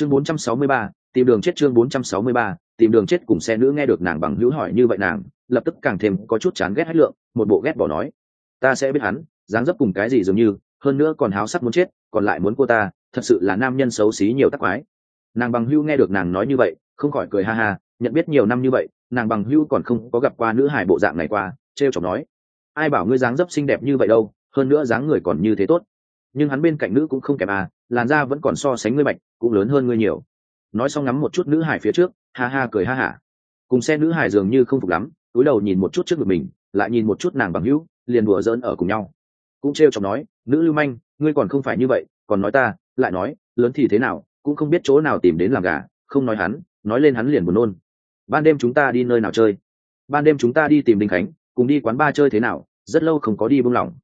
chương 463, tìm đường chết chương 463, tìm đường chết cùng xe nữ nghe được nàng bằng hữu hỏi như vậy nàng lập tức càng thêm có chút chán ghét hách lượng một bộ ghét bỏ nói. Ta sẽ biết hắn dáng dấp cùng cái gì dường như hơn nữa còn háo sắc muốn chết còn lại muốn cô ta thật sự là nam nhân xấu xí nhiều tắc quái. Nàng bằng hữu nghe được nàng nói như vậy không khỏi cười ha ha nhận biết nhiều năm như vậy nàng bằng hữu còn không có gặp qua nữ hải bộ dạng này qua t r e o chọc nói. Ai bảo ngươi dáng dấp xinh đẹp như vậy đâu hơn nữa dáng người còn như thế tốt nhưng hắn bên cạnh nữ cũng không kém à làn da vẫn còn so sánh ngươi bạch, cũng lớn hơn ngươi nhiều. Nói xong ngắm một chút nữ hải phía trước, ha ha cười ha hả. Cùng xe nữ hải dường như không phục lắm, túi đầu nhìn một chút trước ngực mình, lại nhìn một chút nàng bằng hữu, liền đùa giỡn ở cùng nhau. Cũng t r chọc nói, nữ lưu manh, ngươi còn không phải như vậy, còn nói ta, lại nói, lớn thì thế nào, cũng không biết chỗ nào tìm đến làm gà, không nói hắn, nói lên hắn liền buồn nôn. Ban đêm chúng ta đi nơi nào chơi? Ban đêm chúng ta đi tìm đinh khánh, cùng đi quán ba chơi thế nào, rất lâu không có đi buông lỏng.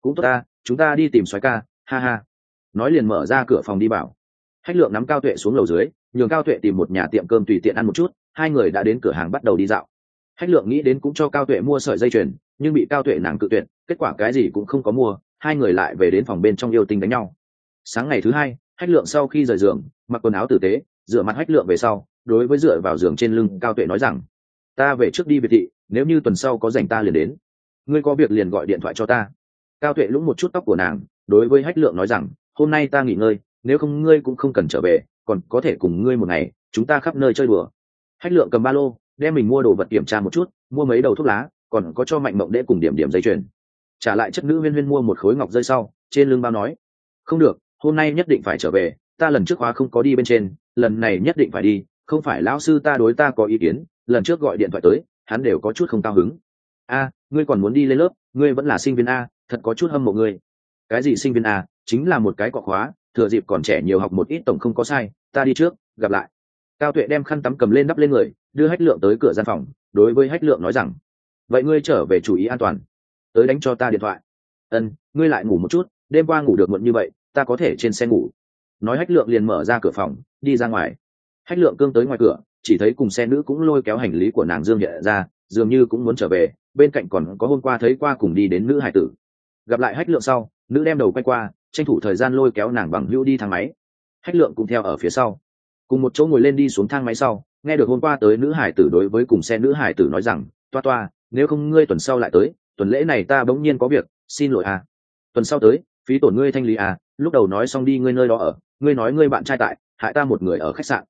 Cũng tốt ta, chúng ta đi tìm xoáy ca ha ha. Nói liền mở ra cửa phòng đi bảo. Hách lượng nắm cao tuệ xuống lầu dưới, nhường cao tuệ tìm một nhà tiệm cơm tùy tiện ăn một chút, hai người đã đến cửa hàng bắt đầu đi dạo. Hách lượng nghĩ đến cũng cho cao tuệ mua sợi dây chuyền, nhưng bị cao tuệ nàng cự tuyệt, kết quả cái gì cũng không có mua, hai người lại về đến phòng bên trong yêu tinh đánh nhau. Sáng ngày thứ hai, hách lượng sau khi rời giường, mặc quần áo tử tế dựa mặt hách lượng về sau, đối với dựa vào giường trên lưng cao tuệ nói rằng, ta về trước đi biệt thị, nếu như tuần sau có dành ta liền đến. Ngươi có việc liền gọi điện thoại cho ta. Cao tuệ lũng một chút tóc của nàng đối với hách lượng nói rằng, hôm nay ta nghỉ ngơi, nếu không ngươi cũng không cần trở về, còn có thể cùng ngươi một ngày, chúng ta khắp nơi chơi đùa. Hách lượng cầm ba lô, đem mình mua đồ vật kiểm tra một chút, mua mấy đầu thuốc lá, còn có cho mạnh mộng đễ cùng điểm điểm dây chuyền. Trả lại chất nữ huyên huyên mua một khối ngọc rơi sau, trên lưng bao nói, không được, hôm nay nhất định phải trở về, ta lần trước khóa không có đi bên trên, lần này nhất định phải đi, không phải lão sư ta đối ta có ý kiến, lần trước gọi điện thoại tới, hắn đều có chút không cao hứng. A, ngươi còn muốn đi lên lớp, ngươi vẫn là sinh viên a, thật có chút hâm mộ ngươi cái gì sinh viên à, chính là một cái cọ khóa thừa dịp còn trẻ nhiều học một ít tổng không có sai ta đi trước gặp lại. Cao tuệ đem khăn tắm cầm lên đắp lên người đưa hách lượng tới cửa gian phòng đối với hách lượng nói rằng vậy ngươi trở về chủ ý an toàn. Tới đánh cho ta điện thoại. Ân ngươi lại ngủ một chút đêm qua ngủ được muộn như vậy ta có thể trên xe ngủ. Nói hách lượng liền mở ra cửa phòng đi ra ngoài. Hách lượng cương tới ngoài cửa chỉ thấy cùng xe nữ cũng lôi kéo hành lý của nàng dương hiện ra dường như cũng muốn trở về bên cạnh còn có hôm qua thấy qua cùng đi đến nữ hải tử. Gặp lại hách lượng sau nữ đem đầu quay qua, tranh thủ thời gian lôi kéo nàng bằng hữu đi thang máy. Hách lượng cũng theo ở phía sau. Cùng một chỗ ngồi lên đi xuống thang máy sau, nghe được hôm qua tới nữ hải tử đối với cùng xe nữ hải tử nói rằng, toa toa, nếu không ngươi tuần sau lại tới, tuần lễ này ta bỗng nhiên có việc, xin lỗi à. Tuần sau tới, phí tổn ngươi thanh lý à lúc đầu nói xong đi ngươi nơi đó ở, ngươi nói ngươi bạn trai tại, hại ta một người ở khách sạn.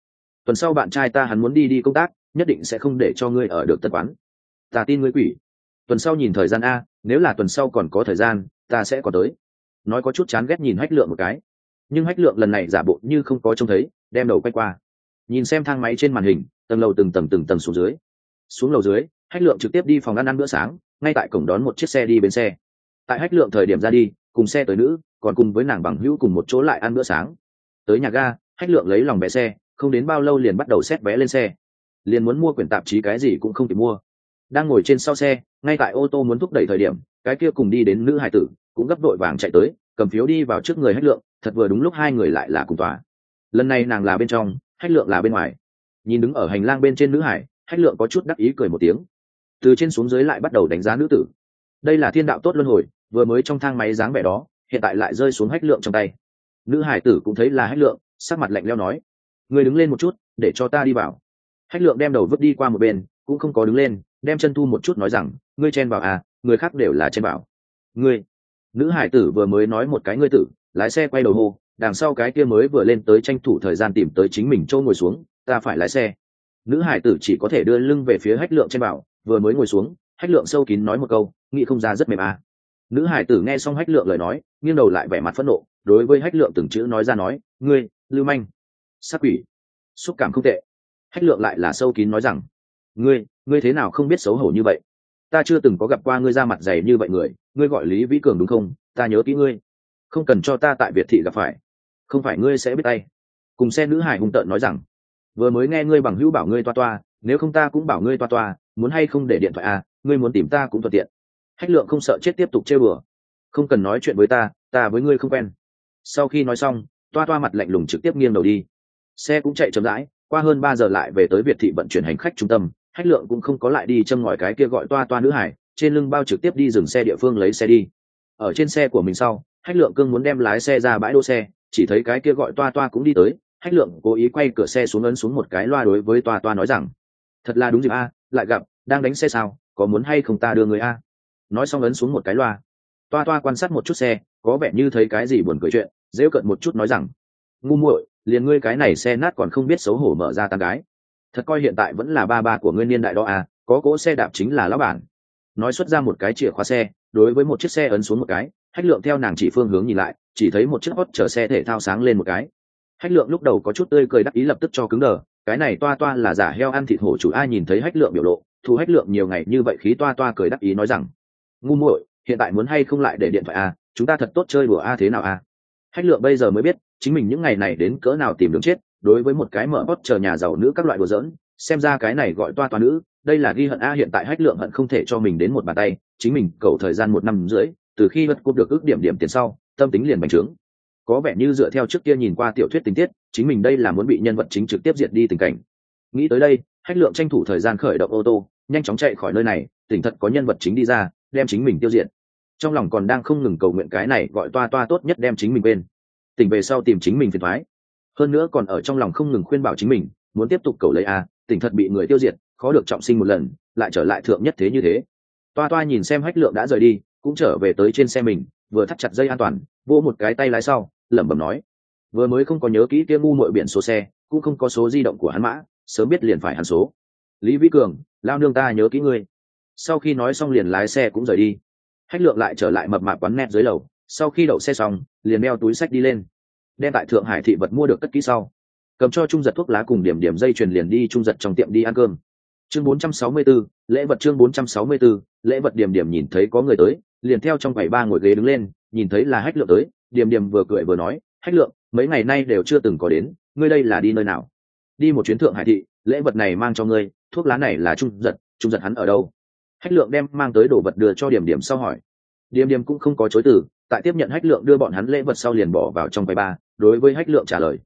Tuần sau bạn trai ta hắn muốn đi đi công tác, nhất định sẽ không để cho ngươi ở được tất quán. Ta tin ngươi quỷ. Tuần sau nhìn thời gian a, nếu là tuần sau còn có thời gian, ta sẽ còn tới nói có chút chán ghét nhìn hách lượng một cái. Nhưng hách lượng lần này giả bộ như không có trông thấy, đem đầu quay qua. Nhìn xem thang máy trên màn hình, tầng lầu từng tầng từng tầng xuống dưới. Xuống lầu dưới, hách lượng trực tiếp đi phòng ăn ăn bữa sáng, ngay tại cổng đón một chiếc xe đi bên xe. Tại hách lượng thời điểm ra đi, cùng xe tới nữ, còn cùng với nàng bằng hữu cùng một chỗ lại ăn bữa sáng. Tới nhà ga, hách lượng lấy lòng vé xe, không đến bao lâu liền bắt đầu xét vé lên xe. Liền muốn mua quyển tạp chí cái gì cũng không kịp mua. Đang ngồi trên sau xe, ngay tại ô tô muốn thúc đẩy thời điểm, cái kia cùng đi đến nữ hải tử cũng gấp đội vàng chạy tới, cầm phiếu đi vào trước người hách lượng, thật vừa đúng lúc hai người lại là cùng tòa. Lần này nàng là bên trong, hách lượng là bên ngoài. Nhìn đứng ở hành lang bên trên nữ hải, hách lượng có chút đắc ý cười một tiếng. Từ trên xuống dưới lại bắt đầu đánh giá nữ tử. Đây là thiên đạo tốt luân hồi, vừa mới trong thang máy dáng vẻ đó, hiện tại lại rơi xuống hách lượng trong tay. Nữ hải tử cũng thấy là hách lượng, sắc mặt lạnh leo nói, người đứng lên một chút, để cho ta đi vào. Hách lượng đem đầu vứt đi qua một bên, cũng không có đứng lên, đem chân thu một chút nói rằng, ngươi chen vào à người khác đều là chen vào. Ngươi nữ hải tử vừa mới nói một cái ngươi tử, lái xe quay đầu hô, đằng sau cái kia mới vừa lên tới tranh thủ thời gian tìm tới chính mình châu ngồi xuống, ta phải lái xe. Nữ hải tử chỉ có thể đưa lưng về phía hách lượng trên bảo, vừa mới ngồi xuống, hách lượng sâu kín nói một câu, nghĩ không ra rất mềm à. nữ hải tử nghe xong hách lượng lời nói, nghiêng đầu lại vẻ mặt phẫn nộ, đối với hách lượng từng chữ nói ra nói, ngươi, lưu manh sắc quỷ, xúc cảm không tệ. Hách lượng lại là sâu kín nói rằng, ngươi ngươi thế nào không biết xấu hổ như vậy? Ta chưa từng có gặp qua ngươi ra mặt dày như vậy người, ngươi gọi lý vĩ cường đúng không? Ta nhớ kỹ ngươi. Không cần cho ta tại việt thị gặp phải. Không phải ngươi sẽ biết tay. Cùng xe nữ hải hung tợn nói rằng, vừa mới nghe ngươi bằng hữu bảo ngươi toa toa, nếu không ta cũng bảo ngươi toa toa, muốn hay không để điện thoại à ngươi muốn tìm ta cũng thuận tiện. Hách lượng không sợ chết tiếp tục chơi bừa không cần nói chuyện với ta ta với ngươi không quen. Sau khi nói xong, toa toa mặt lạnh lùng trực tiếp nghiêng đầu đi. Xe cũng chạy chậm rãi, qua hơn ba giờ lại về tới việt thị vận chuyển hành khách trung tâm hách lượng cũng không có lại đi châm ngòi cái kia gọi toa toa nữ hải, trên lưng bao trực tiếp đi dừng xe địa phương lấy xe đi. Ở trên xe của mình sau, hách lượng cương muốn đem lái xe ra bãi đỗ xe, chỉ thấy cái kia gọi toa toa cũng đi tới, hách lượng cố ý quay cửa xe xuống ấn xuống một cái loa đối với toa toa nói rằng, thật là đúng dịp a, lại gặp, đang đánh xe sao, có muốn hay không ta đưa người a? Nói xong ấn xuống một cái loa. Toa toa quan sát một chút xe, có vẻ như thấy cái gì buồn cười chuyện dễ cận một chút nói rằng, ngu muội, liền ngươi cái này xe nát còn không biết xấu hổ mở ra tán gái thật coi hiện tại vẫn là ba ba của ngươi niên đại đó à có cỗ xe đạp chính là lão bản nói xuất ra một cái chìa khóa xe đối với một chiếc xe ấn xuống một cái hách lượng theo nàng chỉ phương hướng nhìn lại chỉ thấy một chiếc hót chở xe thể thao sáng lên một cái hách lượng lúc đầu có chút tươi cười đắc ý lập tức cho cứng đờ cái này toa toa là giả heo ăn thịt hổ chủ ai nhìn thấy hách lượng biểu lộ thu hách lượng nhiều ngày như vậy khí toa toa cười đắc ý nói rằng ngu muội hiện tại muốn hay không lại để điện thoại à, chúng ta thật tốt chơi đùa a thế nào à? hách lượng bây giờ mới biết chính mình những ngày này đến cỡ nào tìm đường chết đối với một cái mở hót chờ nhà giàu nữ các loại đùa giỡn, xem ra cái này gọi toa toa nữ, đây là ghi hận a, hiện tại hách lượng hận không thể cho mình đến một bàn tay, chính mình cầu thời gian một năm rưỡi, từ khi vật cúp được ước điểm điểm tiền sau, tâm tính liền bành trướng. Có vẻ như dựa theo trước kia nhìn qua tiểu thuyết tình tiết, chính mình đây là muốn bị nhân vật chính trực tiếp diệt đi tình cảnh. Nghĩ tới đây, hách lượng tranh thủ thời gian khởi động ô tô, nhanh chóng chạy khỏi nơi này, tỉnh thật có nhân vật chính đi ra, đem chính mình tiêu diệt. Trong lòng còn đang không ngừng cầu nguyện cái này gọi toa toa tốt nhất đem chính mình bên tỉnh về sau tìm chính mình phiền thoái hơn nữa còn ở trong lòng không ngừng khuyên bảo chính mình, muốn tiếp tục cầu lấy a, tỉnh thật bị người tiêu diệt, khó được trọng sinh một lần, lại trở lại thượng nhất thế như thế. Toa toa nhìn xem hách lượng đã rời đi, cũng trở về tới trên xe mình, vừa thắt chặt dây an toàn, vỗ một cái tay lái sau, lẩm bẩm nói. Vừa mới không có nhớ kỹ kia ngu mội biển số xe, cũng không có số di động của hắn mã, sớm biết liền phải hắn số. Lý vĩ cường, lao nương ta nhớ kỹ ngươi. Sau khi nói xong liền lái xe cũng rời đi. Hách lượng lại trở lại mập mạp quán net dưới lầu, sau khi đậu xe xong, liền đeo túi sách đi lên đem tại thượng hải thị vật mua được cất kỹ sau. Cầm cho trung giật thuốc lá cùng điểm điểm dây chuyền liền đi trung giật trong tiệm đi ăn cơm. Chương 464, lễ vật chương 464, lễ vật điểm điểm nhìn thấy có người tới liền theo trong quầy ba ngồi ghế đứng lên nhìn thấy là hách lượng tới điểm điểm vừa cười vừa nói hách lượng mấy ngày nay đều chưa từng có đến ngươi đây là đi nơi nào? Đi một chuyến thượng hải thị lễ vật này mang cho ngươi thuốc lá này là trung giật trung giật hắn ở đâu? Hách lượng đem mang tới đồ vật đưa cho điểm điểm sau hỏi điềm điềm cũng không có chối từ, tại tiếp nhận hách lượng đưa bọn hắn lễ vật sau liền bỏ vào trong quầy ba đối với hách lượng trả lời.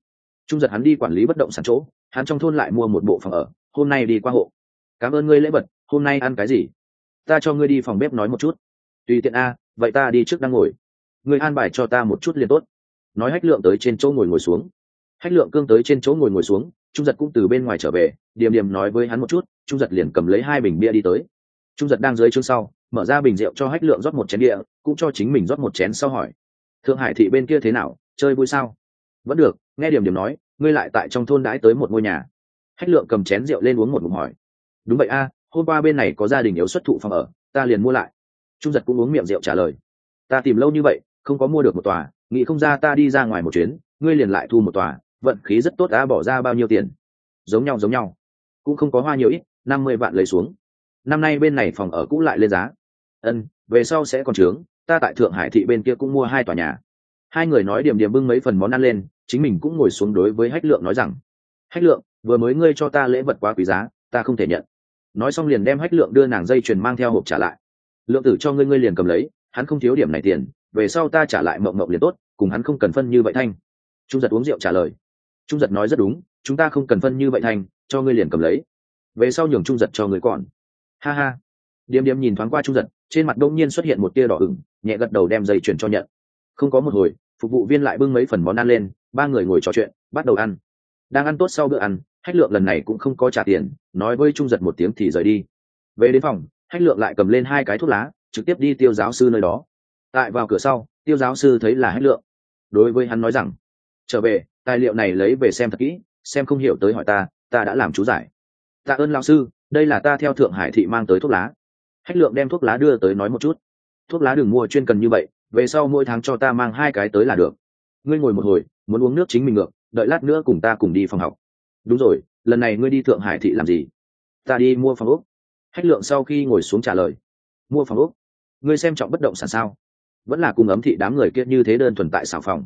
Trung giật hắn đi quản lý bất động sản chỗ, hắn trong thôn lại mua một bộ phòng ở, hôm nay đi qua hộ. Cảm ơn ngươi lễ vật, hôm nay ăn cái gì? Ta cho ngươi đi phòng bếp nói một chút. Tùy tiện a, vậy ta đi trước đang ngồi. Ngươi an bài cho ta một chút liền tốt. Nói hách lượng tới trên chỗ ngồi ngồi xuống. Hách lượng cương tới trên chỗ ngồi ngồi xuống, trung giật cũng từ bên ngoài trở về, điềm điềm nói với hắn một chút, trung giật liền cầm lấy hai bình bia đi tới. Trung giật đang dưới chương sau mở ra bình rượu cho hách lượng rót một chén địa, cũng cho chính mình rót một chén sau hỏi. Thượng hải thị bên kia thế nào, chơi vui sao? Vẫn được, nghe điểm điểm nói, ngươi lại tại trong thôn đãi tới một ngôi nhà. Hách lượng cầm chén rượu lên uống một ngụm hỏi. Đúng vậy a, hôm qua bên này có gia đình yếu xuất thụ phòng ở, ta liền mua lại. Trung giật cũng uống miệng rượu trả lời. Ta tìm lâu như vậy, không có mua được một tòa, nghĩ không ra ta đi ra ngoài một chuyến, ngươi liền lại thu một tòa, vận khí rất tốt đã bỏ ra bao nhiêu tiền. Giống nhau giống nhau. Cũng không có hoa nhiều ít, năm mươi vạn lấy xuống năm nay bên này phòng ở cũ lại lên giá. Ân, về sau sẽ còn trướng, ta tại thượng hải thị bên kia cũng mua hai tòa nhà. Hai người nói điểm điểm bưng mấy phần món ăn lên, chính mình cũng ngồi xuống đối với hách lượng nói rằng, hách lượng, vừa mới ngươi cho ta lễ vật quá quý giá, ta không thể nhận. Nói xong liền đem hách lượng đưa nàng dây chuyền mang theo hộp trả lại. Lượng tử cho ngươi ngươi liền cầm lấy, hắn không thiếu điểm này tiền, về sau ta trả lại mộng mộng liền tốt, cùng hắn không cần phân như vậy thanh. Trung giật uống rượu trả lời. Trung giật nói rất đúng, chúng ta không cần phân như vậy thanh, cho ngươi liền cầm lấy. Về sau nhường trung giật cho ngươi còn ha ha. Điềm điềm nhìn thoáng qua trung giật trên mặt đông nhiên xuất hiện một tia đỏ ửng, nhẹ gật đầu đem dây chuyển cho nhận không có một hồi, phục vụ viên lại bưng mấy phần món ăn lên, ba người ngồi trò chuyện, bắt đầu ăn. Đang ăn tốt sau bữa ăn, hách lượng lần này cũng không có trả tiền, nói với trung giật một tiếng thì rời đi. Về đến phòng, hách lượng lại cầm lên hai cái thuốc lá, trực tiếp đi tiêu giáo sư nơi đó. Tại vào cửa sau, tiêu giáo sư thấy là hách lượng. Đối với hắn nói rằng, trở về, tài liệu này lấy về xem thật kỹ, xem không hiểu tới hỏi ta ta đã làm chú giải. Tạ ơn lão sư đây là ta theo thượng hải thị mang tới thuốc lá. Hách lượng đem thuốc lá đưa tới nói một chút. Thuốc lá đừng mua chuyên cần như vậy, về sau mỗi tháng cho ta mang hai cái tới là được. Ngươi ngồi một hồi, muốn uống nước chính mình ngược, đợi lát nữa cùng ta cùng đi phòng học. Đúng rồi, lần này ngươi đi thượng hải thị làm gì? Ta đi mua phòng ốc. Hách lượng sau khi ngồi xuống trả lời. Mua phòng ốc? Ngươi xem trọng bất động sản sao? Vẫn là cùng ấm thị đám người kia như thế đơn thuần tại xào phòng.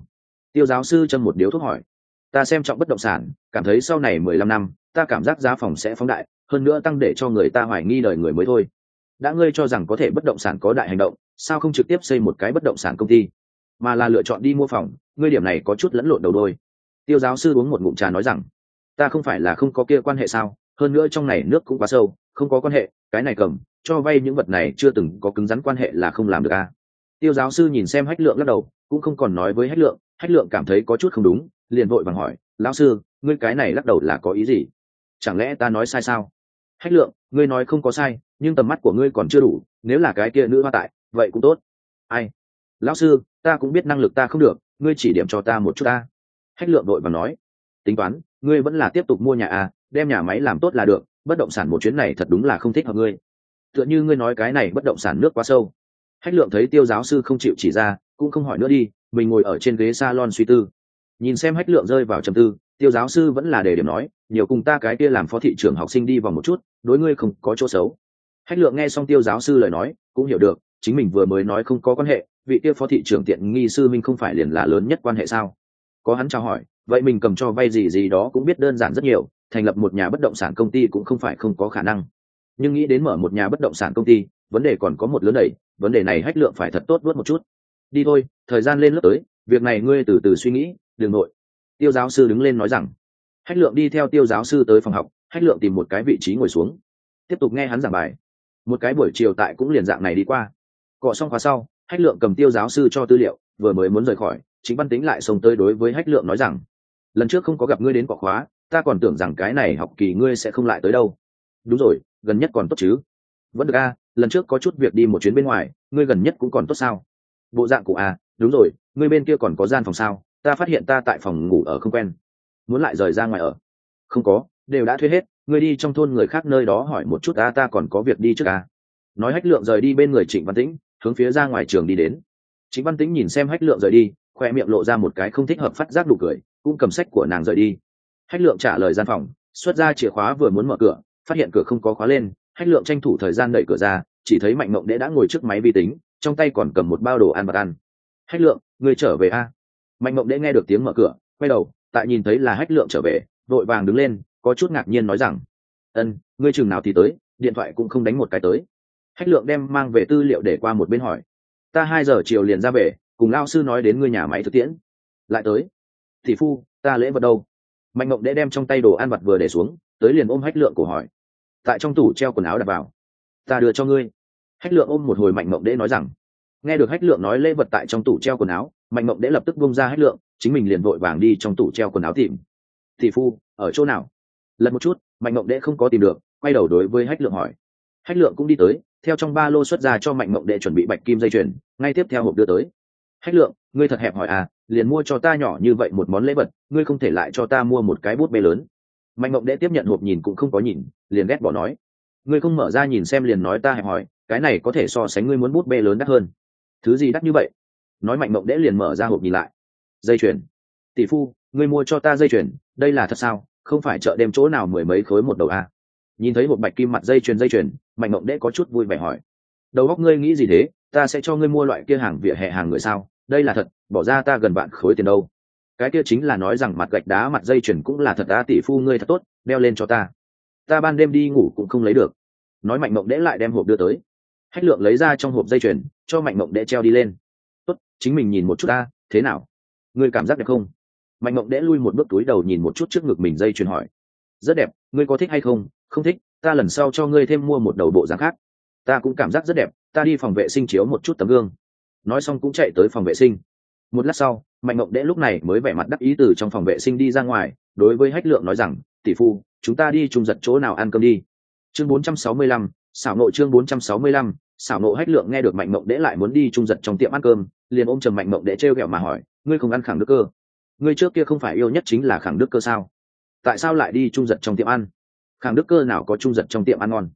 Tiêu giáo sư chân một điếu thuốc hỏi. Ta xem trọng bất động sản, cảm thấy sau này mười lăm năm, ta cảm giác giá phòng sẽ phóng đại hơn nữa tăng để cho người ta hoài nghi đời người mới thôi. Đã ngươi cho rằng có thể bất động sản có đại hành động, sao không trực tiếp xây một cái bất động sản công ty? Mà là lựa chọn đi mua phòng, ngươi điểm này có chút lẫn lộn đầu đôi. Tiêu giáo sư uống một ngụm trà nói rằng, ta không phải là không có kia quan hệ sao? Hơn nữa trong này nước cũng quá sâu, không có quan hệ, cái này cầm, cho vay những vật này chưa từng có cứng rắn quan hệ là không làm được à. tiêu giáo sư nhìn xem hách lượng lắc đầu, cũng không còn nói với hách lượng hách lượng cảm thấy có chút không đúng, liền vội vàng hỏi, lão sư, ngươi cái này lắc đầu là có ý gì? Chẳng lẽ ta nói sai sao? Hách lượng, ngươi nói không có sai, nhưng tầm mắt của ngươi còn chưa đủ, nếu là cái kia nữ hoa tại, vậy cũng tốt. Ai? Lão sư, ta cũng biết năng lực ta không được, ngươi chỉ điểm cho ta một chút ta. Hách lượng đội và nói. Tính toán, ngươi vẫn là tiếp tục mua nhà à đem nhà máy làm tốt là được, bất động sản một chuyến này thật đúng là không thích hợp ngươi. Tựa như ngươi nói cái này bất động sản nước quá sâu. Hách lượng thấy tiêu giáo sư không chịu chỉ ra, cũng không hỏi nữa đi, mình ngồi ở trên ghế salon suy tư. Nhìn xem hách lượng rơi vào trầm tư tiêu giáo sư vẫn là đề điểm nói, nhiều cùng ta cái kia làm phó thị trưởng học sinh đi vào một chút, đối ngươi không có chỗ xấu. Hách lượng nghe xong tiêu giáo sư lời nói, cũng hiểu được, chính mình vừa mới nói không có quan hệ, vị kia phó thị trưởng tiện nghi sư minh không phải liền là lớn nhất quan hệ sao? Có hắn chào hỏi, vậy mình cầm cho vay gì gì đó cũng biết đơn giản rất nhiều, thành lập một nhà bất động sản công ty cũng không phải không có khả năng. Nhưng nghĩ đến mở một nhà bất động sản công ty, vấn đề còn có một lớn đẩy vấn đề này hách lượng phải thật tốt vớt một chút. Đi thôi, thời gian lên lớp tới, việc này ngươi từ từ suy nghĩ, đừng nội tiêu giáo sư đứng lên nói rằng hách lượng đi theo tiêu giáo sư tới phòng học hách lượng tìm một cái vị trí ngồi xuống. Tiếp tục nghe hắn giảng bài. Một cái buổi chiều tại cũng liền dạng này đi qua. Cọ xong khóa sau hách lượng cầm tiêu giáo sư cho tư liệu vừa mới muốn rời khỏi chính văn tính lại xông tới đối với hách lượng nói rằng lần trước không có gặp ngươi đến cọ khóa ta còn tưởng rằng cái này học kỳ ngươi sẽ không lại tới đâu. Đúng rồi gần nhất còn tốt chứ? Vẫn được a lần trước có chút việc đi một chuyến bên ngoài ngươi gần nhất cũng còn tốt sao? Bộ dạng cụ à, đúng rồi ngươi bên kia còn có gian phòng sao? Ta phát hiện ta tại phòng ngủ ở không quen. Muốn lại rời ra ngoài ở. Không có, đều đã thuê hết ngươi đi trong thôn người khác nơi đó hỏi một chút ta ta còn có việc đi trước à. nói hách lượng rời đi bên người trịnh văn tĩnh, hướng phía ra ngoài trường đi đến. Trịnh văn tĩnh nhìn xem hách lượng rời đi, khoe miệng lộ ra một cái không thích hợp phát giác đủ cười, cũng cầm sách của nàng rời đi. Hách lượng trả lời gian phòng, xuất ra chìa khóa vừa muốn mở cửa, phát hiện cửa không có khóa lên, hách lượng tranh thủ thời gian đẩy cửa ra, chỉ thấy mạnh mộng đệ đã ngồi trước máy vi tính, trong tay còn cầm một bao đồ ăn vật ăn. Hách lượng, người trở về a? Mạnh mộng đễ nghe được tiếng mở cửa, quay đầu, tại nhìn thấy là hách lượng trở về, vội vàng đứng lên, có chút ngạc nhiên nói rằng, ân, ngươi chừng nào thì tới, điện thoại cũng không đánh một cái tới. Hách lượng đem mang về tư liệu để qua một bên hỏi, ta hai giờ chiều liền ra về, cùng lao sư nói đến ngươi nhà máy thực tiễn. Lại tới? Thị phu, ta lễ vật đâu? Mạnh mộng đễ đem trong tay đồ ăn vặt vừa để xuống, tới liền ôm hách lượng cổ hỏi, tại trong tủ treo quần áo đặt vào, ta đưa cho ngươi. Hách lượng ôm một hồi mạnh mộng đễ nói rằng, nghe được hách lượng nói lễ vật tại trong tủ treo quần áo mạnh mộng đễ lập tức bông ra hách lượng, chính mình liền vội vàng đi trong tủ treo quần áo tìm. Thị phu, ở chỗ nào? Lần một chút, mạnh mộng đễ không có tìm được, quay đầu đối với hách lượng hỏi. Hách lượng cũng đi tới, theo trong ba lô xuất ra cho mạnh mộng đệ chuẩn bị bạch kim dây chuyền, ngay tiếp theo hộp đưa tới. Hách lượng, ngươi thật hẹp hỏi à liền mua cho ta nhỏ như vậy một món lễ vật, ngươi không thể lại cho ta mua một cái bút bê lớn. Mạnh mộng đệ tiếp nhận hộp nhìn cũng không có nhìn, liền ghét bỏ nói. Ngươi không mở ra nhìn xem liền nói ta hẹp hỏi, cái này có thể so sánh ngươi muốn bút bê lớn đắt hơn. Thứ gì đắt như vậy? Nói mạnh mộng đệ liền mở ra hộp nhìn lại. Dây chuyền. Tỷ phu, ngươi mua cho ta dây chuyền, đây là thật sao? Không phải chợ đêm chỗ nào mười mấy khối một đầu a à? nhìn thấy một bạch kim mặt dây chuyền dây chuyền, mạnh mộng đệ có chút vui vẻ hỏi. Đầu góc ngươi nghĩ gì thế? Ta sẽ cho ngươi mua loại kia hàng vỉa hè hàng người sao? Đây là thật, bỏ ra ta gần vạn khối tiền đâu. Cái kia chính là nói rằng mặt gạch đá mặt dây chuyền cũng là thật đá tỷ phu ngươi thật tốt, đeo lên cho ta. Ta ban đêm đi ngủ cũng không lấy được. Nói mạnh mộng đễ lại đem hộp đưa tới. Hách lượng lấy ra trong hộp dây chuyền, cho mạnh mộng đễ treo đi lên tốt chính mình nhìn một chút ta thế nào? Ngươi cảm giác đẹp không? Mạnh mộng đẽ lui một bước túi đầu nhìn một chút trước ngực mình dây chuyền hỏi. Rất đẹp ngươi có thích hay không? Không thích ta lần sau cho ngươi thêm mua một đầu bộ dáng khác. Ta cũng cảm giác rất đẹp ta đi phòng vệ sinh chiếu một chút tấm gương. Nói xong cũng chạy tới phòng vệ sinh. Một lát sau mạnh mộng đẽ lúc này mới vẻ mặt đắc ý từ trong phòng vệ sinh đi ra ngoài đối với hách lượng nói rằng tỷ phu chúng ta đi trung giật chỗ nào ăn cơm đi? Chương 465, xảo nội chương 465, xảo nộ hách lượng nghe được mạnh mộng đễ lại muốn đi chung giật trong tiệm ăn cơm, liền ôm trầm mạnh mộng đễ trêu ghẹo mà hỏi, ngươi không ăn khẳng đức cơ? Ngươi trước kia không phải yêu nhất chính là khẳng đức cơ sao? Tại sao lại đi chung giật trong tiệm ăn? Khẳng đức cơ nào có chung giật trong tiệm ăn ngon?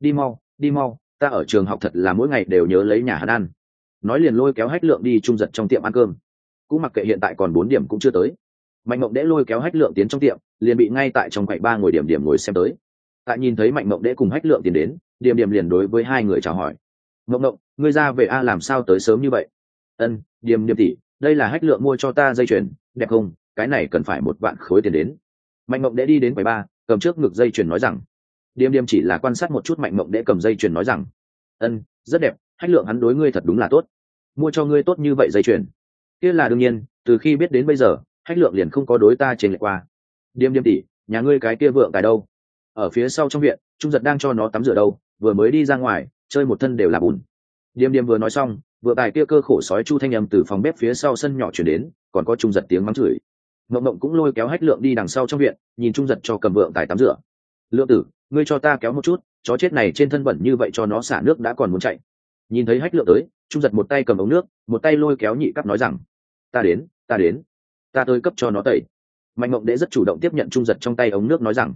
Đi mau đi mau, ta ở trường học thật là mỗi ngày đều nhớ lấy nhà hắn ăn. Nói liền lôi kéo hách lượng đi chung giật trong tiệm ăn cơm. Cũng mặc kệ hiện tại còn bốn điểm cũng chưa tới. Mạnh mộng đễ lôi kéo hách lượng tiến trong tiệm, liền bị ngay tại trong quầy ba ngồi điểm điểm ngồi xem tới. Tại nhìn thấy mạnh mộng đễ cùng hách lượng tiến đến, điểm điểm liền đối với hai người chào hỏi ngộng ngộng, ngươi ra về a làm sao tới sớm như vậy? Ân, điềm điềm tỷ đây là hách lượng mua cho ta dây chuyền, đẹp không? Cái này cần phải một vạn khối tiền đến. Mạnh mộng đễ đi đến quầy ba, cầm trước ngực dây chuyền nói rằng, điềm điềm chỉ là quan sát một chút mạnh mộng đễ cầm dây chuyền nói rằng, ân, rất đẹp, hách lượng hắn đối ngươi thật đúng là tốt. Mua cho ngươi tốt như vậy dây chuyền. Kia là đương nhiên, từ khi biết đến bây giờ, hách lượng liền không có đối ta trên lệ qua. Điềm điềm tỉ, nhà ngươi cái kia vượng cái đâu? Ở phía sau trong viện, trung giật đang cho nó tắm rửa đâu, vừa mới đi ra ngoài chơi một thân đều là bùn. Điềm điềm vừa nói xong, vừa tài kia cơ khổ sói chu thanh âm từ phòng bếp phía sau sân nhỏ chuyển đến, còn có trung giật tiếng mắng chửi. Mộng mộng cũng lôi kéo hách lượng đi đằng sau trong viện, nhìn trung giật cho cầm vượng tài tắm rửa. Lượng tử, ngươi cho ta kéo một chút, chó chết này trên thân bẩn như vậy cho nó xả nước đã còn muốn chạy. Nhìn thấy hách lượng tới, trung giật một tay cầm ống nước, một tay lôi kéo nhị cấp nói rằng, ta đến ta đến. Ta tới cấp cho nó tẩy. Mạnh mộng đễ rất chủ động tiếp nhận trung giật trong tay ống nước nói rằng,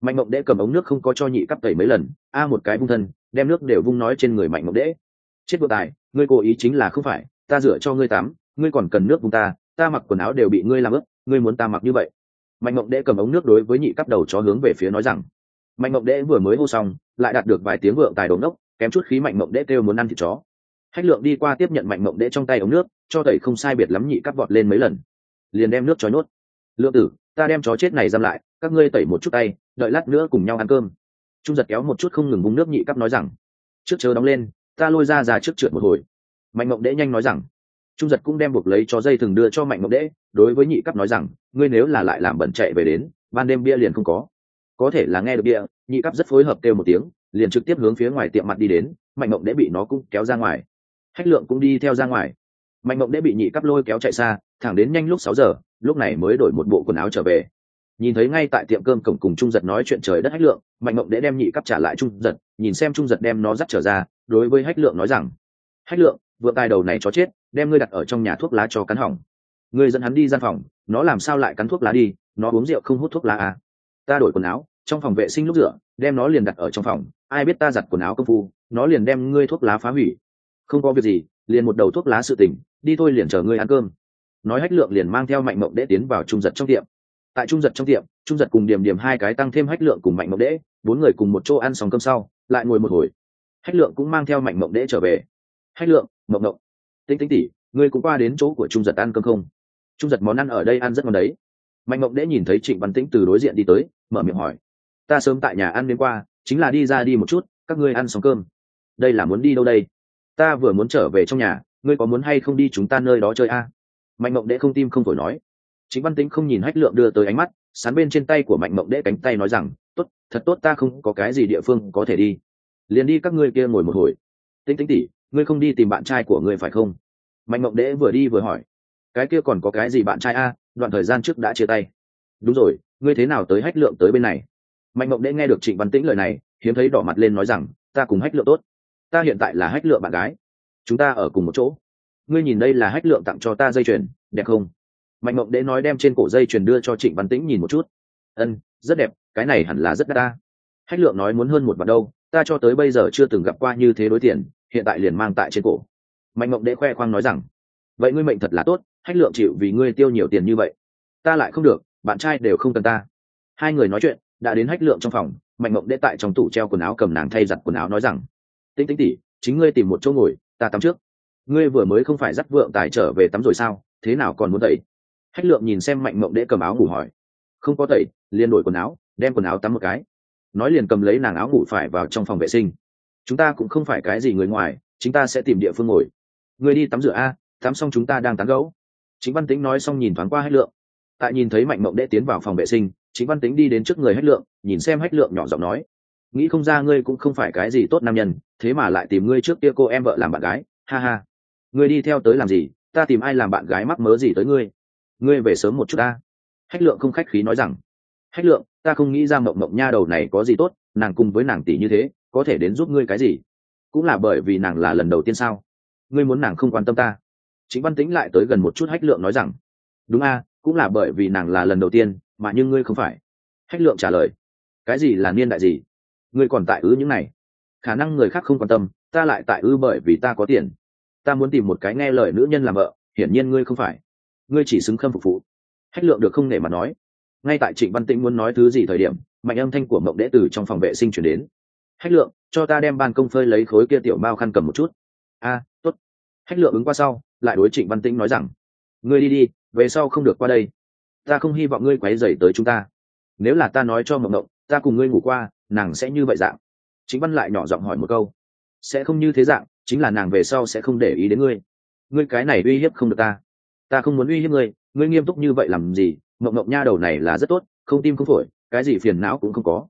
mạnh mộng đễ cầm ống nước không có cho nhị cấp tẩy mấy lần, a một cái vung thân đem nước đều vung nói trên người mạnh mộng đễ. Chết vượng tài, ngươi cố ý chính là không phải, ta rửa cho ngươi tắm, ngươi còn cần nước vung ta ta mặc quần áo đều bị ngươi làm ướt, ngươi muốn ta mặc như vậy. Mạnh mộng đễ cầm ống nước đối với nhị cấp đầu chó hướng về phía nói rằng. Mạnh mộng đễ vừa mới hô xong, lại đạt được vài tiếng vượng tài đống đốc, kém chút khí mạnh mộng đễ kêu muốn ăn thịt chó. Hách lượng đi qua tiếp nhận mạnh mộng đễ trong tay ống nước, cho tẩy không sai biệt lắm nhị cắp vọt lên mấy lần. Liền đem nước cho nhốt. Lượng tử, ta đem chó chết này giam lại, các ngươi tẩy một chút tay, đợi lát nữa cùng nhau ăn cơm trung giật kéo một chút không ngừng bung nước nhị cắp nói rằng, trước chớ đóng lên, ta lôi ra ra trước trượt một hồi. Mạnh mộng đễ nhanh nói rằng, trung giật cũng đem buộc lấy cho dây thừng đưa cho mạnh mộng đễ, đối với nhị cấp nói rằng, ngươi nếu là lại làm bẩn chạy về đến, ban đêm bia liền không có. Có thể là nghe được bia, nhị cấp rất phối hợp kêu một tiếng, liền trực tiếp hướng phía ngoài tiệm mặt đi đến, mạnh mộng đễ bị nó cũng kéo ra ngoài. Hách lượng cũng đi theo ra ngoài. Mạnh mộng đễ bị nhị cấp lôi kéo chạy xa, thẳng đến nhanh lúc sáu giờ, lúc này mới đổi một bộ quần áo trở về nhìn thấy ngay tại tiệm cơm cổng cùng trung giật nói chuyện trời đất hách lượng, mạnh mộng đễ đem nhị cắp trả lại trung giật, nhìn xem trung giật đem nó dắt trở ra, đối với hách lượng nói rằng, hách lượng vựa tài đầu này chó chết, đem ngươi đặt ở trong nhà thuốc lá cho cắn hỏng. Ngươi dẫn hắn đi gian phòng, nó làm sao lại cắn thuốc lá đi, nó uống rượu không hút thuốc lá à? Ta đổi quần áo, trong phòng vệ sinh lúc rửa, đem nó liền đặt ở trong phòng, ai biết ta giặt quần áo công phu, nó liền đem ngươi thuốc lá phá hủy. Không có việc gì, liền một đầu thuốc lá sự tình, đi thôi liền chờ ngươi ăn cơm. Nói hách lượng liền mang theo mạnh mộng đễ tiến vào trung giật trong tiệm tại trung giật trong tiệm, trung giật cùng điểm điểm hai cái tăng thêm hách lượng cùng mạnh mộng đễ bốn người cùng một chỗ ăn xong cơm sau, lại ngồi một hồi. Hách lượng cũng mang theo mạnh mộng đễ trở về. Hách lượng, mộng mộng. Tinh tinh tỉ, ngươi cũng qua đến chỗ của trung giật ăn cơm không? Trung giật món ăn ở đây ăn rất ngon đấy. Mạnh mộng đễ nhìn thấy trịnh văn tĩnh từ đối diện đi tới, mở miệng hỏi. Ta sớm tại nhà ăn đến qua, chính là đi ra đi một chút, các ngươi ăn xong cơm. Đây là muốn đi đâu đây? Ta vừa muốn trở về trong nhà, ngươi có muốn hay không đi chúng ta nơi đó chơi a? À? mạnh mộng đễ không tim không phổi nói chính văn tĩnh không nhìn hách lượng đưa tới ánh mắt, sán bên trên tay của mạnh mộng đễ cánh tay nói rằng, tốt, thật tốt, ta không có cái gì địa phương có thể đi. Liền đi các ngươi kia ngồi một hồi. Tĩnh tĩnh tỉ ngươi không đi tìm bạn trai của ngươi phải không? Mạnh mộng đễ vừa đi vừa hỏi. Cái kia còn có cái gì bạn trai a? Đoạn thời gian trước đã chia tay. Đúng rồi, ngươi thế nào tới hách lượng tới bên này? Mạnh mộng đễ nghe được trịnh văn tĩnh lời này, hiếm thấy đỏ mặt lên nói rằng, ta cùng hách lượng tốt. Ta hiện tại là hách lượng bạn gái. Chúng ta ở cùng một chỗ. Ngươi nhìn đây là hách lượng tặng cho ta dây chuyền, đẹp không? Mạnh mộng Đế nói đem trên cổ dây truyền đưa cho trịnh văn tĩnh nhìn một chút. Ân, rất đẹp, cái này hẳn là rất đắt ta. Hách lượng nói muốn hơn một vạn đâu, ta cho tới bây giờ chưa từng gặp qua như thế đối tiền, hiện tại liền mang tại trên cổ. Mạnh mộng Đế khoe khoang nói rằng, vậy ngươi mệnh thật là tốt, hách lượng chịu vì ngươi tiêu nhiều tiền như vậy. Ta lại không được, bạn trai đều không cần ta. Hai người nói chuyện, đã đến hách lượng trong phòng, mạnh mộng Đế tại trong tủ treo quần áo cầm nàng thay giặt quần áo nói rằng tinh tinh tỉ chính ngươi tìm một chỗ ngồi, ta tắm trước. Ngươi vừa mới không phải dắt vượng tài trở về tắm rồi sao, thế nào còn muốn tẩy? Hách lượng nhìn xem mạnh mộng đễ cầm áo ngủ hỏi. Không có tẩy, liền đổi quần áo, đem quần áo tắm một cái. Nói liền cầm lấy nàng áo ngủ phải vào trong phòng vệ sinh. Chúng ta cũng không phải cái gì người ngoài chúng ta sẽ tìm địa phương ngồi. Người đi tắm rửa a, tắm xong chúng ta đang tán gẫu. Chính văn tính nói xong nhìn thoáng qua hách lượng. Tại nhìn thấy mạnh mộng đệ tiến vào phòng vệ sinh, chính văn tính đi đến trước người hách lượng, nhìn xem hách lượng nhỏ giọng nói. Nghĩ không ra ngươi cũng không phải cái gì tốt nam nhân, thế mà lại tìm ngươi trước kia cô em vợ làm bạn gái, ha ha. Ngươi đi theo tới làm gì, ta tìm ai làm bạn gái mắc mớ gì tới ngươi ngươi về sớm một chút ta. Hách lượng không khách khí nói rằng, hách lượng, ta không nghĩ ra mộng mộng nha đầu này có gì tốt, nàng cùng với nàng tỷ như thế, có thể đến giúp ngươi cái gì? Cũng là bởi vì nàng là lần đầu tiên sao? Ngươi muốn nàng không quan tâm ta. Chính văn tĩnh lại tới gần một chút hách lượng nói rằng, đúng a, cũng là bởi vì nàng là lần đầu tiên, mà nhưng ngươi không phải. Hách lượng trả lời, cái gì là niên đại gì? Ngươi còn tại ư những này. Khả năng người khác không quan tâm, ta lại tại ư bởi vì ta có tiền. Ta muốn tìm một cái nghe lời nữ nhân làm vợ, hiển nhiên ngươi không phải ngươi chỉ xứng khâm phục phụ. Hách lượng được không nể mà nói. Ngay tại trịnh văn tĩnh muốn nói thứ gì thời điểm mạnh âm thanh của mộng Đệ Tử trong phòng vệ sinh chuyển đến. Hách lượng cho ta đem ban công phơi lấy khối kia tiểu mao khăn cầm một chút. A à, tốt. Hách lượng ứng qua sau lại đối trịnh văn tĩnh nói rằng ngươi đi đi về sau không được qua đây. Ta không hy vọng ngươi quấy dày tới chúng ta. Nếu là ta nói cho mộng mộng ta cùng ngươi ngủ qua nàng sẽ như vậy dạng. Chính văn lại nhỏ giọng hỏi một câu. Sẽ không như thế dạng chính là nàng về sau sẽ không để ý đến ngươi. Ngươi cái này uy hiếp không được ta ta không muốn uy hiếp ngươi ngươi nghiêm túc như vậy làm gì? Mộng mộng nha đầu này là rất tốt, không tim không phổi, cái gì phiền não cũng không có.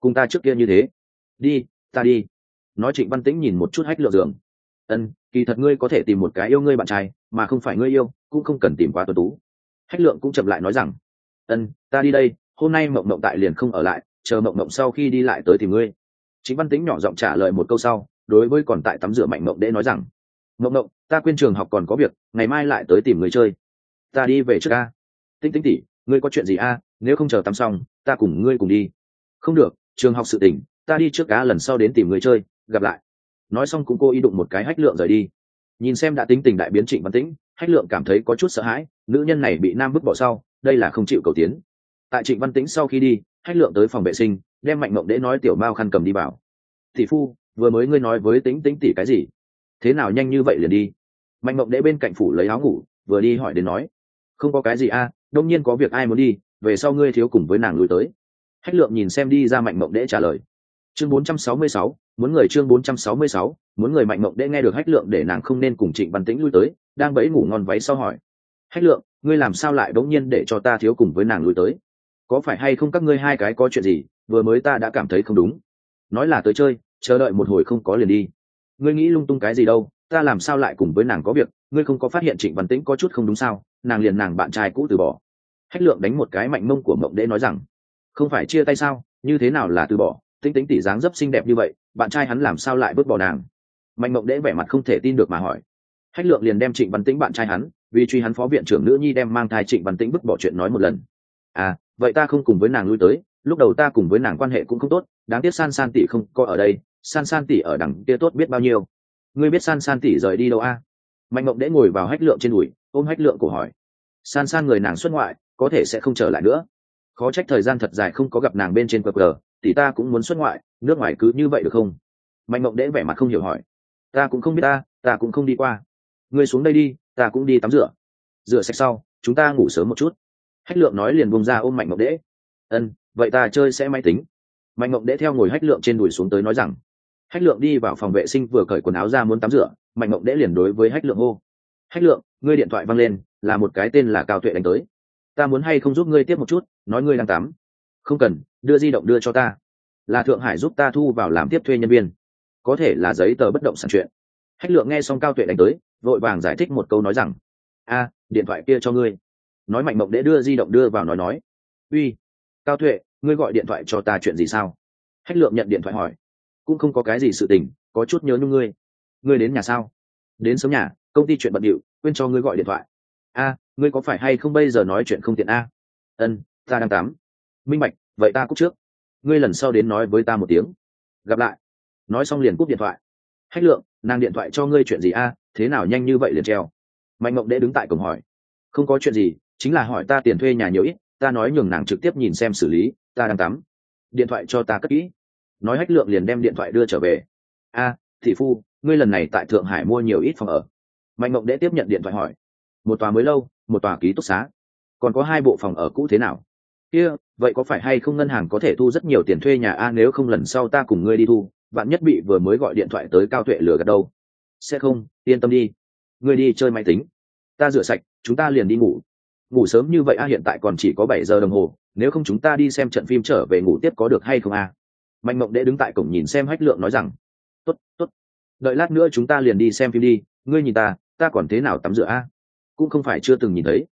Cùng ta trước kia như thế. Đi, ta đi. Nói trịnh văn tĩnh nhìn một chút hách lượng giường. Ân, kỳ thật ngươi có thể tìm một cái yêu ngươi bạn trai, mà không phải ngươi yêu, cũng không cần tìm quá tuần tú. Hách lượng cũng chậm lại nói rằng, ân, ta đi đây, hôm nay mộng mộng tại liền không ở lại, chờ mộng mộng sau khi đi lại tới tìm ngươi. Chính văn tính nhỏ giọng trả lời một câu sau, đối với còn tại tắm rửa mạnh mộng đễ nói rằng mộng mộng ta quên trường học còn có việc, ngày mai lại tới tìm người chơi. Ta đi về trước a. Tinh tinh tỉ ngươi có chuyện gì a? Nếu không chờ tắm xong, ta cùng ngươi cùng đi. Không được, trường học sự tỉnh ta đi trước cá lần sau đến tìm người chơi, gặp lại. Nói xong cũng cô ý đụng một cái hách lượng rời đi. Nhìn xem đã tính tình đại biến trịnh văn tĩnh, hách lượng cảm thấy có chút sợ hãi, nữ nhân này bị nam vứt bỏ sau, đây là không chịu cầu tiến. Tại trịnh văn tĩnh sau khi đi, hách lượng tới phòng vệ sinh, đem mạnh mộng đễ nói tiểu mao khăn cầm đi bảo thị phu, vừa mới ngươi nói với tính tính tỷ cái gì? Thế nào nhanh như vậy liền đi? Mạnh mộng đệ bên cạnh phủ lấy áo ngủ vừa đi hỏi đến nói không có cái gì a đông nhiên có việc ai muốn đi về sau ngươi thiếu cùng với nàng lui tới. Hách lượng nhìn xem đi ra mạnh mộng đệ trả lời chương 466, muốn người chương 466, muốn người mạnh mộng đệ nghe được hách lượng để nàng không nên cùng trịnh văn tĩnh lui tới đang bẫy ngủ ngon váy sau hỏi hách lượng ngươi làm sao lại đống nhiên để cho ta thiếu cùng với nàng lui tới? Có phải hay không các ngươi hai cái có chuyện gì vừa mới ta đã cảm thấy không đúng? Nói là tới chơi chờ đợi một hồi không có liền đi ngươi nghĩ lung tung cái gì đâu, ta làm sao lại cùng với nàng có việc, ngươi không có phát hiện trịnh văn tĩnh có chút không đúng sao? Nàng liền nàng bạn trai cũ từ bỏ. Hách lượng đánh một cái mạnh mông của mộng đễ nói rằng, không phải chia tay sao? Như thế nào là từ bỏ? Tinh tính tỷ dáng dấp xinh đẹp như vậy, bạn trai hắn làm sao lại vứt bỏ nàng? Mạnh mộng đễ vẻ mặt không thể tin được mà hỏi. Hách lượng liền đem trịnh văn tĩnh bạn trai hắn, vì truy hắn phó viện trưởng nữ nhi đem mang thai trịnh văn tĩnh vứt bỏ chuyện nói một lần. À vậy ta không cùng với nàng lui tới, lúc đầu ta cùng với nàng quan hệ cũng không tốt, đáng tiếc san san tỷ không có ở đây san san tỷ ở đằng kia tốt biết bao nhiêu. Ngươi biết san san tỷ rời đi đâu a? Mạnh mộng đễ ngồi vào hách lượng trên đùi, ôm hách lượng cổ hỏi. San san người nàng xuất ngoại, có thể sẽ không trở lại nữa. Khó trách thời gian thật dài không có gặp nàng bên trên qr tỷ ta cũng muốn xuất ngoại, nước ngoài cứ như vậy được không? Mạnh mộng đễ vẻ mặt không hiểu hỏi. Ta cũng không biết ta ta cũng không đi qua. Ngươi xuống đây đi, ta cũng đi tắm rửa. Rửa sạch sau, chúng ta ngủ sớm một chút. Hách lượng nói liền bông ra ôm mạnh mộng đễ. Ân, vậy ta chơi sẽ máy tính. Mạnh mộng đễ theo ngồi hách lượng trên đùi xuống tới nói rằng hách lượng đi vào phòng vệ sinh vừa cởi quần áo ra muốn tắm rửa, mạnh mộng đễ liền đối với hách lượng hô, hách lượng, ngươi điện thoại văng lên, là một cái tên là cao tuệ đánh tới. Ta muốn hay không giúp ngươi tiếp một chút, nói ngươi đang tắm. Không cần, đưa di động đưa cho ta. Là thượng hải giúp ta thu vào làm tiếp thuê nhân viên. Có thể là giấy tờ bất động sản chuyện. Hách lượng nghe xong cao tuệ đánh tới, vội vàng giải thích một câu nói rằng, a, điện thoại kia cho ngươi. Nói mạnh mộng đễ đưa di động đưa vào nói nói, uy, cao tuệ, ngươi gọi điện thoại cho ta chuyện gì sao? Hách lượng nhận điện thoại hỏi cũng không có cái gì sự tình, có chút nhớ nhung ngươi. Ngươi đến nhà sao? Đến sớm nhà, công ty chuyện bận điệu, quên cho ngươi gọi điện thoại. A, ngươi có phải hay không bây giờ nói chuyện không tiện a? Ân, ta đang tắm minh bạch, vậy ta cúp trước. Ngươi lần sau đến nói với ta một tiếng. Gặp lại. Nói xong liền cúp điện thoại. Hách lượng, nàng điện thoại cho ngươi chuyện gì a? Thế nào nhanh như vậy liền treo? Mạnh mộng đệ đứng tại cổng hỏi. Không có chuyện gì, chính là hỏi ta tiền thuê nhà nhiều ít, ta nói nhường nàng trực tiếp nhìn xem xử lý, ta đang tắm điện thoại cho ta cất kỹ nói hách lượng liền đem điện thoại đưa trở về. A thị phu ngươi lần này tại thượng hải mua nhiều ít phòng ở. Mạnh mộng đễ tiếp nhận điện thoại hỏi. Một tòa mới lâu một tòa ký túc xá. Còn có hai bộ phòng ở cũ thế nào? Kia、yeah, vậy có phải hay không ngân hàng có thể thu rất nhiều tiền thuê nhà a nếu không lần sau ta cùng ngươi đi thu bạn nhất bị vừa mới gọi điện thoại tới cao tuệ lừa gạt đâu. Sẽ không yên tâm đi. Ngươi đi chơi máy tính. Ta rửa sạch chúng ta liền đi ngủ. Ngủ sớm như vậy a hiện tại còn chỉ có bảy giờ đồng hồ nếu không chúng ta đi xem trận phim trở về ngủ tiếp có được hay không a? Mạnh mộng đệ đứng tại cổng nhìn xem hách lượng nói rằng, tốt tốt. Đợi lát nữa chúng ta liền đi xem phim đi, ngươi nhìn ta ta còn thế nào tắm rửa a? Cũng không phải chưa từng nhìn thấy.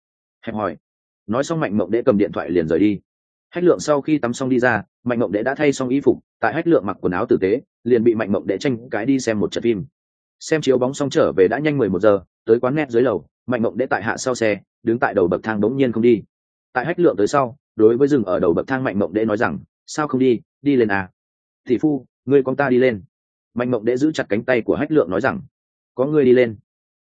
Hẹp hỏi. Nói xong mạnh mộng đệ cầm điện thoại liền rời đi. Hách lượng sau khi tắm xong đi ra, mạnh mộng đệ đã thay xong y phục, tại hách lượng mặc quần áo tử tế, liền bị mạnh mộng đệ tranh cái đi xem một trận phim. Xem chiếu bóng xong trở về đã nhanh mười một giờ, tới quán net dưới lầu, mạnh mộng đệ tại hạ sau xe, đứng tại đầu bậc thang bỗng nhiên không đi. Tại hách lượng tới sau, đối với rừng ở đầu bậc thang mạnh mộng đệ nói rằng, sao không đi? Đi lên à thị phu, ngươi con ta đi lên. Mạnh mộng đệ giữ chặt cánh tay của hách lượng nói rằng, có ngươi đi lên.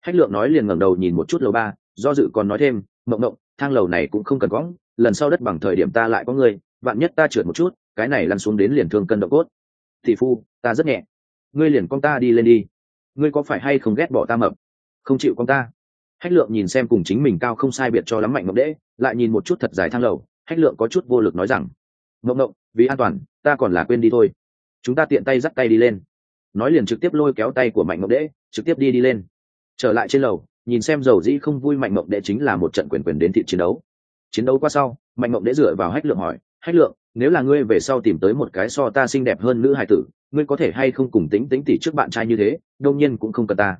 Hách lượng nói liền ngẩng đầu nhìn một chút lầu ba, do dự còn nói thêm, mộng mộng, thang lầu này cũng không cần cõng lần sau đất bằng thời điểm ta lại có ngươi, vạn nhất ta trượt một chút, cái này lăn xuống đến liền thương cân độ cốt. Thị phu, ta rất nhẹ. Ngươi liền con ta đi lên đi. Ngươi có phải hay không ghét bỏ ta mập? Không chịu con ta. Hách lượng nhìn xem cùng chính mình cao không sai biệt cho lắm mạnh mộng đễ lại nhìn một chút thật dài thang lầu. Hách lượng có chút vô lực nói rằng, mộng mộng, vì an toàn, ta còn là quên đi thôi chúng ta tiện tay dắt tay đi lên. Nói liền trực tiếp lôi kéo tay của mạnh mộng đễ, trực tiếp đi đi lên. Trở lại trên lầu, nhìn xem dầu dĩ không vui mạnh mộng đệ chính là một trận quyền quyền đến thị chiến đấu. Chiến đấu qua sau, mạnh mộng đệ dựa vào hách lượng hỏi, hách lượng, nếu là ngươi về sau tìm tới một cái so ta xinh đẹp hơn nữ hài tử, ngươi có thể hay không cùng tính tính tỉ trước bạn trai như thế đông nhiên cũng không cần ta.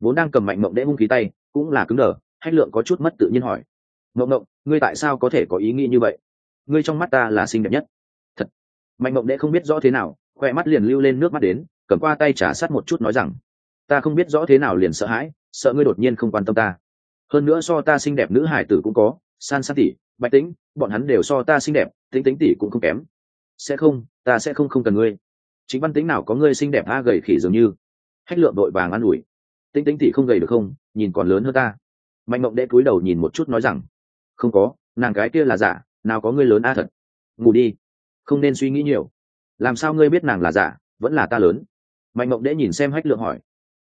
Vốn đang cầm mạnh mộng đệ hung khí tay, cũng là cứng đờ, hách lượng có chút mất tự nhiên hỏi, mộng mộng, ngươi tại sao có thể có ý nghĩ như vậy? Ngươi trong mắt ta là xinh đẹp nhất. Thật. Mạnh mộng đệ không biết rõ thế nào khoe mắt liền lưu lên nước mắt đến, cầm qua tay trả sát một chút nói rằng, ta không biết rõ thế nào liền sợ hãi, sợ ngươi đột nhiên không quan tâm ta. Hơn nữa so ta xinh đẹp nữ hải tử cũng có, san san tỷ, bạch tĩnh, bọn hắn đều so ta xinh đẹp tính tính tỷ cũng không kém. Sẽ không, ta sẽ không không cần ngươi. Chính văn tính nào có ngươi xinh đẹp a gầy khỉ dường như. Hách lượng đội vàng an ủi. Tính tính tỷ không gầy được không, nhìn còn lớn hơn ta. Mạnh mộng đệ cúi đầu nhìn một chút nói rằng, không có, nàng cái kia là giả, nào có ngươi lớn a thật. Ngủ đi, không nên suy nghĩ nhiều làm sao ngươi biết nàng là giả, vẫn là ta lớn? Mạnh mộng đễ nhìn xem hách lượng hỏi.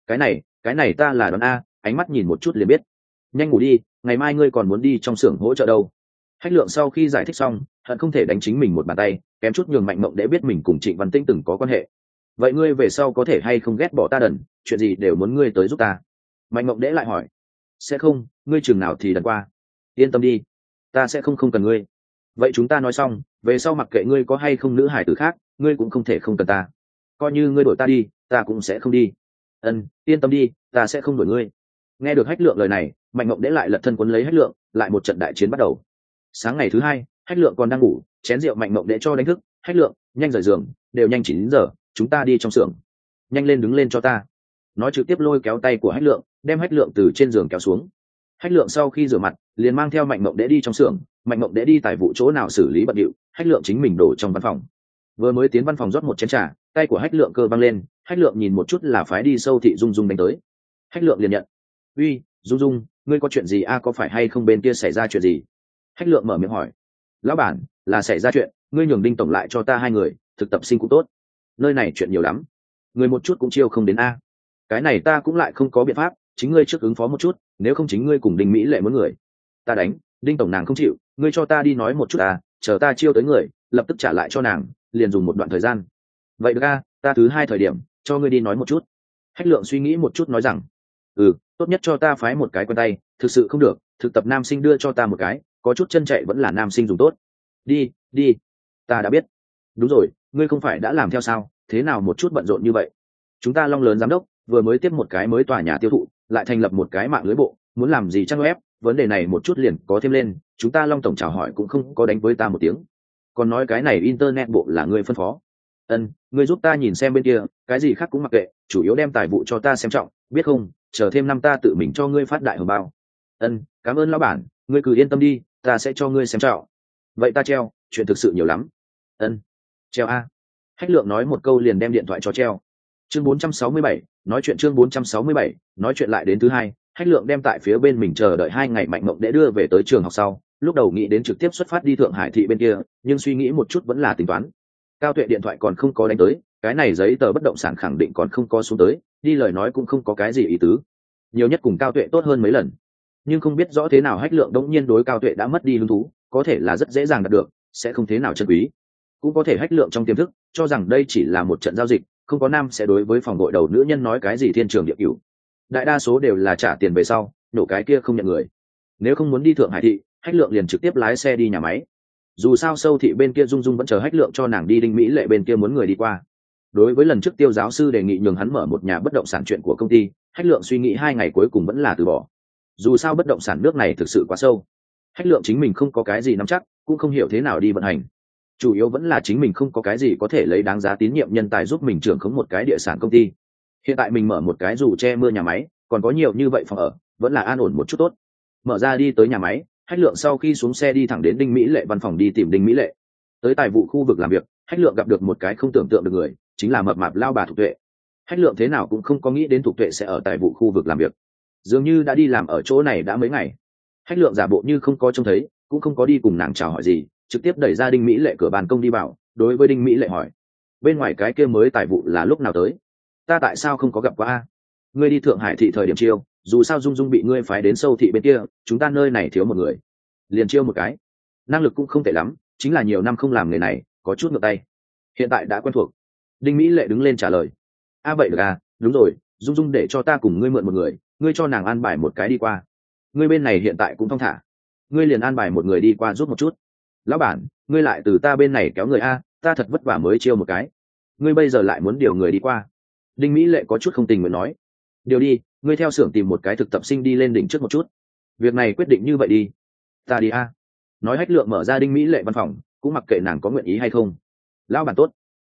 Cái này cái này ta là đón a, ánh mắt nhìn một chút liền biết. Nhanh ngủ đi, ngày mai ngươi còn muốn đi trong xưởng hỗ trợ đâu. Hách lượng sau khi giải thích xong, hận không thể đánh chính mình một bàn tay, kém chút nhường mạnh mộng đễ biết mình cùng trịnh văn tinh từng có quan hệ. Vậy ngươi về sau có thể hay không ghét bỏ ta đần, chuyện gì đều muốn ngươi tới giúp ta? Mạnh mộng đễ lại hỏi. Sẽ không, ngươi chừng nào thì đần qua. Yên tâm đi, ta sẽ không không cần ngươi. Vậy chúng ta nói xong, về sau mặc kệ ngươi có hay không nữ hải tử khác ngươi cũng không thể không cần ta. Coi như ngươi đổi ta đi, ta cũng sẽ không đi. Ân, yên tâm đi, ta sẽ không đổi ngươi. Nghe được hách lượng lời này, mạnh mộng đễ lại lật thân quấn lấy hách lượng, lại một trận đại chiến bắt đầu. Sáng ngày thứ hai, hách lượng còn đang ngủ, chén rượu mạnh mộng đễ cho đánh thức, hách lượng, nhanh rời giường, đều nhanh chín giờ, chúng ta đi trong xưởng. Nhanh lên đứng lên cho ta. Nói trực tiếp lôi kéo tay của hách lượng, đem hách lượng từ trên giường kéo xuống. Hách lượng sau khi rửa mặt, liền mang theo mạnh mộng đễ đi trong xưởng. Mạnh mộng đễ đi tại vụ chỗ nào xử lý bận điệu, hách lượng chính mình đổ trong văn phòng vừa mới tiến văn phòng rót một chén trà, tay của hách lượng cơ băng lên hách lượng nhìn một chút là phái đi sâu thị dung dung đánh tới. Hách lượng liền nhận. Uy dung dung ngươi có chuyện gì a có phải hay không bên kia xảy ra chuyện gì? Hách lượng mở miệng hỏi. Lão bản là xảy ra chuyện ngươi nhường đinh tổng lại cho ta hai người thực tập sinh cũng tốt. Nơi này chuyện nhiều lắm. Người một chút cũng chiêu không đến a. Cái này ta cũng lại không có biện pháp chính ngươi trước ứng phó một chút nếu không chính ngươi cùng đinh mỹ lệ muốn người. Ta đánh đinh tổng nàng không chịu ngươi cho ta đi nói một chút à chờ ta chiêu tới người lập tức trả lại cho nàng liền dùng một đoạn thời gian. Vậy được a, ta thứ hai thời điểm, cho ngươi đi nói một chút. Hách lượng suy nghĩ một chút nói rằng ừ tốt nhất cho ta phái một cái quen tay, thực sự không được, thực tập nam sinh đưa cho ta một cái, có chút chân chạy vẫn là nam sinh dùng tốt. Đi đi. Ta đã biết. Đúng rồi, ngươi không phải đã làm theo sao, thế nào một chút bận rộn như vậy? Chúng ta long lớn giám đốc, vừa mới tiếp một cái mới tòa nhà tiêu thụ, lại thành lập một cái mạng lưới bộ, muốn làm gì trang web, vấn đề này một chút liền có thêm lên, chúng ta long tổng chào hỏi cũng không có đánh với ta một tiếng còn nói cái này internet bộ là ngươi phân phó. Ân ngươi giúp ta nhìn xem bên kia cái gì khác cũng mặc kệ chủ yếu đem tài vụ cho ta xem trọng biết không? Chờ thêm năm ta tự mình cho ngươi phát đại hồng bao. Ân cảm ơn lão bản ngươi cứ yên tâm đi ta sẽ cho ngươi xem trọng. Vậy ta treo chuyện thực sự nhiều lắm. Ân treo a. Hách lượng nói một câu liền đem điện thoại cho treo. Chương 467, nói chuyện chương 467, nói chuyện lại đến thứ hai. Hách lượng đem tại phía bên mình chờ đợi hai ngày mạnh mộng để đưa về tới trường học sau lúc đầu nghĩ đến trực tiếp xuất phát đi thượng hải thị bên kia, nhưng suy nghĩ một chút vẫn là tính toán. Cao tuệ điện thoại còn không có đánh tới, cái này giấy tờ bất động sản khẳng định còn không có xuống tới, đi lời nói cũng không có cái gì ý tứ. Nhiều nhất cùng cao tuệ tốt hơn mấy lần. Nhưng không biết rõ thế nào hách lượng đống nhiên đối cao tuệ đã mất đi hứng thú, có thể là rất dễ dàng đạt được, sẽ không thế nào chân quý. Cũng có thể hách lượng trong tiềm thức, cho rằng đây chỉ là một trận giao dịch, không có nam sẽ đối với phòng đội đầu nữ nhân nói cái gì thiên trường địa cửu. Đại đa số đều là trả tiền về sau, nổ cái kia không nhận người. Nếu không muốn đi thượng hải thị hách lượng liền trực tiếp lái xe đi nhà máy. Dù sao sâu thị bên kia dung dung vẫn chờ hách lượng cho nàng đi đinh mỹ lệ bên kia muốn người đi qua. Đối với lần trước tiêu giáo sư đề nghị nhường hắn mở một nhà bất động sản chuyện của công ty, hách lượng suy nghĩ hai ngày cuối cùng vẫn là từ bỏ. Dù sao bất động sản nước này thực sự quá sâu. Hách lượng chính mình không có cái gì nắm chắc, cũng không hiểu thế nào đi vận hành. Chủ yếu vẫn là chính mình không có cái gì có thể lấy đáng giá tín nhiệm nhân tài giúp mình trưởng khống một cái địa sản công ty. Hiện tại mình mở một cái dù che mưa nhà máy, còn có nhiều như vậy phòng ở, vẫn là an ổn một chút tốt. Mở ra đi tới nhà máy hách lượng sau khi xuống xe đi thẳng đến đinh mỹ lệ văn phòng đi tìm đinh mỹ lệ. Tới tài vụ khu vực làm việc, hách lượng gặp được một cái không tưởng tượng được người, chính là mập mạp lao bà thục tuệ. Hách lượng thế nào cũng không có nghĩ đến thục tuệ sẽ ở tài vụ khu vực làm việc. Dường như đã đi làm ở chỗ này đã mấy ngày. Hách lượng giả bộ như không có trông thấy, cũng không có đi cùng nàng chào hỏi gì, trực tiếp đẩy ra đinh mỹ lệ cửa bàn công đi vào đối với đinh mỹ lệ hỏi, bên ngoài cái kia mới tài vụ là lúc nào tới? Ta tại sao không có gặp qua a? Ngươi đi thượng hải thị thời điểm chiêu dù sao dung dung bị ngươi phái đến sâu thị bên kia, chúng ta nơi này thiếu một người. Liền chiêu một cái. Năng lực cũng không tệ lắm, chính là nhiều năm không làm nghề này, có chút ngược tay. Hiện tại đã quen thuộc. Đinh mỹ lệ đứng lên trả lời. A vậy được à đúng rồi, dung dung để cho ta cùng ngươi mượn một người, ngươi cho nàng an bài một cái đi qua. Ngươi bên này hiện tại cũng thong thả. Ngươi liền an bài một người đi qua giúp một chút. Lão bản, ngươi lại từ ta bên này kéo người a, ta thật vất vả mới chiêu một cái. Ngươi bây giờ lại muốn điều người đi qua. Đinh mỹ lệ có chút không tình nguyện nói. Điều đi ngươi theo xưởng tìm một cái thực tập sinh đi lên đỉnh trước một chút. Việc này quyết định như vậy đi. Ta đi a. Nói hách lượng mở ra đinh mỹ lệ văn phòng, cũng mặc kệ nàng có nguyện ý hay không. Lão bản tốt.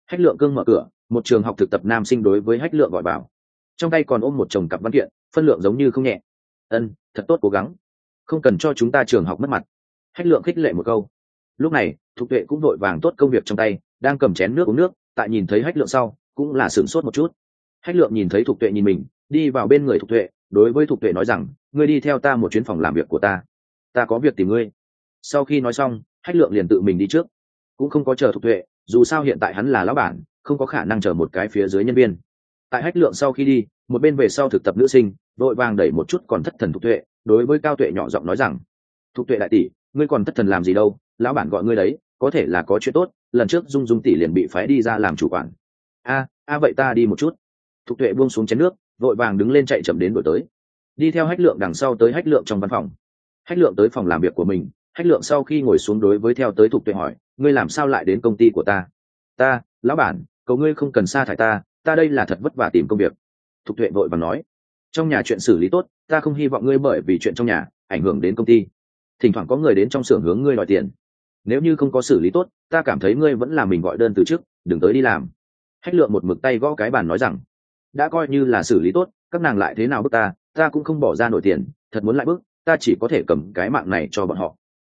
Hách lượng cương mở cửa, một trường học thực tập nam sinh đối với hách lượng gọi bảo. Trong tay còn ôm một chồng cặp văn kiện, phân lượng giống như không nhẹ. Ân, thật tốt cố gắng. Không cần cho chúng ta trường học mất mặt. Hách lượng khích lệ một câu. Lúc này, thục tuệ cũng vội vàng tốt công việc trong tay, đang cầm chén nước uống nước, tại nhìn thấy hách lượng sau, cũng là sửng sốt một chút. Hách lượng nhìn thấy thục tuệ nhìn mình đi vào bên người thục tuệ, đối với thục tuệ nói rằng, ngươi đi theo ta một chuyến phòng làm việc của ta. Ta có việc tìm ngươi. Sau khi nói xong, hách lượng liền tự mình đi trước. Cũng không có chờ thục tuệ, dù sao hiện tại hắn là lão bản, không có khả năng chờ một cái phía dưới nhân viên. Tại hách lượng sau khi đi, một bên về sau thực tập nữ sinh, vội vàng đẩy một chút còn thất thần thục tuệ, đối với cao tuệ nhỏ giọng nói rằng, thục tuệ đại tỷ, ngươi còn thất thần làm gì đâu? Lão bản gọi ngươi đấy, có thể là có chuyện tốt, lần trước dung dung tỷ liền bị phái đi ra làm chủ quản. A a vậy ta đi một chút. Thục tuệ buông xuống chén nước vội vàng đứng lên chạy chậm đến đổi tới. Đi theo hách lượng đằng sau tới hách lượng trong văn phòng. Hách lượng tới phòng làm việc của mình, hách lượng sau khi ngồi xuống đối với theo tới thục tuệ hỏi, ngươi làm sao lại đến công ty của ta? Ta, lão bản cầu ngươi không cần sa thải ta ta đây là thật vất vả tìm công việc. Thục tuệ vội vàng nói, trong nhà chuyện xử lý tốt, ta không hy vọng ngươi bởi vì chuyện trong nhà, ảnh hưởng đến công ty. Thỉnh thoảng có người đến trong xưởng hướng ngươi đòi tiền. Nếu như không có xử lý tốt, ta cảm thấy ngươi vẫn là mình gọi đơn từ trước, đừng tới đi làm. Hách lượng một mực tay gõ cái bàn nói rằng đã coi như là xử lý tốt, các nàng lại thế nào bức ta ta cũng không bỏ ra nổi tiền, thật muốn lại bức, ta chỉ có thể cầm cái mạng này cho bọn họ.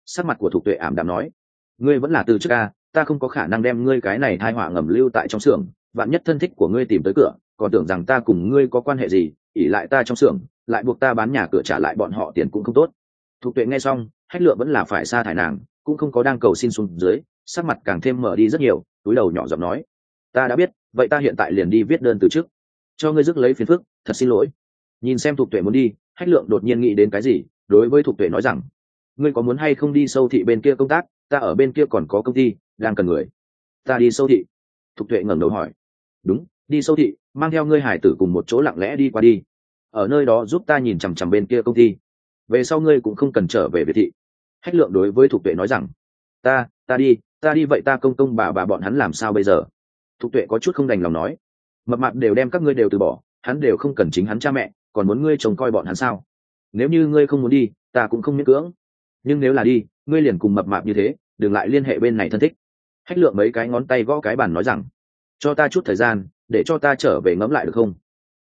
Sắc mặt của thục tuệ ảm đạm nói, ngươi vẫn là từ trước ca ta không có khả năng đem ngươi cái này thai họa ngầm lưu tại trong xưởng, vạn nhất thân thích của ngươi tìm tới cửa, còn tưởng rằng ta cùng ngươi có quan hệ gì ỉ lại ta trong xưởng, lại buộc ta bán nhà cửa trả lại bọn họ tiền cũng không tốt. Thục tuệ nghe xong, hách lượng vẫn là phải sa thải nàng, cũng không có đang cầu xin xuống dưới, sắc mặt càng thêm mở đi rất nhiều, túi đầu nhỏ giọng nói, ta đã biết, vậy ta hiện tại liền đi viết đơn từ chức cho ngươi dứt lấy phiền phức, thật xin lỗi. Nhìn xem thục tuệ muốn đi, hách lượng đột nhiên nghĩ đến cái gì, đối với thục tuệ nói rằng, ngươi có muốn hay không đi sâu thị bên kia công tác? Ta ở bên kia còn có công ty, đang cần người. Ta đi sâu thị. Thục tuệ ngẩng đầu hỏi. Đúng, đi sâu thị, mang theo ngươi hải tử cùng một chỗ lặng lẽ đi qua đi. Ở nơi đó giúp ta nhìn chằm chằm bên kia công ty. Về sau ngươi cũng không cần trở về việt thị. Hách lượng đối với thục tuệ nói rằng, ta ta đi ta đi vậy ta công công bà bà bọn hắn làm sao bây giờ? Thục tuệ có chút không đành lòng nói mập mạp đều đem các ngươi đều từ bỏ, hắn đều không cần chính hắn cha mẹ, còn muốn ngươi trông coi bọn hắn sao? Nếu như ngươi không muốn đi, ta cũng không miễn cưỡng. Nhưng nếu là đi, ngươi liền cùng mập mạp như thế, đừng lại liên hệ bên này thân thích. Hách lượng mấy cái ngón tay gõ cái bàn nói rằng, cho ta chút thời gian, để cho ta trở về ngẫm lại được không?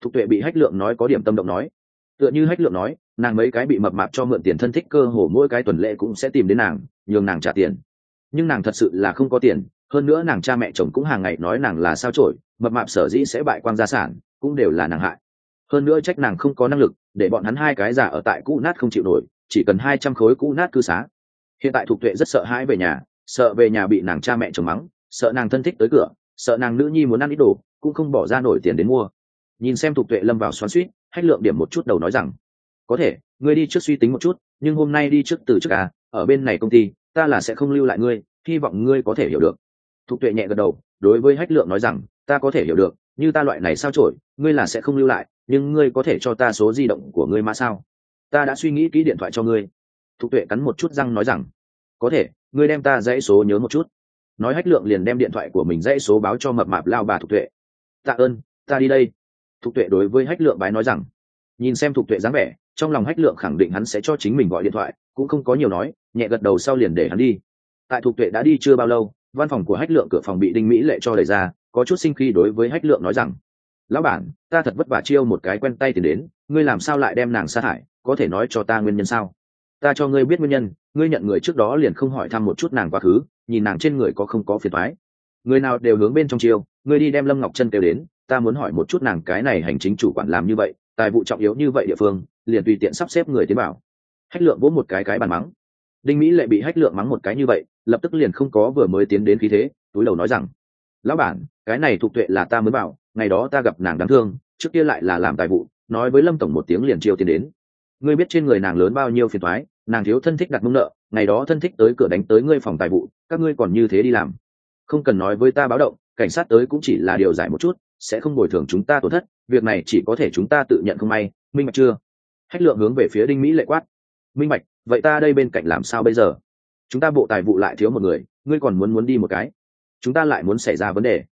Thục tuệ bị hách lượng nói có điểm tâm động nói. Tựa như hách lượng nói, nàng mấy cái bị mập mạp cho mượn tiền thân thích cơ hồ mỗi cái tuần lễ cũng sẽ tìm đến nàng, nhường nàng trả tiền. Nhưng nàng thật sự là không có tiền, hơn nữa nàng cha mẹ chồng cũng hàng ngày nói nàng là sao trổi mập mạp sở dĩ sẽ bại quang gia sản, cũng đều là nàng hại. Hơn nữa trách nàng không có năng lực, để bọn hắn hai cái giả ở tại cũ nát không chịu nổi, chỉ cần hai trăm khối cũ nát cư xá. Hiện tại thục tuệ rất sợ hãi về nhà, sợ về nhà bị nàng cha mẹ chồng mắng, sợ nàng thân thích tới cửa, sợ nàng nữ nhi muốn ăn ít đồ, cũng không bỏ ra nổi tiền đến mua. Nhìn xem thục tuệ lâm vào xoắn suýt, hách lượng điểm một chút đầu nói rằng, có thể, ngươi đi trước suy tính một chút, nhưng hôm nay đi trước từ trước à ở bên này công ty, ta là sẽ không lưu lại ngươi, hy vọng ngươi có thể hiểu được. Thục tuệ nhẹ gật đầu, đối với hách lượng nói rằng ta có thể hiểu được, như ta loại này sao trổi ngươi là sẽ không lưu lại, nhưng ngươi có thể cho ta số di động của ngươi mà sao? Ta đã suy nghĩ kỹ điện thoại cho ngươi. Thục tuệ cắn một chút răng nói rằng, có thể, ngươi đem ta dãy số nhớ một chút. Nói hách lượng liền đem điện thoại của mình dãy số báo cho mập mạp lao bà thục tuệ. Tạ ơn, ta đi đây. Thục tuệ đối với hách lượng bái nói rằng, nhìn xem thục tuệ dáng vẻ, trong lòng hách lượng khẳng định hắn sẽ cho chính mình gọi điện thoại, cũng không có nhiều nói, nhẹ gật đầu sau liền để hắn đi. Tại thục tuệ đã đi chưa bao lâu, văn phòng của hách lượng cửa phòng bị đinh mỹ lệ cho đẩy ra có chút sinh khi đối với hách lượng nói rằng, lão bản, ta thật vất vả chiêu một cái quen tay tiền đến, ngươi làm sao lại đem nàng sát hại có thể nói cho ta nguyên nhân sao? Ta cho ngươi biết nguyên nhân, ngươi nhận người trước đó liền không hỏi thăm một chút nàng quá khứ, nhìn nàng trên người có không có phiền thoái người nào đều hướng bên trong chiêu, ngươi đi đem lâm ngọc chân kêu đến, ta muốn hỏi một chút nàng cái này hành chính chủ quản làm như vậy, tài vụ trọng yếu như vậy địa phương, liền tùy tiện sắp xếp người tiến bảo hách lượng vỗ một cái cái bàn mắng. Đinh mỹ lệ bị hách lượng mắng một cái như vậy, lập tức liền không có vừa mới tiến đến khí thế, túi đầu nói rằng lão bản, cái này thuộc tuệ là ta mới bảo, ngày đó ta gặp nàng đáng thương, trước kia lại là làm tài vụ, nói với lâm tổng một tiếng liền chiêu tiền đến. Ngươi biết trên người nàng lớn bao nhiêu phiền thoái nàng thiếu thân thích đặt mông nợ, ngày đó thân thích tới cửa đánh tới ngươi phòng tài vụ, các ngươi còn như thế đi làm. Không cần nói với ta báo động, cảnh sát tới cũng chỉ là điều giải một chút, sẽ không bồi thường chúng ta tổn thất, việc này chỉ có thể chúng ta tự nhận không may, minh bạch chưa? Hách lượng hướng về phía đinh mỹ lệ quát. Minh bạch, vậy ta đây bên cạnh làm sao bây giờ? Chúng ta bộ tài vụ lại thiếu một người, ngươi còn muốn muốn đi một cái chúng ta lại muốn xảy ra vấn đề.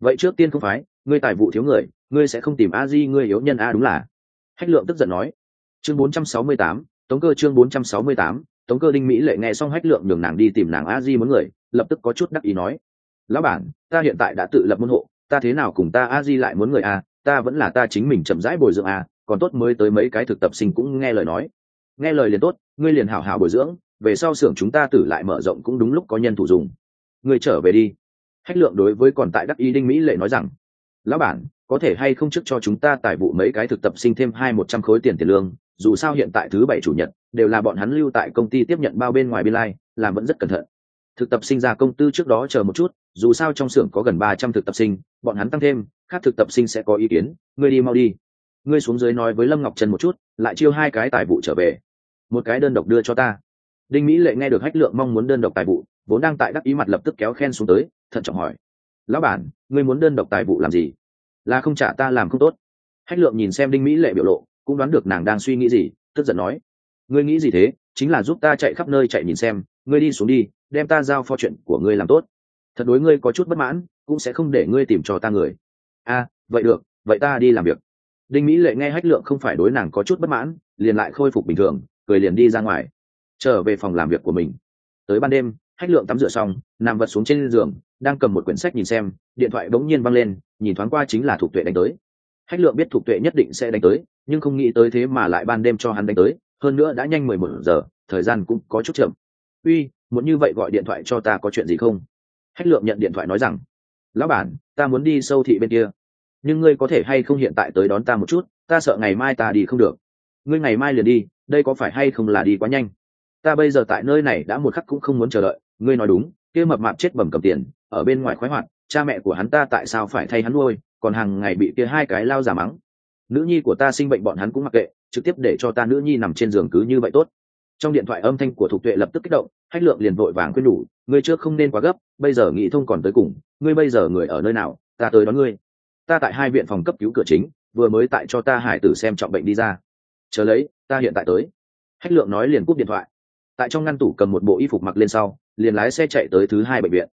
Vậy trước tiên không phái ngươi tài vụ thiếu người ngươi sẽ không tìm a di ngươi yếu nhân a đúng là. Hách lượng tức giận nói. Chương 468, tống cơ chương 468, tống cơ đinh mỹ lệ nghe xong hách lượng nhường nàng đi tìm nàng a di muốn người lập tức có chút đắc ý nói. Lão bản ta hiện tại đã tự lập môn hộ ta thế nào cùng ta a di lại muốn người a ta vẫn là ta chính mình chậm rãi bồi dưỡng a còn tốt mới tới mấy cái thực tập sinh cũng nghe lời nói. Nghe lời liền tốt ngươi liền hảo hảo bồi dưỡng về sau xưởng chúng ta tử lại mở rộng cũng đúng lúc có nhân thủ dùng. Ngươi trở về đi hách lượng đối với còn tại đắc ý đinh mỹ lệ nói rằng lão bản có thể hay không trước cho chúng ta tài vụ mấy cái thực tập sinh thêm hai một trăm khối tiền tiền lương dù sao hiện tại thứ bảy chủ nhật đều là bọn hắn lưu tại công ty tiếp nhận bao bên ngoài biên lai、like, làm vẫn rất cẩn thận. Thực tập sinh ra công tư trước đó chờ một chút dù sao trong xưởng có gần ba trăm thực tập sinh bọn hắn tăng thêm các thực tập sinh sẽ có ý kiến ngươi đi mau đi. Ngươi xuống dưới nói với lâm ngọc trần một chút lại chiêu hai cái tài vụ trở về. Một cái đơn độc đưa cho ta. Đinh mỹ lệ nghe được hách lượng mong muốn đơn độc tài vụ vốn đang tại đắc ý mặt lập tức kéo khen xuống tới thận trọng hỏi. Lão bản ngươi muốn đơn độc tài vụ làm gì? Là không trả ta làm không tốt. Hách lượng nhìn xem đinh mỹ lệ biểu lộ cũng đoán được nàng đang suy nghĩ gì tức giận nói. Ngươi nghĩ gì thế? Chính là giúp ta chạy khắp nơi chạy nhìn xem ngươi đi xuống đi đem ta giao pho chuyện của ngươi làm tốt. Thật đối ngươi có chút bất mãn cũng sẽ không để ngươi tìm cho ta người. A à, vậy được vậy ta đi làm việc. Đinh mỹ lệ nghe hách lượng không phải đối nàng có chút bất mãn liền lại khôi phục bình thường cười liền đi ra ngoài trở về phòng làm việc của mình. Tới ban đêm hách lượng tắm rửa xong, nằm vật xuống trên giường, đang cầm một quyển sách nhìn xem, điện thoại bỗng nhiên văng lên, nhìn thoáng qua chính là thuộc tuệ đánh tới. Hách lượng biết thuộc tuệ nhất định sẽ đánh tới, nhưng không nghĩ tới thế mà lại ban đêm cho hắn đánh tới, hơn nữa đã nhanh mười một giờ, thời gian cũng có chút chậm. Uy, muốn như vậy gọi điện thoại cho ta có chuyện gì không? Hách lượng nhận điện thoại nói rằng, lão bản, ta muốn đi sâu thị bên kia. Nhưng ngươi có thể hay không hiện tại tới đón ta một chút, ta sợ ngày mai ta đi không được. Ngươi ngày mai liền đi, đây có phải hay không là đi quá nhanh? Ta bây giờ tại nơi này đã một khắc cũng không muốn chờ đợi ngươi nói đúng, kia mập mạp chết bẩm cầm tiền, ở bên ngoài khoái hoạt, cha mẹ của hắn ta tại sao phải thay hắn nuôi, còn hàng ngày bị kia hai cái lao giả mắng. Nữ nhi của ta sinh bệnh bọn hắn cũng mặc kệ, trực tiếp để cho ta nữ nhi nằm trên giường cứ như vậy tốt. Trong điện thoại âm thanh của thục tuệ lập tức kích động, hách lượng liền vội vàng khuyên nhủ, ngươi trước không nên quá gấp, bây giờ nghĩ thông còn tới cùng, ngươi bây giờ người ở nơi nào, ta tới đón ngươi. Ta tại hai viện phòng cấp cứu cửa chính, vừa mới tại cho ta hải tử xem trọng bệnh đi ra. Chờ lấy, ta hiện tại tới. Hách lượng nói liền cúp điện thoại. Tại trong ngăn tủ cầm một bộ y phục mặc lên sau liền lái xe chạy tới thứ hai bệnh viện.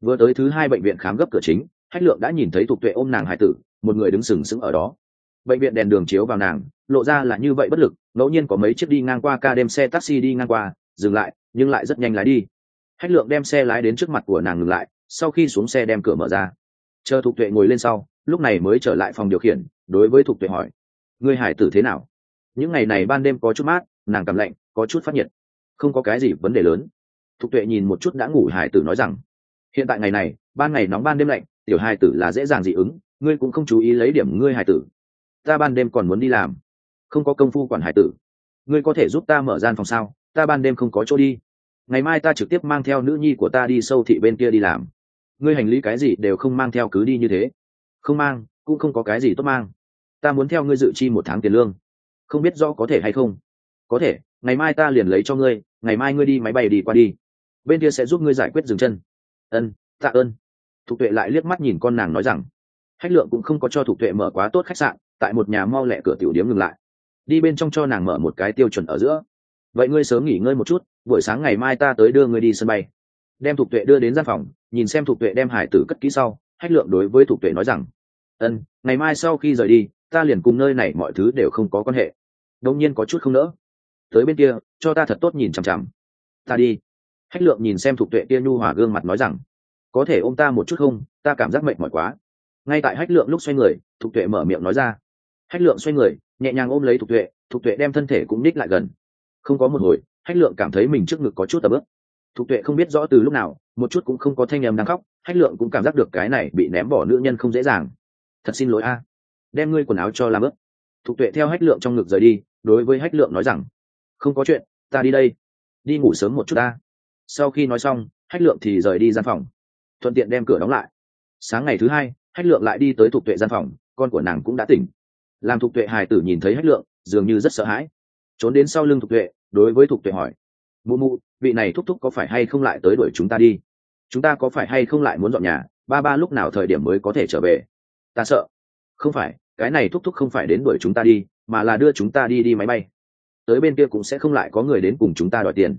Vừa tới thứ hai bệnh viện khám gấp cửa chính, hách lượng đã nhìn thấy thục tuệ ôm nàng hải tử, một người đứng sừng sững ở đó. Bệnh viện đèn đường chiếu vào nàng, lộ ra là như vậy bất lực, ngẫu nhiên có mấy chiếc đi ngang qua ca đem xe taxi đi ngang qua, dừng lại, nhưng lại rất nhanh lái đi. Hách lượng đem xe lái đến trước mặt của nàng ngừng lại, sau khi xuống xe đem cửa mở ra. Chờ thục tuệ ngồi lên sau, lúc này mới trở lại phòng điều khiển, đối với thục tuệ hỏi, ngươi hải tử thế nào? Những ngày này ban đêm có chút mát, nàng cảm lạnh, có chút phát nhiệt. Không có cái gì vấn đề lớn thục tuệ nhìn một chút đã ngủ hải tử nói rằng, hiện tại ngày này, ban ngày nóng ban đêm lạnh, tiểu hải tử là dễ dàng dị ứng, ngươi cũng không chú ý lấy điểm ngươi hải tử. Ta ban đêm còn muốn đi làm, không có công phu quản hải tử. Ngươi có thể giúp ta mở gian phòng sao? Ta ban đêm không có chỗ đi. Ngày mai ta trực tiếp mang theo nữ nhi của ta đi sâu thị bên kia đi làm. Ngươi hành lý cái gì đều không mang theo cứ đi như thế. Không mang, cũng không có cái gì tốt mang. Ta muốn theo ngươi dự chi một tháng tiền lương. Không biết rõ có thể hay không? Có thể, ngày mai ta liền lấy cho ngươi, ngày mai ngươi đi máy bay đi qua đi bên kia sẽ giúp ngươi giải quyết dừng chân. Ân, tạ ơn. Thục tuệ lại liếc mắt nhìn con nàng nói rằng, hách lượng cũng không có cho thục tuệ mở quá tốt khách sạn, tại một nhà mau lẹ cửa tiểu điếm ngừng lại. Đi bên trong cho nàng mở một cái tiêu chuẩn ở giữa. Vậy ngươi sớm nghỉ ngơi một chút, buổi sáng ngày mai ta tới đưa ngươi đi sân bay. Đem thục tuệ đưa đến gian phòng, nhìn xem thục tuệ đem hải tử cất kỹ sau, hách lượng đối với thục tuệ nói rằng, ân, ngày mai sau khi rời đi, ta liền cùng nơi này mọi thứ đều không có quan hệ. Đông nhiên có chút không nỡ. Tới bên kia, cho ta thật tốt nhìn chằm chằm. Ta đi hách lượng nhìn xem thục tuệ kia nhu hòa gương mặt nói rằng, có thể ôm ta một chút không? Ta cảm giác mệt mỏi quá. Ngay tại hách lượng lúc xoay người thục tuệ mở miệng nói ra. Hách lượng xoay người, nhẹ nhàng ôm lấy thục tuệ thục tuệ đem thân thể cũng ních lại gần. Không có một hồi, hách lượng cảm thấy mình trước ngực có chút tập ức thục tuệ không biết rõ từ lúc nào, một chút cũng không có thanh âm đang khóc, hách lượng cũng cảm giác được cái này bị ném bỏ nữ nhân không dễ dàng. Thật xin lỗi a, đem ngươi quần áo cho làm ướp thục tuệ theo hách lượng trong ngực rời đi, đối với hách lượng nói rằng, không có chuyện, ta đi đây. Đi ngủ sớm một chút ta sau khi nói xong, hách lượng thì rời đi gian phòng. Thuận tiện đem cửa đóng lại. Sáng ngày thứ hai, hách lượng lại đi tới thục tuệ gian phòng, con của nàng cũng đã tỉnh. Làm thục tuệ hài tử nhìn thấy hách lượng, dường như rất sợ hãi. Trốn đến sau lưng thục tuệ, đối với thục tuệ hỏi, mụ mụ, vị này thúc thúc có phải hay không lại tới đuổi chúng ta đi? Chúng ta có phải hay không lại muốn dọn nhà? Ba ba lúc nào thời điểm mới có thể trở về? Ta sợ. Không phải, cái này thúc thúc không phải đến đuổi chúng ta đi, mà là đưa chúng ta đi đi máy bay. Tới bên kia cũng sẽ không lại có người đến cùng chúng ta đòi tiền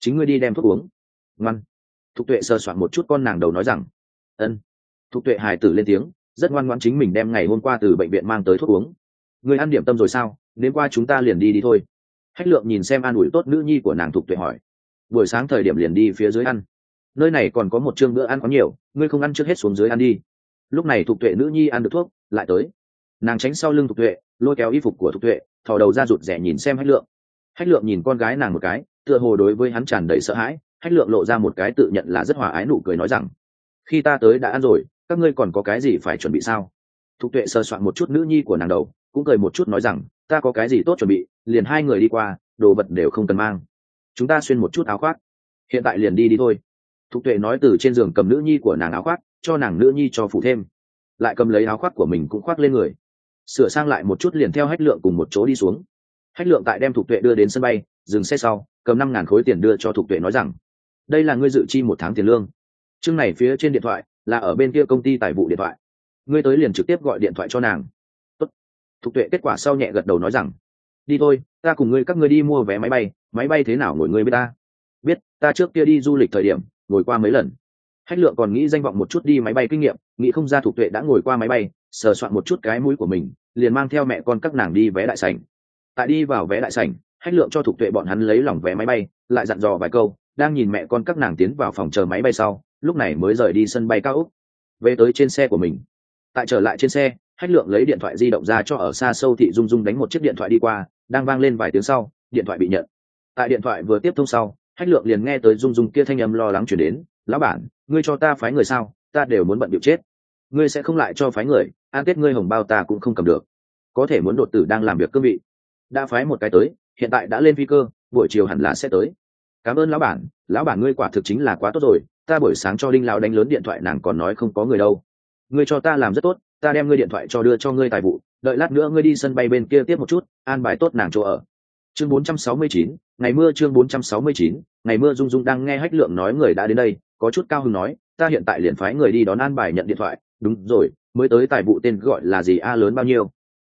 chính ngươi đi đem thuốc uống. Ngoan. Thục tuệ sơ soạn một chút con nàng đầu nói rằng, ân. Thục tuệ hài tử lên tiếng, rất ngoan ngoãn chính mình đem ngày hôm qua từ bệnh viện mang tới thuốc uống. Người ăn điểm tâm rồi sao? Đến qua chúng ta liền đi đi thôi. Hách lượng nhìn xem an ủi tốt nữ nhi của nàng thục tuệ hỏi, buổi sáng thời điểm liền đi phía dưới ăn. Nơi này còn có một chương bữa ăn có nhiều, ngươi không ăn trước hết xuống dưới ăn đi. Lúc này thục tuệ nữ nhi ăn được thuốc, lại tới. Nàng tránh sau lưng thục tuệ, lôi kéo y phục của thục tuệ, thò đầu ra rụt rẻ nhìn xem hách lượng. Hách lượng nhìn con gái nàng một cái tựa hồ đối với hắn tràn đầy sợ hãi, hách lượng lộ ra một cái tự nhận là rất hòa ái nụ cười nói rằng, khi ta tới đã ăn rồi, các ngươi còn có cái gì phải chuẩn bị sao? Thục tuệ sơ soạn một chút nữ nhi của nàng đầu, cũng cười một chút nói rằng, ta có cái gì tốt chuẩn bị, liền hai người đi qua, đồ vật đều không cần mang. Chúng ta xuyên một chút áo khoác. Hiện tại liền đi đi thôi. Thục tuệ nói từ trên giường cầm nữ nhi của nàng áo khoác, cho nàng nữ nhi cho phụ thêm. Lại cầm lấy áo khoác của mình cũng khoác lên người. Sửa sang lại một chút liền theo hách lượng cùng một chỗ đi xuống. Hách lượng tại đem thục tuệ đưa đến sân bay, dừng xe sau cầm năm ngàn khối tiền đưa cho thục tuệ nói rằng, đây là ngươi dự chi một tháng tiền lương. Chương này phía trên điện thoại là ở bên kia công ty tài vụ điện thoại. Ngươi tới liền trực tiếp gọi điện thoại cho nàng. Tốt. thục tuệ kết quả sau nhẹ gật đầu nói rằng, đi thôi, ta cùng ngươi các ngươi đi mua vé máy bay máy bay thế nào ngồi ngươi với ta? Biết, ta trước kia đi du lịch thời điểm, ngồi qua mấy lần. Hách lượng còn nghĩ danh vọng một chút đi máy bay kinh nghiệm, nghĩ không ra thục tuệ đã ngồi qua máy bay, sờ soạn một chút cái mũi của mình, liền mang theo mẹ con các nàng đi vé đại sảnh. Tại đi vào vé đại sảnh hách lượng cho thuộc tuệ bọn hắn lấy lỏng vé máy bay, lại dặn dò vài câu, đang nhìn mẹ con các nàng tiến vào phòng chờ máy bay sau, lúc này mới rời đi sân bay cao úc về tới trên xe của mình. Tại trở lại trên xe hách lượng lấy điện thoại di động ra cho ở xa sâu thị dung dung đánh một chiếc điện thoại đi qua, đang vang lên vài tiếng sau, điện thoại bị nhận. Tại điện thoại vừa tiếp thông sau hách lượng liền nghe tới dung dung kia thanh âm lo lắng chuyển đến, lão bản, ngươi cho ta phái người sao? Ta đều muốn bận điệu chết. Ngươi sẽ không lại cho phái người an tết ngươi hồng bao ta cũng không cầm được. Có thể muốn đột tử đang làm việc cương vị. Đã phái một cái tới hiện tại đã lên phi cơ buổi chiều hẳn là sẽ tới. Cảm ơn lão bản lão bản ngươi quả thực chính là quá tốt rồi ta buổi sáng cho đinh lão đánh lớn điện thoại nàng còn nói không có người đâu. Ngươi cho ta làm rất tốt ta đem ngươi điện thoại cho đưa cho ngươi tài vụ đợi lát nữa ngươi đi sân bay bên kia tiếp một chút an bài tốt nàng chỗ ở. Chương 469, ngày mưa chương 469, ngày mưa dung dung đang nghe hách lượng nói người đã đến đây có chút cao hứng nói ta hiện tại liền phái người đi đón an bài nhận điện thoại. Đúng rồi mới tới tài vụ tên gọi là gì? A lớn bao nhiêu?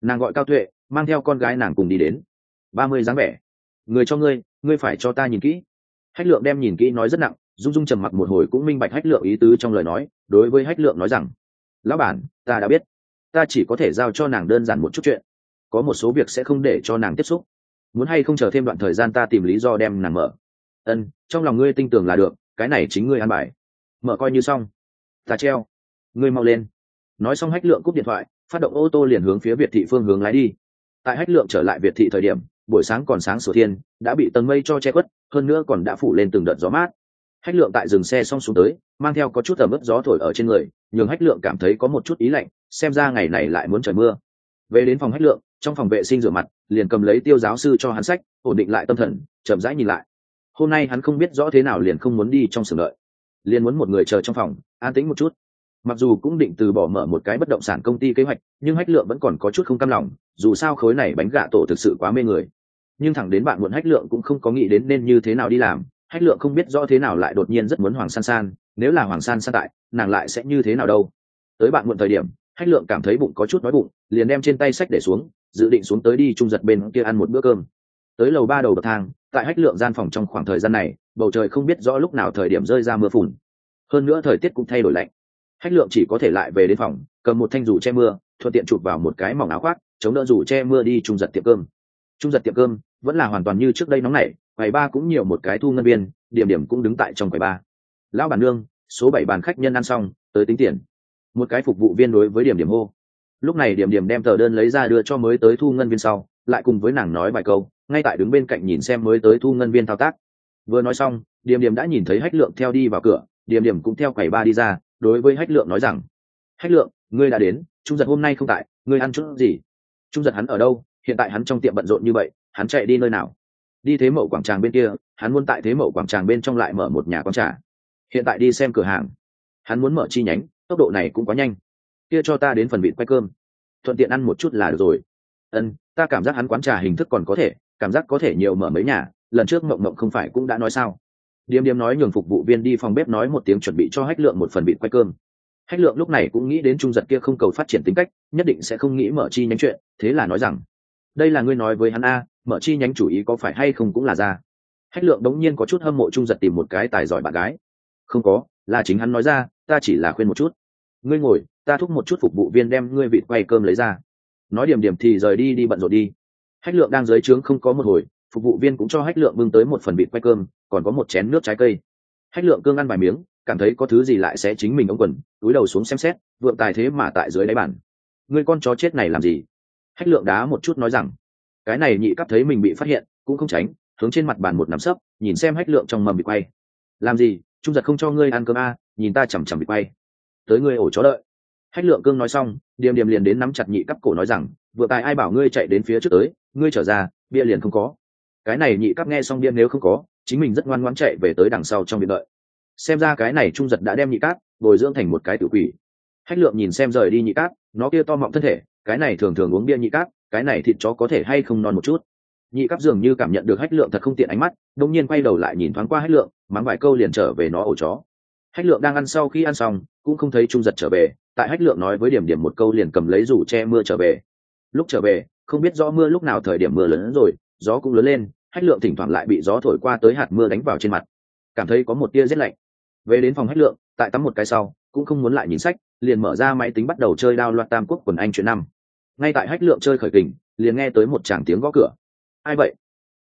Nàng gọi cao tuệ mang theo con gái nàng cùng đi đến ba mươi dáng vẻ. Người cho ngươi ngươi phải cho ta nhìn kỹ. Hách lượng đem nhìn kỹ nói rất nặng, dung dung trầm mặc một hồi cũng minh bạch hách lượng ý tứ trong lời nói, đối với hách lượng nói rằng, lão bản, ta đã biết. Ta chỉ có thể giao cho nàng đơn giản một chút chuyện. Có một số việc sẽ không để cho nàng tiếp xúc. Muốn hay không chờ thêm đoạn thời gian ta tìm lý do đem nàng mở. Ân, trong lòng ngươi tin tưởng là được, cái này chính ngươi ăn bài. Mở coi như xong. Ta treo. Ngươi mau lên. Nói xong hách lượng cúp điện thoại, phát động ô tô liền hướng phía việt thị phương hướng lái đi. Tại hách lượng trở lại việt thị thời điểm buổi sáng còn sáng sửa thiên, đã bị tầng mây cho che khuất, hơn nữa còn đã phủ lên từng đợt gió mát. Hách lượng tại dừng xe xong xuống tới, mang theo có chút ẩm ướt gió thổi ở trên người, nhường hách lượng cảm thấy có một chút ý lạnh, xem ra ngày này lại muốn trời mưa. Về đến phòng hách lượng, trong phòng vệ sinh rửa mặt, liền cầm lấy tiêu giáo sư cho hắn sách, ổn định lại tâm thần, chậm rãi nhìn lại. Hôm nay hắn không biết rõ thế nào liền không muốn đi trong sưởng đợi. Liền muốn một người chờ trong phòng, an tĩnh một chút. Mặc dù cũng định từ bỏ mở một cái bất động sản công ty kế hoạch, nhưng hách lượng vẫn còn có chút không cam lòng, dù sao khối này bánh gà tổ thực sự quá mê người nhưng thẳng đến bạn muộn hách lượng cũng không có nghĩ đến nên như thế nào đi làm. Hách lượng không biết rõ thế nào lại đột nhiên rất muốn hoàng san san. Nếu là hoàng san san tại, nàng lại sẽ như thế nào đâu? Tới bạn muộn thời điểm, hách lượng cảm thấy bụng có chút nói bụng, liền đem trên tay sách để xuống, dự định xuống tới đi trung giật bên kia ăn một bữa cơm. Tới lầu ba đầu bậc thang, tại hách lượng gian phòng trong khoảng thời gian này, bầu trời không biết rõ lúc nào thời điểm rơi ra mưa phùn. Hơn nữa thời tiết cũng thay đổi lạnh. Hách lượng chỉ có thể lại về đến phòng, cầm một thanh dù che mưa, thuận tiện chụp vào một cái mỏng áo khoác, chống đỡ dù che mưa đi trung giật tiệm cơm. Trung giật tiệm cơm vẫn là hoàn toàn như trước đây nóng nảy, quầy ba cũng nhiều một cái thu ngân viên điểm điểm cũng đứng tại trong quầy ba. Lão bản nương, số bảy bàn khách nhân ăn xong, tới tính tiền. Một cái phục vụ viên đối với điểm điểm hô. Lúc này điểm điểm đem tờ đơn lấy ra đưa cho mới tới thu ngân viên sau, lại cùng với nàng nói vài câu, ngay tại đứng bên cạnh nhìn xem mới tới thu ngân viên thao tác. Vừa nói xong, điểm điểm đã nhìn thấy hách lượng theo đi vào cửa, điểm điểm cũng theo quầy ba đi ra, đối với hách lượng nói rằng, hách lượng, ngươi đã đến, trung giật hôm nay không tại, ngươi ăn chút gì? Trung giật hắn ở đâu? Hiện tại hắn trong tiệm bận rộn như vậy hắn chạy đi nơi nào? Đi thế mậu quảng tràng bên kia, hắn muốn tại thế mậu quảng tràng bên trong lại mở một nhà quán trà. Hiện tại đi xem cửa hàng. Hắn muốn mở chi nhánh, tốc độ này cũng quá nhanh. Kia cho ta đến phần vịt quay cơm. Thuận tiện ăn một chút là được rồi. Ân, ta cảm giác hắn quán trà hình thức còn có thể, cảm giác có thể nhiều mở mấy nhà, lần trước mộng mộng không phải cũng đã nói sao? Điềm điềm nói nhường phục vụ viên đi phòng bếp nói một tiếng chuẩn bị cho hách lượng một phần vịt quay cơm. Hách lượng lúc này cũng nghĩ đến trung giật kia không cầu phát triển tính cách, nhất định sẽ không nghĩ mở chi nhánh chuyện, thế là nói rằng đây là ngươi nói với hắn a, mở chi nhánh chủ ý có phải hay không cũng là ra. Hách lượng đống nhiên có chút hâm mộ trung giật tìm một cái tài giỏi bạn gái. Không có, là chính hắn nói ra, ta chỉ là khuyên một chút. Ngươi ngồi, ta thúc một chút phục vụ viên đem ngươi vịt quay cơm lấy ra. Nói điểm điểm thì rời đi đi bận rộn đi. Hách lượng đang dưới trướng không có một hồi, phục vụ viên cũng cho hách lượng bưng tới một phần vịt quay cơm, còn có một chén nước trái cây. Hách lượng cương ăn vài miếng, cảm thấy có thứ gì lại sẽ chính mình ống quần, túi đầu xuống xem xét vượng tài thế mà tại dưới đáy bàn. Người con chó chết này làm gì? Hách lượng đá một chút nói rằng, cái này nhị cấp thấy mình bị phát hiện, cũng không tránh, hướng trên mặt bàn một nắm sấp, nhìn xem hách lượng trong mầm bị quay. Làm gì, trung giật không cho ngươi ăn cơm a, nhìn ta chằm chằm bị quay. Tới ngươi ổ chó đợi. Hách lượng cương nói xong, điềm điềm liền đến nắm chặt nhị cấp cổ nói rằng, vừa tài ai bảo ngươi chạy đến phía trước tới, ngươi trở ra, bia liền không có. Cái này nhị cấp nghe xong bia nếu không có, chính mình rất ngoan ngoãn chạy về tới đằng sau trong biệt đợi. Xem ra cái này trung giật đã đem nhị cát, bồi dưỡng thành một cái tự quỷ. Hách lượng nhìn xem rời đi nhị cát, nó kia to mọng thân thể cái này thường thường uống bia nhị cát cái này thịt chó có thể hay không non một chút. Nhị cát dường như cảm nhận được hách lượng thật không tiện ánh mắt đông nhiên quay đầu lại nhìn thoáng qua hách lượng, mắng vài câu liền trở về nó ổ chó. Hách lượng đang ăn sau khi ăn xong, cũng không thấy trung giật trở về, tại hách lượng nói với điểm điểm một câu liền cầm lấy rủ che mưa trở về. Lúc trở về, không biết rõ mưa lúc nào thời điểm mưa lớn hơn rồi, gió cũng lớn lên, hách lượng thỉnh thoảng lại bị gió thổi qua tới hạt mưa đánh vào trên mặt. Cảm thấy có một tia rét lạnh. Về đến phòng hách lượng, tại tắm một cái sau, cũng không muốn lại nhìn sách, liền mở ra máy tính bắt đầu chơi đao loạt tam quốc quần anh chuyện năm ngay tại hách lượng chơi khởi kình, liền nghe tới một tràng tiếng gõ cửa. Ai vậy?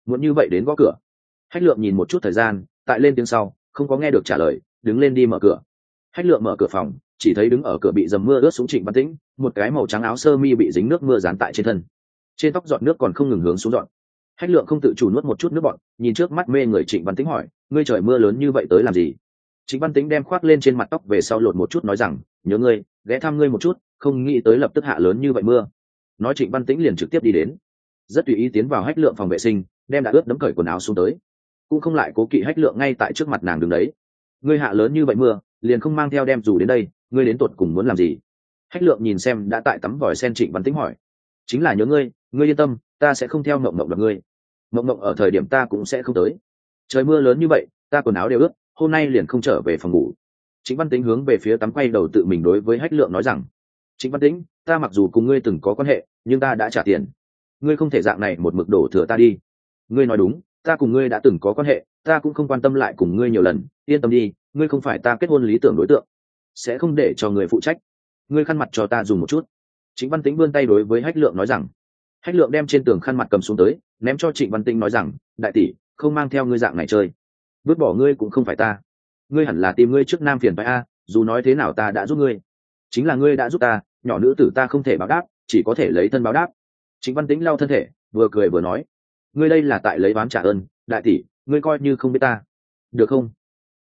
Muốn như vậy đến gõ cửa. Hách lượng nhìn một chút thời gian, tại lên tiếng sau, không có nghe được trả lời, đứng lên đi mở cửa. Hách lượng mở cửa phòng, chỉ thấy đứng ở cửa bị dầm mưa ướt xuống trịnh văn tĩnh, một cái màu trắng áo sơ mi bị dính nước mưa dán tại trên thân. Trên tóc dọn nước còn không ngừng hướng xuống dọn. Hách lượng không tự chủ nuốt một chút nước bọn nhìn trước mắt mê người trịnh văn tĩnh hỏi, ngươi trời mưa lớn như vậy tới làm gì? Trịnh văn tĩnh đem khoác lên trên mặt tóc về sau lột một chút, nói rằng, nhớ ngươi, ghé thăm ngươi một chút, không nghĩ tới lập tức hạ lớn như vậy mưa nói trịnh văn tĩnh liền trực tiếp đi đến. Rất tùy ý tiến vào hách lượng phòng vệ sinh, đem đã ướt đấm cởi quần áo xuống tới. Cũng không lại cố kỵ hách lượng ngay tại trước mặt nàng đứng đấy. Ngươi hạ lớn như vậy mưa, liền không mang theo đem dù đến đây, ngươi đến tột cùng muốn làm gì? Hách lượng nhìn xem đã tại tắm vòi sen trịnh văn tĩnh hỏi. Chính là nhớ ngươi ngươi yên tâm, ta sẽ không theo mộng mộng đập ngươi. Mộng mộng ở thời điểm ta cũng sẽ không tới. Trời mưa lớn như vậy, ta quần áo đều ướt, hôm nay liền không trở về phòng ngủ. Chính văn tính hướng về phía tắm quay đầu tự mình đối với hách lượng nói rằng chính văn tĩnh, ta mặc dù cùng ngươi từng có quan hệ, nhưng ta đã trả tiền. Ngươi không thể dạng này một mực đổ thừa ta đi. Ngươi nói đúng, ta cùng ngươi đã từng có quan hệ, ta cũng không quan tâm lại cùng ngươi nhiều lần. Yên tâm đi, ngươi không phải ta kết hôn lý tưởng đối tượng. Sẽ không để cho người phụ trách. Ngươi khăn mặt cho ta dùng một chút. Chính văn Tĩnh vươn tay đối với hách lượng nói rằng. Hách lượng đem trên tường khăn mặt cầm xuống tới, ném cho trịnh văn Tĩnh nói rằng, đại tỷ, không mang theo ngươi dạng này chơi. Vứt bỏ ngươi cũng không phải ta. Ngươi hẳn là tìm ngươi trước nam phiền phải a, dù nói thế nào ta đã giúp ngươi. Chính là ngươi đã giúp ta nhỏ nữ tử ta không thể báo đáp, chỉ có thể lấy thân báo đáp. Chính văn tính lau thân thể, vừa cười vừa nói, ngươi đây là tại lấy oán trả ơn, đại tỷ, ngươi coi như không biết ta. Được không?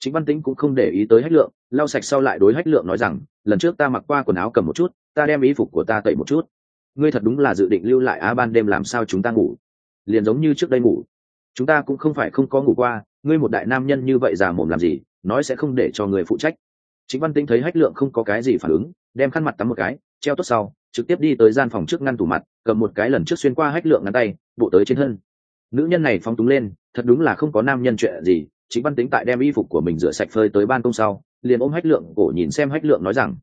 Chính văn tính cũng không để ý tới hách lượng, lau sạch sau lại đối hách lượng nói rằng, lần trước ta mặc qua quần áo cầm một chút, ta đem ý phục của ta tẩy một chút. Ngươi thật đúng là dự định lưu lại á ban đêm làm sao chúng ta ngủ? Liền giống như trước đây ngủ. Chúng ta cũng không phải không có ngủ qua, ngươi một đại nam nhân như vậy già mồm làm gì, nói sẽ không để cho người phụ trách. Chính văn Tĩnh thấy hách lượng không có cái gì phản ứng, đem khăn mặt tắm một cái treo tốt sau, trực tiếp đi tới gian phòng trước ngăn tủ mặt, cầm một cái lần trước xuyên qua hách lượng ngăn tay, bộ tới trên thân. Nữ nhân này phóng túng lên, thật đúng là không có nam nhân chuyện gì chính văn tính tại đem y phục của mình rửa sạch phơi tới ban công sau, liền ôm hách lượng cổ nhìn xem hách lượng nói rằng,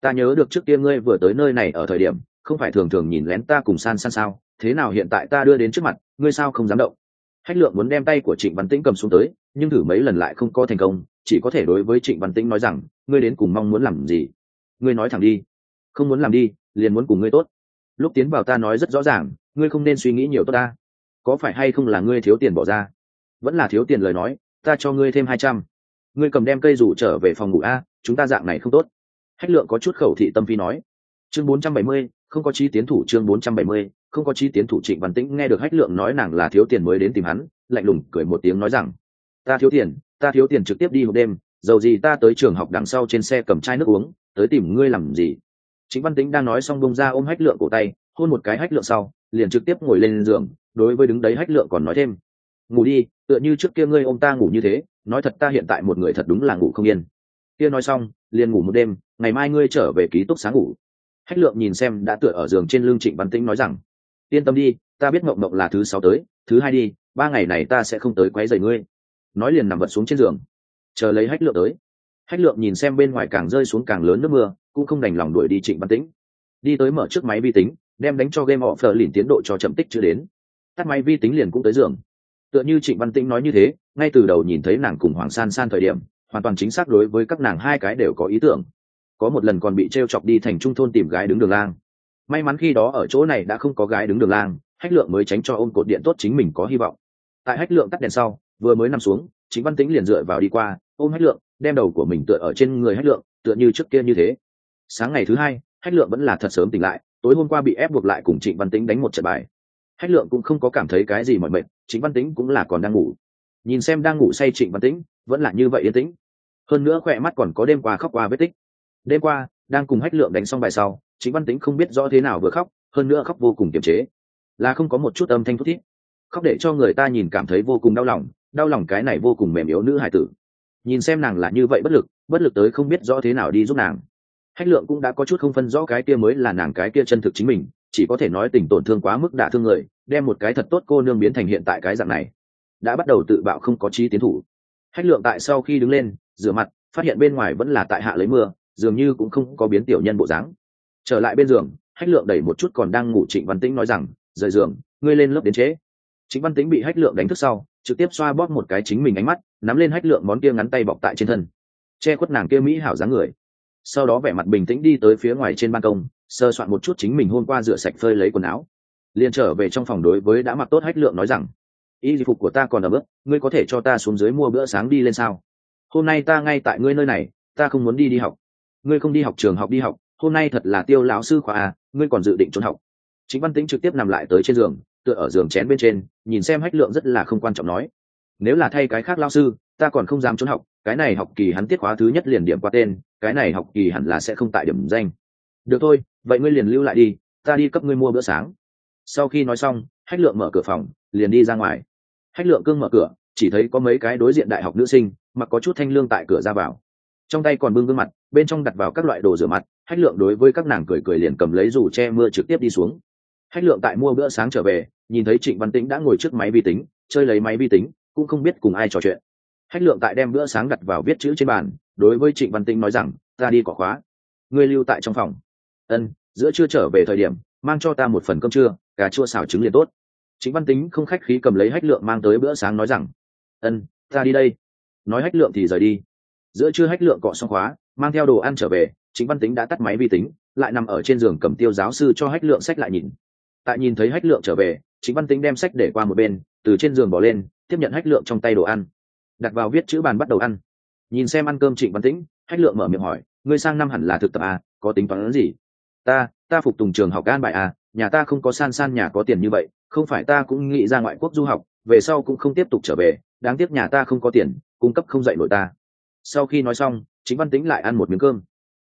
ta nhớ được trước kia ngươi vừa tới nơi này ở thời điểm, không phải thường thường nhìn lén ta cùng san san sao, thế nào hiện tại ta đưa đến trước mặt, ngươi sao không dám động? Hách lượng muốn đem tay của trịnh văn tĩnh cầm xuống tới, nhưng thử mấy lần lại không có thành công, chỉ có thể đối với trịnh văn tĩnh nói rằng, ngươi đến cùng mong muốn làm gì? Ngươi nói thẳng đi không muốn làm đi, liền muốn cùng ngươi tốt. Lúc tiến vào ta nói rất rõ ràng, ngươi không nên suy nghĩ nhiều tốt ta. Có phải hay không là ngươi thiếu tiền bỏ ra? Vẫn là thiếu tiền lời nói, ta cho ngươi thêm hai trăm. Ngươi cầm đem cây rủ trở về phòng ngủ a, chúng ta dạng này không tốt. Hách lượng có chút khẩu thị tâm phi nói. Chương bốn trăm bảy mươi, không có chi tiến thủ chương bốn trăm bảy mươi, không có chi tiến thủ trịnh văn tĩnh nghe được hách lượng nói nàng là thiếu tiền mới đến tìm hắn, lạnh lùng cười một tiếng nói rằng, ta thiếu tiền, ta thiếu tiền trực tiếp đi hộp đêm, dầu gì ta tới trường học đằng sau trên xe cầm chai nước uống, tới tìm ngươi làm gì? Trịnh văn tĩnh đang nói xong bông ra ôm hách lượng cổ tay, hôn một cái hách lượng sau, liền trực tiếp ngồi lên giường, đối với đứng đấy hách lượng còn nói thêm. Ngủ đi, tựa như trước kia ngươi ôm ta ngủ như thế, nói thật ta hiện tại một người thật đúng là ngủ không yên. Kia nói xong, liền ngủ một đêm, ngày mai ngươi trở về ký túc sáng ngủ. Hách lượng nhìn xem đã tựa ở giường trên lưng trịnh văn tĩnh nói rằng, yên tâm đi, ta biết mộng mộng là thứ sáu tới, thứ hai đi, ba ngày này ta sẽ không tới quấy rầy ngươi. Nói liền nằm vật xuống trên giường, chờ lấy hách lượng tới hách lượng nhìn xem bên ngoài càng rơi xuống càng lớn nước mưa, cũng không đành lòng đuổi đi trịnh văn tĩnh. Đi tới mở trước máy vi tính, đem đánh cho game họ phờ lìn tiến độ cho chậm tích chưa đến. Tắt máy vi tính liền cũng tới giường. Tựa như trịnh văn tĩnh nói như thế, ngay từ đầu nhìn thấy nàng cùng hoàng san san thời điểm, hoàn toàn chính xác đối với các nàng hai cái đều có ý tưởng. Có một lần còn bị t r e o chọc đi thành trung thôn tìm gái đứng đường lang. May mắn khi đó ở chỗ này đã không có gái đứng đường lang, hách lượng mới tránh cho ôm cột điện tốt chính mình có hy vọng. Tại hách lượng tắt đèn sau, vừa mới nằm xuống chính văn tĩnh liền dựa vào đi qua ôm hách lượng, đem đầu của mình tựa ở trên người hách lượng, tựa như trước kia như thế. Sáng ngày thứ hai, hách lượng vẫn là thật sớm tỉnh lại, tối hôm qua bị ép buộc lại cùng trịnh văn tĩnh đánh một trận bài. Hách lượng cũng không có cảm thấy cái gì mọi mệt, trịnh văn tĩnh cũng là còn đang ngủ. Nhìn xem đang ngủ say trịnh văn tĩnh, vẫn là như vậy yên tĩnh. Hơn nữa khỏe mắt còn có đêm qua khóc qua vết tích. Đêm qua, đang cùng hách lượng đánh xong bài sau, trịnh văn tĩnh không biết rõ thế nào vừa khóc, hơn nữa khóc vô cùng kiềm chế. Là không có một chút âm thanh thút thít. Khóc để cho người ta nhìn cảm thấy vô cùng đau lòng đau lòng cái này vô cùng mềm yếu nữ hải tử nhìn xem nàng là như vậy bất lực bất lực tới không biết rõ thế nào đi giúp nàng. Hách lượng cũng đã có chút không phân rõ cái kia mới là nàng cái kia chân thực chính mình, chỉ có thể nói tình tổn thương quá mức đả thương người, đem một cái thật tốt cô nương biến thành hiện tại cái dạng này. Đã bắt đầu tự bạo không có trí tiến thủ. Hách lượng tại sau khi đứng lên, rửa mặt, phát hiện bên ngoài vẫn là tại hạ lấy mưa, dường như cũng không có biến tiểu nhân bộ dáng. Trở lại bên giường, hách lượng đẩy một chút còn đang ngủ trịnh văn tĩnh nói rằng, rời giường, ngươi lên lớp đến chế. trịnh văn tĩnh bị hách lượng đánh thức sau trực tiếp xoa bóp một cái chính mình ánh mắt, nắm lên hách lượng món kia ngắn tay bọc tại trên thân. Che khuất nàng kia mỹ hảo dáng người. Sau đó vẻ mặt bình tĩnh đi tới phía ngoài trên ban công, sơ soạn một chút chính mình hôm qua rửa sạch phơi lấy quần áo. Liền trở về trong phòng đối với đã mặc tốt hách lượng nói rằng y phục của ta còn ở bước, ngươi có thể cho ta xuống dưới mua bữa sáng đi lên sao? Hôm nay ta ngay tại ngươi nơi này, ta không muốn đi đi học. Ngươi không đi học trường học đi học, hôm nay thật là tiêu lão sư khoa à ngươi còn dự định trốn học. Chính văn tĩnh trực tiếp nằm lại tới trên giường tựa ở giường chén bên trên, nhìn xem hách lượng rất là không quan trọng nói. Nếu là thay cái khác lao sư, ta còn không dám trốn học, cái này học kỳ hắn tiết khóa thứ nhất liền điểm qua tên, cái này học kỳ hẳn là sẽ không tại điểm danh. Được thôi, vậy ngươi liền lưu lại đi, ta đi cấp ngươi mua bữa sáng. Sau khi nói xong, hách lượng mở cửa phòng, liền đi ra ngoài. Hách lượng cương mở cửa, chỉ thấy có mấy cái đối diện đại học nữ sinh, mặc có chút thanh lương tại cửa ra vào. Trong tay còn bưng gương mặt, bên trong đặt vào các loại đồ rửa mặt, hách lượng đối với các nàng cười cười liền cầm lấy dù che mưa trực tiếp đi xuống hách lượng tại mua bữa sáng trở về, nhìn thấy trịnh văn tĩnh đã ngồi trước máy vi tính, chơi lấy máy vi tính, cũng không biết cùng ai trò chuyện. Hách lượng tại đem bữa sáng đặt vào viết chữ trên bàn, đối với trịnh văn tĩnh nói rằng, ta đi quả khóa. Ngươi lưu tại trong phòng. Ân, giữa trưa trở về thời điểm, mang cho ta một phần cơm trưa cà chua xào trứng liền tốt. Chính văn tính không khách khí cầm lấy hách lượng mang tới bữa sáng nói rằng, ân, ta đi đây. Nói hách lượng thì rời đi. Giữa trưa hách lượng cọ xong khóa, mang theo đồ ăn trở về chính văn tính đã tắt máy vi tính, lại nằm ở trên giường cầm tiêu giáo sư cho hách lượng sách lại nhìn tại nhìn thấy hách lượng trở về chính văn tính đem sách để qua một bên từ trên giường bỏ lên tiếp nhận hách lượng trong tay đồ ăn. Đặt vào viết chữ bàn bắt đầu ăn. Nhìn xem ăn cơm trịnh văn tĩnh hách lượng mở miệng hỏi ngươi sang năm hẳn là thực tập à, có tính toán gì? Ta ta phục tùng trường học gan bài à, nhà ta không có san san nhà có tiền như vậy không phải ta cũng nghĩ ra ngoại quốc du học về sau cũng không tiếp tục trở về đáng tiếc nhà ta không có tiền cung cấp không dạy nổi ta. Sau khi nói xong chính văn tĩnh lại ăn một miếng cơm.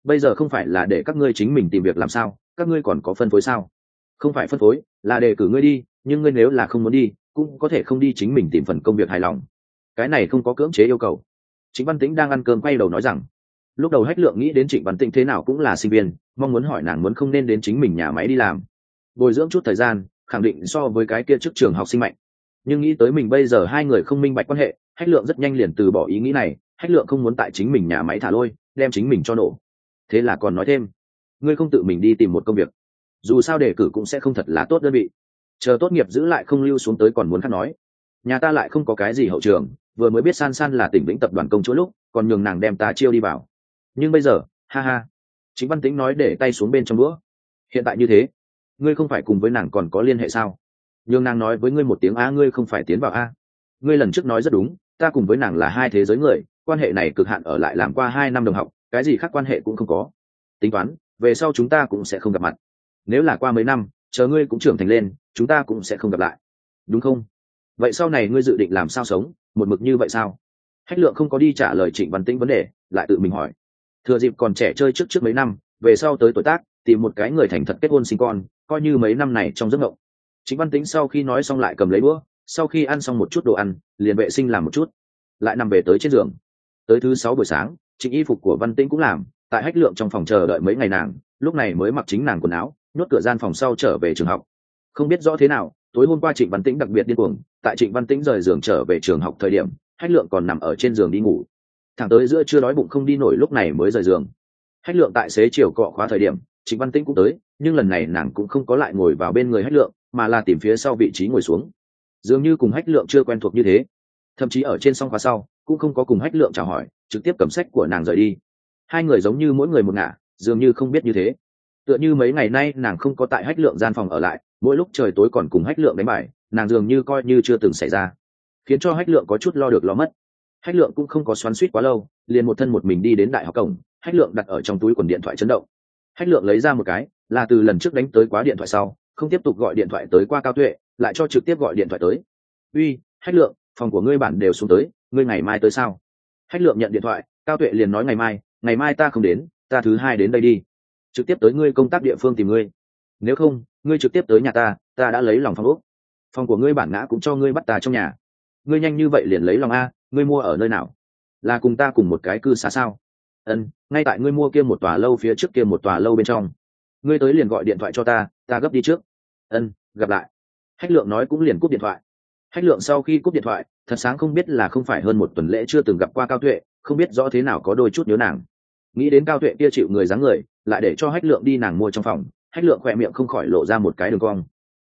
Bây giờ không phải là để các ngươi chính mình tìm việc làm sao các ngươi còn có phân phối sao? Không phải phân phối, là đề cử ngươi đi, nhưng ngươi nếu là không muốn đi, cũng có thể không đi chính mình tìm phần công việc hài lòng. Cái này không có cưỡng chế yêu cầu. Chính văn tĩnh đang ăn cơm quay đầu nói rằng, lúc đầu hách lượng nghĩ đến trịnh văn tĩnh thế nào cũng là sinh viên, mong muốn hỏi nàng muốn không nên đến chính mình nhà máy đi làm. Bồi dưỡng chút thời gian, khẳng định so với cái kia trước trường học sinh mạnh. Nhưng nghĩ tới mình bây giờ hai người không minh bạch quan hệ, hách lượng rất nhanh liền từ bỏ ý nghĩ này, hách lượng không muốn tại chính mình nhà máy thả lôi, đem chính mình cho nổ. Thế là còn nói thêm, ngươi không tự mình đi tìm một công việc dù sao đề cử cũng sẽ không thật là tốt đơn vị. Chờ tốt nghiệp giữ lại không lưu xuống tới còn muốn khắc nói. Nhà ta lại không có cái gì hậu trường, vừa mới biết san san là tỉnh vĩnh tập đoàn công chúa lúc, còn nhường nàng đem ta chiêu đi vào. Nhưng bây giờ, ha ha. Chính văn tính nói để tay xuống bên trong đũa. Hiện tại như thế, ngươi không phải cùng với nàng còn có liên hệ sao? Nhường nàng nói với ngươi một tiếng a ngươi không phải tiến vào a ngươi lần trước nói rất đúng, ta cùng với nàng là hai thế giới người, quan hệ này cực hạn ở lại làm qua hai năm đồng học, cái gì khác quan hệ cũng không có. Tính toán, về sau chúng ta cũng sẽ không gặp mặt nếu là qua mấy năm, chờ ngươi cũng trưởng thành lên, chúng ta cũng sẽ không gặp lại. Đúng không? Vậy sau này ngươi dự định làm sao sống? Một mực như vậy sao? Hách lượng không có đi trả lời trịnh văn tĩnh vấn đề, lại tự mình hỏi. Thừa dịp còn trẻ chơi trước trước mấy năm, về sau tới tuổi tác, tìm một cái người thành thật kết hôn sinh con, coi như mấy năm này trong giấc ngộng chính văn tĩnh sau khi nói xong lại cầm lấy bữa sau khi ăn xong một chút đồ ăn, liền vệ sinh làm một chút. Lại nằm về tới trên giường. Tới thứ sáu buổi sáng, trịnh y phục của văn tĩnh cũng làm, tại hách lượng trong phòng chờ đợi mấy ngày nàng, lúc này mới mặc chính nàng quần áo nhốt cửa gian phòng sau trở về trường học. Không biết rõ thế nào, tối hôm qua trịnh văn tĩnh đặc biệt điên cuồng, tại trịnh văn tĩnh rời giường trở về trường học thời điểm, hách lượng còn nằm ở trên giường đi ngủ. Thẳng tới giữa chưa đói bụng không đi nổi lúc này mới rời giường. Hách lượng tại xế chiều cọ khóa thời điểm, trịnh văn tĩnh cũng tới, nhưng lần này nàng cũng không có lại ngồi vào bên người hách lượng, mà là tìm phía sau vị trí ngồi xuống. Dường như cùng hách lượng chưa quen thuộc như thế. Thậm chí ở trên song khóa sau, cũng không có cùng hách lượng chào hỏi, trực tiếp cầm sách của nàng rời đi. Hai người giống như mỗi người một ngả, dường như không biết như thế tựa như mấy ngày nay nàng không có tại hách lượng gian phòng ở lại, mỗi lúc trời tối còn cùng hách lượng đánh bài, nàng dường như coi như chưa từng xảy ra, khiến cho hách lượng có chút lo được lo mất. Hách lượng cũng không có xoắn suýt quá lâu, liền một thân một mình đi đến đại học cổng, hách lượng đặt ở trong túi quần điện thoại chấn động. Hách lượng lấy ra một cái, là từ lần trước đánh tới quá điện thoại sau, không tiếp tục gọi điện thoại tới qua cao tuệ, lại cho trực tiếp gọi điện thoại tới. Uy, hách lượng, phòng của ngươi bản đều xuống tới, ngươi ngày mai tới sao? Hách lượng nhận điện thoại, cao tuệ liền nói, ngày mai ngày mai ta không đến, ta thứ hai đến đây đi trực tiếp tới ngươi công tác địa phương tìm ngươi. Nếu không, ngươi trực tiếp tới nhà ta ta đã lấy lòng phòng úc phòng của ngươi bản ngã cũng cho ngươi bắt ta trong nhà. Ngươi nhanh như vậy liền lấy lòng a, ngươi mua ở nơi nào? Là cùng ta cùng một cái cư xá sao? Ân, ngay tại ngươi mua kia một tòa lâu phía trước kia một tòa lâu bên trong. Ngươi tới liền gọi điện thoại cho ta ta gấp đi trước. Ân, gặp lại. Hách lượng nói cũng liền cúp điện thoại. Hách lượng sau khi cúp điện thoại, thật sáng không biết là không phải hơn một tuần lễ chưa từng gặp qua cao tuệ, không biết rõ thế nào có đôi chút nhớ nàng. Nghĩ đến cao tuệ kia chịu người dáng người lại để cho hách lượng đi nàng mua trong phòng. Hách lượng khỏe miệng không khỏi lộ ra một cái đường cong.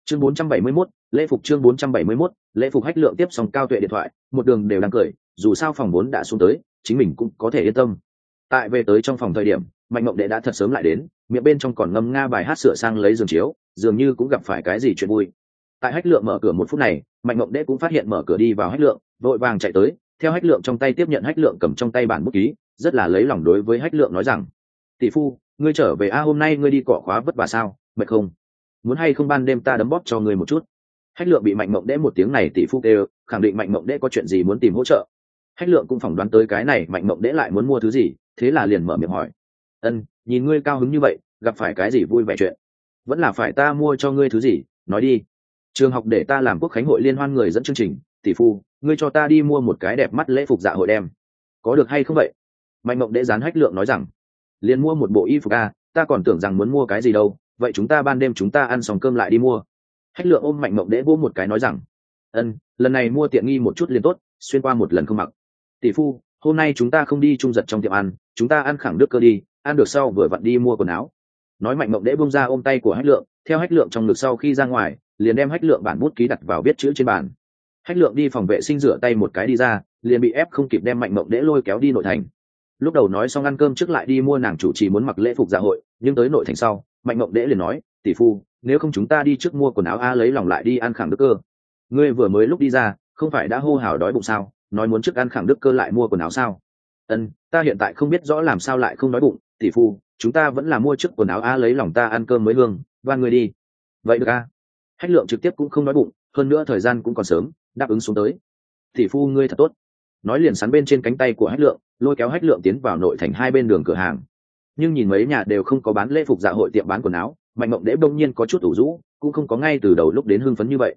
Chương 471, lễ phục chương 471, lễ phục hách lượng tiếp xong cao tuệ điện thoại một đường đều đang cười dù sao phòng vốn đã xuống tới chính mình cũng có thể yên tâm. Tại về tới trong phòng thời điểm mạnh mộng đệ đã thật sớm lại đến miệng bên trong còn ngâm nga bài hát sửa sang lấy giường chiếu dường như cũng gặp phải cái gì chuyện vui. Tại hách lượng mở cửa một phút này mạnh mộng đệ cũng phát hiện mở cửa đi vào hách lượng vội vàng chạy tới theo hách lượng trong tay tiếp nhận hách lượng cầm trong tay bản bút ký rất là lấy lòng đối với hách lượng nói rằng tỷ phu ngươi trở về a, hôm nay ngươi đi cọ khóa vất vả sao, mệt không? Muốn hay không ban đêm ta đấm bóp cho ngươi một chút? Hách lượng bị mạnh mộng đễ một tiếng này tỷ phúc đều khẳng định mạnh mộng đễ có chuyện gì muốn tìm hỗ trợ. Hách lượng cũng phỏng đoán tới cái này mạnh mộng đễ lại muốn mua thứ gì, thế là liền mở miệng hỏi. Ân, nhìn ngươi cao hứng như vậy, gặp phải cái gì vui vẻ chuyện? Vẫn là phải ta mua cho ngươi thứ gì, nói đi. Trường học để ta làm quốc khánh hội liên hoan người dẫn chương trình, tỷ phu, ngươi cho ta đi mua một cái đẹp mắt lễ phục dạ hội đem. Có được hay không vậy? Mạnh mộng đễ dán hách lượng nói rằng liền mua một bộ y phục a, ta còn tưởng rằng muốn mua cái gì đâu, vậy chúng ta ban đêm chúng ta ăn xong cơm lại đi mua. Hách lượng ôm mạnh mộng đễ vỗ một cái nói rằng, ân, lần này mua tiện nghi một chút liền tốt, xuyên qua một lần không mặc. Tỷ phu, hôm nay chúng ta không đi trung giật trong tiệm ăn, chúng ta ăn khẳng đức cơ đi, ăn được sau vừa vặn đi mua quần áo. Nói mạnh mộng đễ bông ra ôm tay của hách lượng, theo hách lượng trong ngực sau khi ra ngoài, liền đem hách lượng bản bút ký đặt vào viết chữ trên bàn. Hách lượng đi phòng vệ sinh rửa tay một cái đi ra, liền bị ép không kịp đem mạnh mộng đễ lôi kéo đi nội thành lúc đầu nói xong ăn cơm trước lại đi mua nàng chủ trì muốn mặc lễ phục dạ hội, nhưng tới nội thành sau, mạnh mộng đễ liền nói, tỷ phu, nếu không chúng ta đi trước mua quần áo a lấy lòng lại đi ăn khẳng đức cơ. Ngươi vừa mới lúc đi ra, không phải đã hô hào đói bụng sao? Nói muốn trước ăn khẳng đức cơ lại mua quần áo sao? Ân, ta hiện tại không biết rõ làm sao lại không đói bụng, tỷ phu, chúng ta vẫn là mua trước quần áo a lấy lòng ta ăn cơm mới hương, và người đi. Vậy được a. Hách lượng trực tiếp cũng không đói bụng, hơn nữa thời gian cũng còn sớm, đáp ứng xuống tới. Tỷ phu, ngươi thật tốt nói liền sắn bên trên cánh tay của hách lượng, lôi kéo hách lượng tiến vào nội thành hai bên đường cửa hàng. Nhưng nhìn mấy nhà đều không có bán lễ phục dạ hội tiệm bán quần áo, mạnh mộng đễ đông nhiên có chút ủ rũ, cũng không có ngay từ đầu lúc đến hưng phấn như vậy.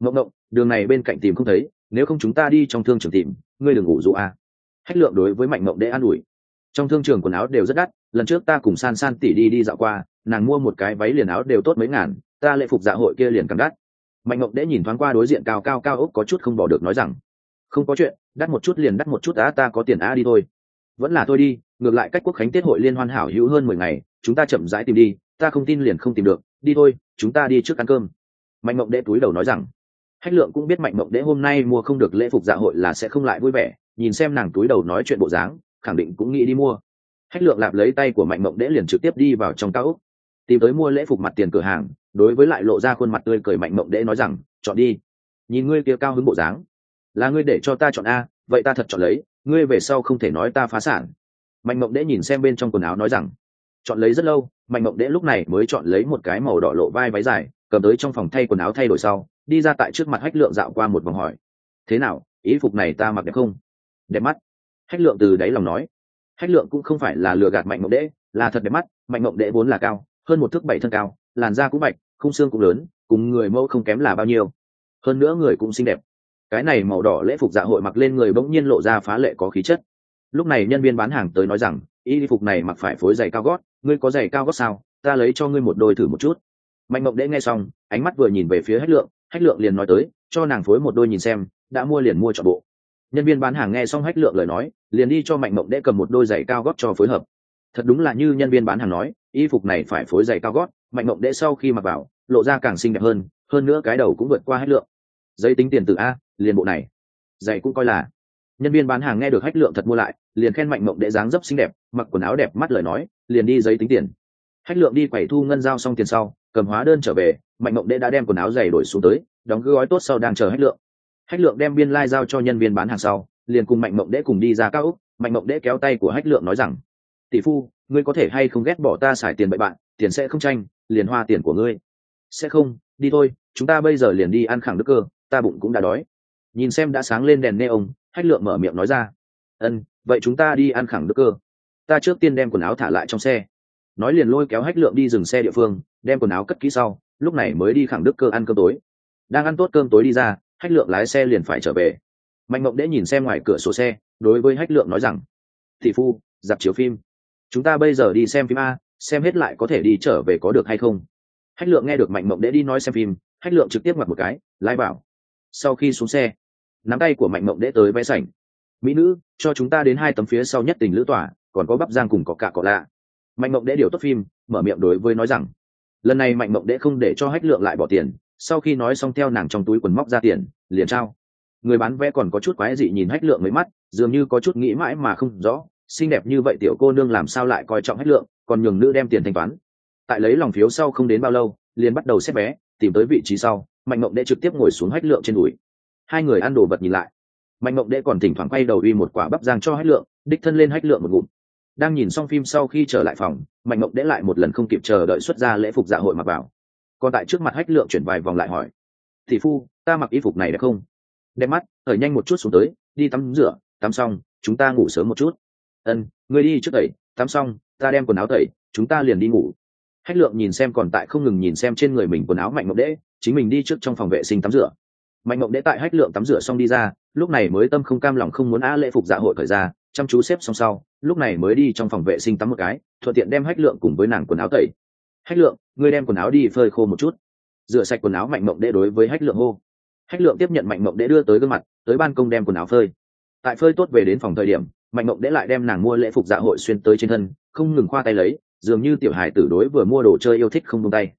Mộng mộng đường này bên cạnh tìm không thấy, nếu không chúng ta đi trong thương trường tìm, ngươi đừng ủ rũ à. hách lượng đối với mạnh mộng đễ an ủi. Trong thương trường quần áo đều rất đắt, lần trước ta cùng san san tỉ đi đi dạo qua, nàng mua một cái váy liền áo đều tốt mấy ngàn, ta lễ phục dạ hội kia liền càng đắt. Mạnh mộng đễ nhìn thoáng qua đối diện cao cao cao ốc có chút không bỏ được nói rằng không có chuyện, đắt một chút liền đắt một chút á, ta có tiền á đi thôi. Vẫn là tôi đi, ngược lại cách quốc khánh tết hội liên hoan hảo hữu hơn mười ngày, chúng ta chậm rãi tìm đi, ta không tin liền không tìm được, đi thôi, chúng ta đi trước ăn cơm. Mạnh mộng đệ túi đầu nói rằng, hách lượng cũng biết mạnh mộng đệ hôm nay mua không được lễ phục dạ hội là sẽ không lại vui vẻ, nhìn xem nàng túi đầu nói chuyện bộ dáng, khẳng định cũng nghĩ đi mua. Hách lượng lạp lấy tay của mạnh mộng đệ liền trực tiếp đi vào trong cao úc tìm tới mua lễ phục mặt tiền cửa hàng, đối với lại lộ ra khuôn mặt tươi cười mạnh mộng đệ nói rằng, chọn đi, nhìn ngươi kia cao hứng bộ dáng là ngươi để cho ta chọn a, vậy ta thật chọn lấy, ngươi về sau không thể nói ta phá sản. Mạnh mộng đễ nhìn xem bên trong quần áo nói rằng, chọn lấy rất lâu, mạnh mộng đễ lúc này mới chọn lấy một cái màu đỏ lộ vai váy dài, cầm tới trong phòng thay quần áo thay đổi sau, đi ra tại trước mặt hách lượng dạo qua một vòng hỏi, thế nào, ý phục này ta mặc đẹp không? Đẹp mắt. Hách lượng từ đáy lòng nói. Hách lượng cũng không phải là lừa gạt mạnh mộng đễ, là thật đẹp mắt, mạnh mộng đễ vốn là cao, hơn một thước bảy thân cao, làn da cũng bạch, khung xương cũng lớn, cùng người mẫu không kém là bao nhiêu. Hơn nữa người cũng xinh đẹp cái này màu đỏ lễ phục dạ hội mặc lên người bỗng nhiên lộ ra phá lệ có khí chất. Lúc này nhân viên bán hàng tới nói rằng y phục này mặc phải phối giày cao gót, ngươi có giày cao gót sao? Ta lấy cho ngươi một đôi thử một chút. Mạnh mộng đễ nghe xong, ánh mắt vừa nhìn về phía hách lượng hách lượng liền nói tới, cho nàng phối một đôi nhìn xem, đã mua liền mua chọn bộ. Nhân viên bán hàng nghe xong hách lượng lời nói, liền đi cho mạnh mộng đễ cầm một đôi giày cao gót cho phối hợp. Thật đúng là như nhân viên bán hàng nói y phục này phải phối giày cao gót. Mạnh mộng đễ sau khi mặc vào, lộ ra càng xinh đẹp hơn hơn nữa cái đầu cũng vượt qua hách lượng. Giấy tính tiền từ a liền bộ này. Dạy cũng coi là. Nhân viên bán hàng nghe được hách lượng thật mua lại, liền khen mạnh mộng đệ dáng dấp xinh đẹp, mặc quần áo đẹp mắt lời nói, liền đi giấy tính tiền. Hách lượng đi quẩy thu ngân giao xong tiền sau, cầm hóa đơn trở về, mạnh mộng đệ đã đem quần áo giày đổi xuống tới, đóng gói tốt sau đang chờ hách lượng. Hách lượng đem biên lai、like、giao cho nhân viên bán hàng sau, liền cùng mạnh mộng đệ cùng đi ra cao úc mạnh mộng đệ kéo tay của hách lượng nói rằng, tỷ phu, ngươi có thể hay không ghét bỏ ta xài tiền bậy bạn, tiền sẽ không tranh, liền hoa tiền của ngươi. Sẽ không, đi thôi, chúng ta bây giờ liền đi ăn khẳng đức cơ, ta bụng cũng đã đói nhìn xem đã sáng lên đèn neon, hách lượng mở miệng nói ra. Ân vậy chúng ta đi ăn khẳng đức cơ. Ta trước tiên đem quần áo thả lại trong xe. Nói liền lôi kéo hách lượng đi dừng xe địa phương đem quần áo cất kỹ sau lúc này mới đi khẳng đức cơ ăn cơm tối. Đang ăn tốt cơm tối đi ra hách lượng lái xe liền phải trở về. Mạnh mộng đễ nhìn xem ngoài cửa sổ xe đối với hách lượng nói rằng thị phu dạp chiếu phim. Chúng ta bây giờ đi xem phim a xem hết lại có thể đi trở về có được hay không? Hách lượng nghe được mạnh mộng đễ đi nói xem phim hách lượng trực tiếp mặc một cái lái bảo sau khi xuống xe nắm tay của mạnh mộng đễ tới vé sảnh. Mỹ nữ, cho chúng ta đến hai tấm phía sau nhất tình lữ tỏa còn có bắp giang cùng có cả cọ lạ. Mạnh mộng đễ điều tốt phim, mở miệng đối với nói rằng, lần này mạnh mộng đễ không để cho hách lượng lại bỏ tiền, sau khi nói xong theo nàng trong túi quần móc ra tiền, liền trao. Người bán vé còn có chút quái dị nhìn hách lượng mấy mắt, dường như có chút nghĩ mãi mà không rõ, xinh đẹp như vậy tiểu cô nương làm sao lại coi trọng hách lượng, còn nhường nữ đem tiền thanh toán. Tại lấy lòng phiếu sau không đến bao lâu, liền bắt đầu xếp vé, tìm tới vị trí sau, mạnh mộng đệ trực tiếp ngồi xuống hách lượng trên đùi hai người ăn đồ vật nhìn lại. Mạnh mộng đệ còn thỉnh thoảng quay đầu uy một quả bắp giang cho hách lượng, đích thân lên hách lượng một ngụm. Đang nhìn xong phim sau khi trở lại phòng, mạnh mộng đệ lại một lần không kịp chờ đợi xuất ra lễ phục dạ hội mặc vào. Còn tại trước mặt hách lượng chuyển vài vòng lại hỏi thị phu, ta mặc y phục này được không? Đẹp mắt ở nhanh một chút xuống tới, đi tắm rửa, tắm xong, chúng ta ngủ sớm một chút. Ân người đi trước tẩy, tắm xong, ta đem quần áo tẩy, chúng ta liền đi ngủ. Hách lượng nhìn xem còn tại không ngừng nhìn xem trên người mình quần áo mạnh mộng đễ chính mình đi trước trong phòng vệ sinh tắm rửa mạnh mộng đễ tại hách lượng tắm rửa xong đi ra, lúc này mới tâm không cam lòng không muốn á lễ phục dạ hội khởi ra, chăm chú xếp xong sau, lúc này mới đi trong phòng vệ sinh tắm một cái, thuận tiện đem hách lượng cùng với nàng quần áo tẩy. Hách lượng, ngươi đem quần áo đi phơi khô một chút. Rửa sạch quần áo mạnh mộng đễ đối với hách lượng hô. Hách lượng tiếp nhận mạnh mộng đễ đưa tới gương mặt, tới ban công đem quần áo phơi. Tại phơi tốt về đến phòng thời điểm, mạnh mộng đễ lại đem nàng mua lễ phục dạ hội xuyên tới trên thân, không ngừng khoa tay lấy, dường như tiểu hài tử đối vừa mua đồ chơi yêu thích không tung tay.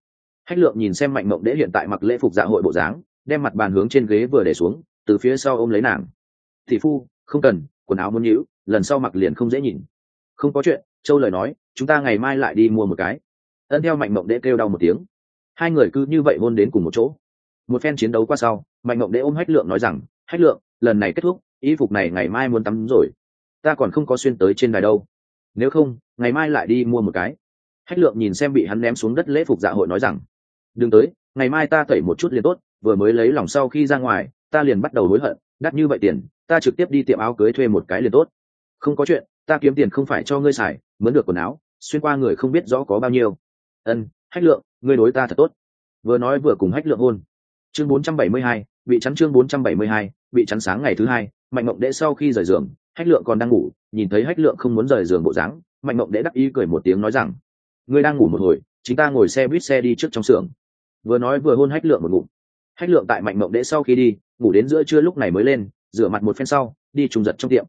Hách lượng nhìn xem mạnh mộng đễ hiện tại mặc lễ phục dạ hội bộ dáng đem mặt bàn hướng trên ghế vừa để xuống, từ phía sau ôm lấy nàng. Thị phu, không cần, quần áo muốn nhữ lần sau mặc liền không dễ nhìn. Không có chuyện, châu lời nói, chúng ta ngày mai lại đi mua một cái. Ân theo mạnh mộng đễ kêu đau một tiếng. Hai người cứ như vậy hôn đến cùng một chỗ. Một phen chiến đấu qua sau, mạnh mộng đễ ôm hách lượng nói rằng, hách lượng, lần này kết thúc, y phục này ngày mai muốn tắm rồi. Ta còn không có xuyên tới trên đài đâu. Nếu không, ngày mai lại đi mua một cái. Hách lượng nhìn xem bị hắn ném xuống đất lễ phục dạ hội nói rằng, đừng tới, ngày mai ta tẩy một chút liền tốt vừa mới lấy lòng sau khi ra ngoài ta liền bắt đầu hối hận đắt như vậy tiền ta trực tiếp đi tiệm áo cưới thuê một cái liền tốt. Không có chuyện ta kiếm tiền không phải cho ngươi xài mướn được quần áo xuyên qua người không biết rõ có bao nhiêu. Ân hách lượng ngươi đối ta thật tốt. Vừa nói vừa cùng hách lượng hôn. Chương 472, bị chắn chương 472, bị chắn sáng ngày thứ hai mạnh mộng đệ sau khi rời giường hách lượng còn đang ngủ nhìn thấy hách lượng không muốn rời giường bộ dáng mạnh mộng đệ đắc ý cười một tiếng nói rằng ngươi đang ngủ một hồi chính ta ngồi xe buýt xe đi trước trong xưởng. Vừa nói vừa hôn hách lượng một ngụm hách lượng tại mạnh mộng đệ sau khi đi, ngủ đến giữa trưa lúc này mới lên, rửa mặt một phen sau, đi trung giật trong tiệm.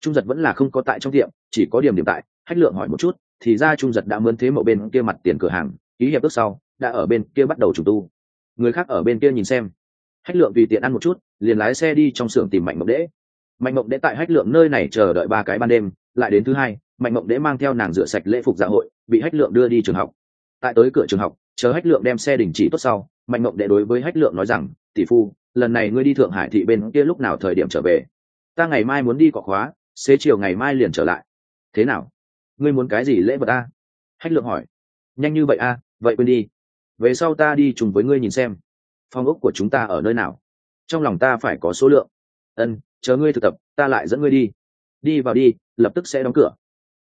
Trung giật vẫn là không có tại trong tiệm, chỉ có điểm điểm tại. Hách lượng hỏi một chút, thì ra trung giật đã mướn thế mậu bên kia mặt tiền cửa hàng, ký hiệp ước sau, đã ở bên kia bắt đầu trùng tu. Người khác ở bên kia nhìn xem. Hách lượng vì tiện ăn một chút, liền lái xe đi trong xưởng tìm mạnh mộng đễ mạnh mộng đễ tại hách lượng nơi này chờ đợi ba cái ban đêm, lại đến thứ hai, mạnh mộng đễ mang theo nàng rửa sạch lễ phục dạ hội, bị hách lượng đưa đi trường học. Tại tới cửa trường học chờ hách lượng đem xe đình chỉ tốt sau, mạnh mộng đệ đối với hách lượng nói rằng, tỷ phu, lần này ngươi đi thượng hải thị bên kia lúc nào thời điểm trở về? Ta ngày mai muốn đi cọ khóa, xế chiều ngày mai liền trở lại. Thế nào? Ngươi muốn cái gì lễ vật a? Hách lượng hỏi. Nhanh như vậy a, vậy quên đi. Về sau ta đi chung với ngươi nhìn xem. Phong ốc của chúng ta ở nơi nào? Trong lòng ta phải có số lượng. Ân, chờ ngươi thực tập, ta lại dẫn ngươi đi. Đi vào đi, lập tức sẽ đóng cửa.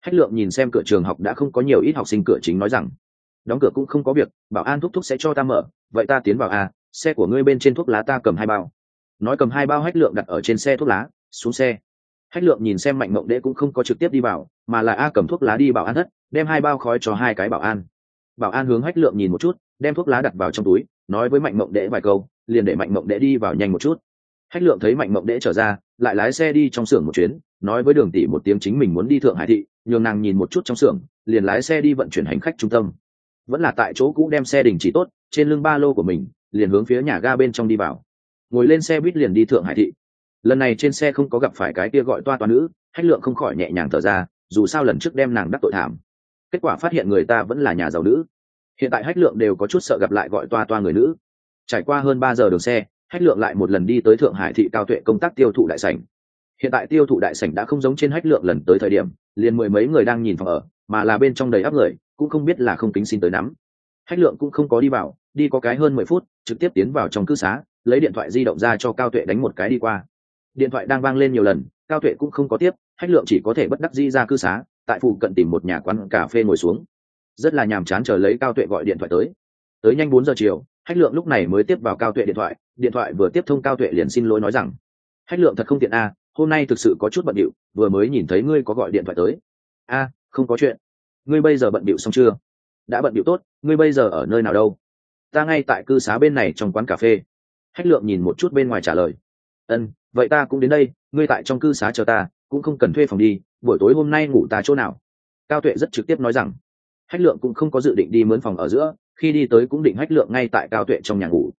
Hách lượng nhìn xem cửa trường học đã không có nhiều ít học sinh cửa chính nói rằng đóng cửa cũng không có việc, bảo an thúc thúc sẽ cho ta mở, vậy ta tiến vào à xe của ngươi bên trên thuốc lá ta cầm hai bao. Nói cầm hai bao hách lượng đặt ở trên xe thuốc lá, xuống xe. Hách lượng nhìn xem mạnh mộng đễ cũng không có trực tiếp đi vào, mà là a cầm thuốc lá đi bảo an thất, đem hai bao khói cho hai cái bảo an. Bảo an hướng hách lượng nhìn một chút, đem thuốc lá đặt vào trong túi, nói với mạnh mộng đễ vài câu, liền để mạnh mộng đễ đi vào nhanh một chút. Hách lượng thấy mạnh mộng đễ trở ra, lại lái xe đi trong xưởng một chuyến, nói với đường tỷ một tiếng chính mình muốn đi thượng hải thị, nhường nàng nhìn một chút trong xưởng, liền lái xe đi vận chuyển hành khách trung tâm vẫn là tại chỗ cũ đem xe đình chỉ tốt, trên lưng ba lô của mình, liền hướng phía nhà ga bên trong đi vào. Ngồi lên xe buýt liền đi thượng hải thị. Lần này trên xe không có gặp phải cái kia gọi toa toa nữ, hách lượng không khỏi nhẹ nhàng thở ra, dù sao lần trước đem nàng đắc tội thảm. Kết quả phát hiện người ta vẫn là nhà giàu nữ. Hiện tại hách lượng đều có chút sợ gặp lại gọi toa toa người nữ. Trải qua hơn ba giờ đường xe, hách lượng lại một lần đi tới thượng hải thị cao tuệ công tác tiêu thụ đại sảnh. Hiện tại tiêu thụ đại sảnh đã không giống trên hách lượng lần tới thời điểm, liền mười mấy người đang nhìn phòng ở, mà là bên trong đầy áp người cũng không biết là không kính xin tới nắm. Hách lượng cũng không có đi vào, đi có cái hơn mười phút, trực tiếp tiến vào trong cư xá, lấy điện thoại di động ra cho cao tuệ đánh một cái đi qua. Điện thoại đang vang lên nhiều lần, cao tuệ cũng không có tiếp, hách lượng chỉ có thể bất đắc di ra cư xá, tại phụ cận tìm một nhà quán cà phê ngồi xuống. Rất là nhàm chán chờ lấy cao tuệ gọi điện thoại tới. Tới nhanh bốn giờ chiều, hách lượng lúc này mới tiếp vào cao tuệ điện thoại điện thoại vừa tiếp thông cao tuệ liền xin lỗi nói rằng, hách lượng thật không tiện a, hôm nay thực sự có chút bận điệu, vừa mới nhìn thấy ngươi có gọi điện thoại tới. A, không có chuyện ngươi bây giờ bận bịu xong chưa? Đã bận bịu tốt, ngươi bây giờ ở nơi nào đâu? Ta ngay tại cư xá bên này trong quán cà phê. Hách lượng nhìn một chút bên ngoài trả lời. Ân, vậy ta cũng đến đây, ngươi tại trong cư xá chờ ta, cũng không cần thuê phòng đi, buổi tối hôm nay ngủ ta chỗ nào? Cao tuệ rất trực tiếp nói rằng. Hách lượng cũng không có dự định đi mướn phòng ở giữa, khi đi tới cũng định hách lượng ngay tại cao tuệ trong nhà ngủ.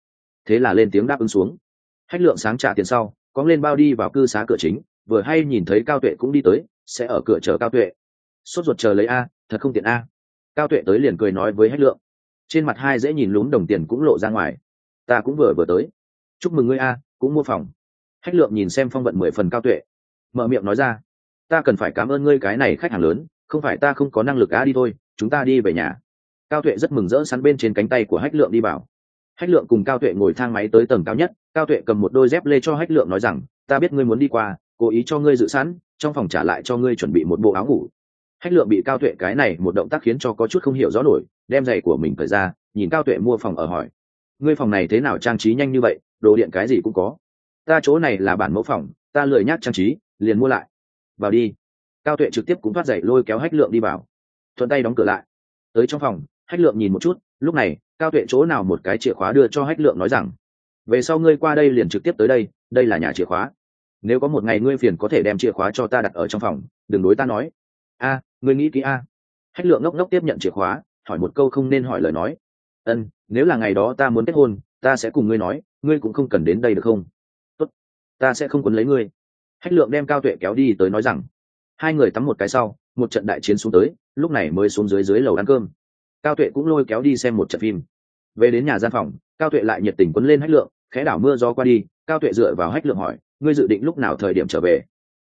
Thế là lên tiếng đáp ứng xuống. Hách lượng sáng trả tiền sau có lên bao đi vào cư xá cửa chính, vừa hay nhìn thấy cao tuệ cũng đi tới, sẽ ở cửa chờ cao tuệ. Sốt ruột chờ lấy a thật không tiện a. Cao tuệ tới liền cười nói với hách lượng. Trên mặt hai dễ nhìn lún đồng tiền cũng lộ ra ngoài. Ta cũng vừa vừa tới. Chúc mừng ngươi a, cũng mua phòng. Hách lượng nhìn xem phong vận mười phần cao tuệ. Mở miệng nói ra. Ta cần phải cảm ơn ngươi cái này khách hàng lớn, không phải ta không có năng lực a đi thôi, chúng ta đi về nhà. Cao tuệ rất mừng rỡ sắn bên trên cánh tay của hách lượng đi vào. Hách lượng cùng cao tuệ ngồi thang máy tới tầng cao nhất, cao tuệ cầm một đôi dép lê cho hách lượng nói rằng, ta biết ngươi muốn đi qua, cố ý cho ngươi dự sẵn, trong phòng trả lại cho ngươi chuẩn bị một bộ áo ngủ hách lượng bị cao tuệ cái này một động tác khiến cho có chút không hiểu rõ nổi, đem giày của mình cởi ra, nhìn cao tuệ mua phòng ở hỏi. Ngươi phòng này thế nào, trang trí nhanh như vậy, đồ điện cái gì cũng có. Ta chỗ này là bản mẫu phòng, ta lười nhác trang trí, liền mua lại. Vào đi. Cao tuệ trực tiếp cũng thoát giày lôi kéo hách lượng đi vào. Thuận tay đóng cửa lại. Tới trong phòng, hách lượng nhìn một chút, lúc này, cao tuệ chỗ nào một cái chìa khóa đưa cho hách lượng nói rằng, về sau ngươi qua đây liền trực tiếp tới đây đây là nhà chìa khóa. Nếu có một ngày ngươi phiền có thể đem chìa khóa cho ta đặt ở trong phòng, đừng đối ta nói. A ngươi nghĩ kỹ a. Hách lượng ngốc ngốc tiếp nhận chìa khóa, hỏi một câu không nên hỏi lời nói. Ân, nếu là ngày đó ta muốn kết hôn, ta sẽ cùng ngươi nói, ngươi cũng không cần đến đây được không? Tốt, ta sẽ không quấn lấy ngươi. Hách lượng đem cao tuệ kéo đi tới nói rằng, hai người tắm một cái sau, một trận đại chiến xuống tới, lúc này mới xuống dưới dưới lầu ăn cơm. Cao tuệ cũng lôi kéo đi xem một trận phim. Về đến nhà gian phòng, cao tuệ lại nhiệt tình quấn lên hách lượng, khẽ đảo mưa gió qua đi, cao tuệ dựa vào hách lượng hỏi, ngươi dự định lúc nào thời điểm trở về?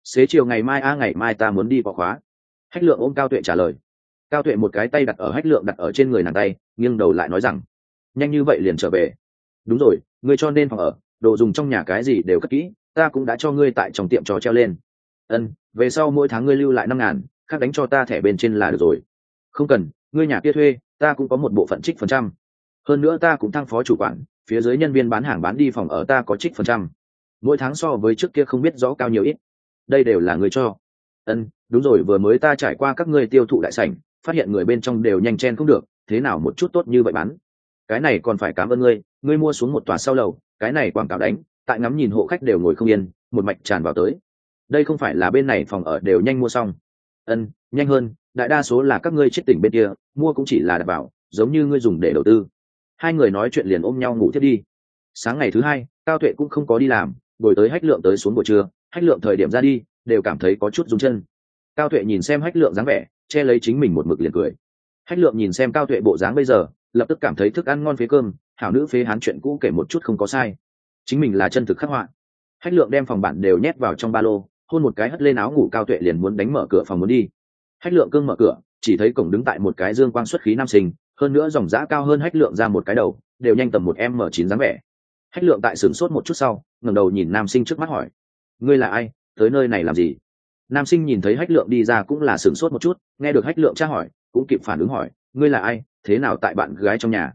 Xế chiều ngày mai a, ngày mai ta muốn đi vào khóa hách lượng ôm cao tuệ trả lời. Cao tuệ một cái tay đặt ở hách lượng đặt ở trên người nàng tay, nghiêng đầu lại nói rằng, nhanh như vậy liền trở về. Đúng rồi, ngươi cho nên phòng ở, đồ dùng trong nhà cái gì đều cất kỹ, ta cũng đã cho ngươi tại trong tiệm trò treo lên. Ân, về sau mỗi tháng ngươi lưu lại năm ngàn, khác đánh cho ta thẻ bên trên là được rồi. Không cần, ngươi nhà kia thuê, ta cũng có một bộ phận trích phần trăm. Hơn nữa ta cũng thăng phó chủ quản, phía dưới nhân viên bán hàng bán đi phòng ở ta có trích phần trăm. Mỗi tháng so với trước kia không biết rõ cao nhiều ít. Đây đều là người cho ân, đúng rồi, vừa mới ta trải qua các ngươi tiêu thụ đại sảnh, phát hiện người bên trong đều nhanh chen không được, thế nào một chút tốt như vậy bán? Cái này còn phải cảm ơn ngươi ngươi mua xuống một tòa sau lầu, cái này quảng cáo đánh, tại ngắm nhìn hộ khách đều ngồi không yên, một mạch tràn vào tới. Đây không phải là bên này phòng ở đều nhanh mua xong. Ân, nhanh hơn, đại đa số là các ngươi chết tỉnh bên kia, mua cũng chỉ là đảm bảo, giống như ngươi dùng để đầu tư. Hai người nói chuyện liền ôm nhau ngủ thiết đi. Sáng ngày thứ hai, cao tuệ cũng không có đi làm đổi tới hách lượng tới xuống buổi trưa, hách lượng thời điểm ra đi đều cảm thấy có chút rung chân. Cao tuệ nhìn xem hách lượng dáng vẻ, che lấy chính mình một mực liền cười. Hách lượng nhìn xem cao tuệ bộ dáng bây giờ, lập tức cảm thấy thức ăn ngon phế cơm, hảo nữ phế hán chuyện cũ kể một chút không có sai. Chính mình là chân thực khắc họa. Hách lượng đem phòng bản đều nhét vào trong ba lô, hôn một cái hất lên áo ngủ cao tuệ liền muốn đánh mở cửa phòng muốn đi. Hách lượng cương mở cửa, chỉ thấy cổng đứng tại một cái dương quang xuất khí nam sinh, hơn nữa dòng giã cao hơn hách lượng ra một cái đầu, đều nhanh tầm một m chín dáng vẻ. Hách lượng tại sửng sốt một chút sau, ngẩng đầu nhìn nam sinh trước mắt hỏi, ngươi là ai? Tới nơi này làm gì? Nam sinh nhìn thấy hách lượng đi ra cũng là sửng sốt một chút, nghe được hách lượng tra hỏi, cũng kịp phản ứng hỏi, ngươi là ai? Thế nào tại bạn gái trong nhà?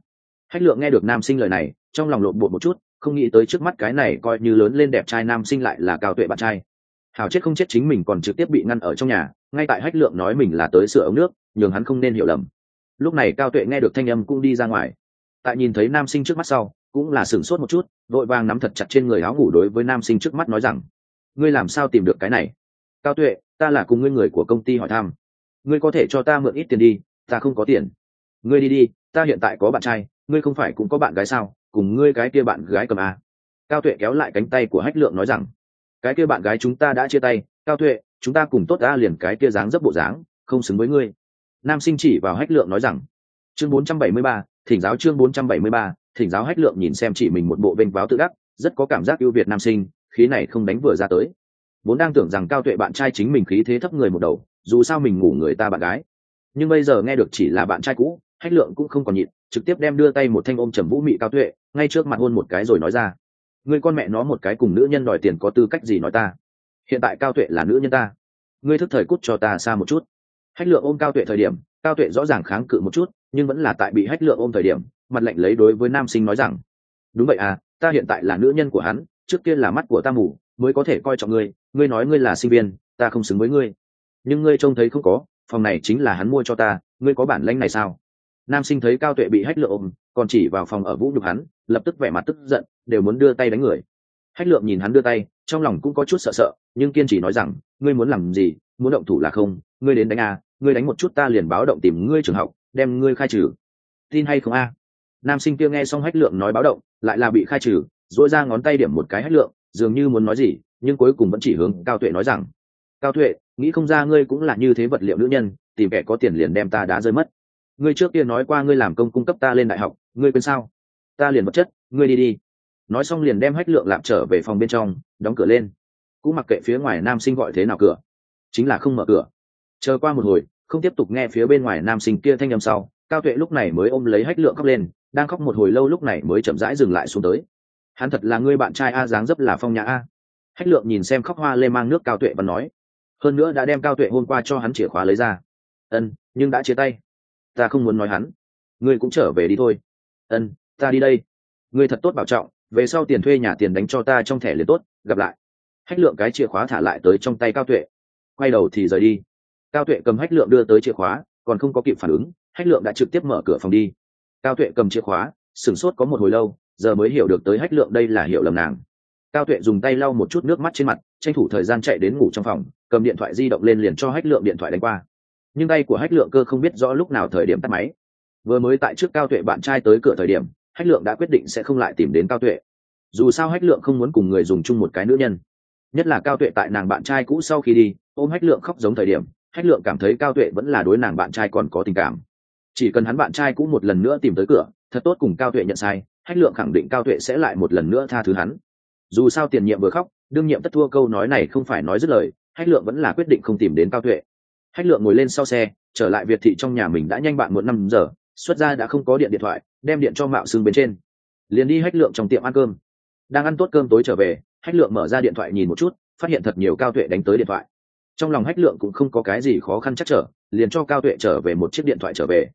Hách lượng nghe được nam sinh lời này, trong lòng lộn bột một chút, không nghĩ tới trước mắt cái này coi như lớn lên đẹp trai nam sinh lại là cao tuệ bạn trai. Hào chết không chết chính mình còn trực tiếp bị ngăn ở trong nhà, ngay tại hách lượng nói mình là tới sửa ống nước, nhường hắn không nên hiểu lầm. Lúc này cao tuệ nghe được thanh âm cũng đi ra ngoài. Tại nhìn thấy nam sinh trước mắt sau, cũng là sửng sốt một chút, vội vàng nắm thật chặt trên người áo ngủ đối với nam sinh trước mắt nói rằng ngươi làm sao tìm được cái này? Cao tuệ ta là cùng ngươi người của công ty hỏi thăm. Ngươi có thể cho ta mượn ít tiền đi ta không có tiền. Ngươi đi đi ta hiện tại có bạn trai ngươi không phải cũng có bạn gái sao? Cùng ngươi cái kia bạn gái cầm à. cao tuệ kéo lại cánh tay của hách lượng nói rằng cái kia bạn gái chúng ta đã chia tay. Cao tuệ chúng ta cùng tốt ta liền cái kia dáng dấp bộ dáng không xứng với ngươi. Nam sinh chỉ vào hách lượng nói rằng chương 473, thỉnh giáo chương 473, thỉnh giáo hách lượng nhìn xem chỉ mình một bộ vênh váo tự đắc rất có cảm giác ưu việt nam sinh khí này không đánh vừa ra tới. Vốn đang tưởng rằng cao tuệ bạn trai chính mình khí thế thấp người một đầu, dù sao mình ngủ người ta bạn gái. Nhưng bây giờ nghe được chỉ là bạn trai cũ, hách lượng cũng không còn nhịn, trực tiếp đem đưa tay một thanh ôm trầm vũ mị cao tuệ, ngay trước mặt hôn một cái rồi nói ra. Người con mẹ nó một cái cùng nữ nhân đòi tiền có tư cách gì nói ta? Hiện tại cao tuệ là nữ nhân ta. Ngươi thức thời cút cho ta xa một chút. Hách lượng ôm cao tuệ thời điểm, cao tuệ rõ ràng kháng cự một chút, nhưng vẫn là tại bị hách lượng ôm thời điểm, mặt lạnh lấy đối với nam sinh nói rằng, đúng vậy à ta hiện tại là nữ nhân của hắn trước kia là mắt của ta mù, mới có thể coi trọng ngươi ngươi nói ngươi là sinh viên, ta không xứng với ngươi. Nhưng ngươi trông thấy không có, phòng này chính là hắn mua cho ta, ngươi có bản lãnh này sao? Nam sinh thấy cao tuệ bị hách lượng ôm, còn chỉ vào phòng ở vũ nhục hắn, lập tức vẻ mặt tức giận, đều muốn đưa tay đánh người. Hách lượng nhìn hắn đưa tay, trong lòng cũng có chút sợ sợ, nhưng kiên trì nói rằng, ngươi muốn làm gì, muốn động thủ là không, ngươi đến đánh a, ngươi đánh một chút ta liền báo động tìm ngươi trường học, đem ngươi khai trừ. Tin hay không a? Nam sinh kia nghe xong hách lượng nói báo động, lại là bị khai trừ dỗi ra ngón tay điểm một cái hách lượng, dường như muốn nói gì, nhưng cuối cùng vẫn chỉ hướng cao tuệ nói rằng, cao tuệ, nghĩ không ra ngươi cũng là như thế vật liệu nữ nhân, tìm kẻ có tiền liền đem ta đá rơi mất. Ngươi trước kia nói qua ngươi làm công cung cấp ta lên đại học, ngươi quên sao? Ta liền vật chất, ngươi đi đi. Nói xong liền đem hách lượng lạp trở về phòng bên trong, đóng cửa lên. Cũng mặc kệ phía ngoài nam sinh gọi thế nào cửa, chính là không mở cửa. Chờ qua một hồi, không tiếp tục nghe phía bên ngoài nam sinh kia thanh â m sau, cao tuệ lúc này mới ôm lấy hách lượng khóc lên, đang khóc một hồi lâu lúc này mới chậm rãi dừng lại xuống tới hắn thật là ngươi bạn trai a, dáng dấp là phong nhã a. Hách lượng nhìn xem khóc hoa lê mang nước cao tuệ và nói, hơn nữa đã đem cao tuệ hôm qua cho hắn chìa khóa lấy ra. Ân, nhưng đã chia tay. Ta không muốn nói hắn. Ngươi cũng trở về đi thôi. Ân, ta đi đây. Ngươi thật tốt bảo trọng, về sau tiền thuê nhà tiền đánh cho ta trong thẻ liền tốt, gặp lại. Hách lượng cái chìa khóa thả lại tới trong tay cao tuệ. Quay đầu thì rời đi. Cao tuệ cầm hách lượng đưa tới chìa khóa, còn không có kịp phản ứng, hách lượng đã trực tiếp mở cửa phòng đi. Cao tuệ cầm chìa khóa, sửng sốt có một hồi lâu giờ mới hiểu được tới hách lượng đây là hiểu lầm nàng. Cao tuệ dùng tay lau một chút nước mắt trên mặt, tranh thủ thời gian chạy đến ngủ trong phòng, cầm điện thoại di động lên liền cho hách lượng điện thoại đánh qua. Nhưng tay của hách lượng cơ không biết rõ lúc nào thời điểm tắt máy. Vừa mới tại trước cao tuệ bạn trai tới cửa thời điểm, hách lượng đã quyết định sẽ không lại tìm đến cao tuệ. Dù sao hách lượng không muốn cùng người dùng chung một cái nữ nhân. Nhất là cao tuệ tại nàng bạn trai cũ sau khi đi, ôm hách lượng khóc giống thời điểm, hách lượng cảm thấy cao tuệ vẫn là đối nàng bạn trai còn có tình cảm. Chỉ cần hắn bạn trai cũ một lần nữa tìm tới cửa, thật tốt cùng cao tuệ nhận sai hách lượng khẳng định cao tuệ sẽ lại một lần nữa tha thứ hắn. Dù sao tiền nhiệm vừa khóc, đương nhiệm tất thua câu nói này không phải nói dứt lời, hách lượng vẫn là quyết định không tìm đến cao tuệ. Hách lượng ngồi lên sau xe, trở lại việt thị trong nhà mình đã nhanh bạn muộn năm giờ, xuất ra đã không có điện điện thoại, đem điện cho mạo xương bên trên. Liền đi hách lượng trong tiệm ăn cơm. Đang ăn tốt cơm tối trở về, hách lượng mở ra điện thoại nhìn một chút, phát hiện thật nhiều cao tuệ đánh tới điện thoại. Trong lòng hách lượng cũng không có cái gì khó khăn chắc trở, liền cho cao tuệ trở về một chiếc điện thoại trở về.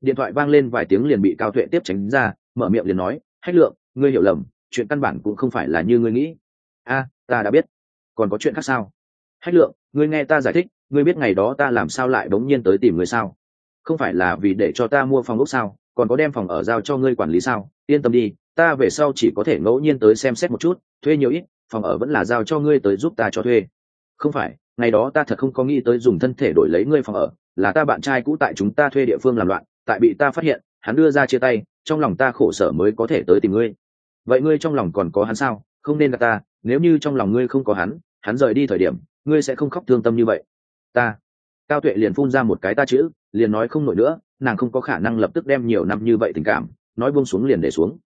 Điện thoại vang lên vài tiếng liền bị cao tuệ tiếp tránh ra mở miệng liền nói, hách lượng, ngươi hiểu lầm, chuyện căn bản cũng không phải là như ngươi nghĩ. A, ta đã biết. Còn có chuyện khác sao? Hách lượng, ngươi nghe ta giải thích, ngươi biết ngày đó ta làm sao lại đống nhiên tới tìm ngươi sao? Không phải là vì để cho ta mua phòng ốc sao? Còn có đem phòng ở giao cho ngươi quản lý sao? Yên tâm đi, ta về sau chỉ có thể ngẫu nhiên tới xem xét một chút, thuê nhiều ít, phòng ở vẫn là giao cho ngươi tới giúp ta cho thuê. Không phải, ngày đó ta thật không có nghĩ tới dùng thân thể đổi lấy ngươi phòng ở, là ta bạn trai cũ tại chúng ta thuê địa phương làm loạn, tại bị ta phát hiện hắn đưa ra chia tay, trong lòng ta khổ sở mới có thể tới tìm ngươi. Vậy ngươi trong lòng còn có hắn sao? Không nên gặp ta, nếu như trong lòng ngươi không có hắn hắn rời đi thời điểm, ngươi sẽ không khóc thương tâm như vậy. Ta, cao tuệ liền phun ra một cái ta chữ, liền nói không nổi nữa, nàng không có khả năng lập tức đem nhiều năm như vậy tình cảm, nói buông xuống liền để xuống.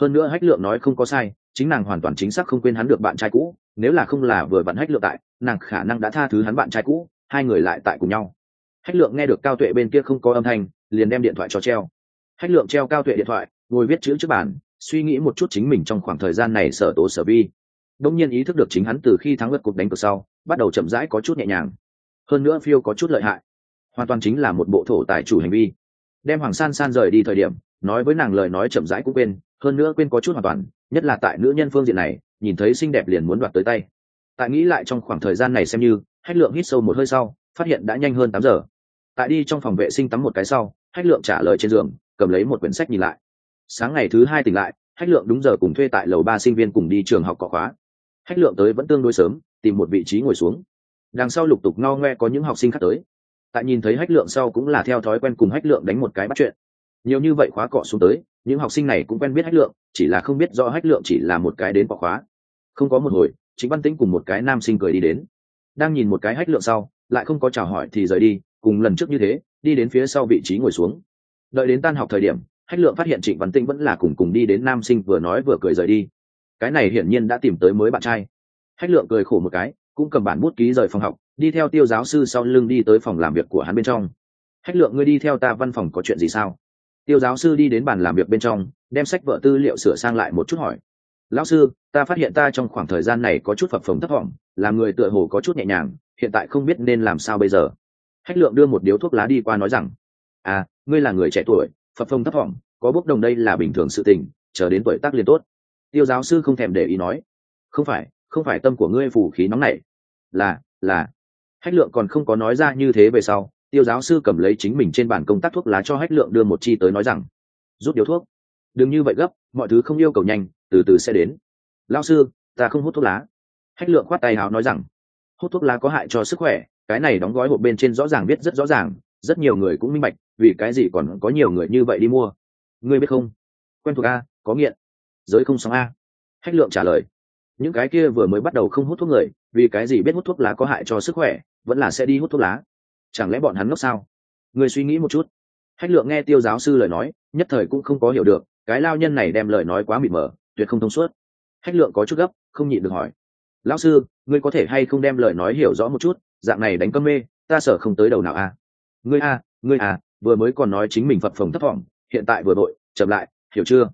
Hơn nữa hách lượng nói không có sai, chính nàng hoàn toàn chính xác không quên hắn được bạn trai cũ, nếu là không là vừa vặn hách lượng tại, nàng khả năng đã tha thứ hắn bạn trai cũ, hai người lại tại cùng nhau. Hách lượng nghe được cao tuệ bên kia không có âm thanh, liền đem điện thoại cho treo hách lượng treo cao tuệ điện thoại, ngồi viết chữ trước bàn, suy nghĩ một chút chính mình trong khoảng thời gian này sở tố sở vi. Đông nhiên ý thức được chính hắn từ khi thắng lượt cuộc đánh cược sau, bắt đầu chậm rãi có chút nhẹ nhàng. Hơn nữa phiêu có chút lợi hại. Hoàn toàn chính là một bộ thổ tài chủ hành vi. Đem hoàng san san rời đi thời điểm, nói với nàng lời nói chậm rãi cũng quên, hơn nữa quên có chút hoàn toàn, nhất là tại nữ nhân phương diện này, nhìn thấy xinh đẹp liền muốn đoạt tới tay. Tại nghĩ lại trong khoảng thời gian này xem như, hách lượng hít sâu một hơi sau, phát hiện đã nhanh hơn tám giờ. Tại đi trong phòng vệ sinh tắm một cái sau, hách lượng trả lời trên giường cầm lấy một quyển sách nhìn lại. Sáng ngày thứ hai tỉnh lại, hách lượng đúng giờ cùng thuê tại lầu ba sinh viên cùng đi trường học cọ khóa. Hách lượng tới vẫn tương đối sớm, tìm một vị trí ngồi xuống. Đằng sau lục tục ngao ngoe có những học sinh khác tới. Tại nhìn thấy hách lượng sau cũng là theo thói quen cùng hách lượng đánh một cái bắt chuyện. Nhiều như vậy khóa cọ xuống tới, những học sinh này cũng quen biết hách lượng, chỉ là không biết rõ hách lượng chỉ là một cái đến cọ khóa. Không có một hồi chính văn tĩnh cùng một cái nam sinh cười đi đến. Đang nhìn một cái hách lượng sau, lại không có chào hỏi thì rời đi, cùng lần trước như thế, đi đến phía sau vị trí ngồi xuống đợi đến tan học thời điểm, hách lượng phát hiện trịnh văn tĩnh vẫn là cùng cùng đi đến nam sinh vừa nói vừa cười rời đi. Cái này hiển nhiên đã tìm tới mới bạn trai. Hách lượng cười khổ một cái, cũng cầm bản bút ký rời phòng học, đi theo tiêu giáo sư sau lưng đi tới phòng làm việc của hắn bên trong. Hách lượng, ngươi đi theo ta văn phòng có chuyện gì sao? Tiêu giáo sư đi đến bàn làm việc bên trong, đem sách vợ tư liệu sửa sang lại một chút hỏi. Lão sư, ta phát hiện ta trong khoảng thời gian này có chút phập phồng thấp thỏm làm người tựa hồ có chút nhẹ nhàng, hiện tại không biết nên làm sao bây giờ. Hách lượng đưa một điếu thuốc lá đi qua nói rằng à ngươi là người trẻ tuổi, phập phồng thấp thỏm, có bốc đồng đây là bình thường sự tình, chờ đến tuổi tác liền tốt. Tiêu giáo sư không thèm để ý nói, không phải không phải tâm của ngươi phủ khí nóng này là là. Hách lượng còn không có nói ra như thế về sau, tiêu giáo sư cầm lấy chính mình trên bàn công tác thuốc lá cho hách lượng đưa một chi tới nói rằng, rút điếu thuốc. Đừng như vậy gấp, mọi thứ không yêu cầu nhanh, từ từ sẽ đến. Lao sư, ta không hút thuốc lá. Hách lượng khoát tay háo nói rằng, hút thuốc lá có hại cho sức khỏe, cái này đóng gói hộp bên trên rõ ràng biết rất rõ ràng, rất nhiều người cũng minh bạch vì cái gì còn có nhiều người như vậy đi mua? Ngươi biết không? Quen thuộc a, có nghiện. Giới không sóng a. Hách lượng trả lời, những cái kia vừa mới bắt đầu không hút thuốc người, vì cái gì biết hút thuốc lá có hại cho sức khỏe, vẫn là sẽ đi hút thuốc lá? Chẳng lẽ bọn hắn ngốc sao? Người suy nghĩ một chút. Hách lượng nghe tiêu giáo sư lời nói, nhất thời cũng không có hiểu được, cái lao nhân này đem lời nói quá mịt mờ, tuyệt không thông suốt. Hách lượng có chút gấp, không nhịn được hỏi, lão sư, ngươi có thể hay không đem lời nói hiểu rõ một chút? Dạng này đánh cơm mê, ta sợ không tới đầu nào à? Ngươi a ngươi à vừa mới còn nói chính mình phập phồng thất phỏng hiện tại vừa đội chậm lại, hiểu chưa?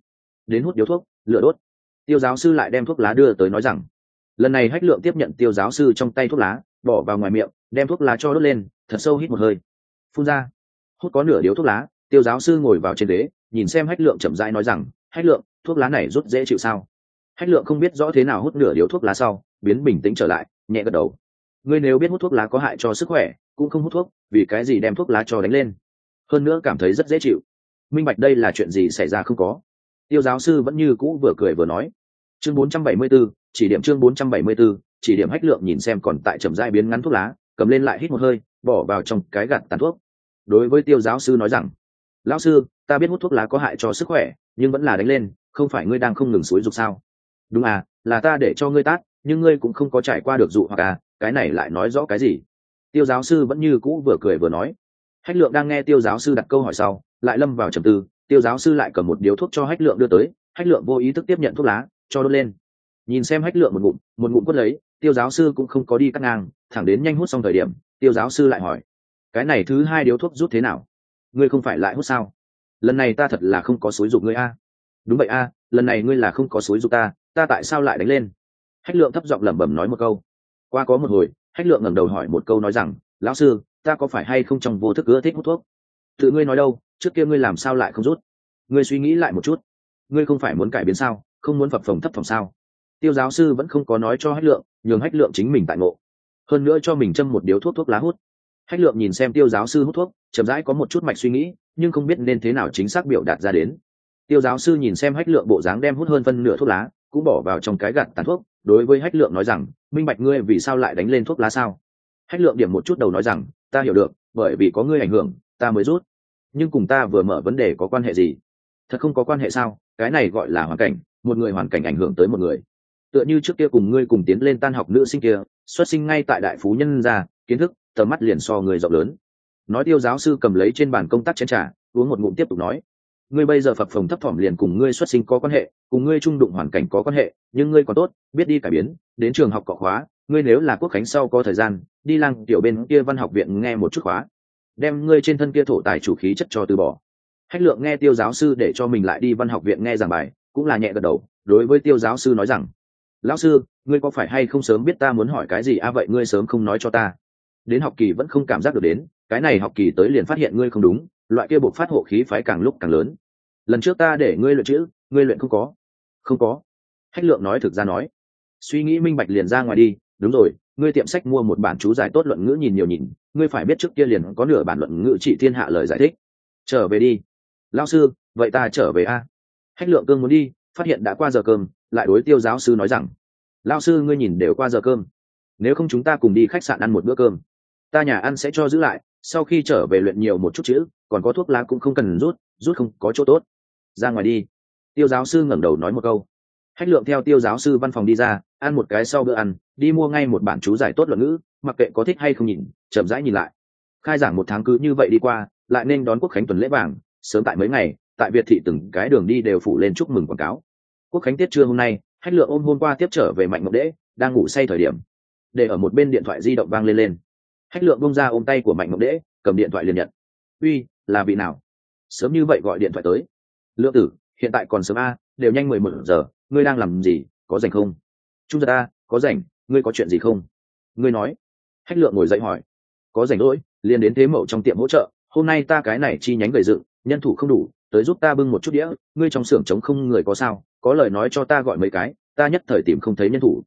Đến hút điếu thuốc, lửa đốt. Tiêu giáo sư lại đem thuốc lá đưa tới nói rằng, lần này hách lượng tiếp nhận tiêu giáo sư trong tay thuốc lá, bỏ vào ngoài miệng, đem thuốc lá cho đốt lên, thật sâu hít một hơi. Phun ra. Hút có nửa điếu thuốc lá, tiêu giáo sư ngồi vào trên đế nhìn xem hách lượng chậm rãi nói rằng, hách lượng, thuốc lá này rút dễ chịu sao? Hách lượng không biết rõ thế nào hút nửa điếu thuốc lá sau, biến bình tĩnh trở lại, nhẹ gật đầu. Ngươi nếu biết hút thuốc lá có hại cho sức khỏe, cũng không hút thuốc, vì cái gì đem thuốc lá cho đánh lên? Hơn nữa cảm thấy rất dễ chịu. Minh bạch đây là chuyện gì xảy ra không có? Tiêu giáo sư vẫn như cũ vừa cười vừa nói. Chương 474, chỉ điểm chương 474, chỉ điểm hách lượng nhìn xem còn tại trầm dai biến ngắn thuốc lá cầm lên lại hít một hơi bỏ vào trong cái gạt tàn thuốc. Đối với tiêu giáo sư nói rằng lão sư ta biết hút thuốc lá có hại cho sức khỏe nhưng vẫn là đánh lên không phải ngươi đang không ngừng xúi dục sao? Đúng à là ta để cho ngươi tát nhưng ngươi cũng không có trải qua được dụ hoặc à cái này lại nói rõ cái gì? Tiêu giáo sư vẫn như cũ vừa cười vừa nói hách lượng đang nghe tiêu giáo sư đặt câu hỏi sau, lại lâm vào trầm tư, tiêu giáo sư lại cầm một điếu thuốc cho hách lượng đưa tới, hách lượng vô ý thức tiếp nhận thuốc lá, cho đốt lên. Nhìn xem hách lượng một ngụm một ngụm quất lấy, tiêu giáo sư cũng không có đi cắt ngang, thẳng đến nhanh hút xong thời điểm, tiêu giáo sư lại hỏi, cái này thứ hai điếu thuốc rút thế nào? Ngươi không phải lại hút sao? Lần này ta thật là không có xúi dục ngươi a. Đúng vậy a, lần này ngươi là không có xúi dục ta ta tại sao lại đánh lên? Hách lượng thấp giọng lẩm bẩm nói một câu. Qua có một hồi, hách lượng ngẩng đầu hỏi một câu nói rằng, lão sư ta có phải hay không trong vô thức ưa thích hút thuốc? Tự ngươi nói đâu, trước kia ngươi làm sao lại không rút? Ngươi suy nghĩ lại một chút. Ngươi không phải muốn cải biến sao? Không muốn phập phồng thấp phòng sao? Tiêu giáo sư vẫn không có nói cho hách lượng, nhường hách lượng chính mình tại ngộ. Hơn nữa cho mình châm một điếu thuốc thuốc lá hút. Hách lượng nhìn xem tiêu giáo sư hút thuốc, chậm rãi có một chút mạch suy nghĩ, nhưng không biết nên thế nào chính xác biểu đạt ra đến. Tiêu giáo sư nhìn xem hách lượng bộ dáng đem hút hơn phân nửa thuốc lá, cũng bỏ vào trong cái gạt tàn thuốc, đối với hách lượng nói rằng, minh bạch, ngươi vì sao lại đánh lên thuốc lá sao? Hách lượng điểm một chút đầu nói rằng ta hiểu được, bởi vì có ngươi ảnh hưởng, ta mới rút. Nhưng cùng ta vừa mở vấn đề có quan hệ gì? Thật không có quan hệ sao? Cái này gọi là hoàn cảnh, một người hoàn cảnh ảnh hưởng tới một người. Tựa như trước kia cùng ngươi cùng tiến lên tan học nữ sinh kia, xuất sinh ngay tại đại phú nhân gia, kiến thức, tầm mắt liền so người rộng lớn. Nói tiêu giáo sư cầm lấy trên bàn công tác chén trà, uống một ngụm tiếp tục nói. Ngươi bây giờ phập phồng thấp thỏm liền cùng ngươi xuất sinh có quan hệ, cùng ngươi trung đụng hoàn cảnh có quan hệ, nhưng ngươi còn tốt, biết đi cải biến, đến trường học cọ khóa ngươi nếu là quốc khánh sau có thời gian, đi lang tiểu bên kia văn học viện nghe một chút khóa. Đem ngươi trên thân kia thổ tài chủ khí chất cho từ bỏ. Hách lượng nghe tiêu giáo sư để cho mình lại đi văn học viện nghe giảng bài, cũng là nhẹ gật đầu, đối với tiêu giáo sư nói rằng, lão sư, ngươi có phải hay không sớm biết ta muốn hỏi cái gì? A à vậy ngươi sớm không nói cho ta. Đến học kỳ vẫn không cảm giác được đến, cái này học kỳ tới liền phát hiện ngươi không đúng, loại kia buộc phát hộ khí phái càng lúc càng lớn. Lần trước ta để ngươi luyện chữ, ngươi luyện không có. Không có. Hách lượng nói thực ra nói. Suy nghĩ minh bạch liền ra ngoài đi đúng rồi, ngươi tiệm sách mua một bản chú giải tốt luận ngữ nhìn nhiều nhìn, ngươi phải biết trước kia liền có nửa bản luận ngữ trị thiên hạ lời giải thích. Trở về đi. Lao sư, vậy ta trở về a. Hách lượng cương muốn đi, phát hiện đã qua giờ cơm, lại đối tiêu giáo sư nói rằng lao sư, ngươi nhìn đều qua giờ cơm. Nếu không chúng ta cùng đi khách sạn ăn một bữa cơm. Ta nhà ăn sẽ cho giữ lại, sau khi trở về luyện nhiều một chút chữ, còn có thuốc lá cũng không cần rút rút không có chỗ tốt. Ra ngoài đi. Tiêu giáo sư ngẩng đầu nói một câu. Hách lượng theo tiêu giáo sư văn phòng đi ra, ăn một cái sau bữa ăn đi mua ngay một bản chú giải tốt luận ngữ, mặc kệ có thích hay không nhìn, chậm rãi nhìn lại. Khai giảng một tháng cứ như vậy đi qua, lại nên đón quốc khánh tuần lễ vàng, sớm tại mấy ngày, tại việt thị từng cái đường đi đều phủ lên chúc mừng quảng cáo. Quốc khánh tiết trưa hôm nay hách lượng ôm hôm qua tiếp trở về mạnh ngọc đễ đang ngủ say thời điểm. Để ở một bên điện thoại di động vang lên lên. Hách lượng bông ra ôm tay của mạnh ngọc đễ cầm điện thoại liền nhận. Uy, là vị nào? Sớm như vậy gọi điện thoại tới. Lượng tử, hiện tại còn sớm a, đều nhanh mười một giờ, ngươi đang làm gì, có rảnh không? Trung giật a, có rảnh ngươi có chuyện gì không? Ngươi nói. Hách lượng ngồi dậy hỏi. Có rảnh rỗi liền đến thế mậu trong tiệm hỗ trợ. Hôm nay ta cái này chi nhánh gầy dựng nhân thủ không đủ tới giúp ta bưng một chút đĩa. Ngươi trong xưởng trống không người có sao? Có lời nói cho ta gọi mấy cái ta nhất thời tìm không thấy nhân thủ.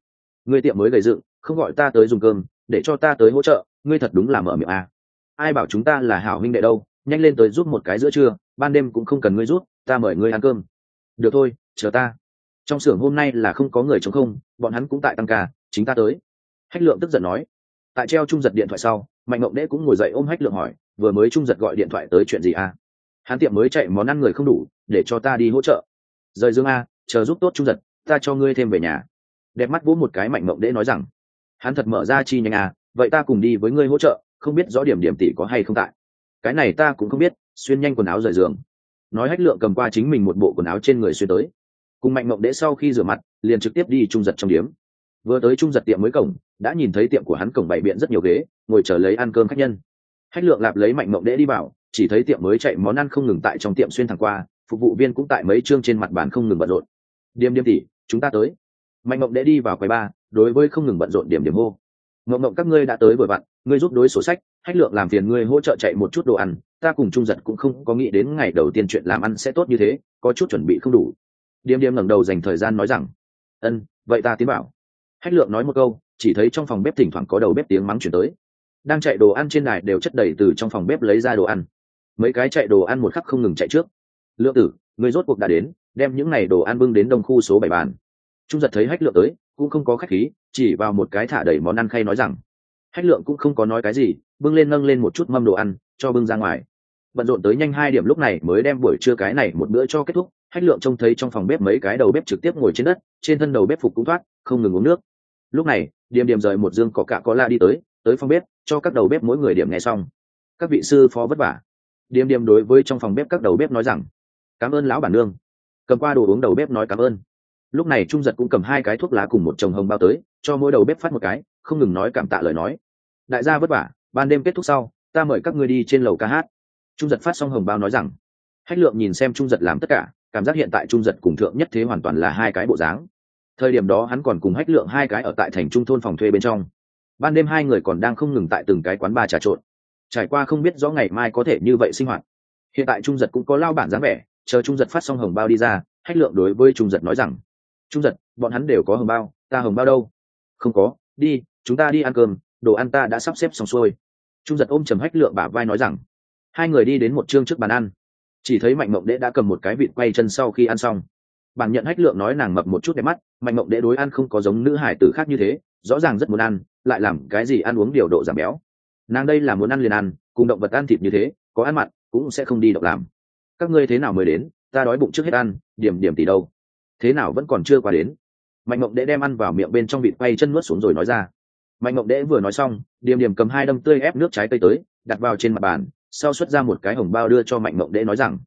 Ngươi tiệm mới gầy dựng không gọi ta tới dùng cơm để cho ta tới hỗ trợ. Ngươi thật đúng là mở miệng à. ai bảo chúng ta là hảo huynh đệ đâu nhanh lên tới giúp một cái giữa trưa ban đêm cũng không cần ngươi giúp, ta mời ngươi ăn cơm. Được thôi chờ ta. Trong xưởng hôm nay là không có người chống không bọn hắn cũng tại tăng ca chính ta tới. Hách lượng tức giận nói. Tại treo trung giật điện thoại sau, mạnh mộng đễ cũng ngồi dậy ôm hách lượng hỏi, vừa mới trung giật gọi điện thoại tới chuyện gì à? Hắn tiệm mới chạy món ăn người không đủ, để cho ta đi hỗ trợ. Rời dương a, chờ giúp tốt trung giật, ta cho ngươi thêm về nhà. Đẹp mắt vỗ một cái mạnh mộng đễ nói rằng hắn thật mở ra chi nhanh à vậy ta cùng đi với ngươi hỗ trợ, không biết rõ điểm điểm tỷ có hay không tại. Cái này ta cũng không biết, xuyên nhanh quần áo rời giường. Nói hách lượng cầm qua chính mình một bộ quần áo trên người xuyên tới. Cùng mạnh mộng đễ sau khi rửa mặt, liền trực tiếp đi trung giật trong điếm vừa tới trung giật tiệm mới cổng, đã nhìn thấy tiệm của hắn cổng bày biện rất nhiều ghế, ngồi chờ lấy ăn cơm khách nhân. Hách lượng lạp lấy mạnh mộng đễ đi vào, chỉ thấy tiệm mới chạy món ăn không ngừng tại trong tiệm xuyên thẳng qua, phục vụ viên cũng tại mấy chương trên mặt bàn không ngừng bận rộn. Điềm điềm tỉ chúng ta tới. Mạnh mộng đễ đi vào quầy ba, đối với không ngừng bận rộn điểm điểm hô. Mộng mộng, các ngươi đã tới vội vặn, ngươi giúp đối sổ sách, hách lượng làm phiền ngươi hỗ trợ chạy một chút đồ ăn, ta cùng trung giật cũng không có nghĩ đến ngày đầu tiên chuyện làm ăn sẽ tốt như thế, có chút chuẩn bị không đủ. Điềm điềm ngẩng đầu dành thời gian nói rằng, ân, vậy ta tiến bảo hách lượng nói một câu, chỉ thấy trong phòng bếp thỉnh thoảng có đầu bếp tiếng mắng chuyển tới. Đang chạy đồ ăn trên đài đều chất đầy từ trong phòng bếp lấy ra đồ ăn. Mấy cái chạy đồ ăn một khắc không ngừng chạy trước. Lượng tử, người rốt cuộc đã đến, đem những n à y đồ ăn bưng đến đông khu số bảy bàn. Trung giật thấy hách lượng tới, cũng không có khách khí, chỉ vào một cái thả đầy món ăn khay nói rằng, hách lượng cũng không có nói cái gì, bưng lên nâng lên một chút mâm đồ ăn, cho bưng ra ngoài. Bận rộn tới nhanh hai điểm lúc này mới đem buổi trưa cái này một bữa cho kết thúc hách lượng trông thấy trong phòng bếp mấy cái đầu bếp trực tiếp ngồi trên đất, trên thân đầu bếp phục cũng thoát, không ngừng uống nước. Lúc này, điềm điềm rời một dương có cạ có la đi tới tới phòng bếp, cho các đầu bếp mỗi người điểm nghe xong. Các vị sư phó vất vả. Điềm điềm đối với trong phòng bếp các đầu bếp nói rằng, cảm ơn lão bản nương. Cầm qua đồ uống đầu bếp nói cảm ơn. Lúc này trung giật cũng cầm hai cái thuốc lá cùng một chồng hồng bao tới, cho mỗi đầu bếp phát một cái, không ngừng nói cảm tạ lời nói. Đại gia vất vả, ban đêm kết thúc sau, ta mời các ngươi đi trên lầu ca hát. Trung giật phát xong hồng bao nói rằng, hách lượng nhìn xem trung giật làm tất cả cảm giác hiện tại trung giật cùng thượng nhất thế hoàn toàn là hai cái bộ dáng. Thời điểm đó hắn còn cùng hách lượng hai cái ở tại thành trung thôn phòng thuê bên trong. Ban đêm hai người còn đang không ngừng tại từng cái quán bar trà trộn. Trải qua không biết rõ ngày mai có thể như vậy sinh hoạt. Hiện tại trung giật cũng có lao bản dáng vẻ, chờ trung giật phát xong hồng bao đi ra, hách lượng đối với trung giật nói rằng, trung giật, bọn hắn đều có hồng bao, ta hồng bao đâu? Không có, đi, chúng ta đi ăn cơm, đồ ăn ta đã sắp xếp xong xuôi. Trung giật ôm chầm hách lượng bả vai nói rằng. Hai người đi đến một chương trước bàn ăn chỉ thấy mạnh mộng đễ đã cầm một cái vịt quay chân sau khi ăn xong. Bản nhận hách lượng nói nàng mập một chút đẹp mắt, mạnh mộng đễ đối ăn không có giống nữ hải tử khác như thế, rõ ràng rất muốn ăn, lại làm cái gì ăn uống điều độ giảm béo. Nàng đây là muốn ăn liền ăn, cùng động vật ăn thịt như thế, có ăn mặn, cũng sẽ không đi động làm. Các ngươi thế nào mới đến, ta đói bụng trước hết ăn, điểm điểm tỷ đâu. Thế nào vẫn còn chưa qua đến. Mạnh mộng đễ đem ăn vào miệng bên trong vịt quay chân nuốt xuống rồi nói ra. Mạnh mộng đễ vừa nói xong, điểm điểm cầm hai đâm tươi ép nước trái cây tới, đặt vào trên mặt bàn sau xuất ra một cái hồng bao đưa cho mạnh mộng đễ nói rằng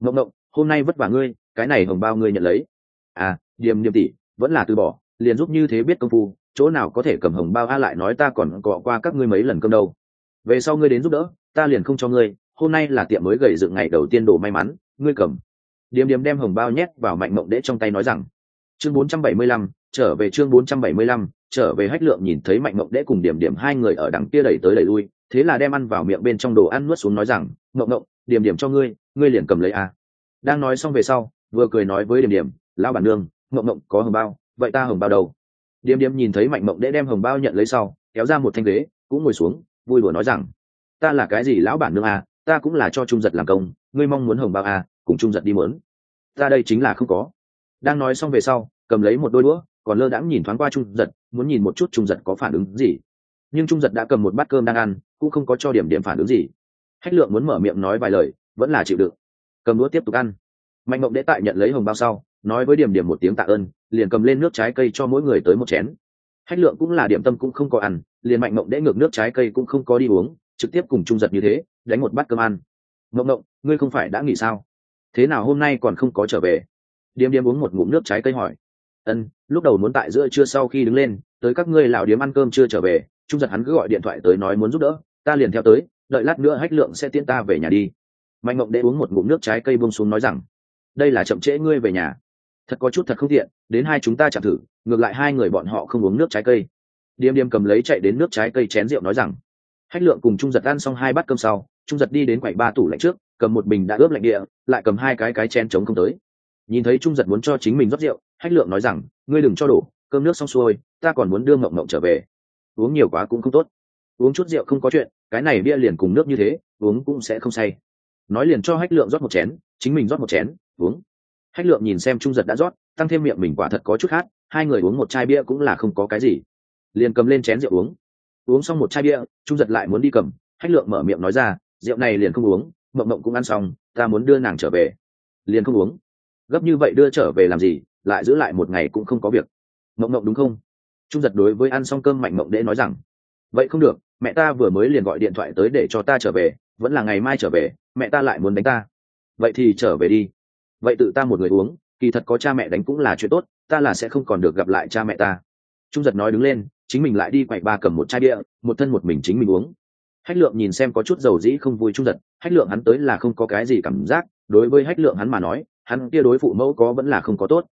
mộng mộng hôm nay vất vả ngươi cái này hồng bao ngươi nhận lấy. À điềm điềm tỷ vẫn là từ bỏ liền giúp như thế biết công phu chỗ nào có thể cầm hồng bao a lại nói ta còn cọ qua các ngươi mấy lần cơm đâu. Về sau ngươi đến giúp đỡ ta liền không cho ngươi hôm nay là tiệm mới gầy dựng ngày đầu tiên đồ may mắn ngươi cầm. Điềm điềm đem hồng bao nhét vào mạnh mộng đễ trong tay nói rằng chương 475, trở về chương 475, trở về hách lượng nhìn thấy mạnh mộng đễ cùng điểm điểm hai người ở đằng kia đẩy tới đẩy lui thế là đem ăn vào miệng bên trong đồ ăn nuốt xuống nói rằng, ngộng ngộng, điểm điểm cho ngươi ngươi liền cầm lấy à. Đang nói xong về sau, vừa cười nói với điểm điểm, lão bản nương, ngộng ngộng, có hồng bao, vậy ta hồng bao đâu? Điểm điểm nhìn thấy mạnh mộng đễ đem hồng bao nhận lấy sau, kéo ra một thanh ghế, cũng ngồi xuống, vui đùa nói rằng, ta là cái gì lão bản nương à ta cũng là cho trung giật làm công, ngươi mong muốn hồng bao à cùng trung giật đi muốn ta đây chính là không có. Đang nói xong về sau, cầm lấy một đôi đũa, còn lơ đãng nhìn thoáng qua trung giật, muốn nhìn một chút trung giật có phản ứng gì. Nhưng trung giật đã cầm một bát cơm đang ăn cũng không có cho điểm điểm phản ứng gì. Hách lượng muốn mở miệng nói vài lời, vẫn là chịu đựng. Cầm đũa tiếp tục ăn. Mạnh mộng đễ tại nhận lấy hồng bao sau, nói với điểm điểm một tiếng tạ ơn, liền cầm lên nước trái cây cho mỗi người tới một chén. Hách lượng cũng là điểm tâm cũng không có ăn, liền mạnh mộng đễ ngược nước trái cây cũng không có đi uống, trực tiếp cùng trung giật như thế, đánh một bát cơm ăn. Mộng mộng, ngươi không phải đã nghỉ sao? Thế nào hôm nay còn không có trở về? Điểm điểm uống một ngụm nước trái cây hỏi. Ân, lúc đầu muốn tại giữa trưa sau khi đứng lên, tới các ngươi lão điếm ăn cơm chưa trở về trung giật hắn cứ gọi điện thoại tới nói muốn giúp đỡ ta liền theo tới, đợi lát nữa hách lượng sẽ tiễn ta về nhà đi. Mạnh mộng đệ uống một ngụm nước trái cây bông xuống nói rằng, đây là chậm trễ ngươi về nhà. Thật có chút thật không tiện, đến hai chúng ta chạm thử, ngược lại hai người bọn họ không uống nước trái cây. Điềm điềm cầm lấy chạy đến nước trái cây chén rượu nói rằng, hách lượng cùng trung giật ăn xong hai bát cơm sau, trung giật đi đến quầy ba tủ lạnh trước, cầm một bình đã ướp lạnh địa, lại cầm hai cái cái chén chống không tới. Nhìn thấy trung giật muốn cho chính mình rót rượu, hách lượng nói rằng, ngươi đừng cho đổ, cơm nước xong xuôi, ta còn muốn đưa mộng mộng trở về. Uống nhiều quá cũng không tốt uống chút rượu không có chuyện, cái này bia liền cùng nước như thế, uống cũng sẽ không say. Nói liền cho hách lượng rót một chén, chính mình rót một chén, uống. Hách lượng nhìn xem trung giật đã rót, tăng thêm miệng mình quả thật có chút hát. hai người uống một chai bia cũng là không có cái gì. Liền cầm lên chén rượu uống. Uống xong một chai bia, trung giật lại muốn đi cầm. Hách lượng mở miệng nói ra, rượu này liền không uống, mộng mộng cũng ăn xong, ta muốn đưa nàng trở về. Liền không uống. Gấp như vậy đưa trở về làm gì, lại giữ lại một ngày cũng không có việc. Mộng mộng đúng không? Trung giật đối với ăn xong cơm mạnh mộng đễ nói rằng, vậy không được mẹ ta vừa mới liền gọi điện thoại tới để cho ta trở về, vẫn là ngày mai trở về, mẹ ta lại muốn đánh ta. Vậy thì trở về đi. Vậy tự ta một người uống, kỳ thật có cha mẹ đánh cũng là chuyện tốt, ta là sẽ không còn được gặp lại cha mẹ ta. Trung giật nói đứng lên, chính mình lại đi quậy ba cầm một chai bia, một thân một mình chính mình uống. Hách lượng nhìn xem có chút dầu dĩ không vui trung giật, hách lượng hắn tới là không có cái gì cảm giác, đối với hách lượng hắn mà nói, hắn kia đối phụ mẫu có vẫn là không có tốt.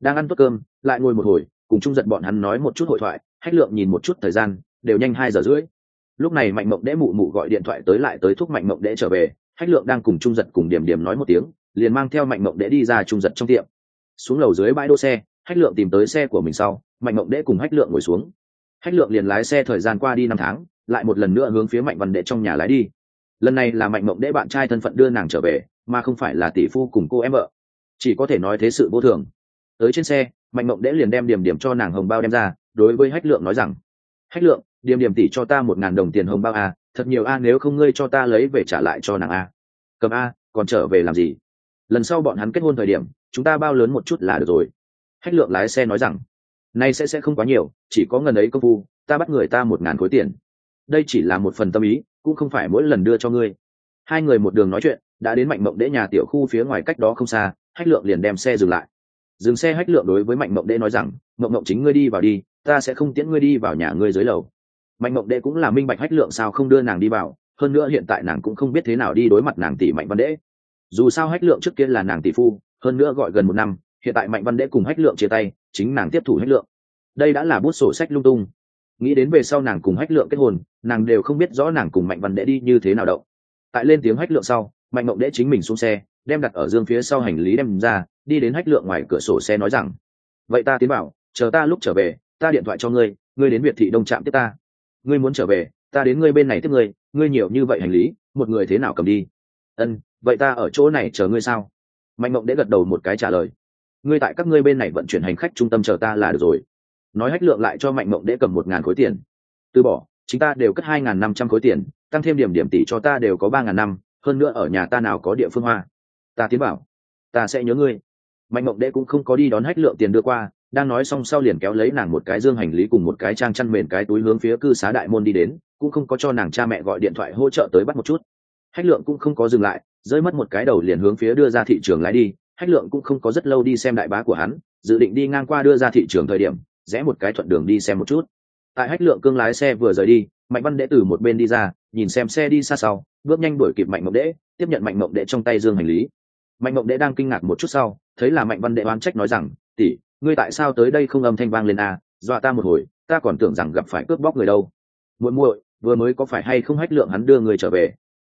Đang ăn tốt cơm, lại ngồi một hồi, cùng trung giật bọn hắn nói một chút hội thoại, hách lượng nhìn một chút thời gian, đều nhanh hai giờ rưỡi lúc này mạnh mộng đễ mụ mụ gọi điện thoại tới lại tới thúc mạnh mộng đễ trở về, hách lượng đang cùng trung giật cùng điểm điểm nói một tiếng, liền mang theo mạnh mộng đễ đi ra trung giật trong tiệm. Xuống lầu dưới bãi đỗ xe, hách lượng tìm tới xe của mình sau, mạnh mộng đễ cùng hách lượng ngồi xuống. Hách lượng liền lái xe thời gian qua đi năm tháng, lại một lần nữa hướng phía mạnh văn đệ trong nhà lái đi. Lần này là mạnh mộng đễ bạn trai thân phận đưa nàng trở về, mà không phải là tỷ phu cùng cô em vợ. Chỉ có thể nói thế sự vô thường. Tới trên xe, mạnh mộng đễ liền đem điểm điểm cho nàng hồng bao đem ra, đối với hách lượng nói rằng, hách lượng điểm điểm tỷ cho ta một ngàn đồng tiền hồng bao a, thật nhiều a, nếu không ngươi cho ta lấy về trả lại cho nàng a. Cầm a, còn trở về làm gì? Lần sau bọn hắn kết hôn thời điểm, chúng ta bao lớn một chút là được rồi. Hách lượng lái xe nói rằng, nay sẽ sẽ không quá nhiều, chỉ có ngần ấy công phu, ta bắt người ta một ngàn khối tiền. Đây chỉ là một phần tâm ý, cũng không phải mỗi lần đưa cho ngươi. Hai người một đường nói chuyện, đã đến mạnh mộng đễ nhà tiểu khu phía ngoài cách đó không xa, hách lượng liền đem xe dừng lại. Dừng xe hách lượng đối với mạnh mộng đễ nói rằng, mộng mộng chính ngươi đi vào đi, ta sẽ không tiễn ngươi đi vào nhà ngươi dưới lầu mạnh mộng Đệ cũng là minh bạch hách lượng sao không đưa nàng đi vào, hơn nữa hiện tại nàng cũng không biết thế nào đi đối mặt nàng tỷ mạnh văn đễ dù sao hách lượng trước kia là nàng tỷ phu, hơn nữa gọi gần một năm, hiện tại mạnh văn đễ cùng hách lượng chia tay, chính nàng tiếp thủ hách lượng. Đây đã là bút sổ sách lung tung. Nghĩ đến về sau nàng cùng hách lượng kết hôn, nàng đều không biết rõ nàng cùng mạnh văn đễ đi như thế nào đậu tại lên tiếng hách lượng sau, mạnh mộng đễ chính mình xuống xe, đem đặt ở dương phía sau hành lý đem ra, đi đến hách lượng ngoài cửa sổ xe nói rằng, vậy ta tiến bảo chờ ta lúc trở về, ta điện thoại cho ngươi ngươi đến việt thị đông trạm tiếp ta ngươi muốn trở về, ta đến ngươi bên này tiếp ngươi ngươi nhiều như vậy hành lý, một người thế nào cầm đi? Ân, vậy ta ở chỗ này chờ ngươi sao? Mạnh mộng đễ gật đầu một cái trả lời. Ngươi tại các ngươi bên này vận chuyển hành khách trung tâm chờ ta là được rồi. Nói hách lượng lại cho mạnh mộng đễ cầm một ngàn khối tiền. Từ bỏ chúng ta đều cất hai ngàn năm trăm khối tiền, tăng thêm điểm điểm tỷ cho ta đều có ba ngàn năm, hơn nữa ở nhà ta nào có địa phương hoa? Ta tiến bảo, ta sẽ nhớ ngươi. Mạnh mộng đễ cũng không có đi đón hách lượng tiền đưa qua đang nói xong sau liền kéo lấy nàng một cái dương hành lý cùng một cái trang chăn mền cái túi hướng phía cư xá đại môn đi đến, cũng không có cho nàng cha mẹ gọi điện thoại hỗ trợ tới bắt một chút. Hách lượng cũng không có dừng lại, rơi mất một cái đầu liền hướng phía đưa ra thị trường lái đi. Hách lượng cũng không có rất lâu đi xem đại bá của hắn, dự định đi ngang qua đưa ra thị trường thời điểm, rẽ một cái thuận đường đi xem một chút. Tại hách lượng cương lái xe vừa rời đi, mạnh văn đệ từ một bên đi ra, nhìn xem xe đi xa sau, bước nhanh đuổi kịp mạnh mộng đễ tiếp nhận mạnh mộng đệ trong tay dương hành lý. Mạnh mộng đệ đang kinh ngạc một chút sau, thấy là mạnh văn đệ oán trách nói rằng, tỷ ngươi tại sao tới đây không âm thanh vang lên à dọa ta một hồi, ta còn tưởng rằng gặp phải cướp bóc người đâu. Muội muội, vừa mới có phải hay không hách lượng hắn đưa người trở về?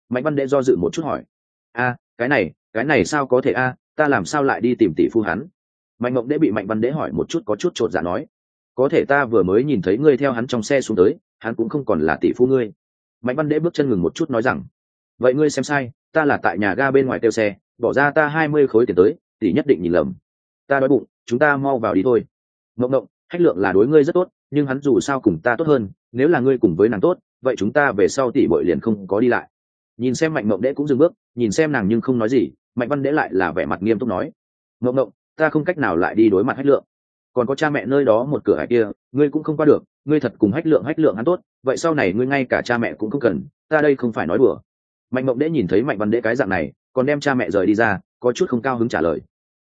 Mạnh văn đệ do dự một chút hỏi. A cái này cái này sao có thể a ta làm sao lại đi tìm tỷ phu hắn? Mạnh mộng đệ bị mạnh văn đệ hỏi một chút có chút chột dạ nói. Có thể ta vừa mới nhìn thấy ngươi theo hắn trong xe xuống tới, hắn cũng không còn là tỷ phu ngươi. Mạnh văn đệ bước chân ngừng một chút nói rằng. Vậy ngươi xem sai, ta là tại nhà ga bên ngoài tiêu xe, bỏ ra ta hai mươi khối tiền tới, tỷ nhất định nhìn lầm. Ta đói bụng chúng ta mau vào đi thôi. Mộng mộng hách lượng là đối ngươi rất tốt, nhưng hắn dù sao cùng ta tốt hơn, nếu là ngươi cùng với nàng tốt, vậy chúng ta về sau tỷ bội liền không có đi lại. Nhìn xem mạnh mộng đễ cũng dừng bước, nhìn xem nàng nhưng không nói gì, mạnh văn đễ lại là vẻ mặt nghiêm túc nói mộng mộng ta không cách nào lại đi đối mặt hách lượng. Còn có cha mẹ nơi đó một cửa hải kia, ngươi cũng không qua được, ngươi thật cùng hách lượng hách lượng hắn tốt, vậy sau này ngươi ngay cả cha mẹ cũng không cần, ta đây không phải nói đùa. Mạnh mộng đễ nhìn thấy mạnh văn đễ cái dạng này, còn đem cha mẹ rời đi ra, có chút không cao hứng trả lời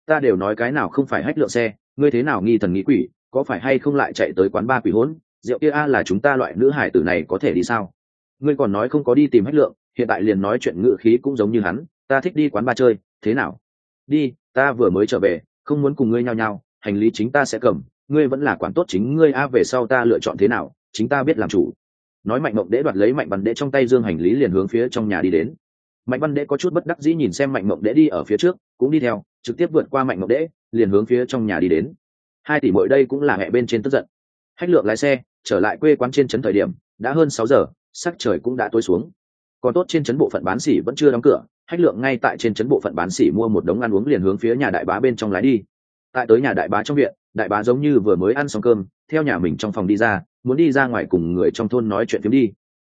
ta đều nói cái nào không phải hách lượng xe, ngươi thế nào nghi thần nghĩ quỷ, có phải hay không lại chạy tới quán ba quỷ hỗn? Rượu kia a là chúng ta loại nữ hải tử này có thể đi sao? Ngươi còn nói không có đi tìm hách lượng, hiện tại liền nói chuyện ngự khí cũng giống như hắn, ta thích đi quán ba chơi, thế nào? Đi, ta vừa mới trở về, không muốn cùng ngươi nhao nhao, hành lý chính ta sẽ cầm, ngươi vẫn là quản tốt chính ngươi a, về sau ta lựa chọn thế nào, chính ta biết làm chủ. Nói mạnh mộng đễ đoạt lấy mạnh văn đễ trong tay dương hành lý liền hướng phía trong nhà đi đến. Mạnh văn đễ có chút bất đắc dĩ nhìn xem mạnh mộng đễ đi ở phía trước, cũng đi theo trực tiếp vượt qua mạnh ngọc đễ liền hướng phía trong nhà đi đến. Hai tỷ mỗi đây cũng là mẹ bên trên tức giận. Hách lượng lái xe trở lại quê quán trên trấn thời điểm đã hơn sáu giờ sắc trời cũng đã tối xuống. Còn tốt trên trấn bộ phận bán xỉ vẫn chưa đóng cửa hách lượng ngay tại trên trấn bộ phận bán xỉ mua một đống ăn uống liền hướng phía nhà đại bá bên trong lái đi. Tại tới nhà đại bá trong viện đại bá giống như vừa mới ăn xong cơm theo nhà mình trong phòng đi ra muốn đi ra ngoài cùng người trong thôn nói chuyện phiếm đi.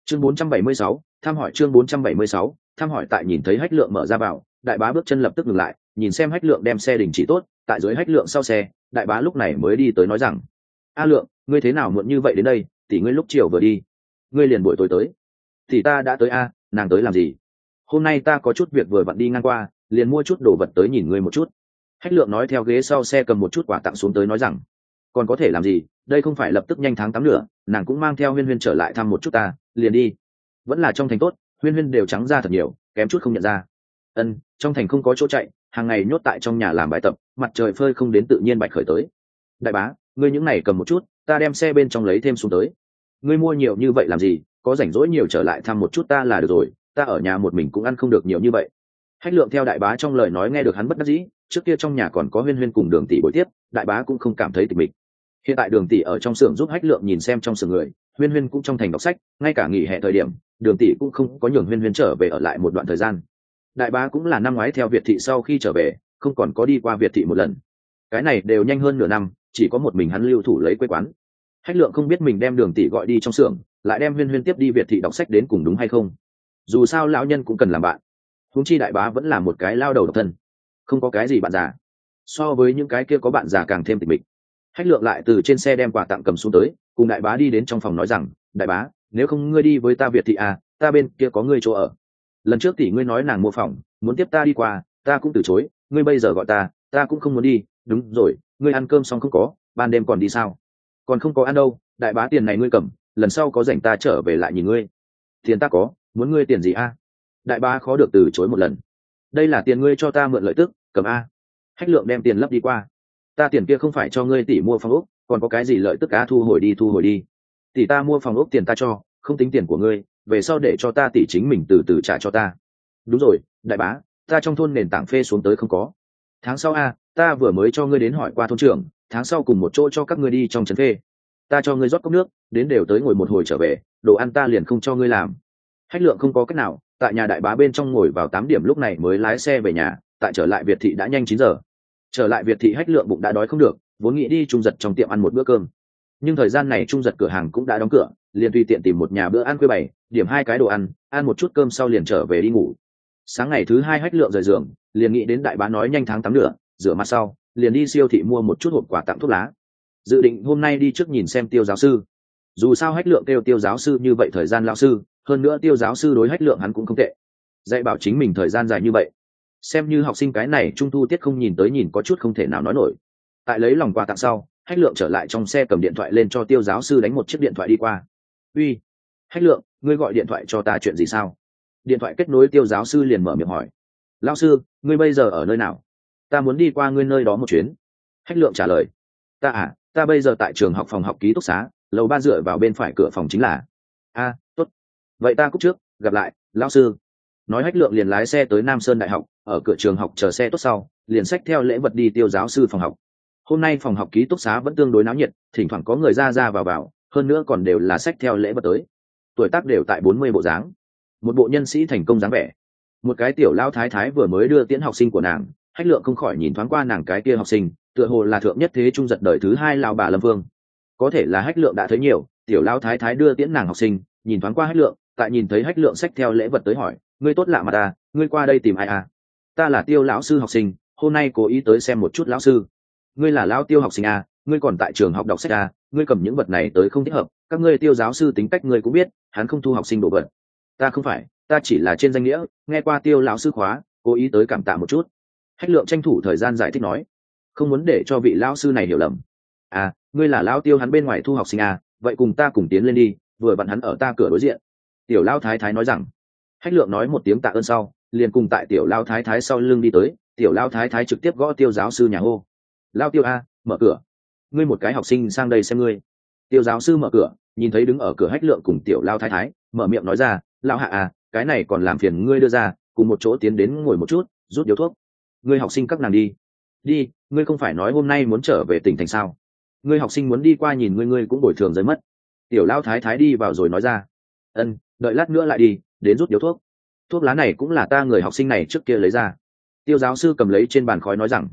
Chương 476, thăm hỏi chương 476, thăm hỏi tại nhìn thấy hách lượng mở ra vào đại bá bước chân lập tức ngừng lại nhìn xem hách lượng đem xe đình chỉ tốt, tại dưới hách lượng sau xe, đại bá lúc này mới đi tới nói rằng, a lượng, ngươi thế nào muộn như vậy đến đây tỷ ngươi lúc chiều vừa đi. Ngươi liền buổi tối tới. Thì ta đã tới a, nàng tới làm gì? Hôm nay ta có chút việc vừa vặn đi ngang qua, liền mua chút đồ vật tới nhìn ngươi một chút. Hách lượng nói theo ghế sau xe cầm một chút quà tặng xuống tới nói rằng, còn có thể làm gì, đây không phải lập tức nhanh tháng tắm nữa, nàng cũng mang theo huyên huyên trở lại thăm một chút ta, liền đi. Vẫn là trong thành tốt, huyên huyên đều trắng ra thật nhiều, kém chút không nhận ra. Ân, trong thành không có chỗ chạy hàng ngày nhốt tại trong nhà làm bài tập, mặt trời phơi không đến tự nhiên bạch khởi tới. Đại bá, ngươi những này cầm một chút, ta đem xe bên trong lấy thêm xuống tới. Ngươi mua nhiều như vậy làm gì, có rảnh rỗi nhiều trở lại thăm một chút ta là được rồi, ta ở nhà một mình cũng ăn không được nhiều như vậy. Hách lượng theo đại bá trong lời nói nghe được hắn bất đắc dĩ, trước kia trong nhà còn có huyên huyên cùng đường tỷ bồi tiếp, đại bá cũng không cảm thấy tịch mịch. Hiện tại đường tỷ ở trong xưởng giúp hách lượng nhìn xem trong xưởng người, huyên huyên cũng trong thành đọc sách, ngay cả nghỉ hè thời điểm, đường tỷ cũng không có nhường huyên huyên trở về ở lại một đoạn thời gian đại bá cũng là năm ngoái theo việt thị sau khi trở về, không còn có đi qua việt thị một lần. Cái này đều nhanh hơn nửa năm, chỉ có một mình hắn lưu thủ lấy quê quán. Hách lượng không biết mình đem đường tỷ gọi đi trong xưởng, lại đem huyên huyên tiếp đi việt thị đọc sách đến cùng đúng hay không. Dù sao lão nhân cũng cần làm bạn. Húng chi đại bá vẫn là một cái lao đầu độc thân. Không có cái gì bạn già. So với những cái kia có bạn già càng thêm tịch mịch. Hách lượng lại từ trên xe đem quà tặng cầm xuống tới, cùng đại bá đi đến trong phòng nói rằng, đại bá, nếu không ngươi đi với ta việt thị à ta bên kia có ngươi chỗ ở lần trước tỷ ngươi nói nàng mua phòng muốn tiếp ta đi qua, ta cũng từ chối, ngươi bây giờ gọi ta ta cũng không muốn đi. Đúng rồi, ngươi ăn cơm xong không có, ban đêm còn đi sao? Còn không có ăn đâu, đại bá tiền này ngươi cầm, lần sau có rảnh ta trở về lại nhìn ngươi. Tiền ta có, muốn ngươi tiền gì a? Đại bá khó được từ chối một lần. Đây là tiền ngươi cho ta mượn lợi tức, cầm a. Hách lượng đem tiền lấp đi qua. Ta tiền kia không phải cho ngươi tỷ mua phòng ốc, còn có cái gì lợi tức cá thu hồi đi, thu hồi đi. Tỷ ta mua phòng ốc tiền ta cho, không tính tiền của ngươi về sau để cho ta tỷ chính mình từ từ trả cho ta. Đúng rồi, đại bá, ta trong thôn nền tảng phê xuống tới không có. Tháng sau a, ta vừa mới cho ngươi đến hỏi qua thôn trưởng, tháng sau cùng một chỗ cho các ngươi đi trong trấn phê. Ta cho ngươi rót cốc nước, đến đều tới ngồi một hồi trở về, đồ ăn ta liền không cho ngươi làm. Hách lượng không có cách nào, tại nhà đại bá bên trong ngồi vào tám điểm lúc này mới lái xe về nhà, tại trở lại việt thị đã nhanh chín giờ. Trở lại việt thị hách lượng bụng đã đói không được, vốn nghĩ đi trung giật trong tiệm ăn một bữa cơm. Nhưng thời gian này trung giật cửa hàng cũng đã đóng cửa, liền tùy tiện tìm một nhà bữa ăn quê bày điểm hai cái đồ ăn ăn một chút cơm sau liền trở về đi ngủ. Sáng ngày thứ hai hách lượng rời giường liền nghĩ đến đại bá nói nhanh tháng tắm lửa, rửa mặt sau liền đi siêu thị mua một chút hộp quà tặng thuốc lá. Dự định hôm nay đi trước nhìn xem tiêu giáo sư. Dù sao hách lượng kêu tiêu giáo sư như vậy thời gian lao sư hơn nữa tiêu giáo sư đối hách lượng hắn cũng không tệ. Dạy bảo chính mình thời gian dài như vậy. Xem như học sinh cái này trung thu tiết không nhìn tới nhìn có chút không thể nào nói nổi. Tại lấy lòng quà tặng sau hách lượng trở lại trong xe cầm điện thoại lên cho tiêu giáo sư đánh một chiếc điện thoại đi qua. Uy hách lượng ngươi gọi điện thoại cho ta chuyện gì sao? Điện thoại kết nối tiêu giáo sư liền mở miệng hỏi. Lao sư ngươi bây giờ ở nơi nào? Ta muốn đi qua ngươi nơi đó một chuyến. Hách lượng trả lời. Ta à ta bây giờ tại trường học phòng học ký túc xá lầu ba dựa vào bên phải cửa phòng chính là. A à, tốt. Vậy ta cúc trước gặp lại lao sư. Nói hách lượng liền lái xe tới nam sơn đại học ở cửa trường học chờ xe tốt sau liền xách theo lễ vật đi tiêu giáo sư phòng học. Hôm nay phòng học ký túc xá vẫn tương đối náo nhiệt thỉnh thoảng có người ra ra vào vào hơn nữa còn đều là xách theo lễ vật tới tuổi tác đều tại bốn mươi bộ dáng. Một bộ nhân sĩ thành công dáng vẻ. Một cái tiểu lao thái thái vừa mới đưa tiễn học sinh của nàng, hách lượng không khỏi nhìn thoáng qua nàng cái kia học sinh, tựa hồ là thượng nhất thế trung giật đời thứ hai lao bà lâm vương. Có thể là hách lượng đã thấy nhiều, tiểu lao thái thái đưa tiễn nàng học sinh, nhìn thoáng qua hách lượng, tại nhìn thấy hách lượng xách theo lễ vật tới hỏi, ngươi tốt lạ mà ta ngươi qua đây tìm ai à? Ta là tiêu lão sư học sinh, hôm nay cố ý tới xem một chút lão sư. Ngươi là lao tiêu học sinh à ngươi còn tại trường học đọc sách à ngươi cầm những vật này tới không thích hợp các ngươi tiêu giáo sư tính cách ngươi cũng biết, hắn không thu học sinh đồ vật. Ta không phải, ta chỉ là trên danh nghĩa, nghe qua tiêu lão sư khóa, cố ý tới cảm tạ một chút. Hách lượng tranh thủ thời gian giải thích nói. Không muốn để cho vị lão sư này hiểu lầm. À ngươi là lão tiêu hắn bên ngoài thu học sinh à vậy cùng ta cùng tiến lên đi, vừa vặn hắn ở ta cửa đối diện. Tiểu lao thái thái nói rằng. Hách lượng nói một tiếng tạ ơn sau, liền cùng tại tiểu lao thái thái sau lưng đi tới, tiểu lao thái thái trực tiếp gõ tiêu giáo sư nhà hô. Lao tiêu a, mở cửa. Ngươi một cái học sinh sang đây xem ngươi tiêu giáo sư mở cửa, nhìn thấy đứng ở cửa hách lượng cùng tiểu lao thái thái, mở miệng nói ra lao hạ à cái này còn làm phiền ngươi đưa ra, cùng một chỗ tiến đến ngồi một chút, rút điếu thuốc. Ngươi học sinh các nàng đi. Đi, ngươi không phải nói hôm nay muốn trở về tỉnh thành sao? Ngươi học sinh muốn đi qua nhìn ngươi ngươi cũng bồi thường rơi mất. Tiểu lao thái thái đi vào rồi nói ra, ân, đợi lát nữa lại đi, đến rút điếu thuốc. Thuốc lá này cũng là ta người học sinh này trước kia lấy ra. Tiêu giáo sư cầm lấy trên bàn khói nói rằng,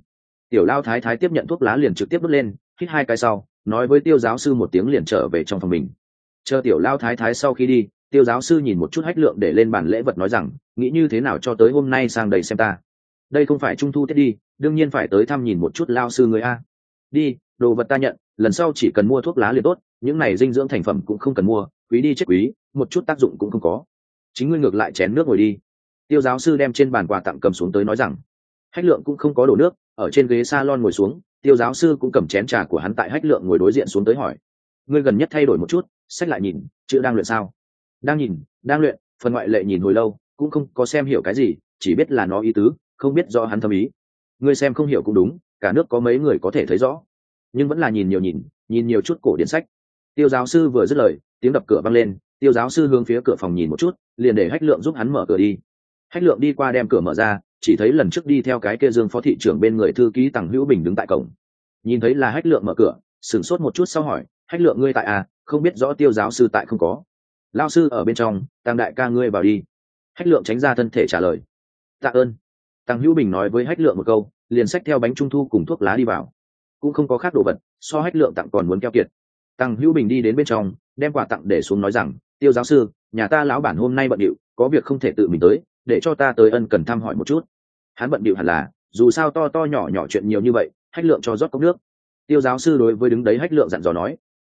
tiểu lao thái thái tiếp nhận thuốc lá liền trực tiếp đốt lên, hít hai cái sau nói với tiêu giáo sư một tiếng liền trở về trong phòng mình. Chờ tiểu lao thái thái sau khi đi, tiêu giáo sư nhìn một chút hách lượng để lên bàn lễ vật nói rằng, nghĩ như thế nào cho tới hôm nay sang đây xem ta. Đây không phải trung thu tết đi, đương nhiên phải tới thăm nhìn một chút lao sư người a. Đi, đồ vật ta nhận, lần sau chỉ cần mua thuốc lá liền tốt, những này dinh dưỡng thành phẩm cũng không cần mua, quý đi chết quý, một chút tác dụng cũng không có. Chính ngươi ngược lại chén nước ngồi đi. Tiêu giáo sư đem trên bàn quà tặng cầm xuống tới nói rằng, hách lượng cũng không có đổ nước, ở trên ghế s a lon ngồi xuống tiêu giáo sư cũng cầm chén trà của hắn tại hách lượng ngồi đối diện xuống tới hỏi, ngươi gần nhất thay đổi một chút, sách lại nhìn, chữ đang luyện sao? Đang nhìn, đang luyện, phần ngoại lệ nhìn hồi lâu, cũng không có xem hiểu cái gì, chỉ biết là nó ý tứ, không biết do hắn thâm ý. Ngươi xem không hiểu cũng đúng, cả nước có mấy người có thể thấy rõ, nhưng vẫn là nhìn nhiều nhìn nhìn nhiều chút cổ điển sách. Tiêu giáo sư vừa dứt lời, tiếng đập cửa vang lên, tiêu giáo sư hướng phía cửa phòng nhìn một chút, liền để hách lượng giúp hắn mở cửa đi. Hách lượng đi qua đem cửa mở ra chỉ thấy lần trước đi theo cái kia dương phó thị trưởng bên người thư ký tằng hữu bình đứng tại cổng. Nhìn thấy là hách lượng mở cửa, sửng sốt một chút sau hỏi, hách lượng ngươi tại à? Không biết rõ tiêu giáo sư tại không có. Lao sư ở bên trong tăng đại ca ngươi vào đi. Hách lượng tránh ra thân thể trả lời. Tạ ơn. Tăng hữu bình nói với hách lượng một câu, liền xách theo bánh trung thu cùng thuốc lá đi vào. Cũng không có khác đồ vật, so hách lượng tặng còn muốn keo kiệt. Tăng hữu bình đi đến bên trong, đem quà tặng để xuống nói rằng, tiêu giáo sư, nhà ta lão bản hôm nay bận điệu, có việc không thể tự mình tới, để cho ta tới ân cần thăm hỏi một chút hắn bận điệu hẳn là, dù sao to to nhỏ nhỏ chuyện nhiều như vậy, hách lượng cho rót cốc nước. Tiêu giáo sư đối với đứng đấy hách lượng dặn dò nói,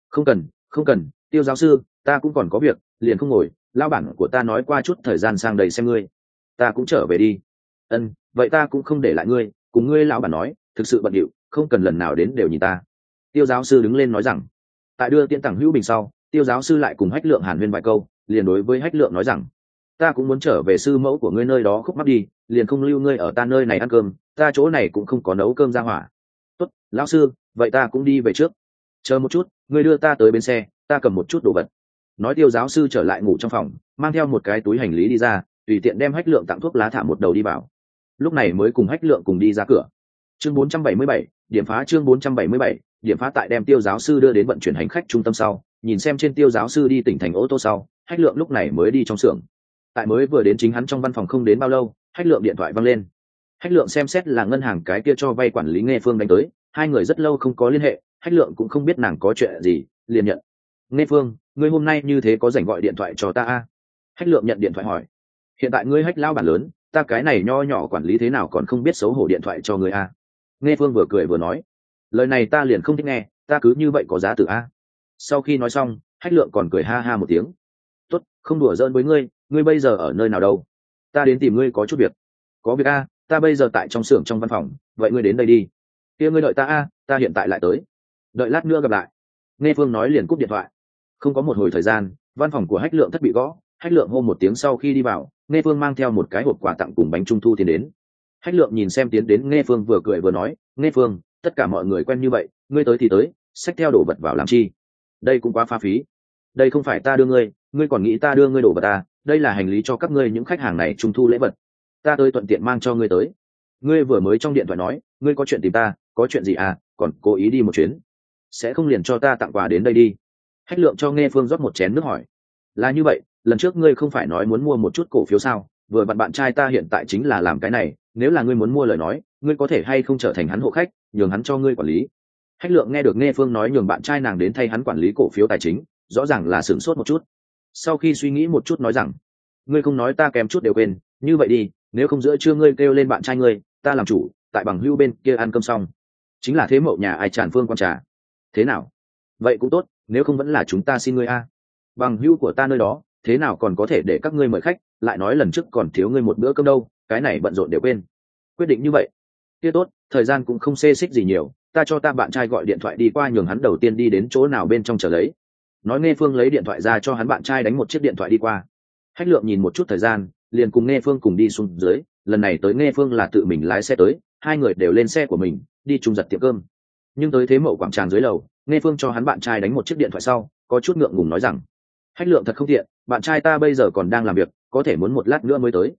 không cần không cần, tiêu giáo sư, ta cũng còn có việc, liền không ngồi lao bản của ta nói qua chút thời gian sang đầy xem ngươi. Ta cũng trở về đi. Ân, vậy ta cũng không để lại ngươi, cùng ngươi lão bản nói, thực sự bận điệu, không cần lần nào đến đều nhìn ta. Tiêu giáo sư đứng lên nói rằng, tại đưa tiễn tặng hữu bình sau, tiêu giáo sư lại cùng hách lượng hàn huyên vài câu, liền đối với hách lượng nói rằng ta cũng muốn trở về sư mẫu của ngươi nơi đó khúc mắt đi liền không lưu ngươi ở ta nơi này ăn cơm ta chỗ này cũng không có nấu cơm ra hỏa. Tốt lão sư vậy ta cũng đi về trước. Chờ một chút ngươi đưa ta tới bên xe ta cầm một chút đồ vật. Nói tiêu giáo sư trở lại ngủ trong phòng mang theo một cái túi hành lý đi ra tùy tiện đem hách lượng tặng thuốc lá thả một đầu đi vào. Lúc này mới cùng hách lượng cùng đi ra cửa. Chương 477, điểm phá chương 477, điểm phá tại đem tiêu giáo sư đưa đến vận chuyển hành khách trung tâm sau. Nhìn xem trên tiêu giáo sư đi tỉnh thành ô tô sau hách lượng lúc này mới đi trong xưởng tại mới vừa đến chính hắn trong văn phòng không đến bao lâu, hách lượng điện thoại văng lên. Hách lượng xem xét là ngân hàng cái kia cho vay quản lý nghe phương đánh tới, hai người rất lâu không có liên hệ, hách lượng cũng không biết nàng có chuyện gì, liền nhận. Nghe phương, ngươi hôm nay như thế có dành gọi điện thoại cho ta a? Hách lượng nhận điện thoại hỏi. Hiện tại ngươi hách lao bản lớn, ta cái này nho nhỏ quản lý thế nào còn không biết xấu hổ điện thoại cho người a? Nghe phương vừa cười vừa nói. Lời này ta liền không thích nghe, ta cứ như vậy có giá từ a? Sau khi nói xong, hách lượng còn cười ha ha một tiếng. Tốt, không đùa giỡn với ngươi ngươi bây giờ ở nơi nào đâu? Ta đến tìm ngươi có chút việc. Có việc a, ta bây giờ tại trong xưởng trong văn phòng, vậy ngươi đến đây đi. Kia ngươi đợi ta a, ta hiện tại lại tới. Đợi lát nữa gặp lại. Nghe phương nói liền cúp điện thoại. Không có một hồi thời gian, văn phòng của hách lượng thất bị gõ. Hách lượng hô một tiếng sau khi đi vào, nghe phương mang theo một cái hộp quà tặng cùng bánh trung thu tiến đến. Hách lượng nhìn xem tiến đến, nghe phương vừa cười vừa nói, nghe phương, tất cả mọi người quen như vậy, ngươi tới thì tới, xách theo đồ vật vào làm chi? Đây cũng quá pha phí. Đây không phải ta đưa ngươi ngươi còn nghĩ ta đưa ngươi đồ vật ta đây là hành lý cho các ngươi những khách hàng này trung thu lễ vật. Ta tới thuận tiện mang cho ngươi tới. Ngươi vừa mới trong điện thoại nói, ngươi có chuyện tìm ta, có chuyện gì à? Còn cố ý đi một chuyến. Sẽ không liền cho ta tặng quà đến đây đi. Hách lượng cho nghe phương rót một chén nước hỏi. Là như vậy, lần trước ngươi không phải nói muốn mua một chút cổ phiếu sao? Vừa bạn bạn trai ta hiện tại chính là làm cái này, nếu là ngươi muốn mua lời nói, ngươi có thể hay không trở thành hắn hộ khách, nhường hắn cho ngươi quản lý. Hách lượng nghe được nghe phương nói nhường bạn trai nàng đến thay hắn quản lý cổ phiếu tài chính, rõ ràng là sửng sốt một chút sau khi suy nghĩ một chút nói rằng, ngươi không nói ta kèm chút đều quên, như vậy đi, nếu không giữa trưa ngươi kêu lên bạn trai ngươi, ta làm chủ, tại bằng hưu bên kia ăn cơm xong. Chính là thế mậu nhà ai tràn phương quan trà. Thế nào? Vậy cũng tốt, nếu không vẫn là chúng ta xin ngươi a. Bằng hưu của ta nơi đó, thế nào còn có thể để các ngươi mời khách, lại nói lần trước còn thiếu ngươi một bữa cơm đâu, cái này bận rộn đều quên. Quyết định như vậy. Kia tốt, thời gian cũng không xê xích gì nhiều, ta cho ta bạn trai gọi điện thoại đi qua nhường hắn đầu tiên đi đến chỗ nào bên trong chờ lấy nói nghe phương lấy điện thoại ra cho hắn bạn trai đánh một chiếc điện thoại đi qua. Hách lượng nhìn một chút thời gian, liền cùng nghe phương cùng đi xuống dưới, lần này tới nghe phương là tự mình lái xe tới, hai người đều lên xe của mình, đi trung giật tiệm cơm. Nhưng tới thế mậu quảng tràng dưới lầu, nghe phương cho hắn bạn trai đánh một chiếc điện thoại sau, có chút ngượng ngùng nói rằng, hách lượng thật không tiện, bạn trai ta bây giờ còn đang làm việc, có thể muốn một lát nữa mới tới.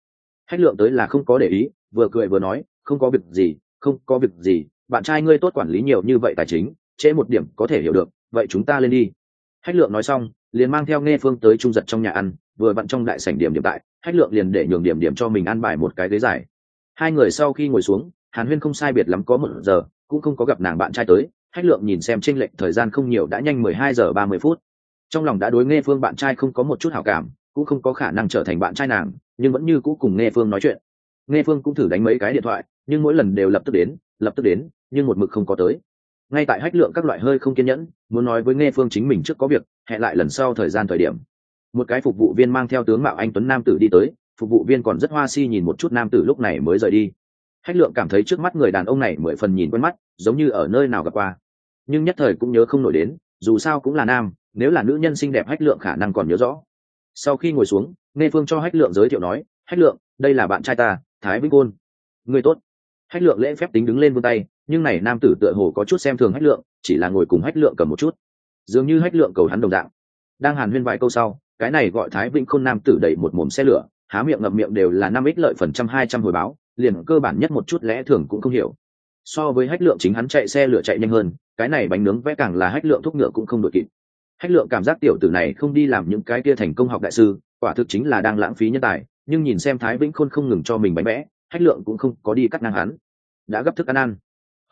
Hách lượng tới là không có để ý, vừa cười vừa nói, không có việc gì, không có việc gì, bạn trai ngươi tốt quản lý nhiều như vậy tài chính, trễ một điểm có thể hiểu được, vậy chúng ta lên đi hách lượng nói xong, liền mang theo nghe phương tới trung giật trong nhà ăn, vừa vặn trong đại sảnh điểm điểm tại, hách lượng liền để nhường điểm điểm cho mình ăn bài một cái ghế dài. Hai người sau khi ngồi xuống, hàn huyên không sai biệt lắm có một giờ, cũng không có gặp nàng bạn trai tới, hách lượng nhìn xem tranh lệch thời gian không nhiều đã nhanh mười hai giờ ba mươi phút. Trong lòng đã đối nghe phương bạn trai không có một chút hảo cảm, cũng không có khả năng trở thành bạn trai nàng, nhưng vẫn như cũ cùng nghe phương nói chuyện. Nghe phương cũng thử đánh mấy cái điện thoại, nhưng mỗi lần đều lập tức đến, lập tức đến, nhưng một mực không có tới ngay tại hách lượng các loại hơi không kiên nhẫn, muốn nói với nghe phương chính mình trước có việc, hẹn lại lần sau thời gian thời điểm. Một cái phục vụ viên mang theo tướng mạo anh tuấn nam tử đi tới, phục vụ viên còn rất hoa si nhìn một chút nam tử lúc này mới rời đi. Hách lượng cảm thấy trước mắt người đàn ông này mười phần nhìn quen mắt, giống như ở nơi nào gặp qua. Nhưng nhất thời cũng nhớ không nổi đến, dù sao cũng là nam, nếu là nữ nhân xinh đẹp hách lượng khả năng còn nhớ rõ. Sau khi ngồi xuống nghe phương cho hách lượng giới thiệu nói, hách lượng, đây là bạn trai ta, thái vĩnh côn. Người tốt. Hách lượng lễ phép tính đứng lên vươn tay nhưng này nam tử tựa hồ có chút xem thường hách lượng, chỉ là ngồi cùng hách lượng cầm một chút. Dường như hách lượng cầu hắn đồng dạng. Đang hàn huyên vài câu sau, cái này gọi thái vĩnh khôn nam tử đẩy một mồm xe lửa, há miệng ngậm miệng đều là năm ít lợi phần trăm, hai trăm hồi báo, liền cơ bản nhất một chút lẽ thường cũng không hiểu. So với hách lượng chính hắn chạy xe lửa chạy nhanh hơn, cái này bánh nướng vẽ càng là hách lượng thúc ngựa cũng không đội kịp. Hách lượng cảm giác tiểu tử này không đi làm những cái kia thành công học đại sư, quả thực chính là đang lãng phí nhân tài, nhưng nhìn xem thái vĩnh khôn không ngừng cho mình bánh vẽ, hách lượng cũng không có đi cắt ngang hắn. Đã gấp thức ăn ăn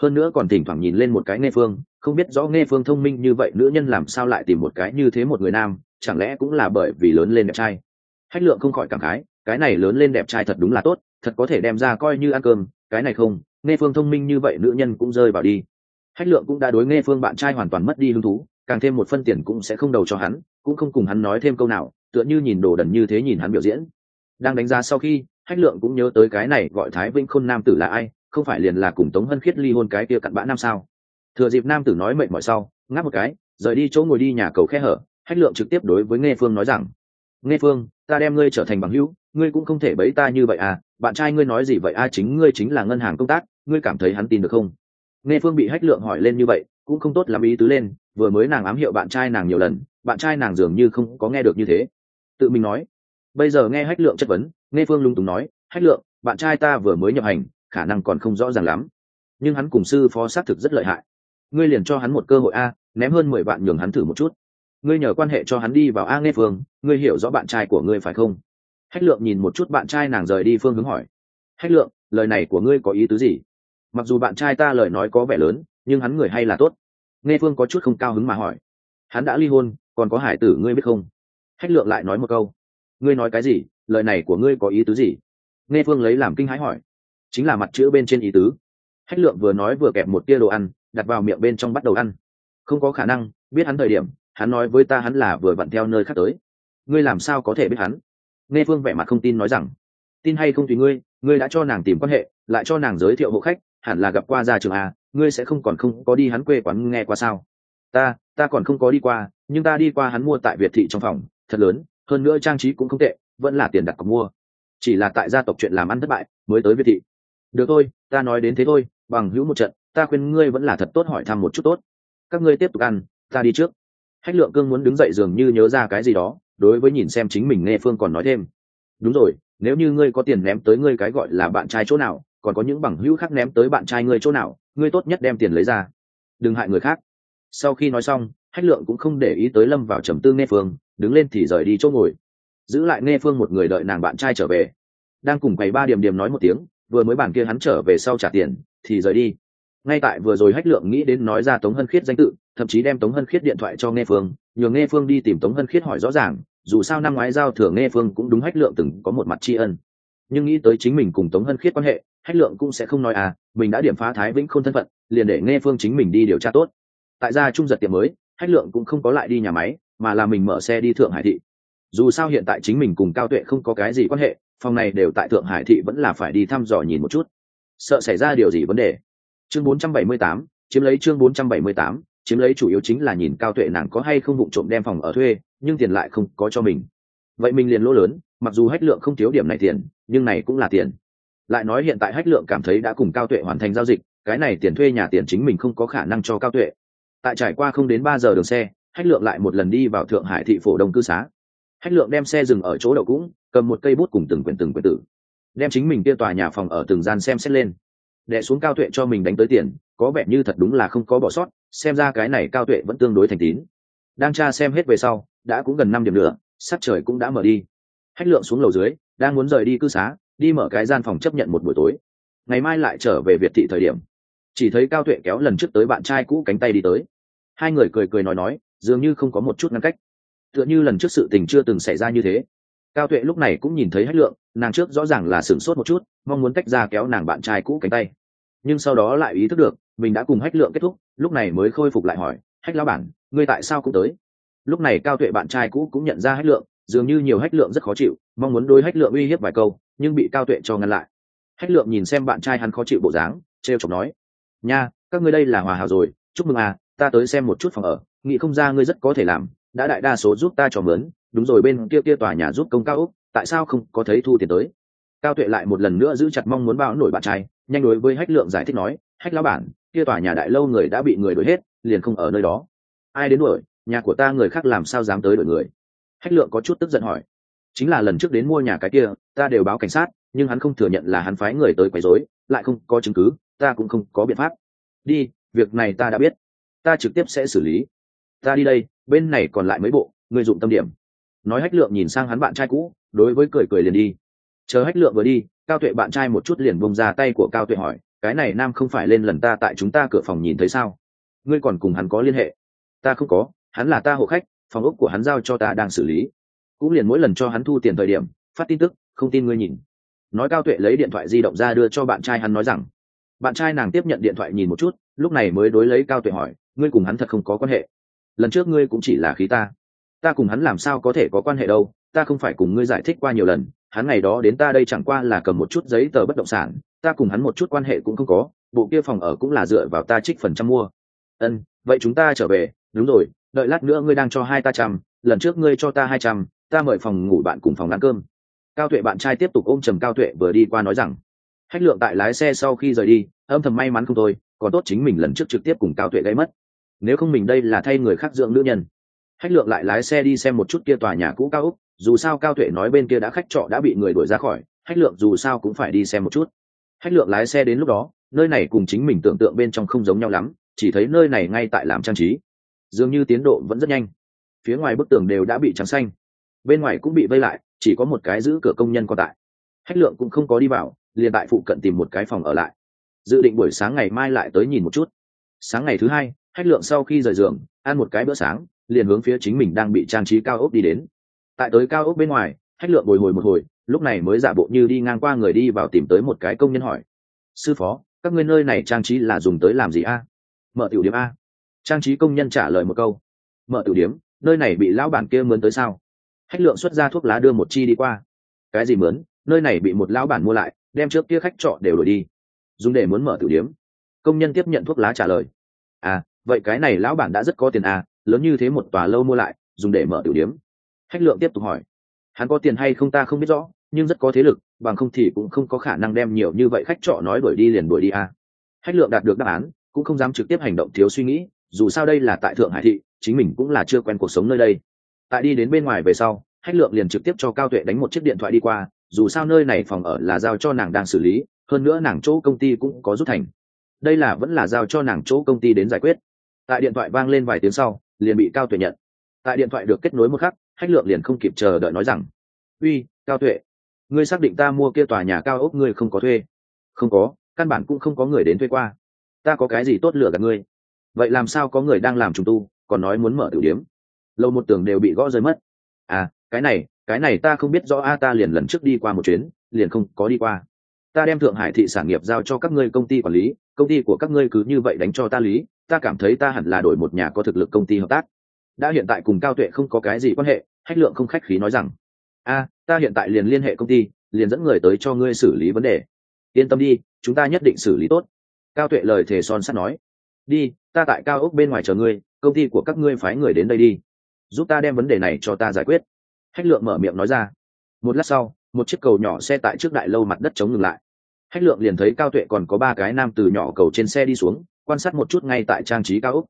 hơn nữa còn thỉnh thoảng nhìn lên một cái nghe phương, không biết rõ nghe phương thông minh như vậy nữ nhân làm sao lại tìm một cái như thế một người nam, chẳng lẽ cũng là bởi vì lớn lên đẹp trai? Hách lượng không khỏi cảm khái, cái này lớn lên đẹp trai thật đúng là tốt, thật có thể đem ra coi như ăn cơm, cái này không nghe phương thông minh như vậy nữ nhân cũng rơi vào đi. Hách lượng cũng đã đối nghe phương bạn trai hoàn toàn mất đi hứng thú, càng thêm một phân tiền cũng sẽ không đầu cho hắn, cũng không cùng hắn nói thêm câu nào, tựa như nhìn đồ đần như thế nhìn hắn biểu diễn. Đang đánh giá sau khi, hách lượng cũng nhớ tới cái này gọi thái vĩnh khôn nam tử là ai không phải liền là cùng tống hân khiết ly hôn cái kia cặn bã nam sao? Thừa dịp nam tử nói mệnh mọi sau ngáp một cái rời đi chỗ ngồi đi nhà cầu khe hở hách lượng trực tiếp đối với nghe phương nói rằng nghe phương ta đem ngươi trở thành bằng hữu ngươi cũng không thể bẫy ta như vậy à bạn trai ngươi nói gì vậy a à, chính ngươi chính là ngân hàng công tác ngươi cảm thấy hắn tin được không? Nghe phương bị hách lượng hỏi lên như vậy cũng không tốt làm ý tứ lên vừa mới nàng ám hiệu bạn trai nàng nhiều lần bạn trai nàng dường như không có nghe được như thế. Tự mình nói bây giờ nghe hách lượng chất vấn nghe phương lung túng nói hách lượng bạn trai ta vừa mới nhập hành khả năng còn không rõ ràng lắm. Nhưng hắn cùng sư phó xác thực rất lợi hại. Ngươi liền cho hắn một cơ hội a, ném hơn mười vạn nhường hắn thử một chút. Ngươi nhờ quan hệ cho hắn đi vào a nghe phương, ngươi hiểu rõ bạn trai của ngươi phải không? Hách lượng nhìn một chút bạn trai nàng rời đi phương hướng hỏi. Hách lượng, lời này của ngươi có ý tứ gì? Mặc dù bạn trai ta lời nói có vẻ lớn, nhưng hắn người hay là tốt. Nghe phương có chút không cao hứng mà hỏi. Hắn đã ly hôn, còn có hải tử ngươi biết không? Hách lượng lại nói một câu. Ngươi nói cái gì? Lời này của ngươi có ý tứ gì? Nghe phương lấy làm kinh hãi hỏi chính là mặt chữ bên trên ý tứ. Hách lượng vừa nói vừa kẹp một tia đồ ăn, đặt vào miệng bên trong bắt đầu ăn. Không có khả năng, biết hắn thời điểm, hắn nói với ta hắn là vừa vặn theo nơi khác tới. Ngươi làm sao có thể biết hắn? Nghe phương vẻ mặt không tin nói rằng, tin hay không tùy ngươi ngươi đã cho nàng tìm quan hệ, lại cho nàng giới thiệu hộ khách, hẳn là gặp qua ra trường à ngươi sẽ không còn không có đi hắn quê quán nghe qua sao? Ta ta còn không có đi qua, nhưng ta đi qua hắn mua tại việt thị trong phòng, thật lớn, hơn nữa trang trí cũng không tệ, vẫn là tiền đặt cọc mua. Chỉ là tại gia tộc chuyện làm ăn thất bại, mới tới việt thị được thôi, ta nói đến thế thôi, bằng hữu một trận, ta khuyên ngươi vẫn là thật tốt hỏi thăm một chút tốt. Các ngươi tiếp tục ăn, ta đi trước. Hách lượng cương muốn đứng dậy dường như nhớ ra cái gì đó, đối với nhìn xem chính mình nghe phương còn nói thêm. Đúng rồi, nếu như ngươi có tiền ném tới ngươi cái gọi là bạn trai chỗ nào, còn có những bằng hữu khác ném tới bạn trai ngươi chỗ nào, ngươi tốt nhất đem tiền lấy ra. Đừng hại người khác. Sau khi nói xong, hách lượng cũng không để ý tới lâm vào trầm tư nghe phương, đứng lên thì rời đi chỗ ngồi. Giữ lại nghe phương một người đợi nàng bạn trai trở về. Đang cùng quầy ba điểm điểm nói một tiếng vừa mới bản kia hắn trở về sau trả tiền, thì rời đi. Ngay tại vừa rồi hách lượng nghĩ đến nói ra tống hân khiết danh tự, thậm chí đem tống hân khiết điện thoại cho nghe phương nhường nghe phương đi tìm tống hân khiết hỏi rõ ràng, dù sao năm ngoái giao thừa nghe phương cũng đúng hách lượng từng có một mặt tri ân. Nhưng nghĩ tới chính mình cùng tống hân khiết quan hệ, hách lượng cũng sẽ không nói à mình đã điểm phá thái vĩnh khôn thân phận, liền để nghe phương chính mình đi điều tra tốt. Tại gia trung giật tiệm mới, hách lượng cũng không có lại đi nhà máy, mà là mình mở xe đi thượng hải thị. Dù sao hiện tại chính mình cùng cao tuệ không có cái gì quan hệ phòng này đều tại thượng hải thị vẫn là phải đi thăm dò nhìn một chút. Sợ xảy ra điều gì vấn đề? Chương 478, chiếm lấy chương 478, chiếm lấy chủ yếu chính là nhìn cao tuệ nàng có hay không vụng trộm đem phòng ở thuê nhưng tiền lại không có cho mình. Vậy mình liền lỗ lớn mặc dù hách lượng không thiếu điểm này tiền nhưng này cũng là tiền. Lại nói hiện tại hách lượng cảm thấy đã cùng cao tuệ hoàn thành giao dịch cái này tiền thuê nhà tiền chính mình không có khả năng cho cao tuệ. Tại trải qua không đến ba giờ đường xe hách lượng lại một lần đi vào thượng hải thị phổ đông cư xá. Hách lượng đem xe dừng ở chỗ đậu cũng cầm một cây bút cùng từng quyển từng quyển tử, đem chính mình kia tòa nhà phòng ở từng gian xem xét lên. Đệ xuống cao tuệ cho mình đánh tới tiền, có vẻ như thật đúng là không có bỏ sót, xem ra cái này cao tuệ vẫn tương đối thành tín. Đang tra xem hết về sau, đã cũng gần năm điểm nữa, sắc trời cũng đã mở đi. Hách lượng xuống lầu dưới, đang muốn rời đi cư xá, đi mở cái gian phòng chấp nhận một buổi tối. Ngày mai lại trở về việt thị thời điểm. Chỉ thấy cao tuệ kéo lần trước tới bạn trai cũ cánh tay đi tới. Hai người cười cười nói nói, dường như không có một chút ngăn cách. Tựa như lần trước sự tình chưa từng xảy ra như thế cao tuệ lúc này cũng nhìn thấy hách lượng, nàng trước rõ ràng là sửng sốt một chút, mong muốn tách ra kéo nàng bạn trai cũ cánh tay. Nhưng sau đó lại ý thức được, mình đã cùng hách lượng kết thúc, lúc này mới khôi phục lại hỏi, hách lão bản, ngươi tại sao cũng tới? Lúc này cao tuệ bạn trai cũ cũng nhận ra hách lượng, dường như nhiều hách lượng rất khó chịu, mong muốn đối hách lượng uy hiếp vài câu, nhưng bị cao tuệ cho ngăn lại. Hách lượng nhìn xem bạn trai hắn khó chịu bộ dáng t r e o chọc nói, nha, các ngươi đây là hòa hảo rồi, chúc mừng à ta tới xem một chút phòng ở, nghĩ không ra ngươi rất có thể làm, đã đại đa số giúp ta cho mướn đúng rồi, bên kia kia tòa nhà giúp công cao úc, tại sao không có thấy thu tiền tới? Cao tuệ lại một lần nữa giữ chặt mong muốn bao nổi bạn trai, nhanh đối với hách lượng giải thích nói, hách lão bản, kia tòa nhà đại lâu người đã bị người đuổi hết, liền không ở nơi đó. Ai đến đuổi? Nhà của ta người khác làm sao dám tới đuổi người? Hách lượng có chút tức giận hỏi. Chính là lần trước đến mua nhà cái kia, ta đều báo cảnh sát, nhưng hắn không thừa nhận là hắn phái người tới quấy rối, lại không có chứng cứ, ta cũng không có biện pháp. Đi, việc này ta đã biết, ta trực tiếp sẽ xử lý. Ta đi đây, bên này còn lại mấy bộ người dụng tâm điểm nói hách lượng nhìn sang hắn bạn trai cũ, đối với cười cười liền đi. Chờ hách lượng vừa đi, cao tuệ bạn trai một chút liền bông ra tay của cao tuệ hỏi, cái này nam không phải lên lần ta tại chúng ta cửa phòng nhìn thấy sao? Ngươi còn cùng hắn có liên hệ? Ta không có, hắn là ta hộ khách, phòng ốc của hắn giao cho ta đang xử lý. Cũng liền mỗi lần cho hắn thu tiền thời điểm, phát tin tức, không tin ngươi nhìn. Nói cao tuệ lấy điện thoại di động ra đưa cho bạn trai hắn nói rằng, bạn trai nàng tiếp nhận điện thoại nhìn một chút, lúc này mới đối lấy cao tuệ hỏi, ngươi cùng hắn thật không có quan hệ? Lần trước ngươi cũng chỉ là khí ta ta cùng hắn làm sao có thể có quan hệ đâu, ta không phải cùng ngươi giải thích qua nhiều lần, hắn ngày đó đến ta đây chẳng qua là cầm một chút giấy tờ bất động sản, ta cùng hắn một chút quan hệ cũng không có, bộ kia phòng ở cũng là dựa vào ta trích phần trăm mua. Ân, vậy chúng ta trở về, đúng rồi, đợi lát nữa ngươi đang cho hai ta trăm lần trước ngươi cho ta hai trăm ta mời phòng ngủ bạn cùng phòng ăn cơm. Cao tuệ bạn trai tiếp tục ôm trầm cao tuệ vừa đi qua nói rằng, hách lượng tại lái xe sau khi rời đi, âm thầm may mắn không thôi, còn tốt chính mình lần trước trực tiếp cùng cao tuệ gây mất. Nếu không mình đây là thay người khác dưỡng nữ nhân hách lượng lại lái xe đi xem một chút kia tòa nhà cũ cao úc, dù sao cao tuệ nói bên kia đã khách trọ đã bị người đuổi ra khỏi, hách lượng dù sao cũng phải đi xem một chút. Hách lượng lái xe đến lúc đó, nơi này cùng chính mình tưởng tượng bên trong không giống nhau lắm, chỉ thấy nơi này ngay tại làm trang trí. Dường như tiến độ vẫn rất nhanh. Phía ngoài bức tường đều đã bị trắng xanh. Bên ngoài cũng bị vây lại, chỉ có một cái giữ cửa công nhân còn tại. Hách lượng cũng không có đi vào, liền tại phụ cận tìm một cái phòng ở lại. Dự định buổi sáng ngày mai lại tới nhìn một chút. Sáng ngày thứ hai, hách lượng sau khi rời giường, ăn một cái bữa sáng liền hướng phía chính mình đang bị trang trí cao ốc đi đến. Tại tới cao ốc bên ngoài, hách lượng bồi hồi một hồi, lúc này mới giả bộ như đi ngang qua người đi vào tìm tới một cái công nhân hỏi. Sư phó, các ngươi nơi này trang trí là dùng tới làm gì a? Mở tiểu điểm a. Trang trí công nhân trả lời một câu. Mở tiểu điểm, nơi này bị lão bản kia mướn tới sao? Hách lượng xuất ra thuốc lá đưa một chi đi qua. Cái gì mướn? Nơi này bị một lão bản mua lại, đem trước kia khách trọ đều đổi đi. Dùng để muốn mở tiểu điểm. Công nhân tiếp nhận thuốc lá trả lời. À vậy cái này lão bản đã rất có tiền à lớn như thế một tòa lâu mua lại, dùng để mở tiểu điếm. Hách lượng tiếp tục hỏi, hắn có tiền hay không ta không biết rõ, nhưng rất có thế lực, bằng không thì cũng không có khả năng đem nhiều như vậy khách trọ nói đuổi đi liền đuổi đi à. hách lượng đạt được đáp án, cũng không dám trực tiếp hành động thiếu suy nghĩ, dù sao đây là tại thượng hải thị, chính mình cũng là chưa quen cuộc sống nơi đây. Tại đi đến bên ngoài về sau, hách lượng liền trực tiếp cho cao tuệ đánh một chiếc điện thoại đi qua, dù sao nơi này phòng ở là giao cho nàng đang xử lý, hơn nữa nàng chỗ công ty cũng có rút thành. Đây là vẫn là giao cho nàng chỗ công ty đến giải quyết. Tại điện thoại vang lên vài tiếng sau liền bị cao tuệ nhận. Tại điện thoại được kết nối một khắc hách lượng liền không kịp chờ đợi nói rằng, uy, cao tuệ, ngươi xác định ta mua kia tòa nhà cao ốc ngươi không có thuê? Không có, căn bản cũng không có người đến thuê qua. Ta có cái gì tốt lựa gạt ngươi? Vậy làm sao có người đang làm trùng tu, còn nói muốn mở tử điếm? Lâu một tường đều bị gõ rơi mất. À cái này cái này ta không biết rõ, a, ta liền lần trước đi qua một chuyến, liền không có đi qua. Ta đem thượng hải thị sản nghiệp giao cho các ngươi công ty quản lý, công ty của các ngươi cứ như vậy đánh cho ta lý ta cảm thấy ta hẳn là đổi một nhà có thực lực công ty hợp tác. Đã hiện tại cùng cao tuệ không có cái gì quan hệ, hách lượng không khách khí nói rằng, a, ta hiện tại liền liên hệ công ty, liền dẫn người tới cho ngươi xử lý vấn đề. Yên tâm đi, chúng ta nhất định xử lý tốt. Cao tuệ lời thề son sắt nói, đi, ta tại cao ốc bên ngoài chờ ngươi, công ty của các ngươi phái người đến đây đi. Giúp ta đem vấn đề này cho ta giải quyết. Hách lượng mở miệng nói ra. Một lát sau, một chiếc cầu nhỏ xe tại trước đại lâu mặt đất chống ngừng lại. Hách lượng liền thấy cao tuệ còn có ba cái nam từ nhỏ cầu trên xe đi xuống quan sát một chút ngay tại trang trí cao ốc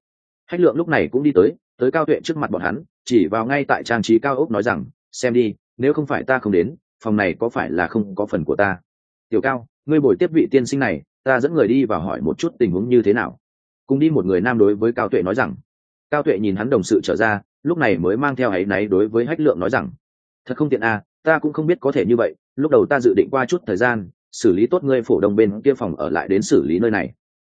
hách lượng lúc này cũng đi tới tới cao tuệ trước mặt bọn hắn, chỉ vào ngay tại trang trí cao ốc nói rằng, xem đi, nếu không phải ta không đến, phòng này có phải là không có phần của ta? Tiểu cao, ngươi bồi tiếp vị tiên sinh này, ta dẫn người đi vào hỏi một chút tình huống như thế nào. Cùng đi một người nam đối với cao tuệ nói rằng. Cao tuệ nhìn hắn đồng sự trở ra, lúc này mới mang theo áy náy đối với hách lượng nói rằng, thật không tiện à ta cũng không biết có thể như vậy, lúc đầu ta dự định qua chút thời gian, xử lý tốt ngươi phổ đông bên kia phòng ở lại đến xử lý nơi này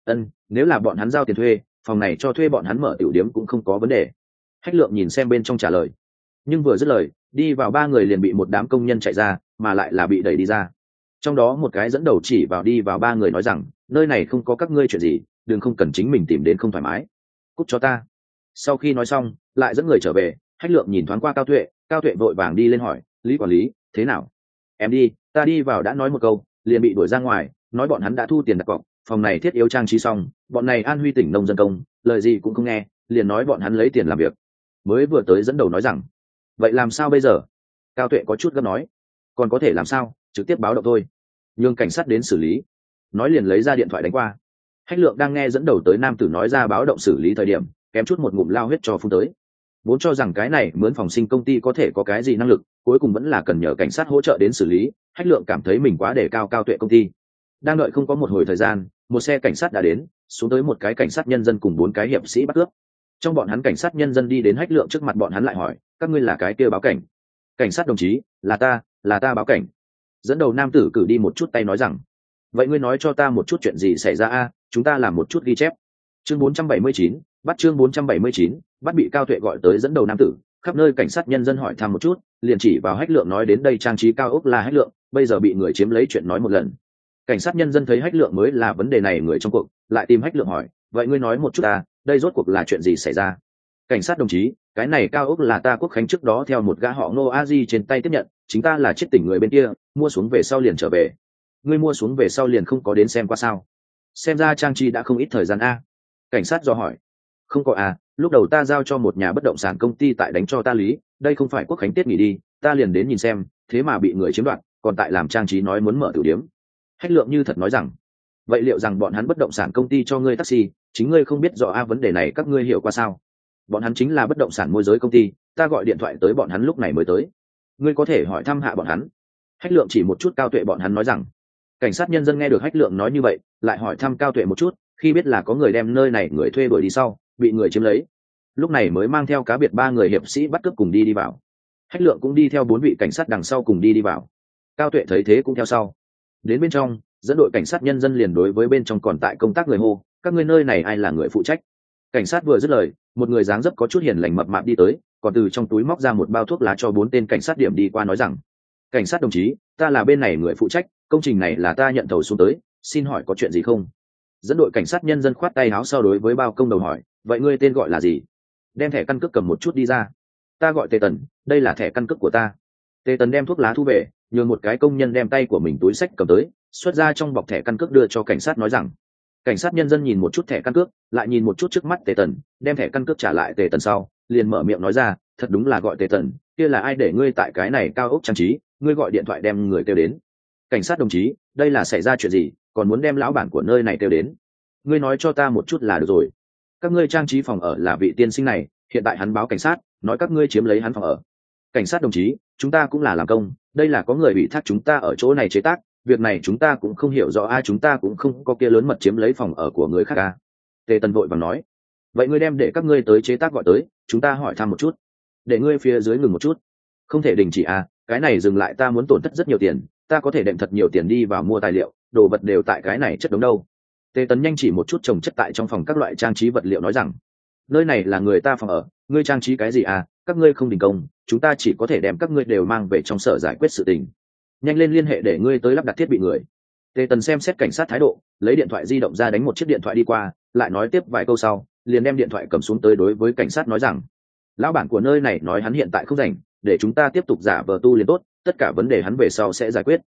ân, nếu là bọn hắn giao tiền thuê, phòng này cho thuê bọn hắn mở tiểu điếm cũng không có vấn đề. Hách lượng nhìn xem bên trong trả lời. Nhưng vừa dứt lời, đi vào ba người liền bị một đám công nhân chạy ra, mà lại là bị đẩy đi ra. Trong đó một cái dẫn đầu chỉ vào đi vào ba người nói rằng, nơi này không có các ngươi chuyện gì, đừng không cần chính mình tìm đến không thoải mái. Cúc cho ta. Sau khi nói xong, lại dẫn người trở về, hách lượng nhìn thoáng qua cao tuệ cao tuệ vội vàng đi lên hỏi, lý quản lý, thế nào? Em đi, ta đi vào đã nói một câu, liền bị đuổi ra ngoài, nói bọn hắn đã thu tiền đặt cọc phòng này thiết yếu trang trí xong, bọn này an huy tỉnh nông dân công, lời gì cũng không nghe, liền nói bọn hắn lấy tiền làm việc. Mới vừa tới dẫn đầu nói rằng, vậy làm sao bây giờ? Cao tuệ có chút gấp nói, còn có thể làm sao? Trực tiếp báo động thôi. Nhường cảnh sát đến xử lý. Nói liền lấy ra điện thoại đánh qua. Hách lượng đang nghe dẫn đầu tới nam tử nói ra báo động xử lý thời điểm, kém chút một ngụm lao huyết cho phun tới. Vốn cho rằng cái này mướn phòng sinh công ty có thể có cái gì năng lực, cuối cùng vẫn là cần nhờ cảnh sát hỗ trợ đến xử lý. Hách lượng cảm thấy mình quá để cao cao tuệ công ty. Đang đợi không có một hồi thời gian một xe cảnh sát đã đến xuống tới một cái cảnh sát nhân dân cùng bốn cái hiệp sĩ bắt cướp. Trong bọn hắn cảnh sát nhân dân đi đến hách lượng trước mặt bọn hắn lại hỏi các ngươi là cái kia báo cảnh? Cảnh sát đồng chí là ta là ta báo cảnh. Dẫn đầu nam tử cử đi một chút tay nói rằng vậy ngươi nói cho ta một chút chuyện gì xảy ra a chúng ta làm một chút ghi chép. Chương 479, bắt chương 479, bắt bị cao tuệ gọi tới dẫn đầu nam tử khắp nơi cảnh sát nhân dân hỏi thăm một chút liền chỉ vào hách lượng nói đến đây trang trí cao ốc là hách lượng bây giờ bị người chiếm lấy chuyện nói một lần cảnh sát nhân dân thấy hách lượng mới là vấn đề này người trong cuộc, lại tìm hách lượng hỏi, vậy ngươi nói một chút ta, đây rốt cuộc là chuyện gì xảy ra? Cảnh sát đồng chí, cái này cao ốc là ta quốc khánh trước đó theo một gã họ ngô a di trên tay tiếp nhận, chính ta là chết tỉnh người bên kia, mua xuống về sau liền trở về. Ngươi mua xuống về sau liền không có đến xem qua sao? Xem ra trang trí đã không ít thời gian a. Cảnh sát do hỏi. Không có à lúc đầu ta giao cho một nhà bất động sản công ty tại đánh cho ta lý, đây không phải quốc khánh tiết nghỉ đi, ta liền đến nhìn xem, thế mà bị người chiếm đoạt, còn tại làm trang trí nói muốn mở tử điếm hách lượng như thật nói rằng, vậy liệu rằng bọn hắn bất động sản công ty cho ngươi taxi, chính ngươi không biết rõ a vấn đề này các ngươi hiểu qua sao? Bọn hắn chính là bất động sản môi giới công ty, ta gọi điện thoại tới bọn hắn lúc này mới tới. Ngươi có thể hỏi thăm hạ bọn hắn. Hách lượng chỉ một chút cao tuệ bọn hắn nói rằng, cảnh sát nhân dân nghe được hách lượng nói như vậy, lại hỏi thăm cao tuệ một chút, khi biết là có người đem nơi này người thuê đuổi đi sau, bị người chiếm lấy. Lúc này mới mang theo cá biệt ba người hiệp sĩ bắt cướp cùng đi đi vào. Hách lượng cũng đi theo bốn vị cảnh sát đằng sau cùng đi đi vào. Cao tuệ thấy thế cũng theo sau đến bên trong, dẫn đội cảnh sát nhân dân liền đối với bên trong còn tại công tác người hô, các ngươi nơi này ai là người phụ trách? Cảnh sát vừa dứt lời, một người dáng dấp có chút hiền lành mập mạp đi tới, còn từ trong túi móc ra một bao thuốc lá cho bốn tên cảnh sát điểm đi qua nói rằng, cảnh sát đồng chí, ta là bên này người phụ trách, công trình này là ta nhận thầu xuống tới, xin hỏi có chuyện gì không? Dẫn đội cảnh sát nhân dân khoát tay áo sau đối với bao công đầu hỏi, vậy ngươi tên gọi là gì? Đem thẻ căn cước cầm một chút đi ra. Ta gọi tề tần, đây là thẻ căn cước của ta. Tề tần đem thuốc lá thu về nhường một cái công nhân đem tay của mình túi sách cầm tới, xuất ra trong bọc thẻ căn cước đưa cho cảnh sát nói rằng, cảnh sát nhân dân nhìn một chút thẻ căn cước, lại nhìn một chút trước mắt tề tần, đem thẻ căn cước trả lại tề tần sau, liền mở miệng nói ra, thật đúng là gọi tề tần, kia là ai để ngươi tại cái này cao ốc trang trí, ngươi gọi điện thoại đem người kêu đến. Cảnh sát đồng chí, đây là xảy ra chuyện gì, còn muốn đem lão bản của nơi này kêu đến? Ngươi nói cho ta một chút là được rồi. Các ngươi trang trí phòng ở là vị tiên sinh này, hiện tại hắn báo cảnh sát, nói các ngươi chiếm lấy hắn phòng ở. Cảnh sát đồng chí chúng ta cũng là làm công, đây là có người bị thác chúng ta ở chỗ này chế tác, việc này chúng ta cũng không hiểu rõ ai chúng ta cũng không có kia lớn mật chiếm lấy phòng ở của người khác à. tề tần vội và nói. Vậy ngươi đem để các ngươi tới chế tác gọi tới, chúng ta hỏi thăm một chút. Để ngươi phía dưới ngừng một chút. Không thể đình chỉ à cái này dừng lại ta muốn tổn thất rất nhiều tiền, ta có thể đệm thật nhiều tiền đi vào mua tài liệu, đồ vật đều tại cái này chất đống đâu. Tề tấn nhanh chỉ một chút trồng chất tại trong phòng các loại trang trí vật liệu nói rằng, nơi này là người ta phòng ở, ngươi trang trí cái gì à các ngươi không đình công, chúng ta chỉ có thể đem các ngươi đều mang về trong sở giải quyết sự tình. Nhanh lên liên hệ để ngươi tới lắp đặt thiết bị người. Tề tần xem xét cảnh sát thái độ, lấy điện thoại di động ra đánh một chiếc điện thoại đi qua, lại nói tiếp vài câu sau, liền đem điện thoại cầm xuống tới đối với cảnh sát nói rằng, lão bản của nơi này nói hắn hiện tại không rảnh, để chúng ta tiếp tục giả vờ tu liền tốt, tất cả vấn đề hắn về sau sẽ giải quyết.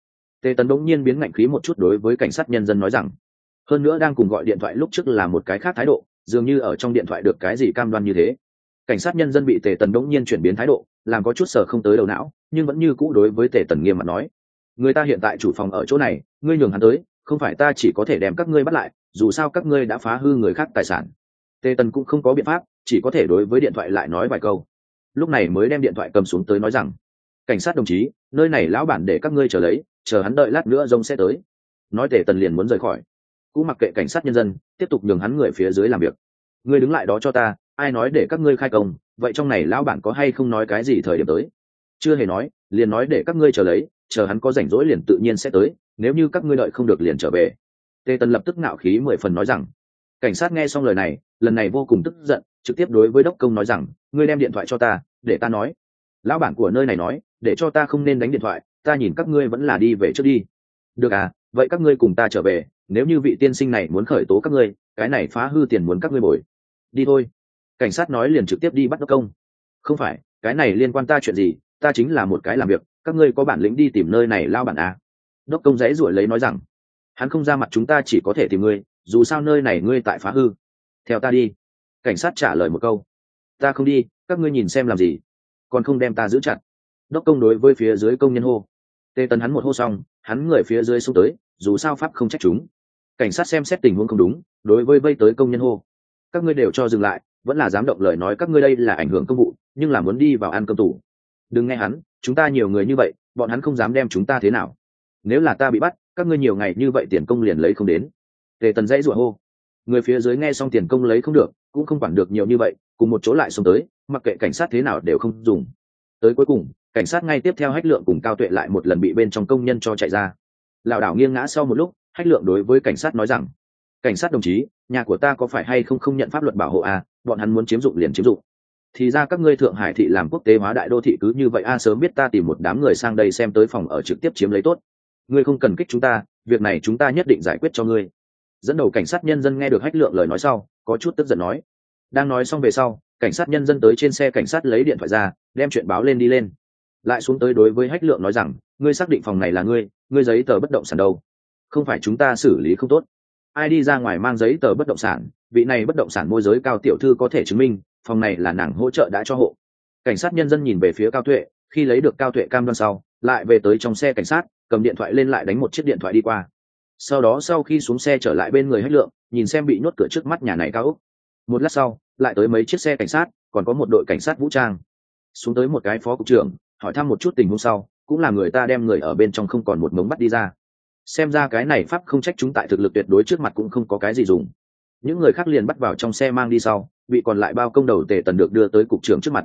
Tề tần bỗng nhiên biến ngạnh khí một chút đối với cảnh sát nhân dân nói rằng, hơn nữa đang cùng gọi điện thoại lúc trước là một cái khác thái độ, dường như ở trong điện thoại được cái gì cam đoan như thế cảnh sát nhân dân bị tề tần đống nhiên chuyển biến thái độ, làm có chút sở không tới đầu não, nhưng vẫn như cũ đối với tề tần nghiêm mặt nói. Người ta hiện tại chủ phòng ở chỗ này, ngươi nhường hắn tới, không phải ta chỉ có thể đem các ngươi bắt lại, dù sao các ngươi đã phá hư người khác tài sản. Tề tần cũng không có biện pháp, chỉ có thể đối với điện thoại lại nói vài câu. Lúc này mới đem điện thoại cầm xuống tới nói rằng, cảnh sát đồng chí, nơi này lão bản để các ngươi chờ lấy, chờ hắn đợi lát nữa rông sẽ tới. Nói tề tần liền muốn rời khỏi. Cũng mặc kệ cảnh sát nhân dân, tiếp tục nhường hắn người phía dưới làm việc. Ngươi đứng lại đó cho ta ai nói để các ngươi khai công, vậy trong này lão bản có hay không nói cái gì thời điểm tới? Chưa hề nói, liền nói để các ngươi chờ lấy, chờ hắn có rảnh rỗi liền tự nhiên sẽ tới, nếu như các ngươi đợi không được liền trở về. Tề tần lập tức ngạo khí mười phần nói rằng. Cảnh sát nghe xong lời này, lần này vô cùng tức giận, trực tiếp đối với đốc công nói rằng, ngươi đem điện thoại cho ta, để ta nói. Lão bản của nơi này nói, để cho ta không nên đánh điện thoại, ta nhìn các ngươi vẫn là đi về trước đi. Được à vậy các ngươi cùng ta trở về, nếu như vị tiên sinh này muốn khởi tố các ngươi, cái này phá hư tiền muốn các ngươi bồi. Đi thôi cảnh sát nói liền trực tiếp đi bắt đốc công. Không phải, cái này liên quan ta chuyện gì, ta chính là một cái làm việc, các ngươi có bản lĩnh đi tìm nơi này lao bản à. đốc công dãy ruổi lấy nói rằng, hắn không ra mặt chúng ta chỉ có thể tìm ngươi, dù sao nơi này ngươi tại phá hư. Theo ta đi. Cảnh sát trả lời một câu. Ta không đi, các ngươi nhìn xem làm gì. Còn không đem ta giữ chặt. Đốc công đối với phía dưới công nhân hô. Tê tấn hắn một hô xong, hắn người phía dưới xuống tới, dù sao pháp không trách chúng. Cảnh sát xem xét tình huống không đúng, đối với vây tới công nhân hô. Các ngươi đều cho dừng lại vẫn là dám động lời nói các ngươi đây là ảnh hưởng công vụ, nhưng là muốn đi vào ăn cơm tủ đừng nghe hắn, chúng ta nhiều người như vậy, bọn hắn không dám đem chúng ta thế nào. Nếu là ta bị bắt, các ngươi nhiều ngày như vậy tiền công liền lấy không đến. Tề tần dãy rủa hô. Người phía dưới nghe xong tiền công lấy không được, cũng không quản được nhiều như vậy, cùng một chỗ lại xông tới, mặc kệ cảnh sát thế nào đều không dùng. Tới cuối cùng, cảnh sát ngay tiếp theo hách lượng cùng cao tuệ lại một lần bị bên trong công nhân cho chạy ra. Lảo đảo nghiêng ngã sau một lúc, hách lượng đối với cảnh sát nói rằng cảnh sát đồng chí nhà của ta có phải hay không không nhận pháp luật bảo hộ à? Bọn hắn muốn chiếm dụng liền chiếm dụng. Thì ra các ngươi thượng hải thị làm quốc tế hóa đại đô thị cứ như vậy a à, sớm biết ta tìm một đám người sang đây xem tới phòng ở trực tiếp chiếm lấy tốt. Ngươi không cần kích chúng ta việc này chúng ta nhất định giải quyết cho ngươi. Dẫn đầu cảnh sát nhân dân nghe được hách lượng lời nói sau có chút tức giận nói. Đang nói xong về sau cảnh sát nhân dân tới trên xe cảnh sát lấy điện thoại ra đem chuyện báo lên đi lên. Lại xuống tới đối với hách lượng nói rằng ngươi xác định phòng này là ngươi ngươi giấy tờ bất động sản đâu? Không phải chúng ta xử lý không tốt ai đi ra ngoài mang giấy tờ bất động sản, vị này bất động sản môi giới cao tiểu thư có thể chứng minh, phòng này là nàng hỗ trợ đã cho hộ. Cảnh sát nhân dân nhìn về phía cao tuệ, khi lấy được cao tuệ cam đoan sau, lại về tới trong xe cảnh sát, cầm điện thoại lên lại đánh một chiếc điện thoại đi qua. Sau đó sau khi xuống xe trở lại bên người hách lượng, nhìn xem bị nhốt cửa trước mắt nhà này cao úc. Một lát sau, lại tới mấy chiếc xe cảnh sát, còn có một đội cảnh sát vũ trang. Xuống tới một cái phó cục trưởng, hỏi thăm một chút tình huống sau, cũng là người ta đem người ở bên trong không còn một mống bắt đi ra xem ra cái này pháp không trách chúng tại thực lực tuyệt đối trước mặt cũng không có cái gì dùng. Những người khác liền bắt vào trong xe mang đi sau bị còn lại bao công đầu tề tần được đưa tới cục trưởng trước mặt.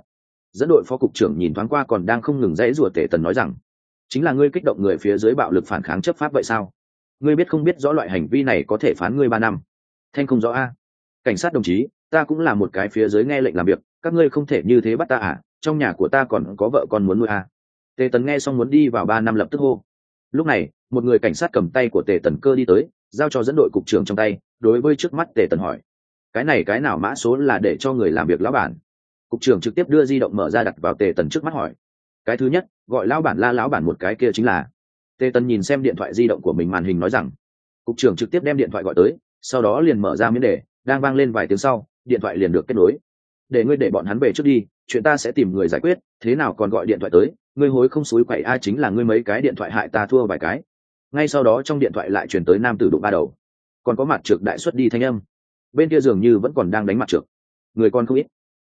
Dẫn đội phó cục trưởng nhìn thoáng qua còn đang không ngừng dãy rủa tề tần nói rằng, chính là ngươi kích động người phía dưới bạo lực phản kháng chấp pháp vậy sao? Ngươi biết không biết rõ loại hành vi này có thể phán ngươi ba năm. Thanh không rõ a. Cảnh sát đồng chí, ta cũng là một cái phía dưới nghe lệnh làm việc, các ngươi không thể như thế bắt ta à? Trong nhà của ta còn có vợ con muốn nuôi à. tề tần nghe xong muốn đi vào ba năm lập tức hô lúc này, một người cảnh sát cầm tay của tề tần cơ đi tới, giao cho dẫn đội cục trưởng trong tay, đối với trước mắt tề tần hỏi. Cái này cái nào mã số là để cho người làm việc lão bản? Cục trưởng trực tiếp đưa di động mở ra đặt vào tề tần trước mắt hỏi. Cái thứ nhất, gọi lão bản la lão bản một cái kia chính là. Tề tần nhìn xem điện thoại di động của mình màn hình nói rằng. Cục trưởng trực tiếp đem điện thoại gọi tới, sau đó liền mở ra miễn đề, đang vang lên vài tiếng sau, điện thoại liền được kết nối để ngươi để bọn hắn về trước đi chuyện ta sẽ tìm người giải quyết thế nào còn gọi điện thoại tới ngươi hối không xúi quậy a chính là ngươi mấy cái điện thoại hại ta thua vài cái. Ngay sau đó trong điện thoại lại chuyển tới nam tử đụng ba đầu. Còn có mặt trực đại xuất đi thanh âm. Bên kia dường như vẫn còn đang đánh mặt trực người con không ít.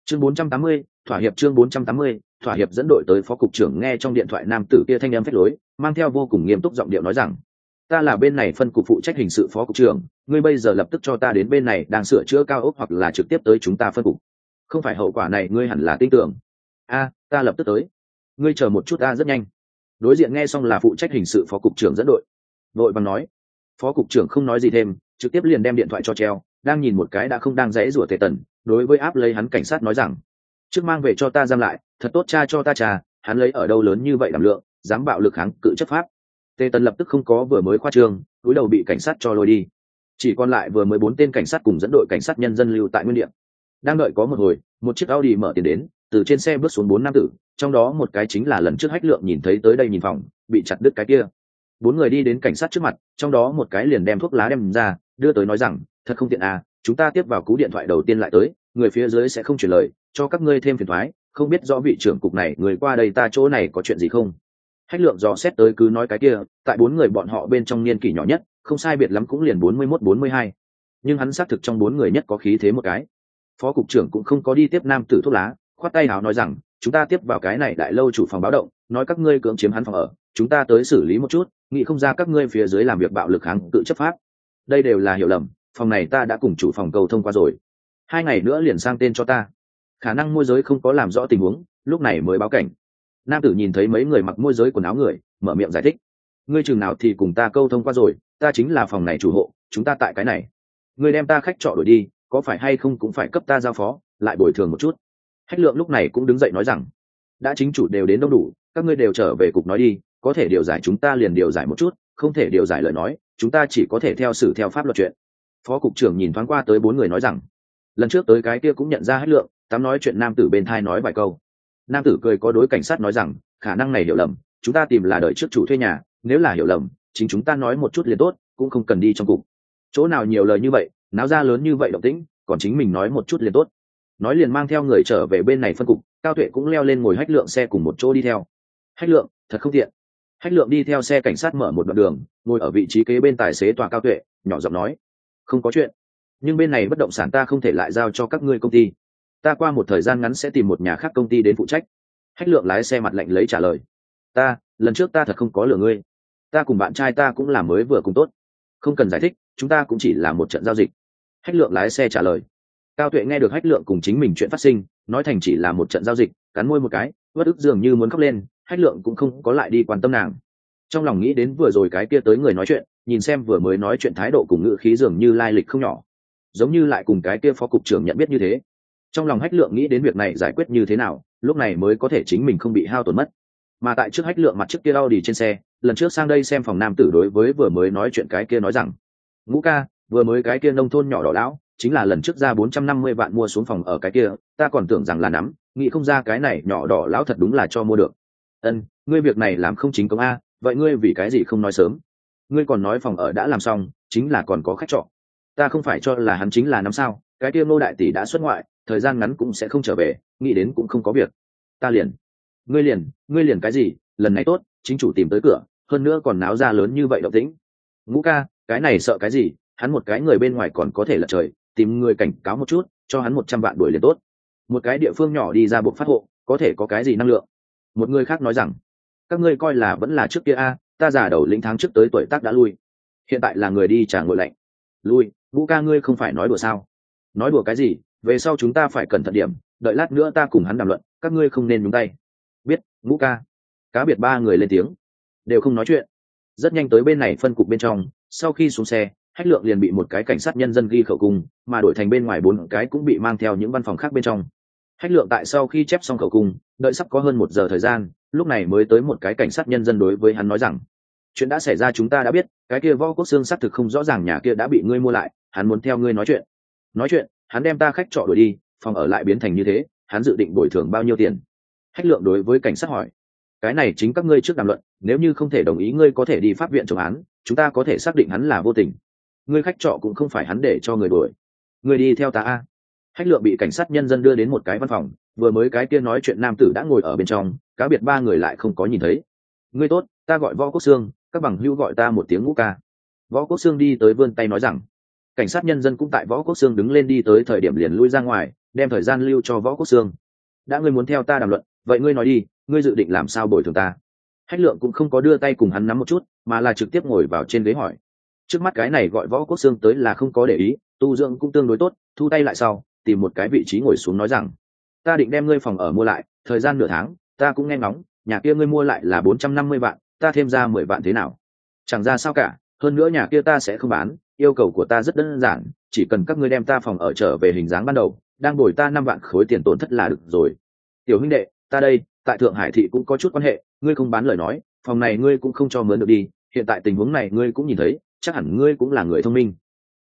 Chương 480, thỏa hiệp chương 480, thỏa hiệp dẫn đội tới phó cục trưởng nghe trong điện thoại nam tử kia thanh âm phép lối mang theo vô cùng nghiêm túc giọng điệu nói rằng ta là bên này phân cục phụ trách hình sự phó cục trưởng ngươi bây giờ lập tức cho ta đến bên này đang sửa chữa cao ốc hoặc là trực tiếp tới chúng ta phân cục không phải hậu quả này ngươi hẳn là tin tưởng. A, ta lập tức tới. Ngươi chờ một chút ta rất nhanh. Đối diện nghe xong là phụ trách hình sự phó cục trưởng dẫn đội. Đội bằng nói. Phó cục trưởng không nói gì thêm, trực tiếp liền đem điện thoại cho treo, đang nhìn một cái đã không đang dãy rủa tề tần, đối với áp lấy hắn cảnh sát nói rằng, trước mang về cho ta giam lại, thật tốt cha cho ta cha, hắn lấy ở đâu lớn như vậy đảm lượng, dám bạo lực kháng cự chấp pháp. Tề tần lập tức không có vừa mới khoa trương, túi đầu bị cảnh sát cho lôi đi. Chỉ còn lại vừa mới bốn tên cảnh sát cùng dẫn đội cảnh sát nhân dân lưu tại nguyên địa đang đợi có một hồi, một chiếc audi mở tiền đến, từ trên xe bước xuống bốn nam tử, trong đó một cái chính là lần trước hách lượng nhìn thấy tới đây nhìn phòng, bị chặt đứt cái kia. Bốn người đi đến cảnh sát trước mặt, trong đó một cái liền đem thuốc lá đem ra, đưa tới nói rằng, thật không tiện à chúng ta tiếp vào cú điện thoại đầu tiên lại tới, người phía dưới sẽ không chuyển lời, cho các ngươi thêm phiền thoái, không biết rõ vị trưởng cục này, người qua đây ta chỗ này có chuyện gì không? Hách lượng dò xét tới cứ nói cái kia, tại bốn người bọn họ bên trong niên kỷ nhỏ nhất, không sai biệt lắm cũng liền bốn mươi mốt, bốn mươi hai. Nhưng hắn xác thực trong bốn người nhất có khí thế một cái phó cục trưởng cũng không có đi tiếp nam tử thuốc lá, khoát tay nào nói rằng, chúng ta tiếp vào cái này đại lâu chủ phòng báo động, nói các ngươi cưỡng chiếm hắn phòng ở, chúng ta tới xử lý một chút, nghĩ không ra các ngươi phía dưới làm việc bạo lực kháng cự chấp pháp. Đây đều là hiểu lầm, phòng này ta đã cùng chủ phòng cầu thông qua rồi. Hai ngày nữa liền sang tên cho ta. Khả năng môi giới không có làm rõ tình huống, lúc này mới báo cảnh. Nam tử nhìn thấy mấy người mặc môi giới quần áo người, mở miệng giải thích. Ngươi chừng nào thì cùng ta câu thông qua rồi, ta chính là phòng này chủ hộ, chúng ta tại cái này. Ngươi đem ta khách trọ đổi đi có phải hay không cũng phải cấp ta giao phó, lại bồi thường một chút. Hách lượng lúc này cũng đứng dậy nói rằng, đã chính chủ đều đến đông đủ, các ngươi đều trở về cục nói đi, có thể điều giải chúng ta liền điều giải một chút, không thể điều giải lời nói, chúng ta chỉ có thể theo xử theo pháp luật chuyện. Phó cục trưởng nhìn thoáng qua tới bốn người nói rằng, lần trước tới cái kia cũng nhận ra hách lượng tám nói chuyện nam tử bên thai nói vài câu. Nam tử cười có đối cảnh sát nói rằng, khả năng này hiểu lầm, chúng ta tìm là đợi trước chủ thuê nhà, nếu là hiểu lầm, chính chúng ta nói một chút liền tốt, cũng không cần đi trong cục. Chỗ nào nhiều lời như vậy náo ra lớn như vậy động tĩnh, còn chính mình nói một chút liền tốt. Nói liền mang theo người trở về bên này phân cục, cao tuệ cũng leo lên ngồi hách lượng xe cùng một chỗ đi theo. Hách lượng, thật không tiện. Hách lượng đi theo xe cảnh sát mở một đoạn đường, ngồi ở vị trí kế bên tài xế tòa cao tuệ, nhỏ giọng nói, không có chuyện, nhưng bên này bất động sản ta không thể lại giao cho các ngươi công ty. Ta qua một thời gian ngắn sẽ tìm một nhà khác công ty đến phụ trách. Hách lượng lái xe mặt lạnh lấy trả lời, ta, lần trước ta thật không có lừa ngươi. Ta cùng bạn trai ta cũng làm mới vừa cùng tốt. Không cần giải thích, chúng ta cũng chỉ là một trận giao dịch hách lượng lái xe trả lời. Cao tuệ nghe được hách lượng cùng chính mình chuyện phát sinh, nói thành chỉ là một trận giao dịch, cắn môi một cái, bất ức dường như muốn khóc lên, hách lượng cũng không có lại đi quan tâm nàng. Trong lòng nghĩ đến vừa rồi cái kia tới người nói chuyện, nhìn xem vừa mới nói chuyện thái độ cùng ngữ khí dường như lai lịch không nhỏ. Giống như lại cùng cái kia phó cục trưởng nhận biết như thế. Trong lòng hách lượng nghĩ đến việc này giải quyết như thế nào, lúc này mới có thể chính mình không bị hao tổn mất. Mà tại trước hách lượng mặt trước kia đau đi trên xe, lần trước sang đây xem phòng nam tử đối với vừa mới nói chuyện cái kia nói rằng, ngũ ca vừa mới cái kia nông thôn nhỏ đỏ lão, chính là lần trước ra bốn trăm năm mươi vạn mua xuống phòng ở cái kia, ta còn tưởng rằng là nắm, nghĩ không ra cái này nhỏ đỏ lão thật đúng là cho mua được. Ân, ngươi việc này làm không chính công a, vậy ngươi vì cái gì không nói sớm? Ngươi còn nói phòng ở đã làm xong, chính là còn có khách trọ. Ta không phải cho là hắn chính là năm sao, cái kia ngô đại tỷ đã xuất ngoại, thời gian ngắn cũng sẽ không trở về, nghĩ đến cũng không có việc. Ta liền. Ngươi liền ngươi liền cái gì, lần này tốt, chính chủ tìm tới cửa, hơn nữa còn náo ra lớn như vậy động tĩnh. Ngũ ca, cái này sợ cái gì hắn một cái người bên ngoài còn có thể là trời, tìm người cảnh cáo một chút, cho hắn một trăm vạn đuổi liền tốt. Một cái địa phương nhỏ đi ra buộc phát hộ, có thể có cái gì năng lượng? Một người khác nói rằng, các ngươi coi là vẫn là trước kia a, ta già đầu lĩnh tháng trước tới tuổi tác đã lui. Hiện tại là người đi trả ngội lạnh. Lui, vũ ca ngươi không phải nói đùa sao? Nói đùa cái gì? Về sau chúng ta phải cẩn thận điểm, đợi lát nữa ta cùng hắn đàm luận, các ngươi không nên nhúng tay. Biết ngũ ca. Cá biệt ba người lên tiếng. Đều không nói chuyện. Rất nhanh tới bên này phân cục bên trong, sau khi xuống xe hách lượng liền bị một cái cảnh sát nhân dân ghi khẩu cung, mà đổi thành bên ngoài bốn cái cũng bị mang theo những văn phòng khác bên trong. Hách lượng tại sau khi chép xong khẩu cung, đợi sắp có hơn một giờ thời gian, lúc này mới tới một cái cảnh sát nhân dân đối với hắn nói rằng, chuyện đã xảy ra chúng ta đã biết, cái kia võ quốc xương xác thực không rõ ràng nhà kia đã bị ngươi mua lại, hắn muốn theo ngươi nói chuyện. Nói chuyện? Hắn đem ta khách trọ đuổi đi, phòng ở lại biến thành như thế, hắn dự định bồi thường bao nhiêu tiền? Hách lượng đối với cảnh sát hỏi. Cái này chính các ngươi trước đàm luận, nếu như không thể đồng ý ngươi có thể đi pháp viện chống án, chúng ta có thể xác định hắn là vô tình ngươi khách trọ cũng không phải hắn để cho người đuổi. Ngươi đi theo ta a. Hách lượng bị cảnh sát nhân dân đưa đến một cái văn phòng, vừa mới cái kia nói chuyện nam tử đã ngồi ở bên trong, cá biệt ba người lại không có nhìn thấy. Ngươi tốt, ta gọi võ quốc sương, các bằng hữu gọi ta một tiếng ngũ ca. Võ quốc sương đi tới vươn tay nói rằng, cảnh sát nhân dân cũng tại võ quốc sương đứng lên đi tới thời điểm liền lui ra ngoài, đem thời gian lưu cho võ quốc sương. Đã ngươi muốn theo ta đàm luận, vậy ngươi nói đi, ngươi dự định làm sao bồi thường ta? Hách lượng cũng không có đưa tay cùng hắn nắm một chút, mà là trực tiếp ngồi vào trên ghế hỏi trước mắt cái này gọi võ quốc xương tới là không có để ý, tu dưỡng cũng tương đối tốt, thu tay lại sau, tìm một cái vị trí ngồi xuống nói rằng, ta định đem ngươi phòng ở mua lại, thời gian nửa tháng, ta cũng nghe ngóng, nhà kia ngươi mua lại là bốn trăm năm mươi vạn, ta thêm ra mười vạn thế nào? Chẳng ra sao cả, hơn nữa nhà kia ta sẽ không bán, yêu cầu của ta rất đơn giản, chỉ cần các ngươi đem ta phòng ở trở về hình dáng ban đầu, đang bồi ta năm vạn khối tiền tổn thất là được rồi. Tiểu huynh đệ, ta đây, tại thượng hải thị cũng có chút quan hệ, ngươi không bán lời nói, phòng này ngươi cũng không cho mướn được đi, hiện tại tình huống này ngươi cũng nhìn thấy chắc hẳn ngươi cũng là người thông minh.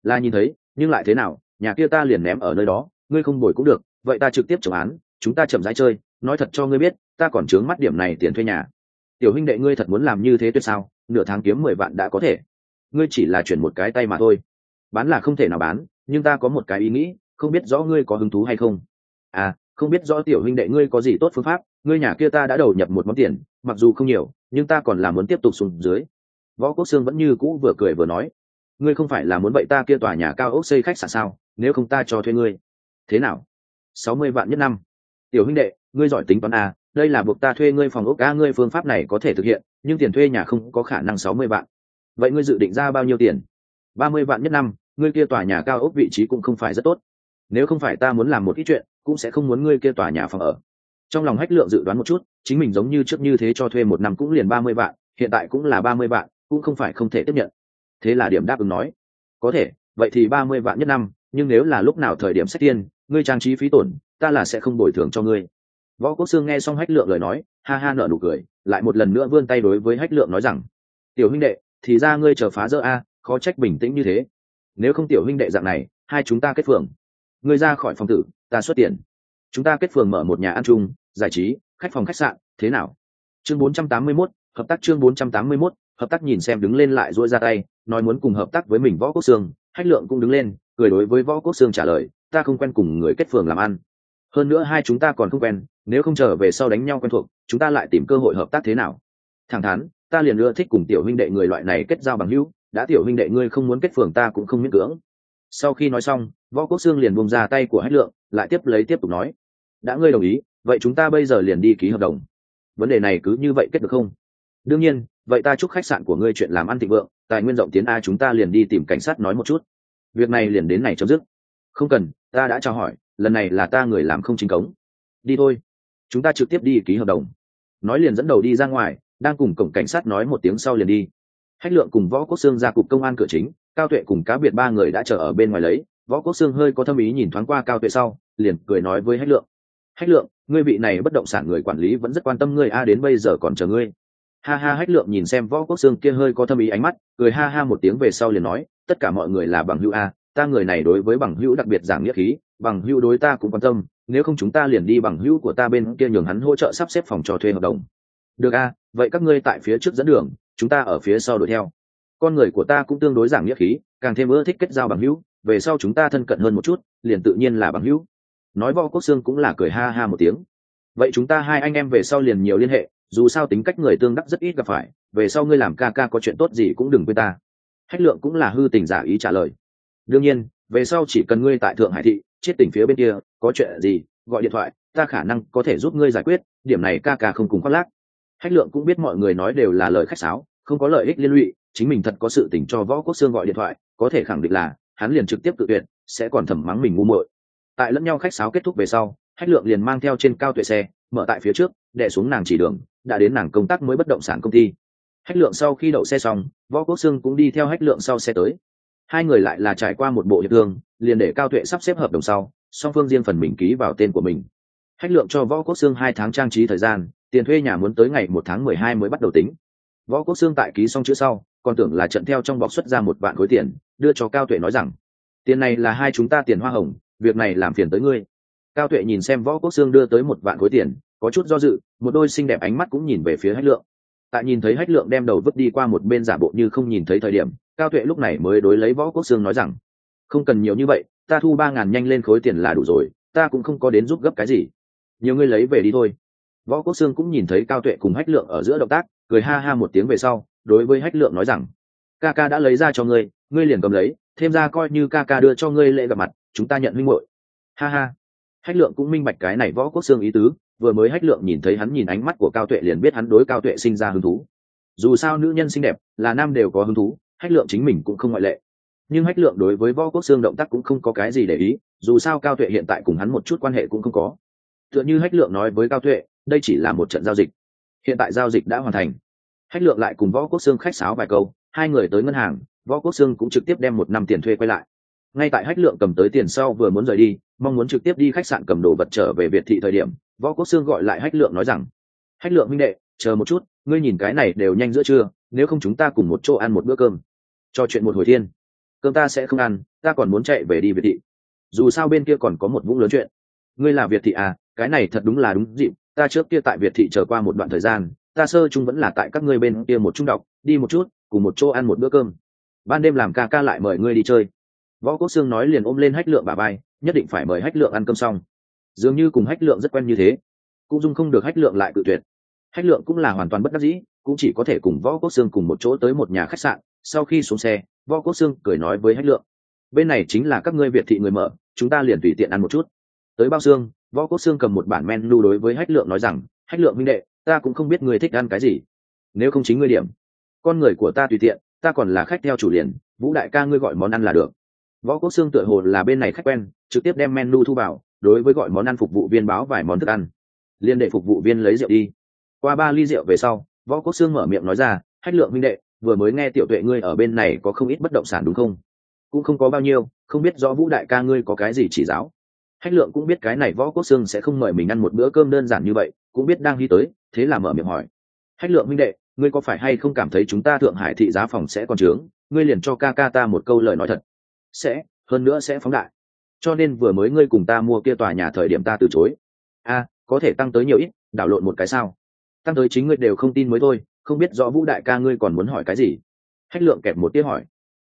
Là nhìn thấy, nhưng lại thế nào, nhà kia ta liền ném ở nơi đó, ngươi không bồi cũng được, vậy ta trực tiếp chống án, chúng ta chậm rãi chơi, nói thật cho ngươi biết, ta còn chướng mắt điểm này tiền thuê nhà. Tiểu huynh đệ ngươi thật muốn làm như thế tuyệt sao, nửa tháng kiếm mười vạn đã có thể. Ngươi chỉ là chuyển một cái tay mà thôi. Bán là không thể nào bán, nhưng ta có một cái ý nghĩ, không biết rõ ngươi có hứng thú hay không. À không biết rõ tiểu huynh đệ ngươi có gì tốt phương pháp, ngươi nhà kia ta đã đầu nhập một món tiền, mặc dù không nhiều, nhưng ta còn là muốn tiếp tục xuống dưới võ quốc sương vẫn như cũ vừa cười vừa nói ngươi không phải là muốn vậy ta kia tòa nhà cao ốc xây khách sạn sao? Nếu không ta cho thuê ngươi. Thế nào? Sáu mươi vạn nhất năm. Tiểu huynh đệ ngươi giỏi tính toán à, đây là buộc ta thuê ngươi phòng ốc a ngươi phương pháp này có thể thực hiện nhưng tiền thuê nhà không có khả năng sáu mươi vạn. Vậy ngươi dự định ra bao nhiêu tiền? Ba mươi vạn nhất năm ngươi kia tòa nhà cao ốc vị trí cũng không phải rất tốt. Nếu không phải ta muốn làm một ít chuyện cũng sẽ không muốn ngươi kia tòa nhà phòng ở. Trong lòng hách lượng dự đoán một chút chính mình giống như trước như thế cho thuê một năm cũng liền ba mươi vạn hiện tại cũng là ba mươi vạn cũng không phải không thể tiếp nhận. Thế là điểm đáp ứng nói có thể vậy thì ba mươi vạn nhất năm nhưng nếu là lúc nào thời điểm xét tiên ngươi trang trí phí tổn ta là sẽ không bồi thường cho ngươi. Võ quốc sương nghe xong hách lượng lời nói ha ha nở nụ cười lại một lần nữa vươn tay đối với hách lượng nói rằng tiểu huynh đệ thì ra ngươi chờ phá rỡ a khó trách bình tĩnh như thế. Nếu không tiểu huynh đệ dạng này hai chúng ta kết phường. Ngươi ra khỏi phòng tử ta xuất tiền. Chúng ta kết phường mở một nhà ăn chung giải trí khách phòng khách sạn thế nào? Chương 481, hợp tác chương 481, hợp tác nhìn xem đứng lên lại dỗi ra tay, nói muốn cùng hợp tác với mình võ quốc sương, hách lượng cũng đứng lên, cười đối với võ quốc sương trả lời, ta không quen cùng người kết phường làm ăn. Hơn nữa hai chúng ta còn không quen, nếu không trở về sau đánh nhau quen thuộc, chúng ta lại tìm cơ hội hợp tác thế nào? Thẳng thắn, ta liền ưa thích cùng tiểu huynh đệ người loại này kết giao bằng hữu, đã tiểu huynh đệ ngươi không muốn kết phường ta cũng không miễn cưỡng. Sau khi nói xong, võ quốc sương liền buông ra tay của hách lượng, lại tiếp lấy tiếp tục nói, đã ngươi đồng ý, vậy chúng ta bây giờ liền đi ký hợp đồng. Vấn đề này cứ như vậy kết được không? Đương nhiên vậy ta chúc khách sạn của ngươi chuyện làm ăn thịnh vượng, tài nguyên rộng tiến a, chúng ta liền đi tìm cảnh sát nói một chút. Việc này liền đến này chấm dứt. Không cần, ta đã trao hỏi, lần này là ta người làm không chính cống. Đi thôi. Chúng ta trực tiếp đi ký hợp đồng. Nói liền dẫn đầu đi ra ngoài, đang cùng cổng cảnh sát nói một tiếng sau liền đi. Hách lượng cùng võ quốc sương ra cục công an cửa chính, cao tuệ cùng cá biệt ba người đã chờ ở bên ngoài lấy. Võ quốc sương hơi có thâm ý nhìn thoáng qua cao tuệ sau, liền cười nói với hách lượng. Hách lượng, ngươi vị này bất động sản người quản lý vẫn rất quan tâm ngươi a, đến bây giờ còn chờ ngươi ha ha hách lượng nhìn xem võ quốc xương kia hơi có thâm ý ánh mắt, cười ha ha một tiếng về sau liền nói, tất cả mọi người là bằng hữu a, ta người này đối với bằng hữu đặc biệt giảng nghĩa khí, bằng hữu đối ta cũng quan tâm, nếu không chúng ta liền đi bằng hữu của ta bên kia nhường hắn hỗ trợ sắp xếp phòng trò thuê hợp đồng. Được a, vậy các ngươi tại phía trước dẫn đường, chúng ta ở phía sau đuổi theo. Con người của ta cũng tương đối giảng nghĩa khí, càng thêm ưa thích kết giao bằng hữu, về sau chúng ta thân cận hơn một chút, liền tự nhiên là bằng hữu. Nói võ quốc xương cũng là cười ha ha một tiếng. Vậy chúng ta hai anh em về sau liền nhiều liên hệ dù sao tính cách người tương đắc rất ít gặp phải, về sau ngươi làm ca ca có chuyện tốt gì cũng đừng quên ta. Hách lượng cũng là hư tình giả ý trả lời. Đương nhiên, về sau chỉ cần ngươi tại thượng hải thị, chết tỉnh phía bên kia, có chuyện gì, gọi điện thoại, ta khả năng có thể giúp ngươi giải quyết, điểm này ca ca không cùng khoác lác. Hách lượng cũng biết mọi người nói đều là lời khách sáo, không có lợi ích liên lụy, chính mình thật có sự tình cho võ quốc sương gọi điện thoại, có thể khẳng định là, hắn liền trực tiếp tự tuyệt, sẽ còn thầm mắng mình ngu muội. Tại lẫn nhau khách sáo kết thúc về sau, hách lượng liền mang theo trên cao tuệ xe, mở tại phía trước đệ xuống nàng chỉ đường đã đến nàng công tác mới bất động sản công ty. Hách lượng sau khi đậu xe xong, võ quốc sương cũng đi theo hách lượng sau xe tới. Hai người lại là trải qua một bộ hiệp thương, liền để cao tuệ sắp xếp hợp đồng sau, song phương riêng phần mình ký vào tên của mình. Hách lượng cho võ quốc sương hai tháng trang trí thời gian, tiền thuê nhà muốn tới ngày một tháng mười hai mới bắt đầu tính. Võ quốc sương tại ký xong chữ sau, còn tưởng là trận theo trong bọc xuất ra một vạn khối tiền, đưa cho cao tuệ nói rằng, tiền này là hai chúng ta tiền hoa hồng, việc này làm phiền tới ngươi. Cao tuệ nhìn xem võ quốc sương đưa tới một vạn khối tiền, có chút do dự một đôi xinh đẹp ánh mắt cũng nhìn về phía hách lượng. Tại nhìn thấy hách lượng đem đầu vứt đi qua một bên giả bộ như không nhìn thấy thời điểm, cao tuệ lúc này mới đối lấy võ quốc sương nói rằng, không cần nhiều như vậy, ta thu ba ngàn nhanh lên khối tiền là đủ rồi, ta cũng không có đến giúp gấp cái gì. Nhiều ngươi lấy về đi thôi. Võ quốc sương cũng nhìn thấy cao tuệ cùng hách lượng ở giữa động tác, cười ha ha một tiếng về sau, đối với hách lượng nói rằng, ca ca đã lấy ra cho ngươi ngươi liền cầm lấy, thêm ra coi như ca ca đưa cho ngươi lễ gặp mặt, chúng ta nhận minh hội ha ha. Hách lượng cũng minh bạch cái này võ quốc sương ý tứ vừa mới hách lượng nhìn thấy hắn nhìn ánh mắt của cao tuệ liền biết hắn đối cao tuệ sinh ra hứng thú. Dù sao nữ nhân xinh đẹp, là nam đều có hứng thú, hách lượng chính mình cũng không ngoại lệ. Nhưng hách lượng đối với võ quốc xương động tác cũng không có cái gì để ý, dù sao cao tuệ hiện tại cùng hắn một chút quan hệ cũng không có. Tựa như hách lượng nói với cao tuệ, đây chỉ là một trận giao dịch. Hiện tại giao dịch đã hoàn thành. Hách lượng lại cùng võ quốc xương khách sáo vài câu, hai người tới ngân hàng, võ quốc xương cũng trực tiếp đem một năm tiền thuê quay lại. Ngay tại hách lượng cầm tới tiền sau vừa muốn rời đi, mong muốn trực tiếp đi khách sạn cầm đồ vật trở về việt thị thời điểm võ quốc xương gọi lại hách lượng nói rằng, hách lượng minh đệ, chờ một chút, ngươi nhìn cái này đều nhanh giữa trưa, nếu không chúng ta cùng một chỗ ăn một bữa cơm, cho chuyện một hồi thiên. Cơm ta sẽ không ăn, ta còn muốn chạy về đi việt thị. Dù sao bên kia còn có một vũng lớn chuyện. Ngươi là việt thị à cái này thật đúng là đúng dịp, ta trước kia tại việt thị chờ qua một đoạn thời gian, ta sơ chung vẫn là tại các ngươi bên kia một trung đọc, đi một chút, cùng một chỗ ăn một bữa cơm. Ban đêm làm ca ca lại mời ngươi đi chơi. Võ quốc sương nói liền ôm lên hách lượng bà bay nhất định phải mời hách lượng ăn cơm xong dường như cùng hách lượng rất quen như thế. Cũng dung không được hách lượng lại cự tuyệt. Hách lượng cũng là hoàn toàn bất đắc dĩ, cũng chỉ có thể cùng võ quốc sương cùng một chỗ tới một nhà khách sạn, sau khi xuống xe, võ quốc sương cười nói với hách lượng, bên này chính là các ngươi việt thị người mở, chúng ta liền tùy tiện ăn một chút. Tới bao xương võ quốc sương cầm một bản menu đối với hách lượng nói rằng, hách lượng minh đệ, ta cũng không biết ngươi thích ăn cái gì. Nếu không chính ngươi điểm, con người của ta tùy tiện, ta còn là khách theo chủ liền, vũ đại ca ngươi gọi món ăn là được. Võ quốc xương tựa hồ là bên này khách quen, trực tiếp đem menu thu vào đối với gọi món ăn phục vụ viên báo vài món thức ăn. Liên đệ phục vụ viên lấy rượu đi. Qua ba ly rượu về sau, võ quốc xương mở miệng nói ra, hách lượng minh đệ, vừa mới nghe tiểu tuệ ngươi ở bên này có không ít bất động sản đúng không? Cũng không có bao nhiêu, không biết rõ vũ đại ca ngươi có cái gì chỉ giáo. Hách lượng cũng biết cái này võ quốc xương sẽ không mời mình ăn một bữa cơm đơn giản như vậy, cũng biết đang đi tới, thế là mở miệng hỏi, hách lượng minh đệ, ngươi có phải hay không cảm thấy chúng ta thượng hải thị giá phòng sẽ còn trướng ngươi liền cho ca ca ta một câu lời nói thật. Sẽ, hơn nữa sẽ phóng đại cho nên vừa mới ngươi cùng ta mua kia tòa nhà thời điểm ta từ chối. A, có thể tăng tới nhiều ít, đảo lộn một cái sao? Tăng tới chính ngươi đều không tin mới thôi, không biết rõ vũ đại ca ngươi còn muốn hỏi cái gì? Hách lượng kẹp một tiếng hỏi.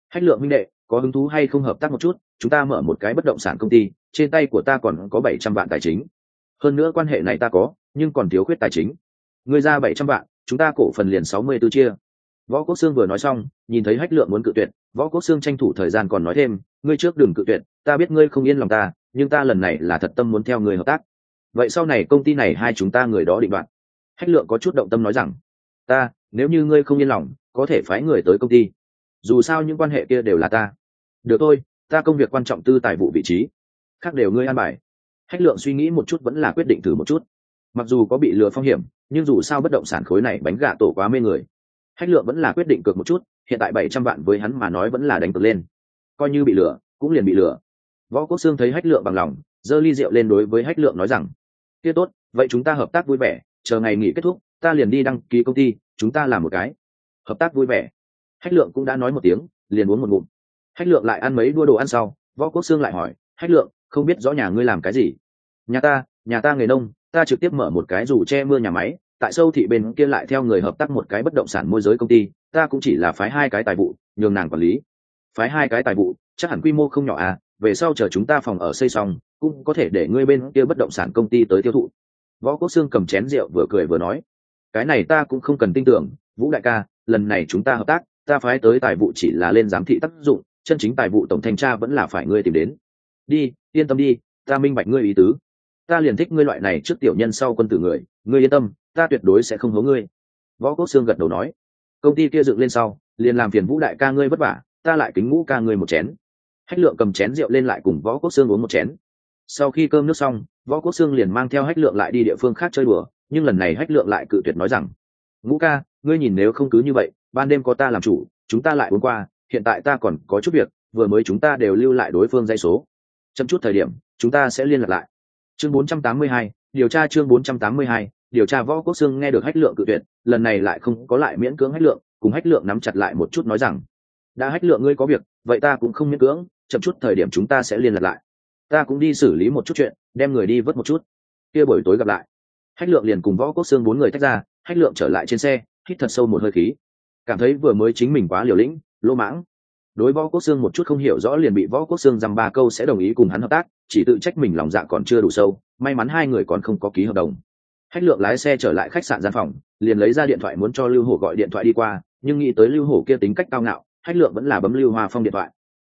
Hách lượng minh đệ, có hứng thú hay không hợp tác một chút, chúng ta mở một cái bất động sản công ty, trên tay của ta còn có bảy trăm vạn tài chính. Hơn nữa quan hệ này ta có, nhưng còn thiếu khuyết tài chính. Ngươi ra bảy trăm vạn, chúng ta cổ phần liền sáu mươi tư chia. Võ quốc sương vừa nói xong, nhìn thấy hách lượng muốn cự tuyệt võ quốc sương tranh thủ thời gian còn nói thêm, ngươi trước đừng cự tuyệt, ta biết ngươi không yên lòng ta, nhưng ta lần này là thật tâm muốn theo người hợp tác. Vậy sau này công ty này hai chúng ta người đó định đoạn hách lượng có chút động tâm nói rằng, ta, nếu như ngươi không yên lòng, có thể phái người tới công ty. Dù sao những quan hệ kia đều là ta. Được thôi, ta công việc quan trọng tư tài vụ vị trí, khác đều ngươi an bài. Hách lượng suy nghĩ một chút vẫn là quyết định thử một chút. Mặc dù có bị lừa phong hiểm, nhưng dù sao bất động sản khối này bánh gà tổ quá mê người hách lượng vẫn là quyết định cược một chút, hiện tại bảy trăm vạn với hắn mà nói vẫn là đánh cược lên. Coi như bị lừa, cũng liền bị lừa. Võ quốc sương thấy hách lượng bằng lòng, giơ ly rượu lên đối với hách lượng nói rằng, kia tốt, vậy chúng ta hợp tác vui vẻ, chờ ngày nghỉ kết thúc, ta liền đi đăng ký công ty, chúng ta làm một cái. Hợp tác vui vẻ. Hách lượng cũng đã nói một tiếng, liền uống một ngụm. Hách lượng lại ăn mấy đua đồ ăn sau, võ quốc sương lại hỏi, hách lượng, không biết rõ nhà ngươi làm cái gì? Nhà ta nhà ta nghề nông, ta trực tiếp mở một cái dù che mưa nhà máy tại sâu thị bên kia lại theo người hợp tác một cái bất động sản môi giới công ty, ta cũng chỉ là phái hai cái tài vụ, nhường nàng quản lý. Phái hai cái tài vụ, chắc hẳn quy mô không nhỏ à về sau chờ chúng ta phòng ở xây xong, cũng có thể để ngươi bên kia bất động sản công ty tới tiêu thụ. Võ quốc sương cầm chén rượu vừa cười vừa nói, cái này ta cũng không cần tin tưởng, vũ đại ca, lần này chúng ta hợp tác, ta phái tới tài vụ chỉ là lên giám thị tác dụng, chân chính tài vụ tổng thanh tra vẫn là phải ngươi tìm đến. Đi, yên tâm đi, ta minh bạch ngươi ý tứ. Ta liền thích ngươi loại này trước tiểu nhân sau quân tử người, ngươi yên tâm ta tuyệt đối sẽ không hố ngươi. Võ quốc sương gật đầu nói. Công ty kia dựng lên sau liền làm phiền vũ đại ca ngươi vất vả ta lại kính ngũ ca ngươi một chén. Hách lượng cầm chén rượu lên lại cùng võ quốc sương uống một chén. Sau khi cơm nước xong võ quốc sương liền mang theo hách lượng lại đi địa phương khác chơi đùa nhưng lần này hách lượng lại cự tuyệt nói rằng ngũ ca ngươi nhìn nếu không cứ như vậy ban đêm có ta làm chủ chúng ta lại uống qua hiện tại ta còn có chút việc vừa mới chúng ta đều lưu lại đối phương dây số. Chậm chút thời điểm chúng ta sẽ liên lạc lại. Chương 482, điều tra chương 482, điều tra võ quốc xương nghe được hách lượng cự tuyệt, lần này lại không có lại miễn cưỡng hách lượng, cùng hách lượng nắm chặt lại một chút nói rằng, đã hách lượng ngươi có việc, vậy ta cũng không miễn cưỡng, chậm chút thời điểm chúng ta sẽ liên lạc lại. Ta cũng đi xử lý một chút chuyện, đem người đi vớt một chút. Kia buổi tối gặp lại, hách lượng liền cùng võ quốc xương bốn người tách ra, hách lượng trở lại trên xe, hít thật sâu một hơi khí. Cảm thấy vừa mới chính mình quá liều lĩnh, lỗ mãng. Đối võ quốc xương một chút không hiểu rõ liền bị võ quốc xương dăm ba câu sẽ đồng ý cùng hắn hợp tác, chỉ tự trách mình lòng dạ còn chưa đủ sâu, may mắn hai người còn không có ký hợp đồng hách lượng lái xe trở lại khách sạn gian phòng, liền lấy ra điện thoại muốn cho lưu hổ gọi điện thoại đi qua, nhưng nghĩ tới lưu hổ kia tính cách cao ngạo hách lượng vẫn là bấm lưu hoa phong điện thoại.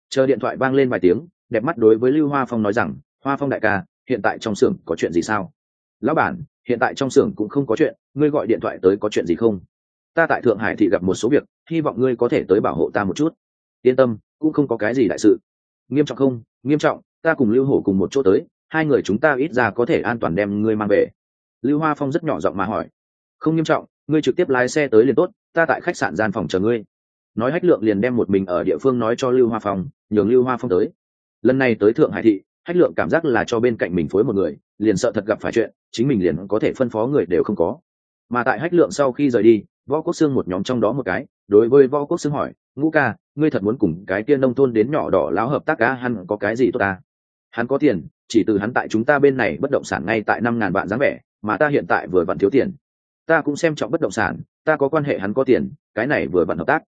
Chờ điện thoại vang lên vài tiếng, đẹp mắt đối với lưu hoa phong nói rằng, hoa phong đại ca, hiện tại trong xưởng có chuyện gì sao? Lão bản, hiện tại trong xưởng cũng không có chuyện, ngươi gọi điện thoại tới có chuyện gì không? Ta tại thượng hải thì gặp một số việc, hy vọng ngươi có thể tới bảo hộ ta một chút. Yên tâm, cũng không có cái gì đại sự. Nghiêm trọng không? Nghiêm trọng, ta cùng lưu hổ cùng một chỗ tới, hai người chúng ta ít ra có thể an toàn đem ngươi mang về lưu hoa phong rất nhỏ giọng mà hỏi. Không nghiêm trọng, ngươi trực tiếp lái xe tới liền tốt, ta tại khách sạn gian phòng chờ ngươi. Nói hách lượng liền đem một mình ở địa phương nói cho lưu hoa phong, nhường lưu hoa phong tới. Lần này tới thượng hải thị, hách lượng cảm giác là cho bên cạnh mình phối một người, liền sợ thật gặp phải chuyện, chính mình liền có thể phân phó người đều không có. Mà tại hách lượng sau khi rời đi, võ quốc Sương một nhóm trong đó một cái, đối với võ quốc Sương hỏi, ngũ ca, ngươi thật muốn cùng cái kia nông thôn đến nhỏ đỏ láo hợp tác cá hắn có cái gì tốt ta? Hắn có tiền, chỉ từ hắn tại chúng ta bên này bất động sản ngay tại năm ngàn vạn dáng vẻ mà ta hiện tại vừa vặn thiếu tiền. Ta cũng xem trọng bất động sản, ta có quan hệ hắn có tiền, cái này vừa vặn hợp tác.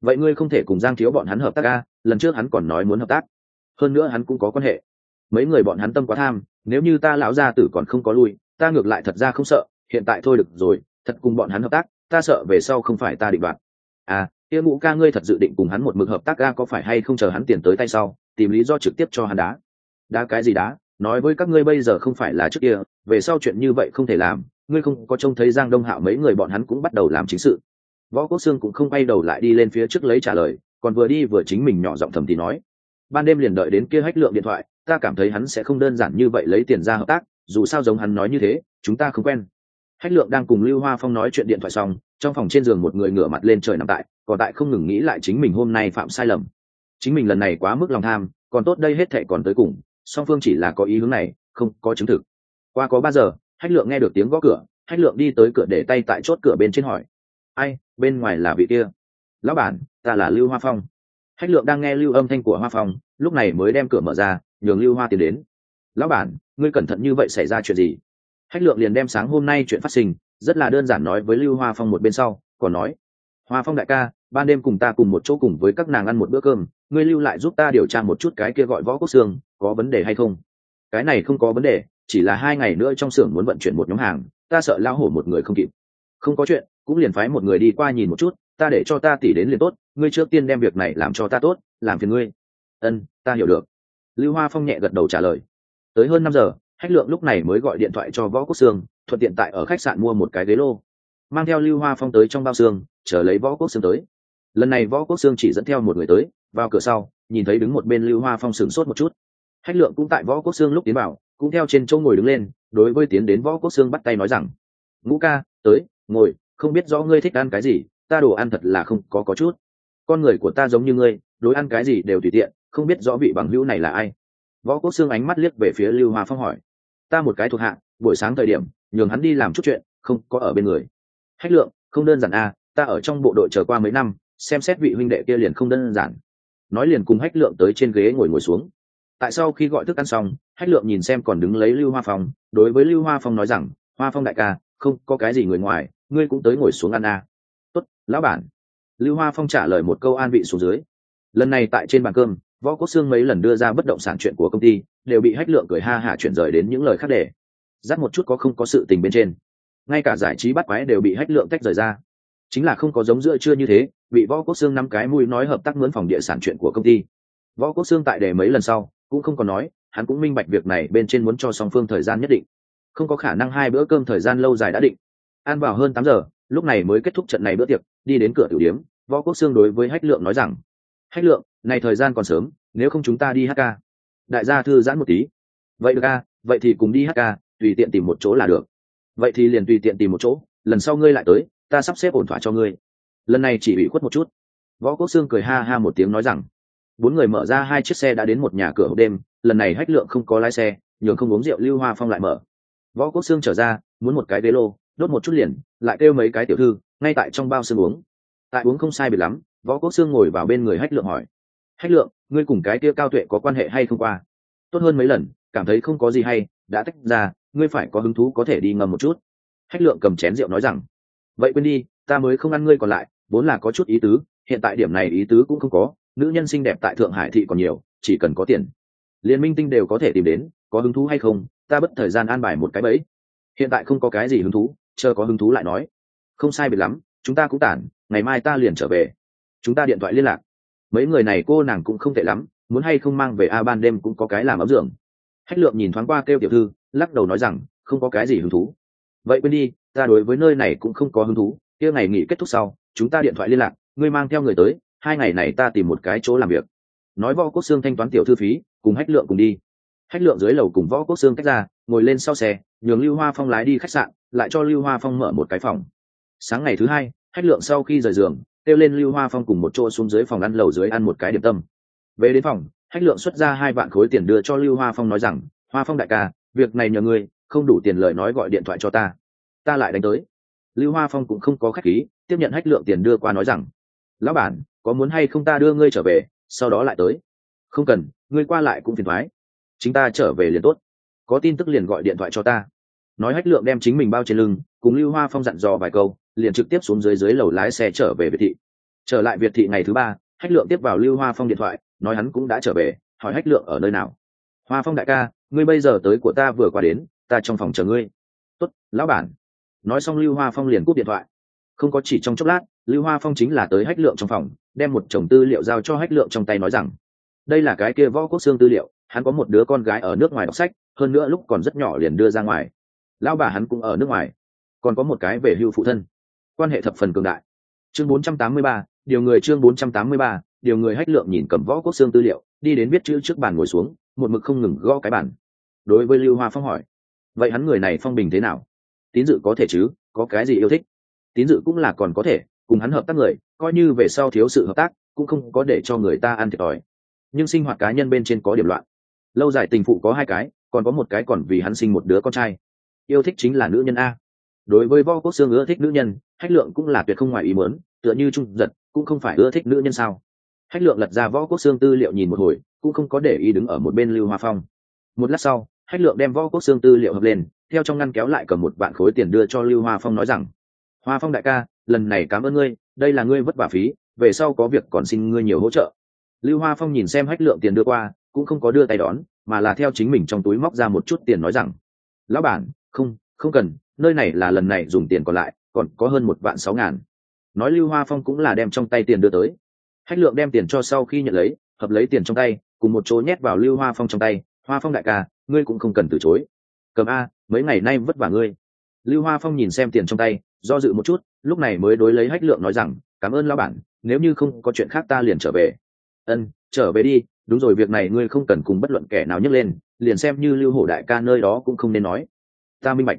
Vậy ngươi không thể cùng giang thiếu bọn hắn hợp tác a lần trước hắn còn nói muốn hợp tác. Hơn nữa hắn cũng có quan hệ. Mấy người bọn hắn tâm quá tham, nếu như ta lão gia tử còn không có lui, ta ngược lại thật ra không sợ, hiện tại thôi được rồi, thật cùng bọn hắn hợp tác, ta sợ về sau không phải ta định đoạt. À kia ngũ ca ngươi thật dự định cùng hắn một mực hợp tác ga có phải hay không chờ hắn tiền tới tay sau, tìm lý do trực tiếp cho hắn đá. Đá cái gì đá? Nói với các ngươi bây giờ không phải là trước kia, về sau chuyện như vậy không thể làm, ngươi không có trông thấy giang đông hạo mấy người bọn hắn cũng bắt đầu làm chính sự. Võ quốc sương cũng không bay đầu lại đi lên phía trước lấy trả lời, còn vừa đi vừa chính mình nhỏ giọng thầm thì nói, ban đêm liền đợi đến kia hách lượng điện thoại, ta cảm thấy hắn sẽ không đơn giản như vậy lấy tiền ra hợp tác, dù sao giống hắn nói như thế, chúng ta không quen. Hách lượng đang cùng lưu hoa phong nói chuyện điện thoại xong, trong phòng trên giường một người ngửa mặt lên trời nằm tại, còn tại không ngừng nghĩ lại chính mình hôm nay phạm sai lầm. Chính mình lần này quá mức lòng tham, còn tốt đây hết thệ còn tới cùng song phương chỉ là có ý hướng này, không có chứng thực. Qua có ba giờ, hách lượng nghe được tiếng gõ cửa, hách lượng đi tới cửa để tay tại chốt cửa bên trên hỏi. Ai, bên ngoài là vị kia? Lão bản, ta là lưu hoa phong. Hách lượng đang nghe lưu âm thanh của hoa phong, lúc này mới đem cửa mở ra, nhường lưu hoa tiến đến. Lão bản, ngươi cẩn thận như vậy xảy ra chuyện gì? Hách lượng liền đem sáng hôm nay chuyện phát sinh, rất là đơn giản nói với lưu hoa phong một bên sau, còn nói, hoa phong đại ca, ban đêm cùng ta cùng một chỗ cùng với các nàng ăn một bữa cơm, ngươi lưu lại giúp ta điều tra một chút cái kia gọi võ quốc xương có vấn đề hay không? Cái này không có vấn đề, chỉ là hai ngày nữa trong xưởng muốn vận chuyển một nhóm hàng, ta sợ lao hổ một người không kịp. Không có chuyện, cũng liền phái một người đi qua nhìn một chút, ta để cho ta tỉ đến liền tốt, ngươi trước tiên đem việc này làm cho ta tốt, làm phiền ngươi. Ân, ta hiểu được. Lưu hoa phong nhẹ gật đầu trả lời. Tới hơn năm giờ hách lượng lúc này mới gọi điện thoại cho võ quốc sương, thuận tiện tại ở khách sạn mua một cái ghế lô. Mang theo lưu hoa phong tới trong bao xương, chờ lấy võ quốc sương tới. Lần này võ quốc sương chỉ dẫn theo một người tới, vào cửa sau, nhìn thấy đứng một bên lưu hoa phong sửng sốt một chút hách lượng cũng tại võ quốc sương lúc tiến vào cũng theo trên chỗ ngồi đứng lên đối với tiến đến võ quốc sương bắt tay nói rằng ngũ ca tới ngồi không biết rõ ngươi thích ăn cái gì ta đồ ăn thật là không có có chút. Con người của ta giống như ngươi đối ăn cái gì đều tùy tiện không biết rõ vị bằng hữu này là ai. Võ quốc xương ánh mắt liếc về phía lưu hoa phong hỏi ta một cái thuộc hạ buổi sáng thời điểm nhường hắn đi làm chút chuyện không có ở bên người. Hách lượng không đơn giản a à, ta ở trong bộ đội chờ qua mấy năm xem xét vị huynh đệ kia liền không đơn giản. Nói liền cùng hách lượng tới trên ghế ngồi ngồi xuống tại sau khi gọi thức ăn xong, hách lượng nhìn xem còn đứng lấy lưu hoa phong, đối với lưu hoa phong nói rằng, hoa phong đại ca, không có cái gì người ngoài, ngươi cũng tới ngồi xuống ăn à? tốt, lão bản. Lưu hoa phong trả lời một câu an vị xuống dưới. Lần này tại trên bàn cơm, võ quốc xương mấy lần đưa ra bất động sản chuyện của công ty, đều bị hách lượng cười ha hả chuyển rời đến những lời khác để. Dắt một chút có không có sự tình bên trên. Ngay cả giải trí bắt quái đều bị hách lượng tách rời ra. Chính là không có giống giữa chưa như thế, bị võ quốc xương năm cái mũi nói hợp tác mướn phòng địa sản chuyện của công ty. Võ quốc xương tại đề mấy lần sau cũng không còn nói, hắn cũng minh bạch việc này bên trên muốn cho song phương thời gian nhất định. Không có khả năng hai bữa cơm thời gian lâu dài đã định. Ăn vào hơn tám giờ, lúc này mới kết thúc trận này bữa tiệc, đi đến cửa tử điếm, võ quốc xương đối với hách lượng nói rằng, hách lượng, này thời gian còn sớm, nếu không chúng ta đi hát ca. Đại gia thư giãn một tí. Vậy được ca vậy thì cùng đi hát ca, tùy tiện tìm một chỗ là được. Vậy thì liền tùy tiện tìm một chỗ, lần sau ngươi lại tới, ta sắp xếp ổn thỏa cho ngươi. Lần này chỉ bị khuất một chút. Võ quốc xương cười ha ha một tiếng nói rằng bốn người mở ra hai chiếc xe đã đến một nhà cửa hộp đêm, lần này hách lượng không có lái xe, nhường không uống rượu lưu hoa phong lại mở. Võ quốc xương trở ra, muốn một cái ghế lô, đốt một chút liền, lại kêu mấy cái tiểu thư, ngay tại trong bao sương uống. Tại uống không sai biệt lắm, võ quốc xương ngồi vào bên người hách lượng hỏi. Hách lượng, ngươi cùng cái kia cao tuệ có quan hệ hay không qua? Tốt hơn mấy lần, cảm thấy không có gì hay, đã tách ra, ngươi phải có hứng thú có thể đi ngầm một chút. Hách lượng cầm chén rượu nói rằng. Vậy quên đi, ta mới không ăn ngươi còn lại, vốn là có chút ý tứ, hiện tại điểm này ý tứ cũng không có nữ nhân xinh đẹp tại thượng hải thị còn nhiều, chỉ cần có tiền, liên minh tinh đều có thể tìm đến, có hứng thú hay không, ta bất thời gian an bài một cái bẫy. Hiện tại không có cái gì hứng thú, chờ có hứng thú lại nói. Không sai biệt lắm, chúng ta cũng tản, ngày mai ta liền trở về. Chúng ta điện thoại liên lạc. Mấy người này cô nàng cũng không tệ lắm, muốn hay không mang về a ban đêm cũng có cái làm ấm dưỡng. hách lượng nhìn thoáng qua kêu tiểu thư, lắc đầu nói rằng, không có cái gì hứng thú. Vậy quên đi, ta đối với nơi này cũng không có hứng thú, kia ngày nghỉ kết thúc sau, chúng ta điện thoại liên lạc, ngươi mang theo người tới hai ngày này ta tìm một cái chỗ làm việc. Nói võ quốc xương thanh toán tiểu thư phí, cùng hách lượng cùng đi. Hách lượng dưới lầu cùng võ quốc xương cách ra, ngồi lên sau xe, nhường lưu hoa phong lái đi khách sạn, lại cho lưu hoa phong mở một cái phòng. Sáng ngày thứ hai, hách lượng sau khi rời giường, kêu lên lưu hoa phong cùng một chỗ xuống dưới phòng ăn lầu dưới ăn một cái điểm tâm. Về đến phòng, hách lượng xuất ra hai vạn khối tiền đưa cho lưu hoa phong nói rằng, hoa phong đại ca, việc này nhờ ngươi, không đủ tiền lời nói gọi điện thoại cho ta. Ta lại đánh tới. Lưu hoa phong cũng không có khách khí, tiếp nhận hách lượng tiền đưa qua nói rằng, lão bản có muốn hay không ta đưa ngươi trở về, sau đó lại tới. Không cần, ngươi qua lại cũng phiền thoái. Chính ta trở về liền tốt. Có tin tức liền gọi điện thoại cho ta. Nói hách lượng đem chính mình bao trên lưng, cùng lưu hoa phong dặn dò vài câu, liền trực tiếp xuống dưới dưới lầu lái xe trở về việt thị. Trở lại việt thị ngày thứ ba, hách lượng tiếp vào lưu hoa phong điện thoại, nói hắn cũng đã trở về, hỏi hách lượng ở nơi nào. Hoa phong đại ca, ngươi bây giờ tới của ta vừa qua đến, ta trong phòng chờ ngươi. Tốt, lão bản. Nói xong lưu hoa phong liền cúp điện thoại không có chỉ trong chốc lát lưu hoa phong chính là tới hách lượng trong phòng đem một chồng tư liệu giao cho hách lượng trong tay nói rằng đây là cái kia võ quốc xương tư liệu hắn có một đứa con gái ở nước ngoài đọc sách hơn nữa lúc còn rất nhỏ liền đưa ra ngoài. Lão bà hắn cũng ở nước ngoài còn có một cái về hưu phụ thân. Quan hệ thập phần cường đại. Chương 483, điều người chương 483, điều người hách lượng nhìn cầm võ quốc xương tư liệu đi đến viết chữ trước bàn ngồi xuống một mực không ngừng gõ cái bàn. Đối với lưu hoa phong hỏi vậy hắn người này phong bình thế nào? Tín dự có thể chứ có cái gì yêu thích? Tín dự cũng là còn có thể, cùng hắn hợp tác người, coi như về sau thiếu sự hợp tác, cũng không có để cho người ta ăn thiệt thòi. Nhưng sinh hoạt cá nhân bên trên có điểm loạn. Lâu dài tình phụ có hai cái, còn có một cái còn vì hắn sinh một đứa con trai. Yêu thích chính là nữ nhân a. Đối với võ quốc xương ưa thích nữ nhân, hách lượng cũng là tuyệt không ngoài ý muốn, tựa như trung giật, cũng không phải ưa thích nữ nhân sao. Hách lượng lật ra võ quốc xương tư liệu nhìn một hồi, cũng không có để ý đứng ở một bên lưu hoa phong. Một lát sau, hách lượng đem võ quốc xương tư liệu hợp lên, theo trong ngăn kéo lại cầm một vạn khối tiền đưa cho lưu hoa phong nói rằng hoa phong đại ca, lần này cảm ơn ngươi, đây là ngươi vất vả phí, về sau có việc còn xin ngươi nhiều hỗ trợ. Lưu hoa phong nhìn xem hách lượng tiền đưa qua, cũng không có đưa tay đón, mà là theo chính mình trong túi móc ra một chút tiền nói rằng, lão bản, không không cần, nơi này là lần này dùng tiền còn lại, còn có hơn một vạn sáu ngàn. Nói lưu hoa phong cũng là đem trong tay tiền đưa tới. Hách lượng đem tiền cho sau khi nhận lấy, hợp lấy tiền trong tay, cùng một chỗ nhét vào lưu hoa phong trong tay, hoa phong đại ca, ngươi cũng không cần từ chối. Cầm a, mấy ngày nay vất vả ngươi. Lưu hoa phong nhìn xem tiền trong tay do dự một chút, lúc này mới đối lấy hách lượng nói rằng, cảm ơn lão bản, nếu như không có chuyện khác ta liền trở về. Ân, trở về đi, đúng rồi, việc này ngươi không cần cùng bất luận kẻ nào nhấc lên, liền xem như lưu hổ đại ca nơi đó cũng không nên nói. Ta minh bạch.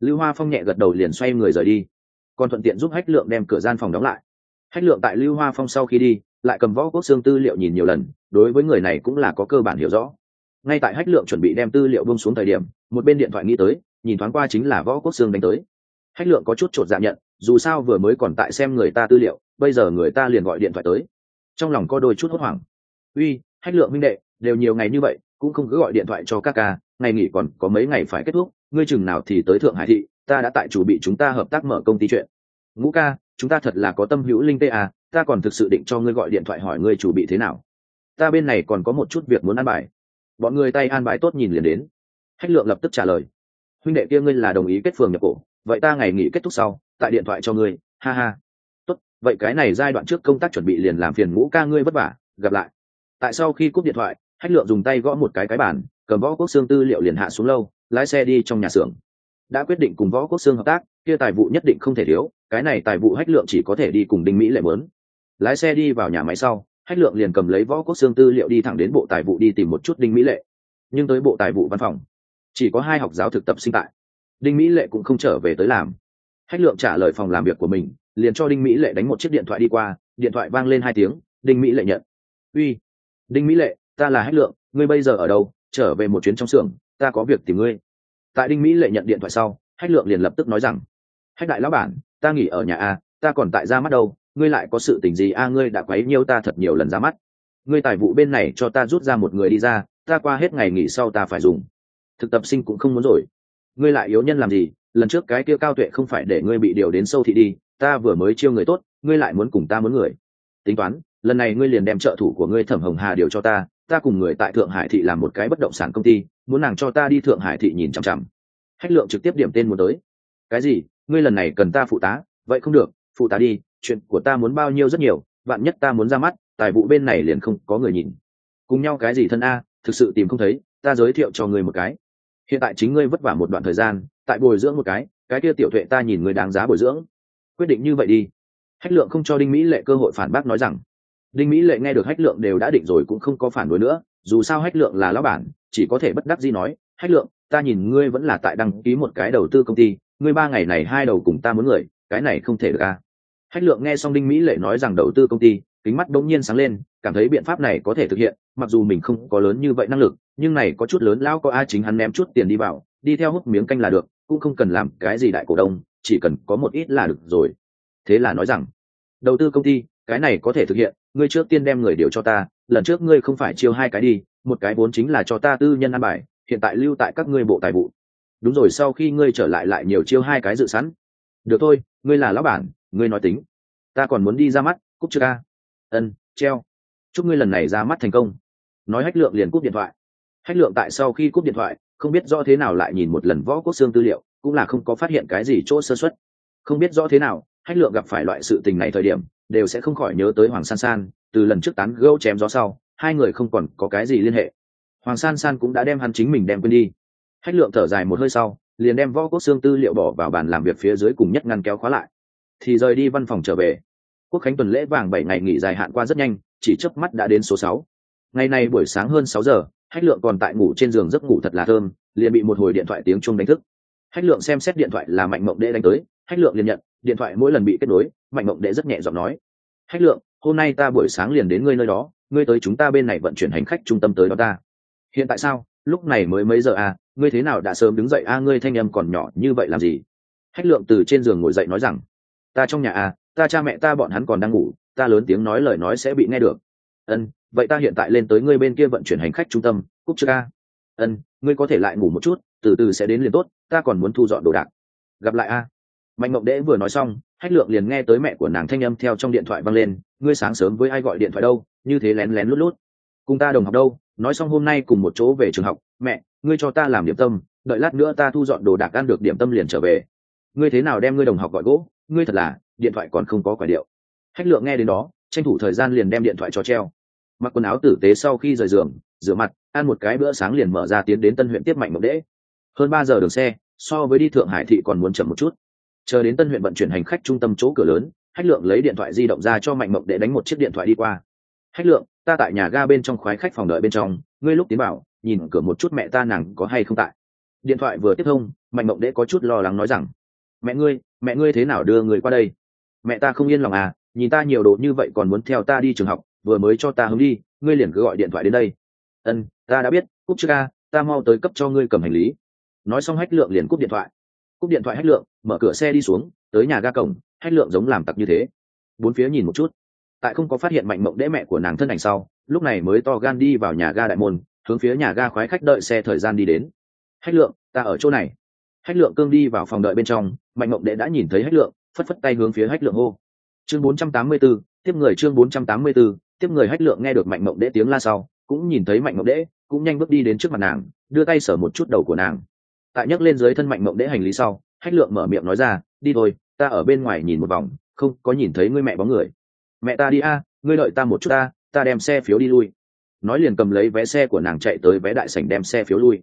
Lưu hoa phong nhẹ gật đầu liền xoay người rời đi, còn thuận tiện giúp hách lượng đem cửa gian phòng đóng lại. Hách lượng tại lưu hoa phong sau khi đi, lại cầm võ quốc xương tư liệu nhìn nhiều lần, đối với người này cũng là có cơ bản hiểu rõ. Ngay tại hách lượng chuẩn bị đem tư liệu bông xuống thời điểm, một bên điện thoại nghĩ tới, nhìn thoáng qua chính là võ quốc xương đánh tới hách lượng có chút chột dạ nhận, dù sao vừa mới còn tại xem người ta tư liệu, bây giờ người ta liền gọi điện thoại tới. Trong lòng có đôi chút hốt hoảng. Uy, hách lượng minh đệ, đều nhiều ngày như vậy, cũng không cứ gọi điện thoại cho các ca, ngày nghỉ còn có mấy ngày phải kết thúc, ngươi chừng nào thì tới thượng hải thị, ta đã tại chủ bị chúng ta hợp tác mở công ty chuyện. Ngũ ca, chúng ta thật là có tâm hữu linh tê à ta còn thực sự định cho ngươi gọi điện thoại hỏi ngươi chủ bị thế nào. Ta bên này còn có một chút việc muốn ăn bài. Bọn người tay an bài tốt nhìn liền đến. Hách lượng lập tức trả lời. Huynh đệ kia ngươi là đồng ý kết phường nhập cổ vậy ta ngày nghỉ kết thúc sau, tại điện thoại cho ngươi, ha ha. Tốt, vậy cái này giai đoạn trước công tác chuẩn bị liền làm phiền ngũ ca ngươi vất vả, gặp lại. Tại sau khi cúp điện thoại, hách lượng dùng tay gõ một cái cái bàn, cầm võ quốc xương tư liệu liền hạ xuống lâu, lái xe đi trong nhà xưởng. Đã quyết định cùng võ quốc xương hợp tác, kia tài vụ nhất định không thể thiếu, cái này tài vụ hách lượng chỉ có thể đi cùng đinh mỹ lệ mớn lái xe đi vào nhà máy sau, hách lượng liền cầm lấy võ quốc xương tư liệu đi thẳng đến bộ tài vụ đi tìm một chút đinh mỹ lệ. Nhưng tới bộ tài vụ văn phòng, chỉ có hai học giáo thực tập sinh tại đinh mỹ lệ cũng không trở về tới làm. Hách lượng trả lời phòng làm việc của mình, liền cho đinh mỹ lệ đánh một chiếc điện thoại đi qua, điện thoại vang lên hai tiếng, đinh mỹ lệ nhận. Uy, đinh mỹ lệ, ta là hách lượng, ngươi bây giờ ở đâu? Trở về một chuyến trong xưởng, ta có việc tìm ngươi. Tại đinh mỹ lệ nhận điện thoại sau, hách lượng liền lập tức nói rằng, hách đại lão bản, ta nghỉ ở nhà a, ta còn tại ra mắt đâu, ngươi lại có sự tình gì a, ngươi đã quấy nhiêu ta thật nhiều lần ra mắt. Ngươi tài vụ bên này cho ta rút ra một người đi ra, ta qua hết ngày nghỉ sau ta phải dùng. Thực tập sinh cũng không muốn rồi ngươi lại yếu nhân làm gì? Lần trước cái kia cao tuệ không phải để ngươi bị điều đến sâu thị đi, ta vừa mới chiêu người tốt, ngươi lại muốn cùng ta muốn người. Tính toán, lần này ngươi liền đem trợ thủ của ngươi thẩm hồng hà điều cho ta ta cùng người tại thượng hải thị làm một cái bất động sản công ty, muốn nàng cho ta đi thượng hải thị nhìn chằm chằm. Hách lượng trực tiếp điểm tên muốn tới. Cái gì? Ngươi lần này cần ta phụ tá? Vậy không được, phụ tá đi, chuyện của ta muốn bao nhiêu rất nhiều, vạn nhất ta muốn ra mắt, tài vụ bên này liền không có người nhìn. Cùng nhau cái gì thân a, thực sự tìm không thấy, ta giới thiệu cho người một cái hiện tại chính ngươi vất vả một đoạn thời gian, tại bồi dưỡng một cái cái kia tiểu tuệ ta nhìn người đáng giá bồi dưỡng. Quyết định như vậy đi. Hách lượng không cho đinh mỹ lệ cơ hội phản bác nói rằng, đinh mỹ lệ nghe được hách lượng đều đã định rồi cũng không có phản đối nữa, dù sao hách lượng là lão bản, chỉ có thể bất đắc gì nói, hách lượng, ta nhìn ngươi vẫn là tại đăng ký một cái đầu tư công ty, ngươi ba ngày này hai đầu cùng ta muốn người, cái này không thể được à? Hách lượng nghe xong đinh mỹ lệ nói rằng đầu tư công ty, kính mắt đông nhiên sáng lên, cảm thấy biện pháp này có thể thực hiện, mặc dù mình không có lớn như vậy năng lực nhưng này có chút lớn, lão có ai chính hắn ném chút tiền đi vào, đi theo hút miếng canh là được, cũng không cần làm cái gì đại cổ đông, chỉ cần có một ít là được rồi. Thế là nói rằng, đầu tư công ty, cái này có thể thực hiện, ngươi trước tiên đem người điều cho ta, lần trước ngươi không phải chiêu hai cái đi, một cái vốn chính là cho ta tư nhân ăn bài, hiện tại lưu tại các ngươi bộ tài vụ. Đúng rồi, sau khi ngươi trở lại lại nhiều chiêu hai cái dự sẵn. Được thôi, ngươi là lão bản, ngươi nói tính. Ta còn muốn đi ra mắt cúc chưa ca ân, treo. Chúc ngươi lần này ra mắt thành công. Nói hách lượng liền cúp điện thoại hách lượng tại sau khi cúp điện thoại, không biết rõ thế nào lại nhìn một lần võ quốc xương tư liệu, cũng là không có phát hiện cái gì chỗ sơ xuất không biết rõ thế nào, hách lượng gặp phải loại sự tình này thời điểm, đều sẽ không khỏi nhớ tới hoàng san san, từ lần trước tán gâu chém gió sau, hai người không còn có cái gì liên hệ. Hoàng san san cũng đã đem hắn chính mình đem quên đi. Hách lượng thở dài một hơi sau, liền đem võ quốc xương tư liệu bỏ vào bàn làm việc phía dưới cùng nhất ngăn kéo khóa lại. Thì rời đi văn phòng trở về. Quốc khánh tuần lễ vàng bảy ngày nghỉ dài hạn qua rất nhanh, chỉ chớp mắt đã đến số sáu. Ngày nay buổi sáng hơn sáu giờ hách lượng còn tại ngủ trên giường giấc ngủ thật là thơm liền bị một hồi điện thoại tiếng chuông đánh thức. Hách lượng xem xét điện thoại là mạnh mộng đệ đánh tới hách lượng liền nhận điện thoại mỗi lần bị kết nối mạnh mộng đệ rất nhẹ giọng nói hách lượng hôm nay ta buổi sáng liền đến ngươi nơi đó ngươi tới chúng ta bên này vận chuyển hành khách trung tâm tới đó ta. Hiện tại sao? Lúc này mới mấy giờ à? Ngươi thế nào đã sớm đứng dậy a à, ngươi thanh âm còn nhỏ như vậy làm gì? Hách lượng từ trên giường ngồi dậy nói rằng ta trong nhà à ta cha mẹ ta bọn hắn còn đang ngủ ta lớn tiếng nói lời nói sẽ bị nghe được. Ân vậy ta hiện tại lên tới ngươi bên kia vận chuyển hành khách trung tâm, cúc chưa ca ân, ngươi có thể lại ngủ một chút, từ từ sẽ đến liền tốt, ta còn muốn thu dọn đồ đạc. Gặp lại a. Mạnh mộng đễ vừa nói xong, hách lượng liền nghe tới mẹ của nàng thanh âm theo trong điện thoại văng lên, ngươi sáng sớm với ai gọi điện thoại đâu, như thế lén lén lút lút. Cùng ta đồng học đâu, nói xong hôm nay cùng một chỗ về trường học, mẹ, ngươi cho ta làm điểm tâm, đợi lát nữa ta thu dọn đồ đạc ăn được điểm tâm liền trở về. Ngươi thế nào đem ngươi đồng học gọi gỗ? Ngươi thật là, điện thoại còn không có quả điệu. Hách lượng nghe đến đó, tranh thủ thời gian liền đem điện thoại cho treo mặc quần áo tử tế sau khi rời giường, rửa mặt, ăn một cái bữa sáng liền mở ra tiến đến tân huyện tiếp mạnh mộng đễ. Hơn ba giờ đường xe, so với đi thượng hải thị còn muốn chậm một chút. Chờ đến tân huyện vận chuyển hành khách trung tâm chỗ cửa lớn, hách lượng lấy điện thoại di động ra cho mạnh mộng để đánh một chiếc điện thoại đi qua. Hách lượng, ta tại nhà ga bên trong khoái khách phòng đợi bên trong, ngươi lúc tiến bảo nhìn cửa một chút mẹ ta nàng có hay không tại. Điện thoại vừa tiếp thông, mạnh mộng đễ có chút lo lắng nói rằng, mẹ ngươi mẹ ngươi thế nào đưa người qua đây? Mẹ ta không yên lòng à nhìn ta nhiều đồ như vậy còn muốn theo ta đi trường học vừa mới cho ta hướng đi ngươi liền cứ gọi điện thoại đến đây. Ân ta đã biết cúc chưa ca ta mau tới cấp cho ngươi cầm hành lý. Nói xong hách lượng liền cúp điện thoại. Cúp điện thoại hách lượng mở cửa xe đi xuống tới nhà ga cổng hách lượng giống làm tặc như thế. Bốn phía nhìn một chút. Tại không có phát hiện mạnh mộng đễ mẹ của nàng thân ảnh sau lúc này mới to gan đi vào nhà ga đại môn hướng phía nhà ga khoái khách đợi xe thời gian đi đến. Hách lượng ta ở chỗ này. Hách lượng cương đi vào phòng đợi bên trong mạnh mộng đệ đã nhìn thấy hách lượng phất phất tay hướng phía hách lượng hô. Chương 484, tiếp người chương 484, tiếp người hách lượng nghe được mạnh mộng đễ tiếng la sau, cũng nhìn thấy mạnh mộng đễ cũng nhanh bước đi đến trước mặt nàng, đưa tay sở một chút đầu của nàng. Tại nhấc lên dưới thân mạnh mộng đễ hành lý sau, hách lượng mở miệng nói ra, đi thôi, ta ở bên ngoài nhìn một vòng, không có nhìn thấy ngươi mẹ bóng người. Mẹ ta đi a, ngươi đợi ta một chút ta ta đem xe phiếu đi lui. Nói liền cầm lấy vé xe của nàng chạy tới vé đại sảnh đem xe phiếu lui.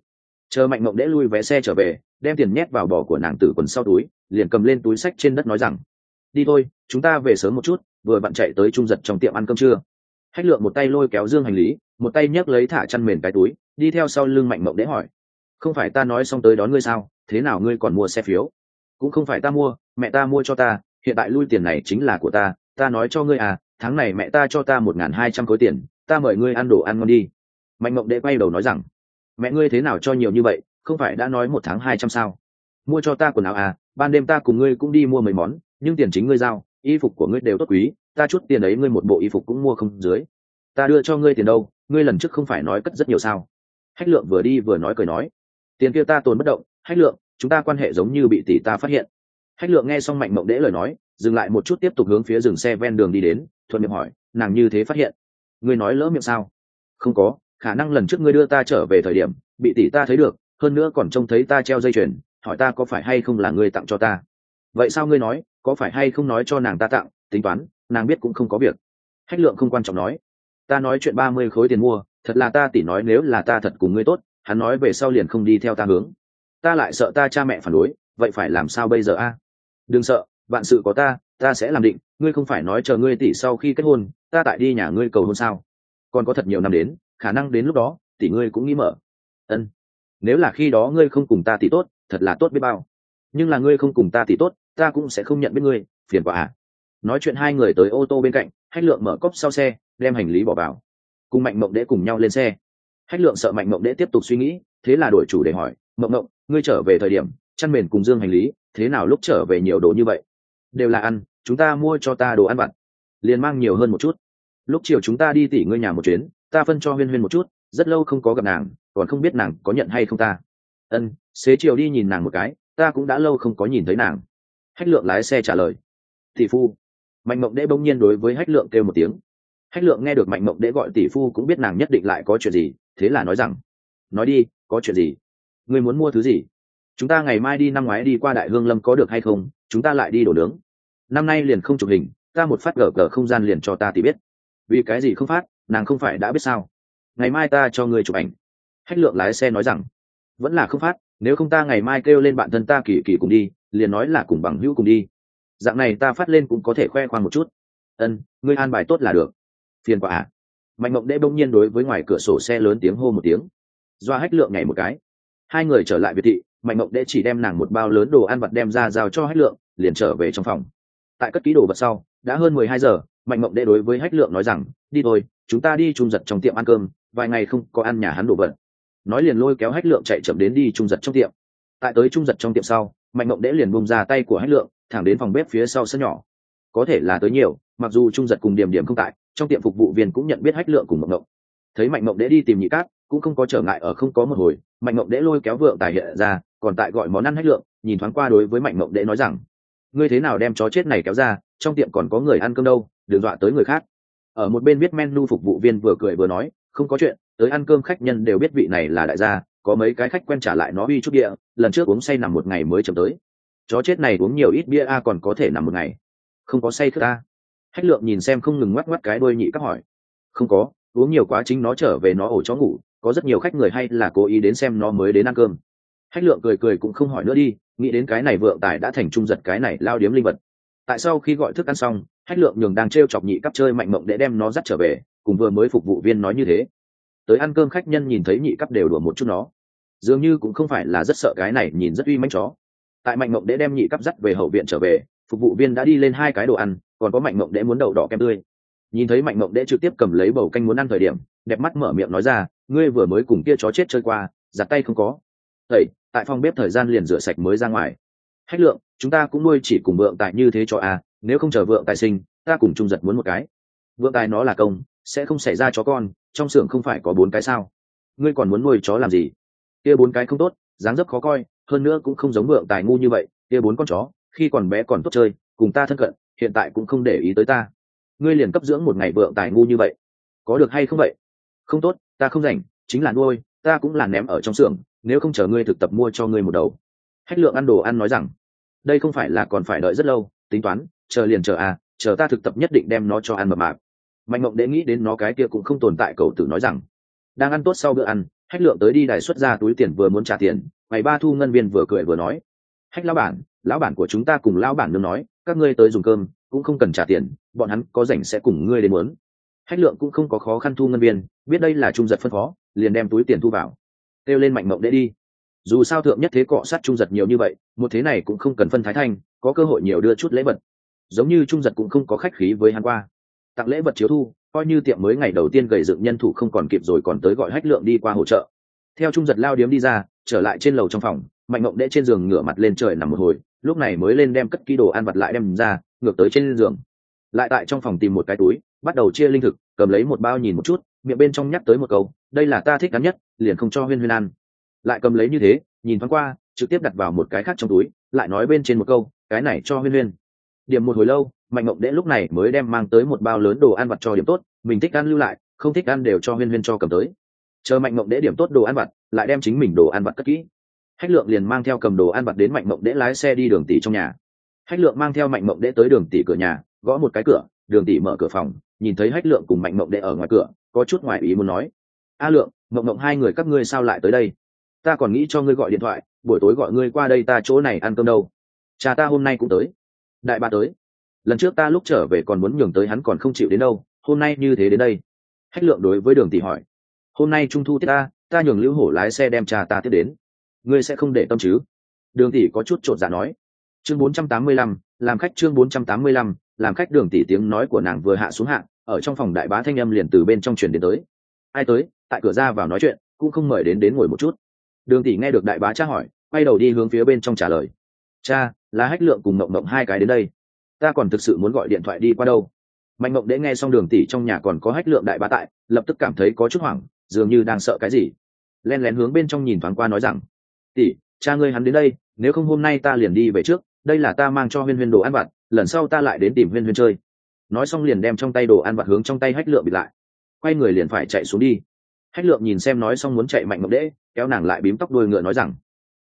Chờ mạnh mộng đễ lui vé xe trở về, đem tiền nhét vào bò của nàng tử quần sau túi, liền cầm lên túi sách trên đất nói rằng, đi thôi, chúng ta về sớm một chút, vừa bạn chạy tới trung giật trong tiệm ăn cơm trưa hách lượng một tay lôi kéo dương hành lý, một tay nhấc lấy thả chăn mền cái túi, đi theo sau lưng mạnh mộng đễ hỏi. Không phải ta nói xong tới đón ngươi sao? Thế nào ngươi còn mua xe phiếu? Cũng không phải ta mua, mẹ ta mua cho ta, hiện tại lui tiền này chính là của ta ta nói cho ngươi à tháng này mẹ ta cho ta một n g h n hai trăm khối tiền, ta mời ngươi ăn đồ ăn ngon đi. Mạnh mộng đệ quay đầu nói rằng, mẹ ngươi thế nào cho nhiều như vậy, không phải đã nói một tháng hai trăm sao? Mua cho ta quần áo à ban đêm ta cùng ngươi cũng đi mua mấy món, nhưng tiền chính ngươi giao, y phục của ngươi đều tốt quý ta chút tiền ấy ngươi một bộ y phục cũng mua không dưới. Ta đưa cho ngươi tiền đâu, ngươi lần trước không phải nói cất rất nhiều sao? Hách lượng vừa đi vừa nói cười nói. Tiền kia ta tồn bất động, hách lượng, chúng ta quan hệ giống như bị tỷ ta phát hiện. Hách lượng nghe xong mạnh mộng đễ lời nói, dừng lại một chút tiếp tục hướng phía dừng xe ven đường đi đến, thuận miệng hỏi, nàng như thế phát hiện? Ngươi nói lỡ miệng sao? Không có, khả năng lần trước ngươi đưa ta trở về thời điểm, bị tỷ ta thấy được, hơn nữa còn trông thấy ta treo dây chuyền, hỏi ta có phải hay không là ngươi tặng cho ta? Vậy sao ngươi nói, có phải hay không nói cho nàng ta tặng? Tính toán, nàng biết cũng không có việc. Hách lượng không quan trọng nói. Ta nói chuyện ba mươi khối tiền mua, thật là ta tỷ nói nếu là ta thật cùng ngươi tốt, hắn nói về sau liền không đi theo ta hướng. Ta lại sợ ta cha mẹ phản đối, vậy phải làm sao bây giờ a? Đừng sợ, vạn sự có ta ta sẽ làm định, ngươi không phải nói chờ ngươi tỷ sau khi kết hôn, ta tại đi nhà ngươi cầu hôn sao? Còn có thật nhiều năm đến, khả năng đến lúc đó tỷ ngươi cũng nghĩ mở. Ân. Nếu là khi đó ngươi không cùng ta tỷ tốt, thật là tốt biết bao. Nhưng là ngươi không cùng ta tỷ tốt, ta cũng sẽ không nhận biết ngươi, phiền quả à nói chuyện hai người tới ô tô bên cạnh, hách lượng mở cốc sau xe, đem hành lý bỏ vào. Cùng mạnh mộng đễ cùng nhau lên xe. Hách lượng sợ mạnh mộng đễ tiếp tục suy nghĩ, thế là đổi chủ để hỏi, mộng mộng, ngươi trở về thời điểm, chăn mền cùng dương hành lý, thế nào lúc trở về nhiều đồ như vậy? Đều là ăn, chúng ta mua cho ta đồ ăn vặt. Liền mang nhiều hơn một chút. Lúc chiều chúng ta đi tỉ ngươi nhà một chuyến, ta phân cho huyên huyên một chút, rất lâu không có gặp nàng, còn không biết nàng có nhận hay không ta. Ân, xế chiều đi nhìn nàng một cái, ta cũng đã lâu không có nhìn thấy nàng. Hách lượng lái xe trả lời. Thị phu mạnh mộng đễ bỗng nhiên đối với hách lượng kêu một tiếng. Hách lượng nghe được mạnh mộng đễ gọi tỷ phu cũng biết nàng nhất định lại có chuyện gì, thế là nói rằng, nói đi, có chuyện gì? Ngươi muốn mua thứ gì? Chúng ta ngày mai đi năm ngoái đi qua đại hương lâm có được hay không? Chúng ta lại đi đổ nướng. Năm nay liền không chụp hình, ta một phát gờ gờ không gian liền cho ta tỷ biết. Vì cái gì không phát? Nàng không phải đã biết sao? Ngày mai ta cho người chụp ảnh. Hách lượng lái xe nói rằng, vẫn là không phát, nếu không ta ngày mai kêu lên bạn thân ta kỳ kỳ cùng đi, liền nói là cùng bằng hữu cùng đi dạng này ta phát lên cũng có thể khoe khoang một chút. Ân, ngươi an bài tốt là được. Phiền quả à. Mạnh mộng đễ bỗng nhiên đối với ngoài cửa sổ xe lớn tiếng hô một tiếng. Doa hách lượng nhảy một cái. Hai người trở lại biệt thị, mạnh mộng đễ chỉ đem nàng một bao lớn đồ ăn vật đem ra giao cho hách lượng, liền trở về trong phòng. Tại cất ký đồ vật sau, đã hơn mười hai giờ, mạnh mộng đễ đối với hách lượng nói rằng, đi thôi, chúng ta đi trung giật trong tiệm ăn cơm, vài ngày không có ăn nhà hắn đồ vật. Nói liền lôi kéo hách lượng chạy chậm đến đi trung giật trong tiệm. Tại tới trung giật trong tiệm sau, mạnh mộng đễ liền bông ra tay của hách lượng thẳng đến phòng bếp phía sau sân nhỏ. Có thể là tới nhiều, mặc dù trung giật cùng điểm điểm không tại, trong tiệm phục vụ viên cũng nhận biết hách lượng cùng mộng mộng. Thấy mạnh mộng đễ đi tìm nhị cát, cũng không có trở ngại ở không có một hồi, mạnh mộng đễ lôi kéo vượng tài hiện ra, còn tại gọi món ăn hách lượng, nhìn thoáng qua đối với mạnh mộng đễ nói rằng, ngươi thế nào đem chó chết này kéo ra, trong tiệm còn có người ăn cơm đâu, đừng dọa tới người khác. Ở một bên viết menu phục vụ viên vừa cười vừa nói, không có chuyện, tới ăn cơm khách nhân đều biết vị này là đại gia, có mấy cái khách quen trả lại nó uy chút địa, lần trước uống say nằm một ngày mới chậm tới chó chết này uống nhiều ít bia a còn có thể nằm một ngày. Không có say thức a. Hách lượng nhìn xem không ngừng ngoắc ngoắc cái đôi nhị các hỏi. Không có, uống nhiều quá chính nó trở về nó ổ chó ngủ, có rất nhiều khách người hay là cố ý đến xem nó mới đến ăn cơm. Hách lượng cười cười cũng không hỏi nữa đi, nghĩ đến cái này vượng tài đã thành trung giật cái này lao điếm linh vật. Tại sau khi gọi thức ăn xong, hách lượng nhường đang t r e o chọc nhị cắp chơi mạnh mộng để đem nó dắt trở về, cùng vừa mới phục vụ viên nói như thế. Tới ăn cơm khách nhân nhìn thấy nhị cắp đều đùa một chút nó. Dường như cũng không phải là rất sợ cái này nhìn rất uy manh chó tại mạnh mộng đế đem nhị cắp dắt về hậu viện trở về phục vụ viên đã đi lên hai cái đồ ăn còn có mạnh mộng đế muốn đậu đỏ kem tươi. Nhìn thấy mạnh mộng đế trực tiếp cầm lấy bầu canh muốn ăn thời điểm đẹp mắt mở miệng nói ra ngươi vừa mới cùng kia chó chết chơi qua giặt tay không có. Tẩy, tại phòng bếp thời gian liền rửa sạch mới ra ngoài. Hách lượng chúng ta cũng nuôi chỉ cùng vượng tài như thế cho a nếu không chờ vượng tài sinh ta cùng trung giật muốn một cái. Vượng tài nó là công sẽ không xảy ra chó con trong xưởng không phải có bốn cái sao? Ngươi còn muốn nuôi chó làm gì? Kia bốn cái không tốt dáng dấp khó coi hơn nữa cũng không giống vượng tài ngu như vậy, kia bốn con chó, khi còn bé còn tốt chơi, cùng ta thân cận, hiện tại cũng không để ý tới ta. Ngươi liền cấp dưỡng một ngày vượng tài ngu như vậy, có được hay không vậy? Không tốt, ta không rảnh, chính là nuôi, ta cũng là ném ở trong xưởng, nếu không chờ ngươi thực tập mua cho ngươi một đầu. Hách lượng ăn đồ ăn nói rằng, đây không phải là còn phải đợi rất lâu, tính toán, chờ liền chờ à chờ ta thực tập nhất định đem nó cho ăn mập mạp. Mạnh mộng đệ nghĩ đến nó cái kia cũng không tồn tại, cầu tử nói rằng, đang ăn tốt sau bữa ăn, hách lượng tới đi đài xuất ra túi tiền vừa muốn trả tiền ngày ba thu ngân viên vừa cười vừa nói, hách lão bản lão bản của chúng ta cùng lão bản nương nói, các ngươi tới dùng cơm, cũng không cần trả tiền, bọn hắn có rảnh sẽ cùng ngươi đến muốn hách lượng cũng không có khó khăn thu ngân viên, biết đây là trung giật phân phó, liền đem túi tiền thu vào. Kêu lên mạnh mộng để đi. Dù sao thượng nhất thế cọ sát trung giật nhiều như vậy, một thế này cũng không cần phân thái thanh, có cơ hội nhiều đưa chút lễ vật. Giống như trung giật cũng không có khách khí với hắn qua. Tặng lễ vật chiếu thu, coi như tiệm mới ngày đầu tiên gầy dựng nhân thủ không còn kịp rồi còn tới gọi hách lượng đi qua hỗ trợ. Theo trung giật lao điếm đi ra trở lại trên lầu trong phòng, mạnh mộng đẽ trên giường ngửa mặt lên trời nằm một hồi, lúc này mới lên đem cất ký đồ ăn vặt lại đem ra, ngược tới trên giường. Lại tại trong phòng tìm một cái túi, bắt đầu chia linh thực, cầm lấy một bao nhìn một chút, miệng bên trong nhắc tới một câu, đây là ta thích ngắn nhất, liền không cho huyên huyên ăn. Lại cầm lấy như thế, nhìn thoáng qua, trực tiếp đặt vào một cái khác trong túi, lại nói bên trên một câu, cái này cho huyên huyên. Điểm một hồi lâu, mạnh mộng đễ lúc này mới đem mang tới một bao lớn đồ ăn vặt cho điểm tốt, mình thích ăn lưu lại, không thích ăn đều cho huyên huyên cho cầm tới. Chờ mạnh mộng đễ điểm tốt đồ ăn vặt lại đem chính mình đồ ăn vặt cất kỹ. Hách lượng liền mang theo cầm đồ ăn vặt đến mạnh mộng đễ lái xe đi đường tỷ trong nhà. Hách lượng mang theo mạnh mộng đễ tới đường tỷ cửa nhà, gõ một cái cửa, đường tỷ mở cửa phòng, nhìn thấy hách lượng cùng mạnh mộng đễ ở ngoài cửa, có chút ngoài ý muốn nói, a lượng, mộng mộng hai người các ngươi sao lại tới đây? Ta còn nghĩ cho ngươi gọi điện thoại, buổi tối gọi ngươi qua đây ta chỗ này ăn cơm đâu. Cha ta hôm nay cũng tới. Đại ba tới. Lần trước ta lúc trở về còn muốn nhường tới hắn còn không chịu đến đâu, hôm nay như thế đến đây. Hách lượng đối với đường tỷ hỏi, hôm nay trung thu tiết ta ta nhường lưu hổ lái xe đem cha ta tiếp đến. Ngươi sẽ không để tâm chứ? Đường tỷ có chút t r ộ t dạ nói chương 485, làm khách chương 485, làm khách đường tỷ tiếng nói của nàng vừa hạ xuống hạ ở trong phòng đại bá thanh âm liền từ bên trong truyền đến tới. Ai tới? Tại cửa ra vào nói chuyện cũng không mời đến đến ngồi một chút. Đường tỷ nghe được đại bá cha hỏi quay đầu đi hướng phía bên trong trả lời. Cha là hách lượng cùng mộng mộng hai cái đến đây. Ta còn thực sự muốn gọi điện thoại đi qua đâu. Mạnh mộng đễ nghe xong đường tỷ trong nhà còn có hách lượng đại bá tại lập tức cảm thấy có chút hoảng dường như đang sợ cái gì len lén hướng bên trong nhìn thoáng qua nói rằng, tỷ, cha ngươi hắn đến đây, nếu không hôm nay ta liền đi về trước, đây là ta mang cho huyên huyên đồ ăn vặt, lần sau ta lại đến tìm huyên huyên chơi. Nói xong liền đem trong tay đồ ăn vặt hướng trong tay hách lượng bịt lại. Quay người liền phải chạy xuống đi. Hách lượng nhìn xem nói xong muốn chạy mạnh mộng đễ, kéo nàng lại bím tóc đôi ngựa nói rằng,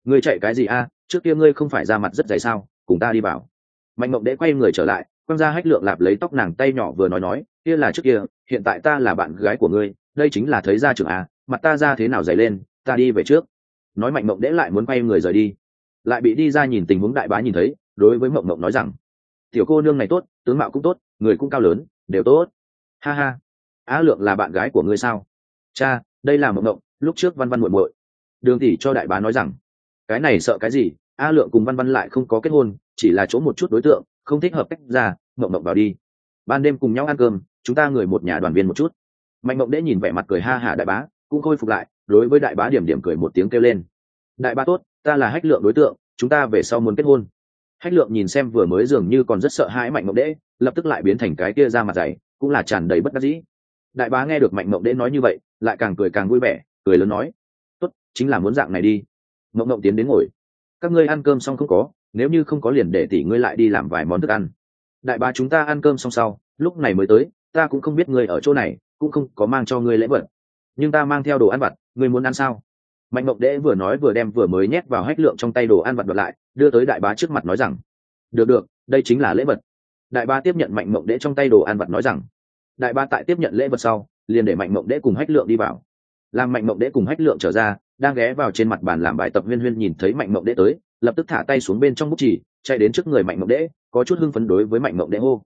ngươi chạy cái gì a? Trước kia ngươi không phải ra mặt rất dày sao, cùng ta đi vào. Mạnh mộng đễ quay người trở lại, quăng ra hách lượng lạp lấy tóc nàng tay nhỏ vừa nói nói, kia là trước kia, hiện tại ta là bạn gái của ngươi, đây chính là thấy ra trường a mặt ta ra thế nào dày lên, ta đi về trước. Nói mạnh mộng đễ lại muốn quay người rời đi. Lại bị đi ra nhìn tình huống đại bá nhìn thấy, đối với mộng mộng nói rằng, tiểu cô nương này tốt, tướng mạo cũng tốt, người cũng cao lớn, đều tốt. Ha ha, á lượng là bạn gái của ngươi sao? Cha, đây là mộng mộng, lúc trước văn văn muội muội. Đường tỷ cho đại bá nói rằng, cái này sợ cái gì a lượng cùng văn văn lại không có kết hôn, chỉ là chỗ một chút đối tượng, không thích hợp cách ra, mộng mộng vào đi. Ban đêm cùng nhau ăn cơm, chúng ta người một nhà đoàn viên một chút. Mạnh mộng đễ nhìn vẻ mặt cười ha hả đại bá cũng khôi phục lại, đối với đại bá điểm điểm cười một tiếng kêu lên. Đại bá tốt, ta là hách lượng đối tượng, chúng ta về sau muốn kết hôn. Hách lượng nhìn xem vừa mới dường như còn rất sợ hãi mạnh mộng đễ, lập tức lại biến thành cái kia ra mặt dày, cũng là tràn đầy bất đắc dĩ. Đại bá nghe được mạnh mộng đễ nói như vậy, lại càng cười càng vui vẻ, cười lớn nói, tốt, chính là muốn dạng này đi. Mộng mộng tiến đến ngồi, các ngươi ăn cơm xong không có, nếu như không có liền để tỷ ngươi lại đi làm vài món thức ăn. Đại bá, chúng ta ăn cơm xong sau, lúc này mới tới, ta cũng không biết ngươi ở chỗ này, cũng không có mang cho ngươi lễ vật nhưng ta mang theo đồ ăn vặt, ngươi muốn ăn sao? Mạnh mộng đễ vừa nói vừa đem vừa mới nhét vào hách lượng trong tay đồ ăn vặt vật lại, đưa tới đại bá trước mặt nói rằng, được được, đây chính là lễ vật. Đại bá tiếp nhận mạnh mộng đễ trong tay đồ ăn vặt nói rằng, đại bá tại tiếp nhận lễ vật sau, liền để mạnh mộng đễ cùng hách lượng đi vào. Làm mạnh mộng đễ cùng hách lượng trở ra, đang ghé vào trên mặt bàn làm bài tập huyên huyên nhìn thấy mạnh mộng đễ tới, lập tức thả tay xuống bên trong bút chỉ chạy đến trước người mạnh mộng đễ, có chút hưng phấn đối với mạnh mộng đễ hô,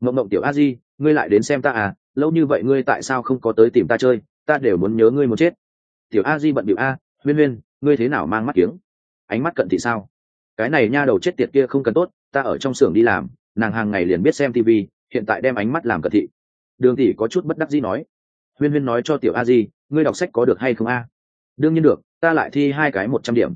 mộng mộng tiểu a di, ngươi lại đến xem ta à lâu như vậy ngươi tại sao không có tới tìm ta chơi? Ta đều muốn nhớ ngươi một chết. Tiểu a di bận bịu a, huyên huyên, ngươi thế nào mang mắt kiếng? Ánh mắt cận thị sao? Cái này nha đầu chết tiệt kia không cần tốt, ta ở trong xưởng đi làm, nàng hàng ngày liền biết xem tv hiện tại đem ánh mắt làm cận thị. Đường tỷ có chút bất đắc dĩ nói. Huyên huyên nói cho tiểu a di, ngươi đọc sách có được hay không a? Đương nhiên được, ta lại thi hai cái một trăm điểm.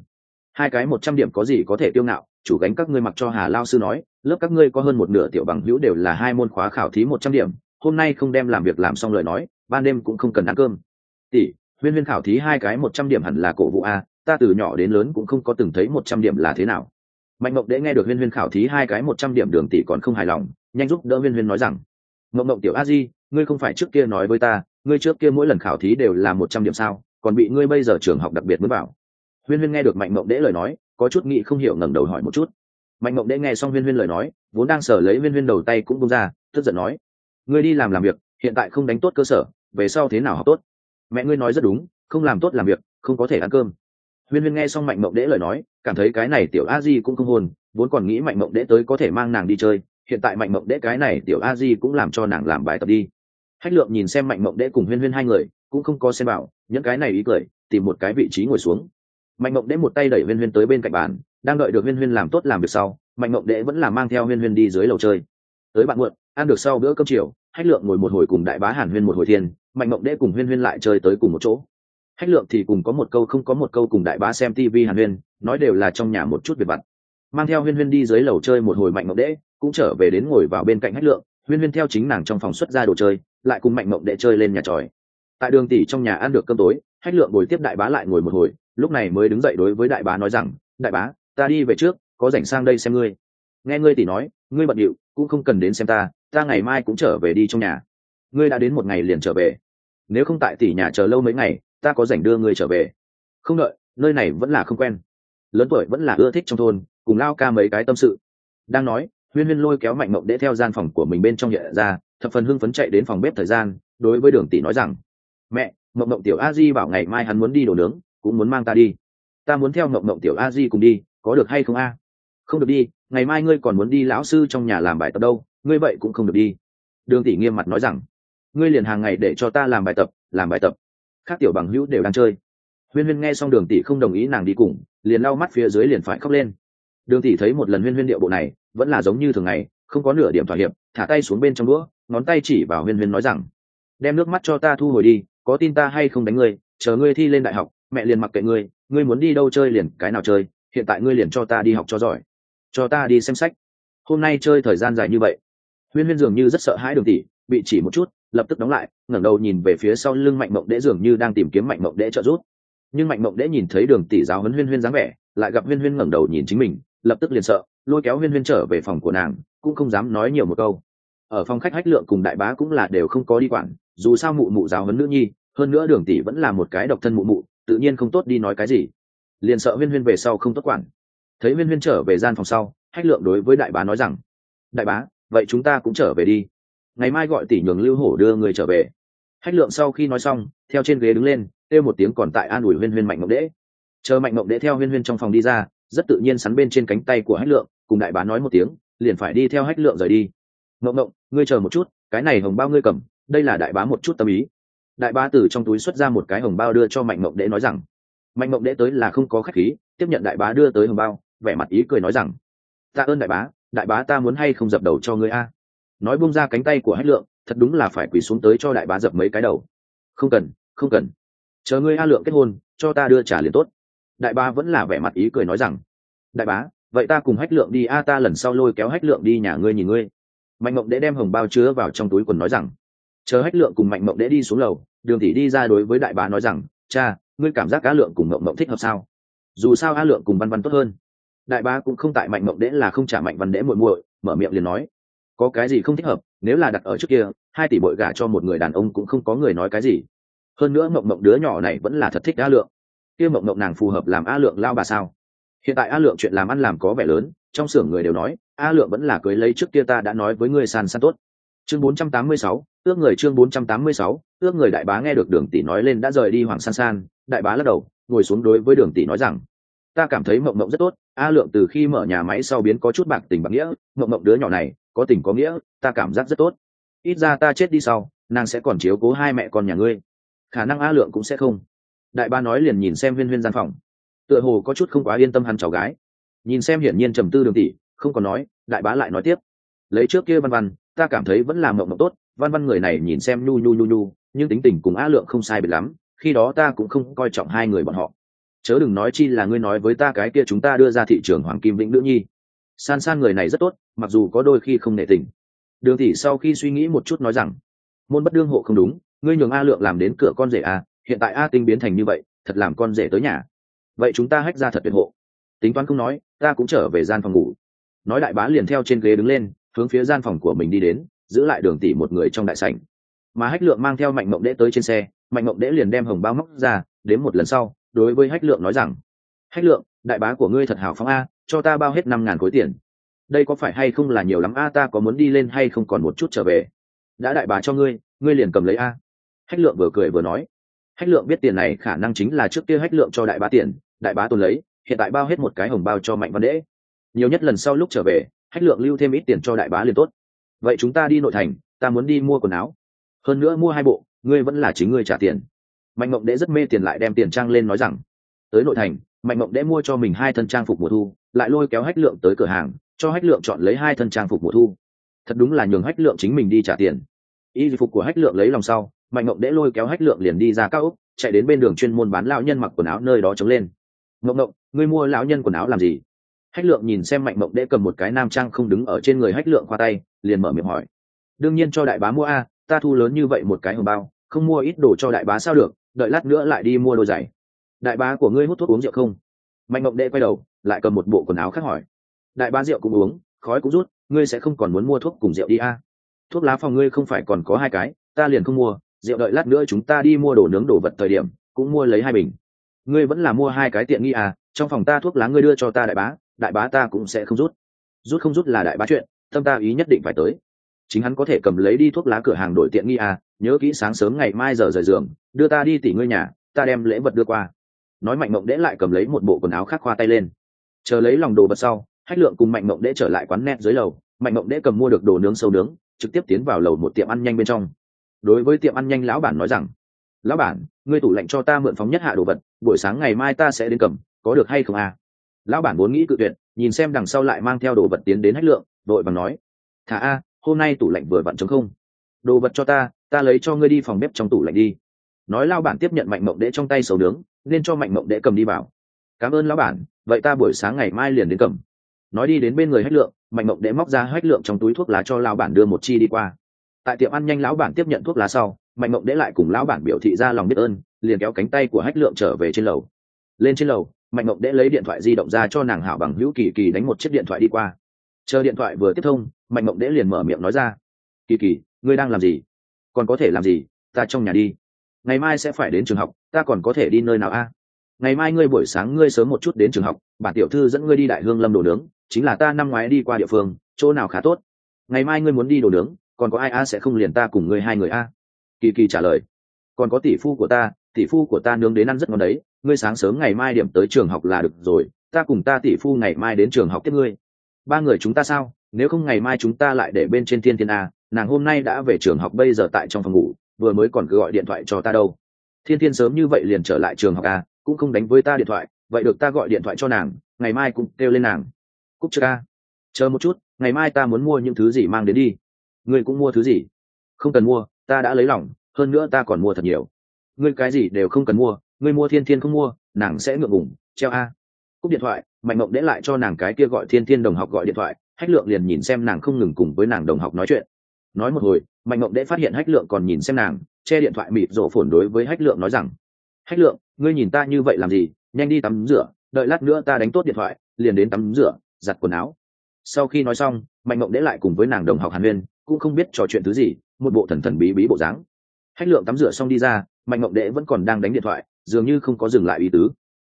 Hai cái một trăm điểm có gì có thể tiêu ngạo? Chủ gánh các ngươi mặc cho hà lao sư nói. Lớp các ngươi có hơn một nửa tiểu bằng hữu đều là hai môn khóa khảo thí một trăm điểm hôm nay không đem làm việc làm xong lời nói, ban đêm cũng không cần ăn cơm. Tỷ, huyên huyên khảo thí hai cái một trăm điểm hẳn là cổ vũ a, ta từ nhỏ đến lớn cũng không có từng thấy một trăm điểm là thế nào. Mạnh mộng đễ nghe được huyên huyên khảo thí hai cái một trăm điểm đường tỷ còn không hài lòng, nhanh giúp đỡ huyên huyên nói rằng mộng mộng tiểu a di, ngươi không phải trước kia nói với ta, ngươi trước kia mỗi lần khảo thí đều là một trăm điểm sao, còn bị ngươi bây giờ trường học đặc biệt mới bảo. Huyên huyên nghe được mạnh mộng đễ lời nói, có chút nghĩ không hiểu ngẩng đầu hỏi một chút. Mạnh mộng đễ nghe xong huyên huyên lời nói, vốn đang sở lấy huyên huyên đầu tay cũng bung ra, tức giận nói ngươi đi làm làm việc, hiện tại không đánh tốt cơ sở, về sau thế nào học tốt? Mẹ ngươi nói rất đúng, không làm tốt làm việc, không có thể ăn cơm. Huyên huyên nghe xong mạnh mộng đễ lời nói, cảm thấy cái này tiểu a di cũng không hồn, vốn còn nghĩ mạnh mộng đễ tới có thể mang nàng đi chơi, hiện tại mạnh mộng đễ cái này tiểu a di cũng làm cho nàng làm bài tập đi. Hách lượng nhìn xem mạnh mộng đễ cùng huyên huyên hai người, cũng không có xem bảo những cái này ý cười, tìm một cái vị trí ngồi xuống. Mạnh mộng đễ một tay đẩy huyên huyên tới bên cạnh bàn, đang đợi được huyên huyên làm tốt làm việc sau, mạnh mộng đễ vẫn là mang theo huyên huyên đi dưới lầu chơi. Tới bạn muộn, ăn được sau bữa cơm chiều hách lượng ngồi một hồi cùng đại bá hàn huyên một hồi thiên mạnh mộng đễ cùng huyên huyên lại chơi tới cùng một chỗ. Hách lượng thì cùng có một câu không có một câu cùng đại bá xem tv hàn huyên, nói đều là trong nhà một chút việc vặt. Mang theo huyên huyên đi dưới lầu chơi một hồi mạnh mộng đễ cũng trở về đến ngồi vào bên cạnh hách lượng, huyên huyên theo chính nàng trong phòng xuất ra đồ chơi, lại cùng mạnh mộng đệ chơi lên nhà tròi. Tại đường tỷ trong nhà ăn được cơm tối, hách lượng ngồi tiếp đại bá lại ngồi một hồi, lúc này mới đứng dậy đối với đại bá nói rằng, đại bá, ta đi về trước, có rảnh sang đây xem ngươi. Nghe ngươi tỷ nói, ngươi bận điệu, cũng không cần đến xem ta ta ngày mai cũng trở về đi trong nhà. Ngươi đã đến một ngày liền trở về. Nếu không tại tỷ nhà chờ lâu mấy ngày, ta có rảnh đưa ngươi trở về. Không đợi, nơi này vẫn là không quen. Lớn tuổi vẫn là ưa thích trong thôn, cùng lao ca mấy cái tâm sự. Đang nói, huyên huyên lôi kéo mạnh mộng để theo gian phòng của mình bên trong nhẹ ra, thập phần hưng phấn chạy đến phòng bếp thời gian, đối với đường tỷ nói rằng, mẹ, mộng mộng tiểu a di bảo ngày mai hắn muốn đi đồ nướng, cũng muốn mang ta đi. Ta muốn theo mộng mộng tiểu a di cùng đi, có được hay không a? Không được đi, ngày mai ngươi còn muốn đi lão sư trong nhà làm bài tập đâu ngươi vậy cũng không được đi. Đường tỷ nghiêm mặt nói rằng, ngươi liền hàng ngày để cho ta làm bài tập, làm bài tập. Các tiểu bằng hữu đều đang chơi. Huyên huyên nghe xong đường tỷ không đồng ý nàng đi cùng, liền lau mắt phía dưới liền phải khóc lên. Đường tỷ thấy một lần huyên huyên điệu bộ này, vẫn là giống như thường ngày, không có nửa điểm thỏa hiệp, thả tay xuống bên trong đũa, ngón tay chỉ vào huyên huyên nói rằng, đem nước mắt cho ta thu hồi đi, có tin ta hay không đánh ngươi, chờ ngươi thi lên đại học, mẹ liền mặc kệ ngươi ngươi muốn đi đâu chơi liền cái nào chơi, hiện tại ngươi liền cho ta đi học cho giỏi. Cho ta đi xem sách. Hôm nay chơi thời gian dài như vậy huyên huyên dường như rất sợ hãi đường tỷ, bị chỉ một chút, lập tức đóng lại, ngẩng đầu nhìn về phía sau lưng mạnh mộng đễ dường như đang tìm kiếm mạnh mộng đễ trợ giúp. Nhưng mạnh mộng đễ nhìn thấy đường tỷ giáo huấn huyên huyên dáng vẻ, lại gặp huyên huyên ngẩng đầu nhìn chính mình, lập tức liền sợ, lôi kéo huyên huyên trở về phòng của nàng, cũng không dám nói nhiều một câu. Ở phòng khách hách lượng cùng đại bá cũng là đều không có đi quản, dù sao mụ mụ giáo huấn nữ nhi, hơn nữa đường tỷ vẫn là một cái độc thân mụ mụ, tự nhiên không tốt đi nói cái gì. Liền sợ huyên huyên về sau không tốt quản. Thấy huyên huyên trở về gian phòng sau, hách lượng đối với đại bá nói rằng, đại bá vậy chúng ta cũng trở về đi. Ngày mai gọi tỷ nhường lưu hổ đưa người trở về. Hách lượng sau khi nói xong, theo trên ghế đứng lên, kêu một tiếng còn tại an ủi huyên huyên mạnh mộng đễ chờ mạnh mộng đễ theo huyên huyên trong phòng đi ra, rất tự nhiên sắn bên trên cánh tay của hách lượng, cùng đại bá nói một tiếng, liền phải đi theo hách lượng rời đi. Mộng mộng, ngươi chờ một chút, cái này hồng bao ngươi cầm, đây là đại bá một chút tâm ý. Đại bá từ trong túi xuất ra một cái hồng bao đưa cho mạnh mộng đễ nói rằng, mạnh mộng đễ tới là không có khách khí, tiếp nhận đại bá đưa tới hồng bao, vẻ mặt ý cười nói rằng, tạ ơn đại bá đại bá ta muốn hay không dập đầu cho ngươi a? Nói bung ra cánh tay của hách lượng, thật đúng là phải quỳ xuống tới cho đại bá dập mấy cái đầu. Không cần không cần. Chờ ngươi a lượng kết hôn, cho ta đưa trả liền tốt. Đại bá vẫn là vẻ mặt ý cười nói rằng, đại bá, vậy ta cùng hách lượng đi a, ta lần sau lôi kéo hách lượng đi nhà ngươi nhìn ngươi. Mạnh mộng đễ đem hồng bao chứa vào trong túi quần nói rằng, chờ hách lượng cùng mạnh mộng đễ đi xuống lầu, đường tỷ đi ra đối với đại bá nói rằng, cha, ngươi cảm giác cá lượng cùng mộng mộng thích hợp sao? Dù sao a lượng cùng văn văn tốt hơn đại bá cũng không tại mạnh mộng đễ là không trả mạnh văn đễ muội muội mở miệng liền nói có cái gì không thích hợp nếu là đặt ở trước kia hai tỷ bội gả cho một người đàn ông cũng không có người nói cái gì. Hơn nữa mộng mộng đứa nhỏ này vẫn là thật thích a lượng. Kia mộng mộng nàng phù hợp làm a lượng lao bà sao? Hiện tại a lượng chuyện làm ăn làm có vẻ lớn trong xưởng người đều nói a lượng vẫn là cưới lấy trước kia ta đã nói với ngươi san san tốt. Chương 486, ước người chương 486, ước người đại bá nghe được đường tỷ nói lên đã rời đi hoàng san san đại bá lắc đầu ngồi xuống đối với đường tỷ nói rằng ta cảm thấy mộng mộng rất tốt. A lượng từ khi mở nhà máy sau biến có chút bạc tình bạc nghĩa, mộng mộng đứa nhỏ này, có tình có nghĩa, ta cảm giác rất tốt. Ít ra ta chết đi sau, nàng sẽ còn chiếu cố hai mẹ con nhà ngươi. Khả năng a lượng cũng sẽ không. Đại ba nói liền nhìn xem huyên huyên gian phòng. Tựa hồ có chút không quá yên tâm hắn cháu gái. Nhìn xem hiển nhiên trầm tư đường tỷ, không còn nói, đại bá lại nói tiếp. Lấy trước kia văn văn, ta cảm thấy vẫn là mộng mộng tốt. Văn văn người này nhìn xem nhu nhu nhu nhu, nhưng tính tình cùng a lượng không sai biệt lắm, khi đó ta cũng không coi trọng hai người bọn họ chớ đừng nói chi là ngươi nói với ta cái kia chúng ta đưa ra thị trường hoàng kim vĩnh nữ nhi. San san người này rất tốt, mặc dù có đôi khi không nể tình. Đường tỷ sau khi suy nghĩ một chút nói rằng, môn bất đương hộ không đúng, ngươi nhường a lượng làm đến cửa con rể a, hiện tại a tinh biến thành như vậy, thật làm con rể tới nhà. Vậy chúng ta hách ra thật tuyệt hộ. Tính toán không nói, ta cũng trở về gian phòng ngủ. Nói đại bá liền theo trên ghế đứng lên, hướng phía gian phòng của mình đi đến, giữ lại đường tỷ một người trong đại sảnh. Mà hách lượng mang theo mạnh mộng đễ tới trên xe, mạnh mộng đễ liền đem hồng bao móc ra đến một lần sau đối với hách lượng nói rằng, hách lượng, đại bá của ngươi thật hào phóng a, cho ta bao hết năm ngàn khối tiền. Đây có phải hay không là nhiều lắm a, ta có muốn đi lên hay không còn một chút trở về. Đã đại bá cho ngươi ngươi liền cầm lấy a. Hách lượng vừa cười vừa nói. Hách lượng biết tiền này khả năng chính là trước kia hách lượng cho đại bá tiền, đại bá tồn lấy, hiện tại bao hết một cái hồng bao cho mạnh văn đễ. Nhiều nhất lần sau lúc trở về, hách lượng lưu thêm ít tiền cho đại bá liền tốt. Vậy chúng ta đi nội thành, ta muốn đi mua quần áo. Hơn nữa mua hai bộ, ngươi vẫn là chính ngươi trả tiền mạnh mộng Đệ rất mê tiền lại đem tiền trang lên nói rằng, tới nội thành, mạnh mộng Đệ mua cho mình hai thân trang phục mùa thu, lại lôi kéo hách lượng tới cửa hàng, cho hách lượng chọn lấy hai thân trang phục mùa thu. Thật đúng là nhường hách lượng chính mình đi trả tiền. Y phục của hách lượng lấy lòng sau, mạnh mộng Đệ lôi kéo hách lượng liền đi ra cao úc chạy đến bên đường chuyên môn bán lão nhân mặc quần áo nơi đó chống lên. Mộng mộng, ngươi mua lão nhân quần áo làm gì? Hách lượng nhìn xem mạnh mộng Đệ cầm một cái nam trang không đứng ở trên người hách lượng khoa tay, liền mở miệng hỏi. Đương nhiên cho đại bá mua a, ta thu lớn như vậy một cái hồng bao, không mua ít đồ cho đại bá sao được đợi lát nữa lại đi mua đôi giày. Đại bá của ngươi hút thuốc uống rượu không? Mạnh mộng đệ quay đầu, lại cầm một bộ quần áo khác hỏi. Đại bá rượu cũng uống, khói cũng rút, ngươi sẽ không còn muốn mua thuốc cùng rượu đi a thuốc lá phòng ngươi không phải còn có hai cái, ta liền không mua, rượu đợi lát nữa chúng ta đi mua đồ nướng đồ vật thời điểm, cũng mua lấy hai bình. Ngươi vẫn là mua hai cái tiện nghi à trong phòng ta thuốc lá ngươi đưa cho ta đại bá đại bá ta cũng sẽ không rút. Rút không rút là đại bá chuyện, tâm ta ý nhất định phải tới. Chính hắn có thể cầm lấy đi thuốc lá cửa hàng đổi tiện nghi à nhớ kỹ sáng sớm ngày mai giờ rời giường đưa ta đi tỉ ngươi nhà, ta đem lễ vật đưa qua. Nói mạnh mộng đễ lại cầm lấy một bộ quần áo khác khoa tay lên. Chờ lấy lòng đồ vật sau, hách lượng cùng mạnh mộng đễ trở lại quán net dưới lầu. Mạnh mộng đễ cầm mua được đồ nướng sâu nướng, trực tiếp tiến vào lầu một tiệm ăn nhanh bên trong. Đối với tiệm ăn nhanh lão bản nói rằng, lão bản, ngươi tủ lạnh cho ta mượn phóng nhất hạ đồ vật, buổi sáng ngày mai ta sẽ đến cầm, có được hay không à? Lão bản vốn nghĩ cự tuyệt, nhìn xem đằng sau lại mang theo đồ vật tiến đến hách lượng, đội bằng nói, thả a, hôm nay tủ lạnh vừa vặn chống không. Đồ vật cho ta ta lấy cho ngươi đi phòng bếp trong tủ lạnh đi nói lao bản tiếp nhận mạnh mộng đệ trong tay sầu nướng, nên cho mạnh mộng đệ cầm đi vào. Cảm ơn lão bản, vậy ta buổi sáng ngày mai liền đến cầm. Nói đi đến bên người hách lượng, mạnh mộng đệ móc ra hách lượng trong túi thuốc lá cho lao bản đưa một chi đi qua. Tại tiệm ăn nhanh lão bản tiếp nhận thuốc lá sau, mạnh mộng đệ lại cùng lão bản biểu thị ra lòng biết ơn, liền kéo cánh tay của hách lượng trở về trên lầu. Lên trên lầu, mạnh mộng đệ lấy điện thoại di động ra cho nàng hảo bằng hữu kỳ kỳ đánh một chiếc điện thoại đi qua. Chờ điện thoại vừa tiếp thông, mạnh mộng đệ liền mở miệng nói ra. Kỳ kỳ, ngươi đang làm gì? Còn có thể làm gì? Ta trong nhà đi ngày mai sẽ phải đến trường học, ta còn có thể đi nơi nào a? Ngày mai ngươi buổi sáng ngươi sớm một chút đến trường học, bản tiểu thư dẫn ngươi đi đại hương lâm đồ nướng, chính là ta năm ngoái đi qua địa phương, chỗ nào khá tốt? Ngày mai ngươi muốn đi đồ nướng, còn có ai a sẽ không liền ta cùng ngươi hai người a? Kỳ kỳ trả lời. Còn có tỷ phu của ta, tỷ phu của ta nướng đến ăn rất ngon đấy, ngươi sáng sớm ngày mai điểm tới trường học là được rồi, ta cùng ta tỷ phu ngày mai đến trường học tiếp ngươi. Ba người chúng ta sao? Nếu không ngày mai chúng ta lại để bên trên thiên thiên a, nàng hôm nay đã về trường học bây giờ tại trong phòng ngủ vừa mới còn cứ gọi điện thoại cho ta đâu. Thiên thiên sớm như vậy liền trở lại trường học a cũng không đánh với ta điện thoại, vậy được ta gọi điện thoại cho nàng, ngày mai cũng kêu lên nàng. Cúc chưa ca. Chờ một chút, ngày mai ta muốn mua những thứ gì mang đến đi. Ngươi cũng mua thứ gì? Không cần mua, ta đã lấy lòng, hơn nữa ta còn mua thật nhiều. Ngươi cái gì đều không cần mua, ngươi mua thiên thiên không mua, nàng sẽ ngượng ngủng treo a. Cúc điện thoại, mạnh mộng để lại cho nàng cái kia gọi thiên thiên đồng học gọi điện thoại, hách lượng liền nhìn xem nàng không ngừng cùng với nàng đồng học nói chuyện. Nói một hồi mạnh mộng Đệ phát hiện hách lượng còn nhìn xem nàng, che điện thoại mịt rổ phồn đối với hách lượng nói rằng, hách lượng, ngươi nhìn ta như vậy làm gì? Nhanh đi tắm rửa, đợi lát nữa ta đánh tốt điện thoại, liền đến tắm rửa, giặt quần áo. Sau khi nói xong, mạnh mộng Đệ lại cùng với nàng đồng học hàn huyên cũng không biết trò chuyện thứ gì, một bộ thần thần bí bí bộ dáng. Hách lượng tắm rửa xong đi ra, mạnh mộng đệ vẫn còn đang đánh điện thoại, dường như không có dừng lại ý tứ.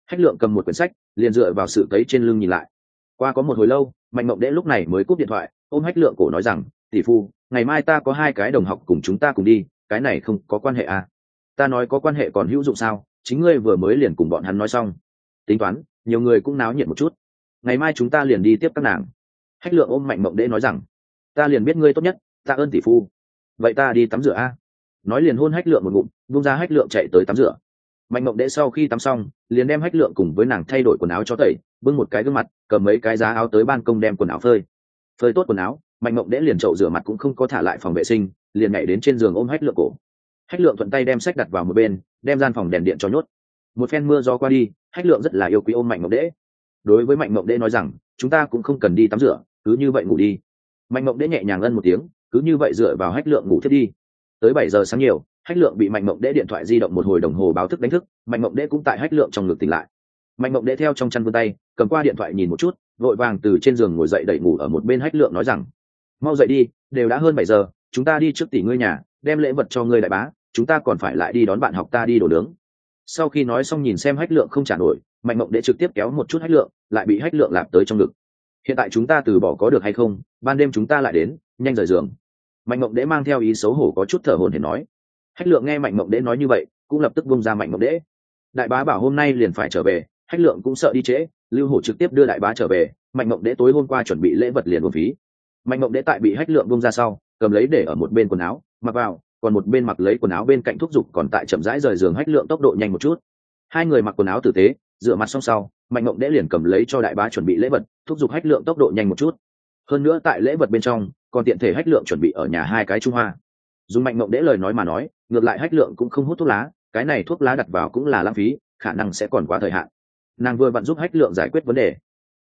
Hách lượng cầm một quyển sách, liền dựa vào sự cấy trên lưng nhìn lại. Qua có một hồi lâu, mạnh mộng đệ lúc này mới cúp điện thoại, ôm hách lượng cổ nói rằng tỷ phu, ngày mai ta có hai cái đồng học cùng chúng ta cùng đi, cái này không có quan hệ à? Ta nói có quan hệ còn hữu dụng sao? Chính ngươi vừa mới liền cùng bọn hắn nói xong. Tính toán, nhiều người cũng náo nhiệt một chút. Ngày mai chúng ta liền đi tiếp các nàng. Hách lượng ôm mạnh mộng đễ nói rằng, ta liền biết ngươi tốt nhất ta ơn tỷ phu. Vậy ta đi tắm rửa a. Nói liền hôn hách lượng một ngụm vung ra hách lượng chạy tới tắm rửa. Mạnh mộng đễ sau khi tắm xong, liền đem hách lượng cùng với nàng thay đổi quần áo cho tẩy, bưng một cái gương mặt, cầm mấy cái giá áo tới ban công đem quần áo phơi. Phơi tốt quần áo mạnh mộng đễ liền trậu rửa mặt cũng không có thả lại phòng vệ sinh, liền nhảy đến trên giường ôm hách lượng cổ. Hách lượng thuận tay đem sách đặt vào một bên, đem gian phòng đèn điện cho nhốt. Một phen mưa gió qua đi, hách lượng rất là yêu quý ôm mạnh mộng đễ. Đối với mạnh mộng đễ nói rằng, chúng ta cũng không cần đi tắm rửa, cứ như vậy ngủ đi. Mạnh mộng đễ nhẹ nhàng ân một tiếng, cứ như vậy dựa vào hách lượng ngủ thiết đi. Tới bảy giờ sáng nhiều, hách lượng bị mạnh mộng đễ điện thoại di động một hồi đồng hồ báo thức đánh thức, mạnh mộng đễ cũng tại hách lượng trong ngực tỉnh lại. Mạnh mộng đễ theo trong chăn vươn tay, cầm qua điện thoại nhìn một chút, vội vàng từ trên giường ngồi dậy đẩy ngủ ở một bên hách lượng nói rằng mau dậy đi, đều đã hơn bảy giờ, chúng ta đi trước tỷ ngươi nhà, đem lễ vật cho ngươi đại bá, chúng ta còn phải lại đi đón bạn học ta đi đổ nướng. Sau khi nói xong nhìn xem hách lượng không trả nổi, mạnh mộng đệ trực tiếp kéo một chút hách lượng, lại bị hách lượng lạp tới trong ngực. Hiện tại chúng ta từ bỏ có được hay không, ban đêm chúng ta lại đến, nhanh rời giường. Mạnh mộng đệ mang theo ý xấu hổ có chút thở hồn hển nói. Hách lượng nghe mạnh mộng đệ nói như vậy, cũng lập tức bung ra mạnh mộng đệ. đại bá bảo hôm nay liền phải trở về, hách lượng cũng sợ đi trễ, lưu hổ trực tiếp đưa đại bá trở về, mạnh mộng đệ tối hôm qua chuẩn bị lễ vật liền một phí mạnh mộng đễ tại bị hách lượng bung ra sau, cầm lấy để ở một bên quần áo, mặc vào, còn một bên mặc lấy quần áo bên cạnh thúc giục còn tại chậm rãi rời giường hách lượng tốc độ nhanh một chút. Hai người mặc quần áo tử tế, dựa mặt xong sau, mạnh mộng đễ liền cầm lấy cho đại bá chuẩn bị lễ vật, thúc giục hách lượng tốc độ nhanh một chút. Hơn nữa tại lễ vật bên trong, còn tiện thể hách lượng chuẩn bị ở nhà hai cái trung hoa. Dùng mạnh mộng đễ lời nói mà nói, ngược lại hách lượng cũng không hút thuốc lá, cái này thuốc lá đặt vào cũng là lãng phí, khả năng sẽ còn quá thời hạn. Nàng vừa vặn giúp hách lượng giải quyết vấn đề.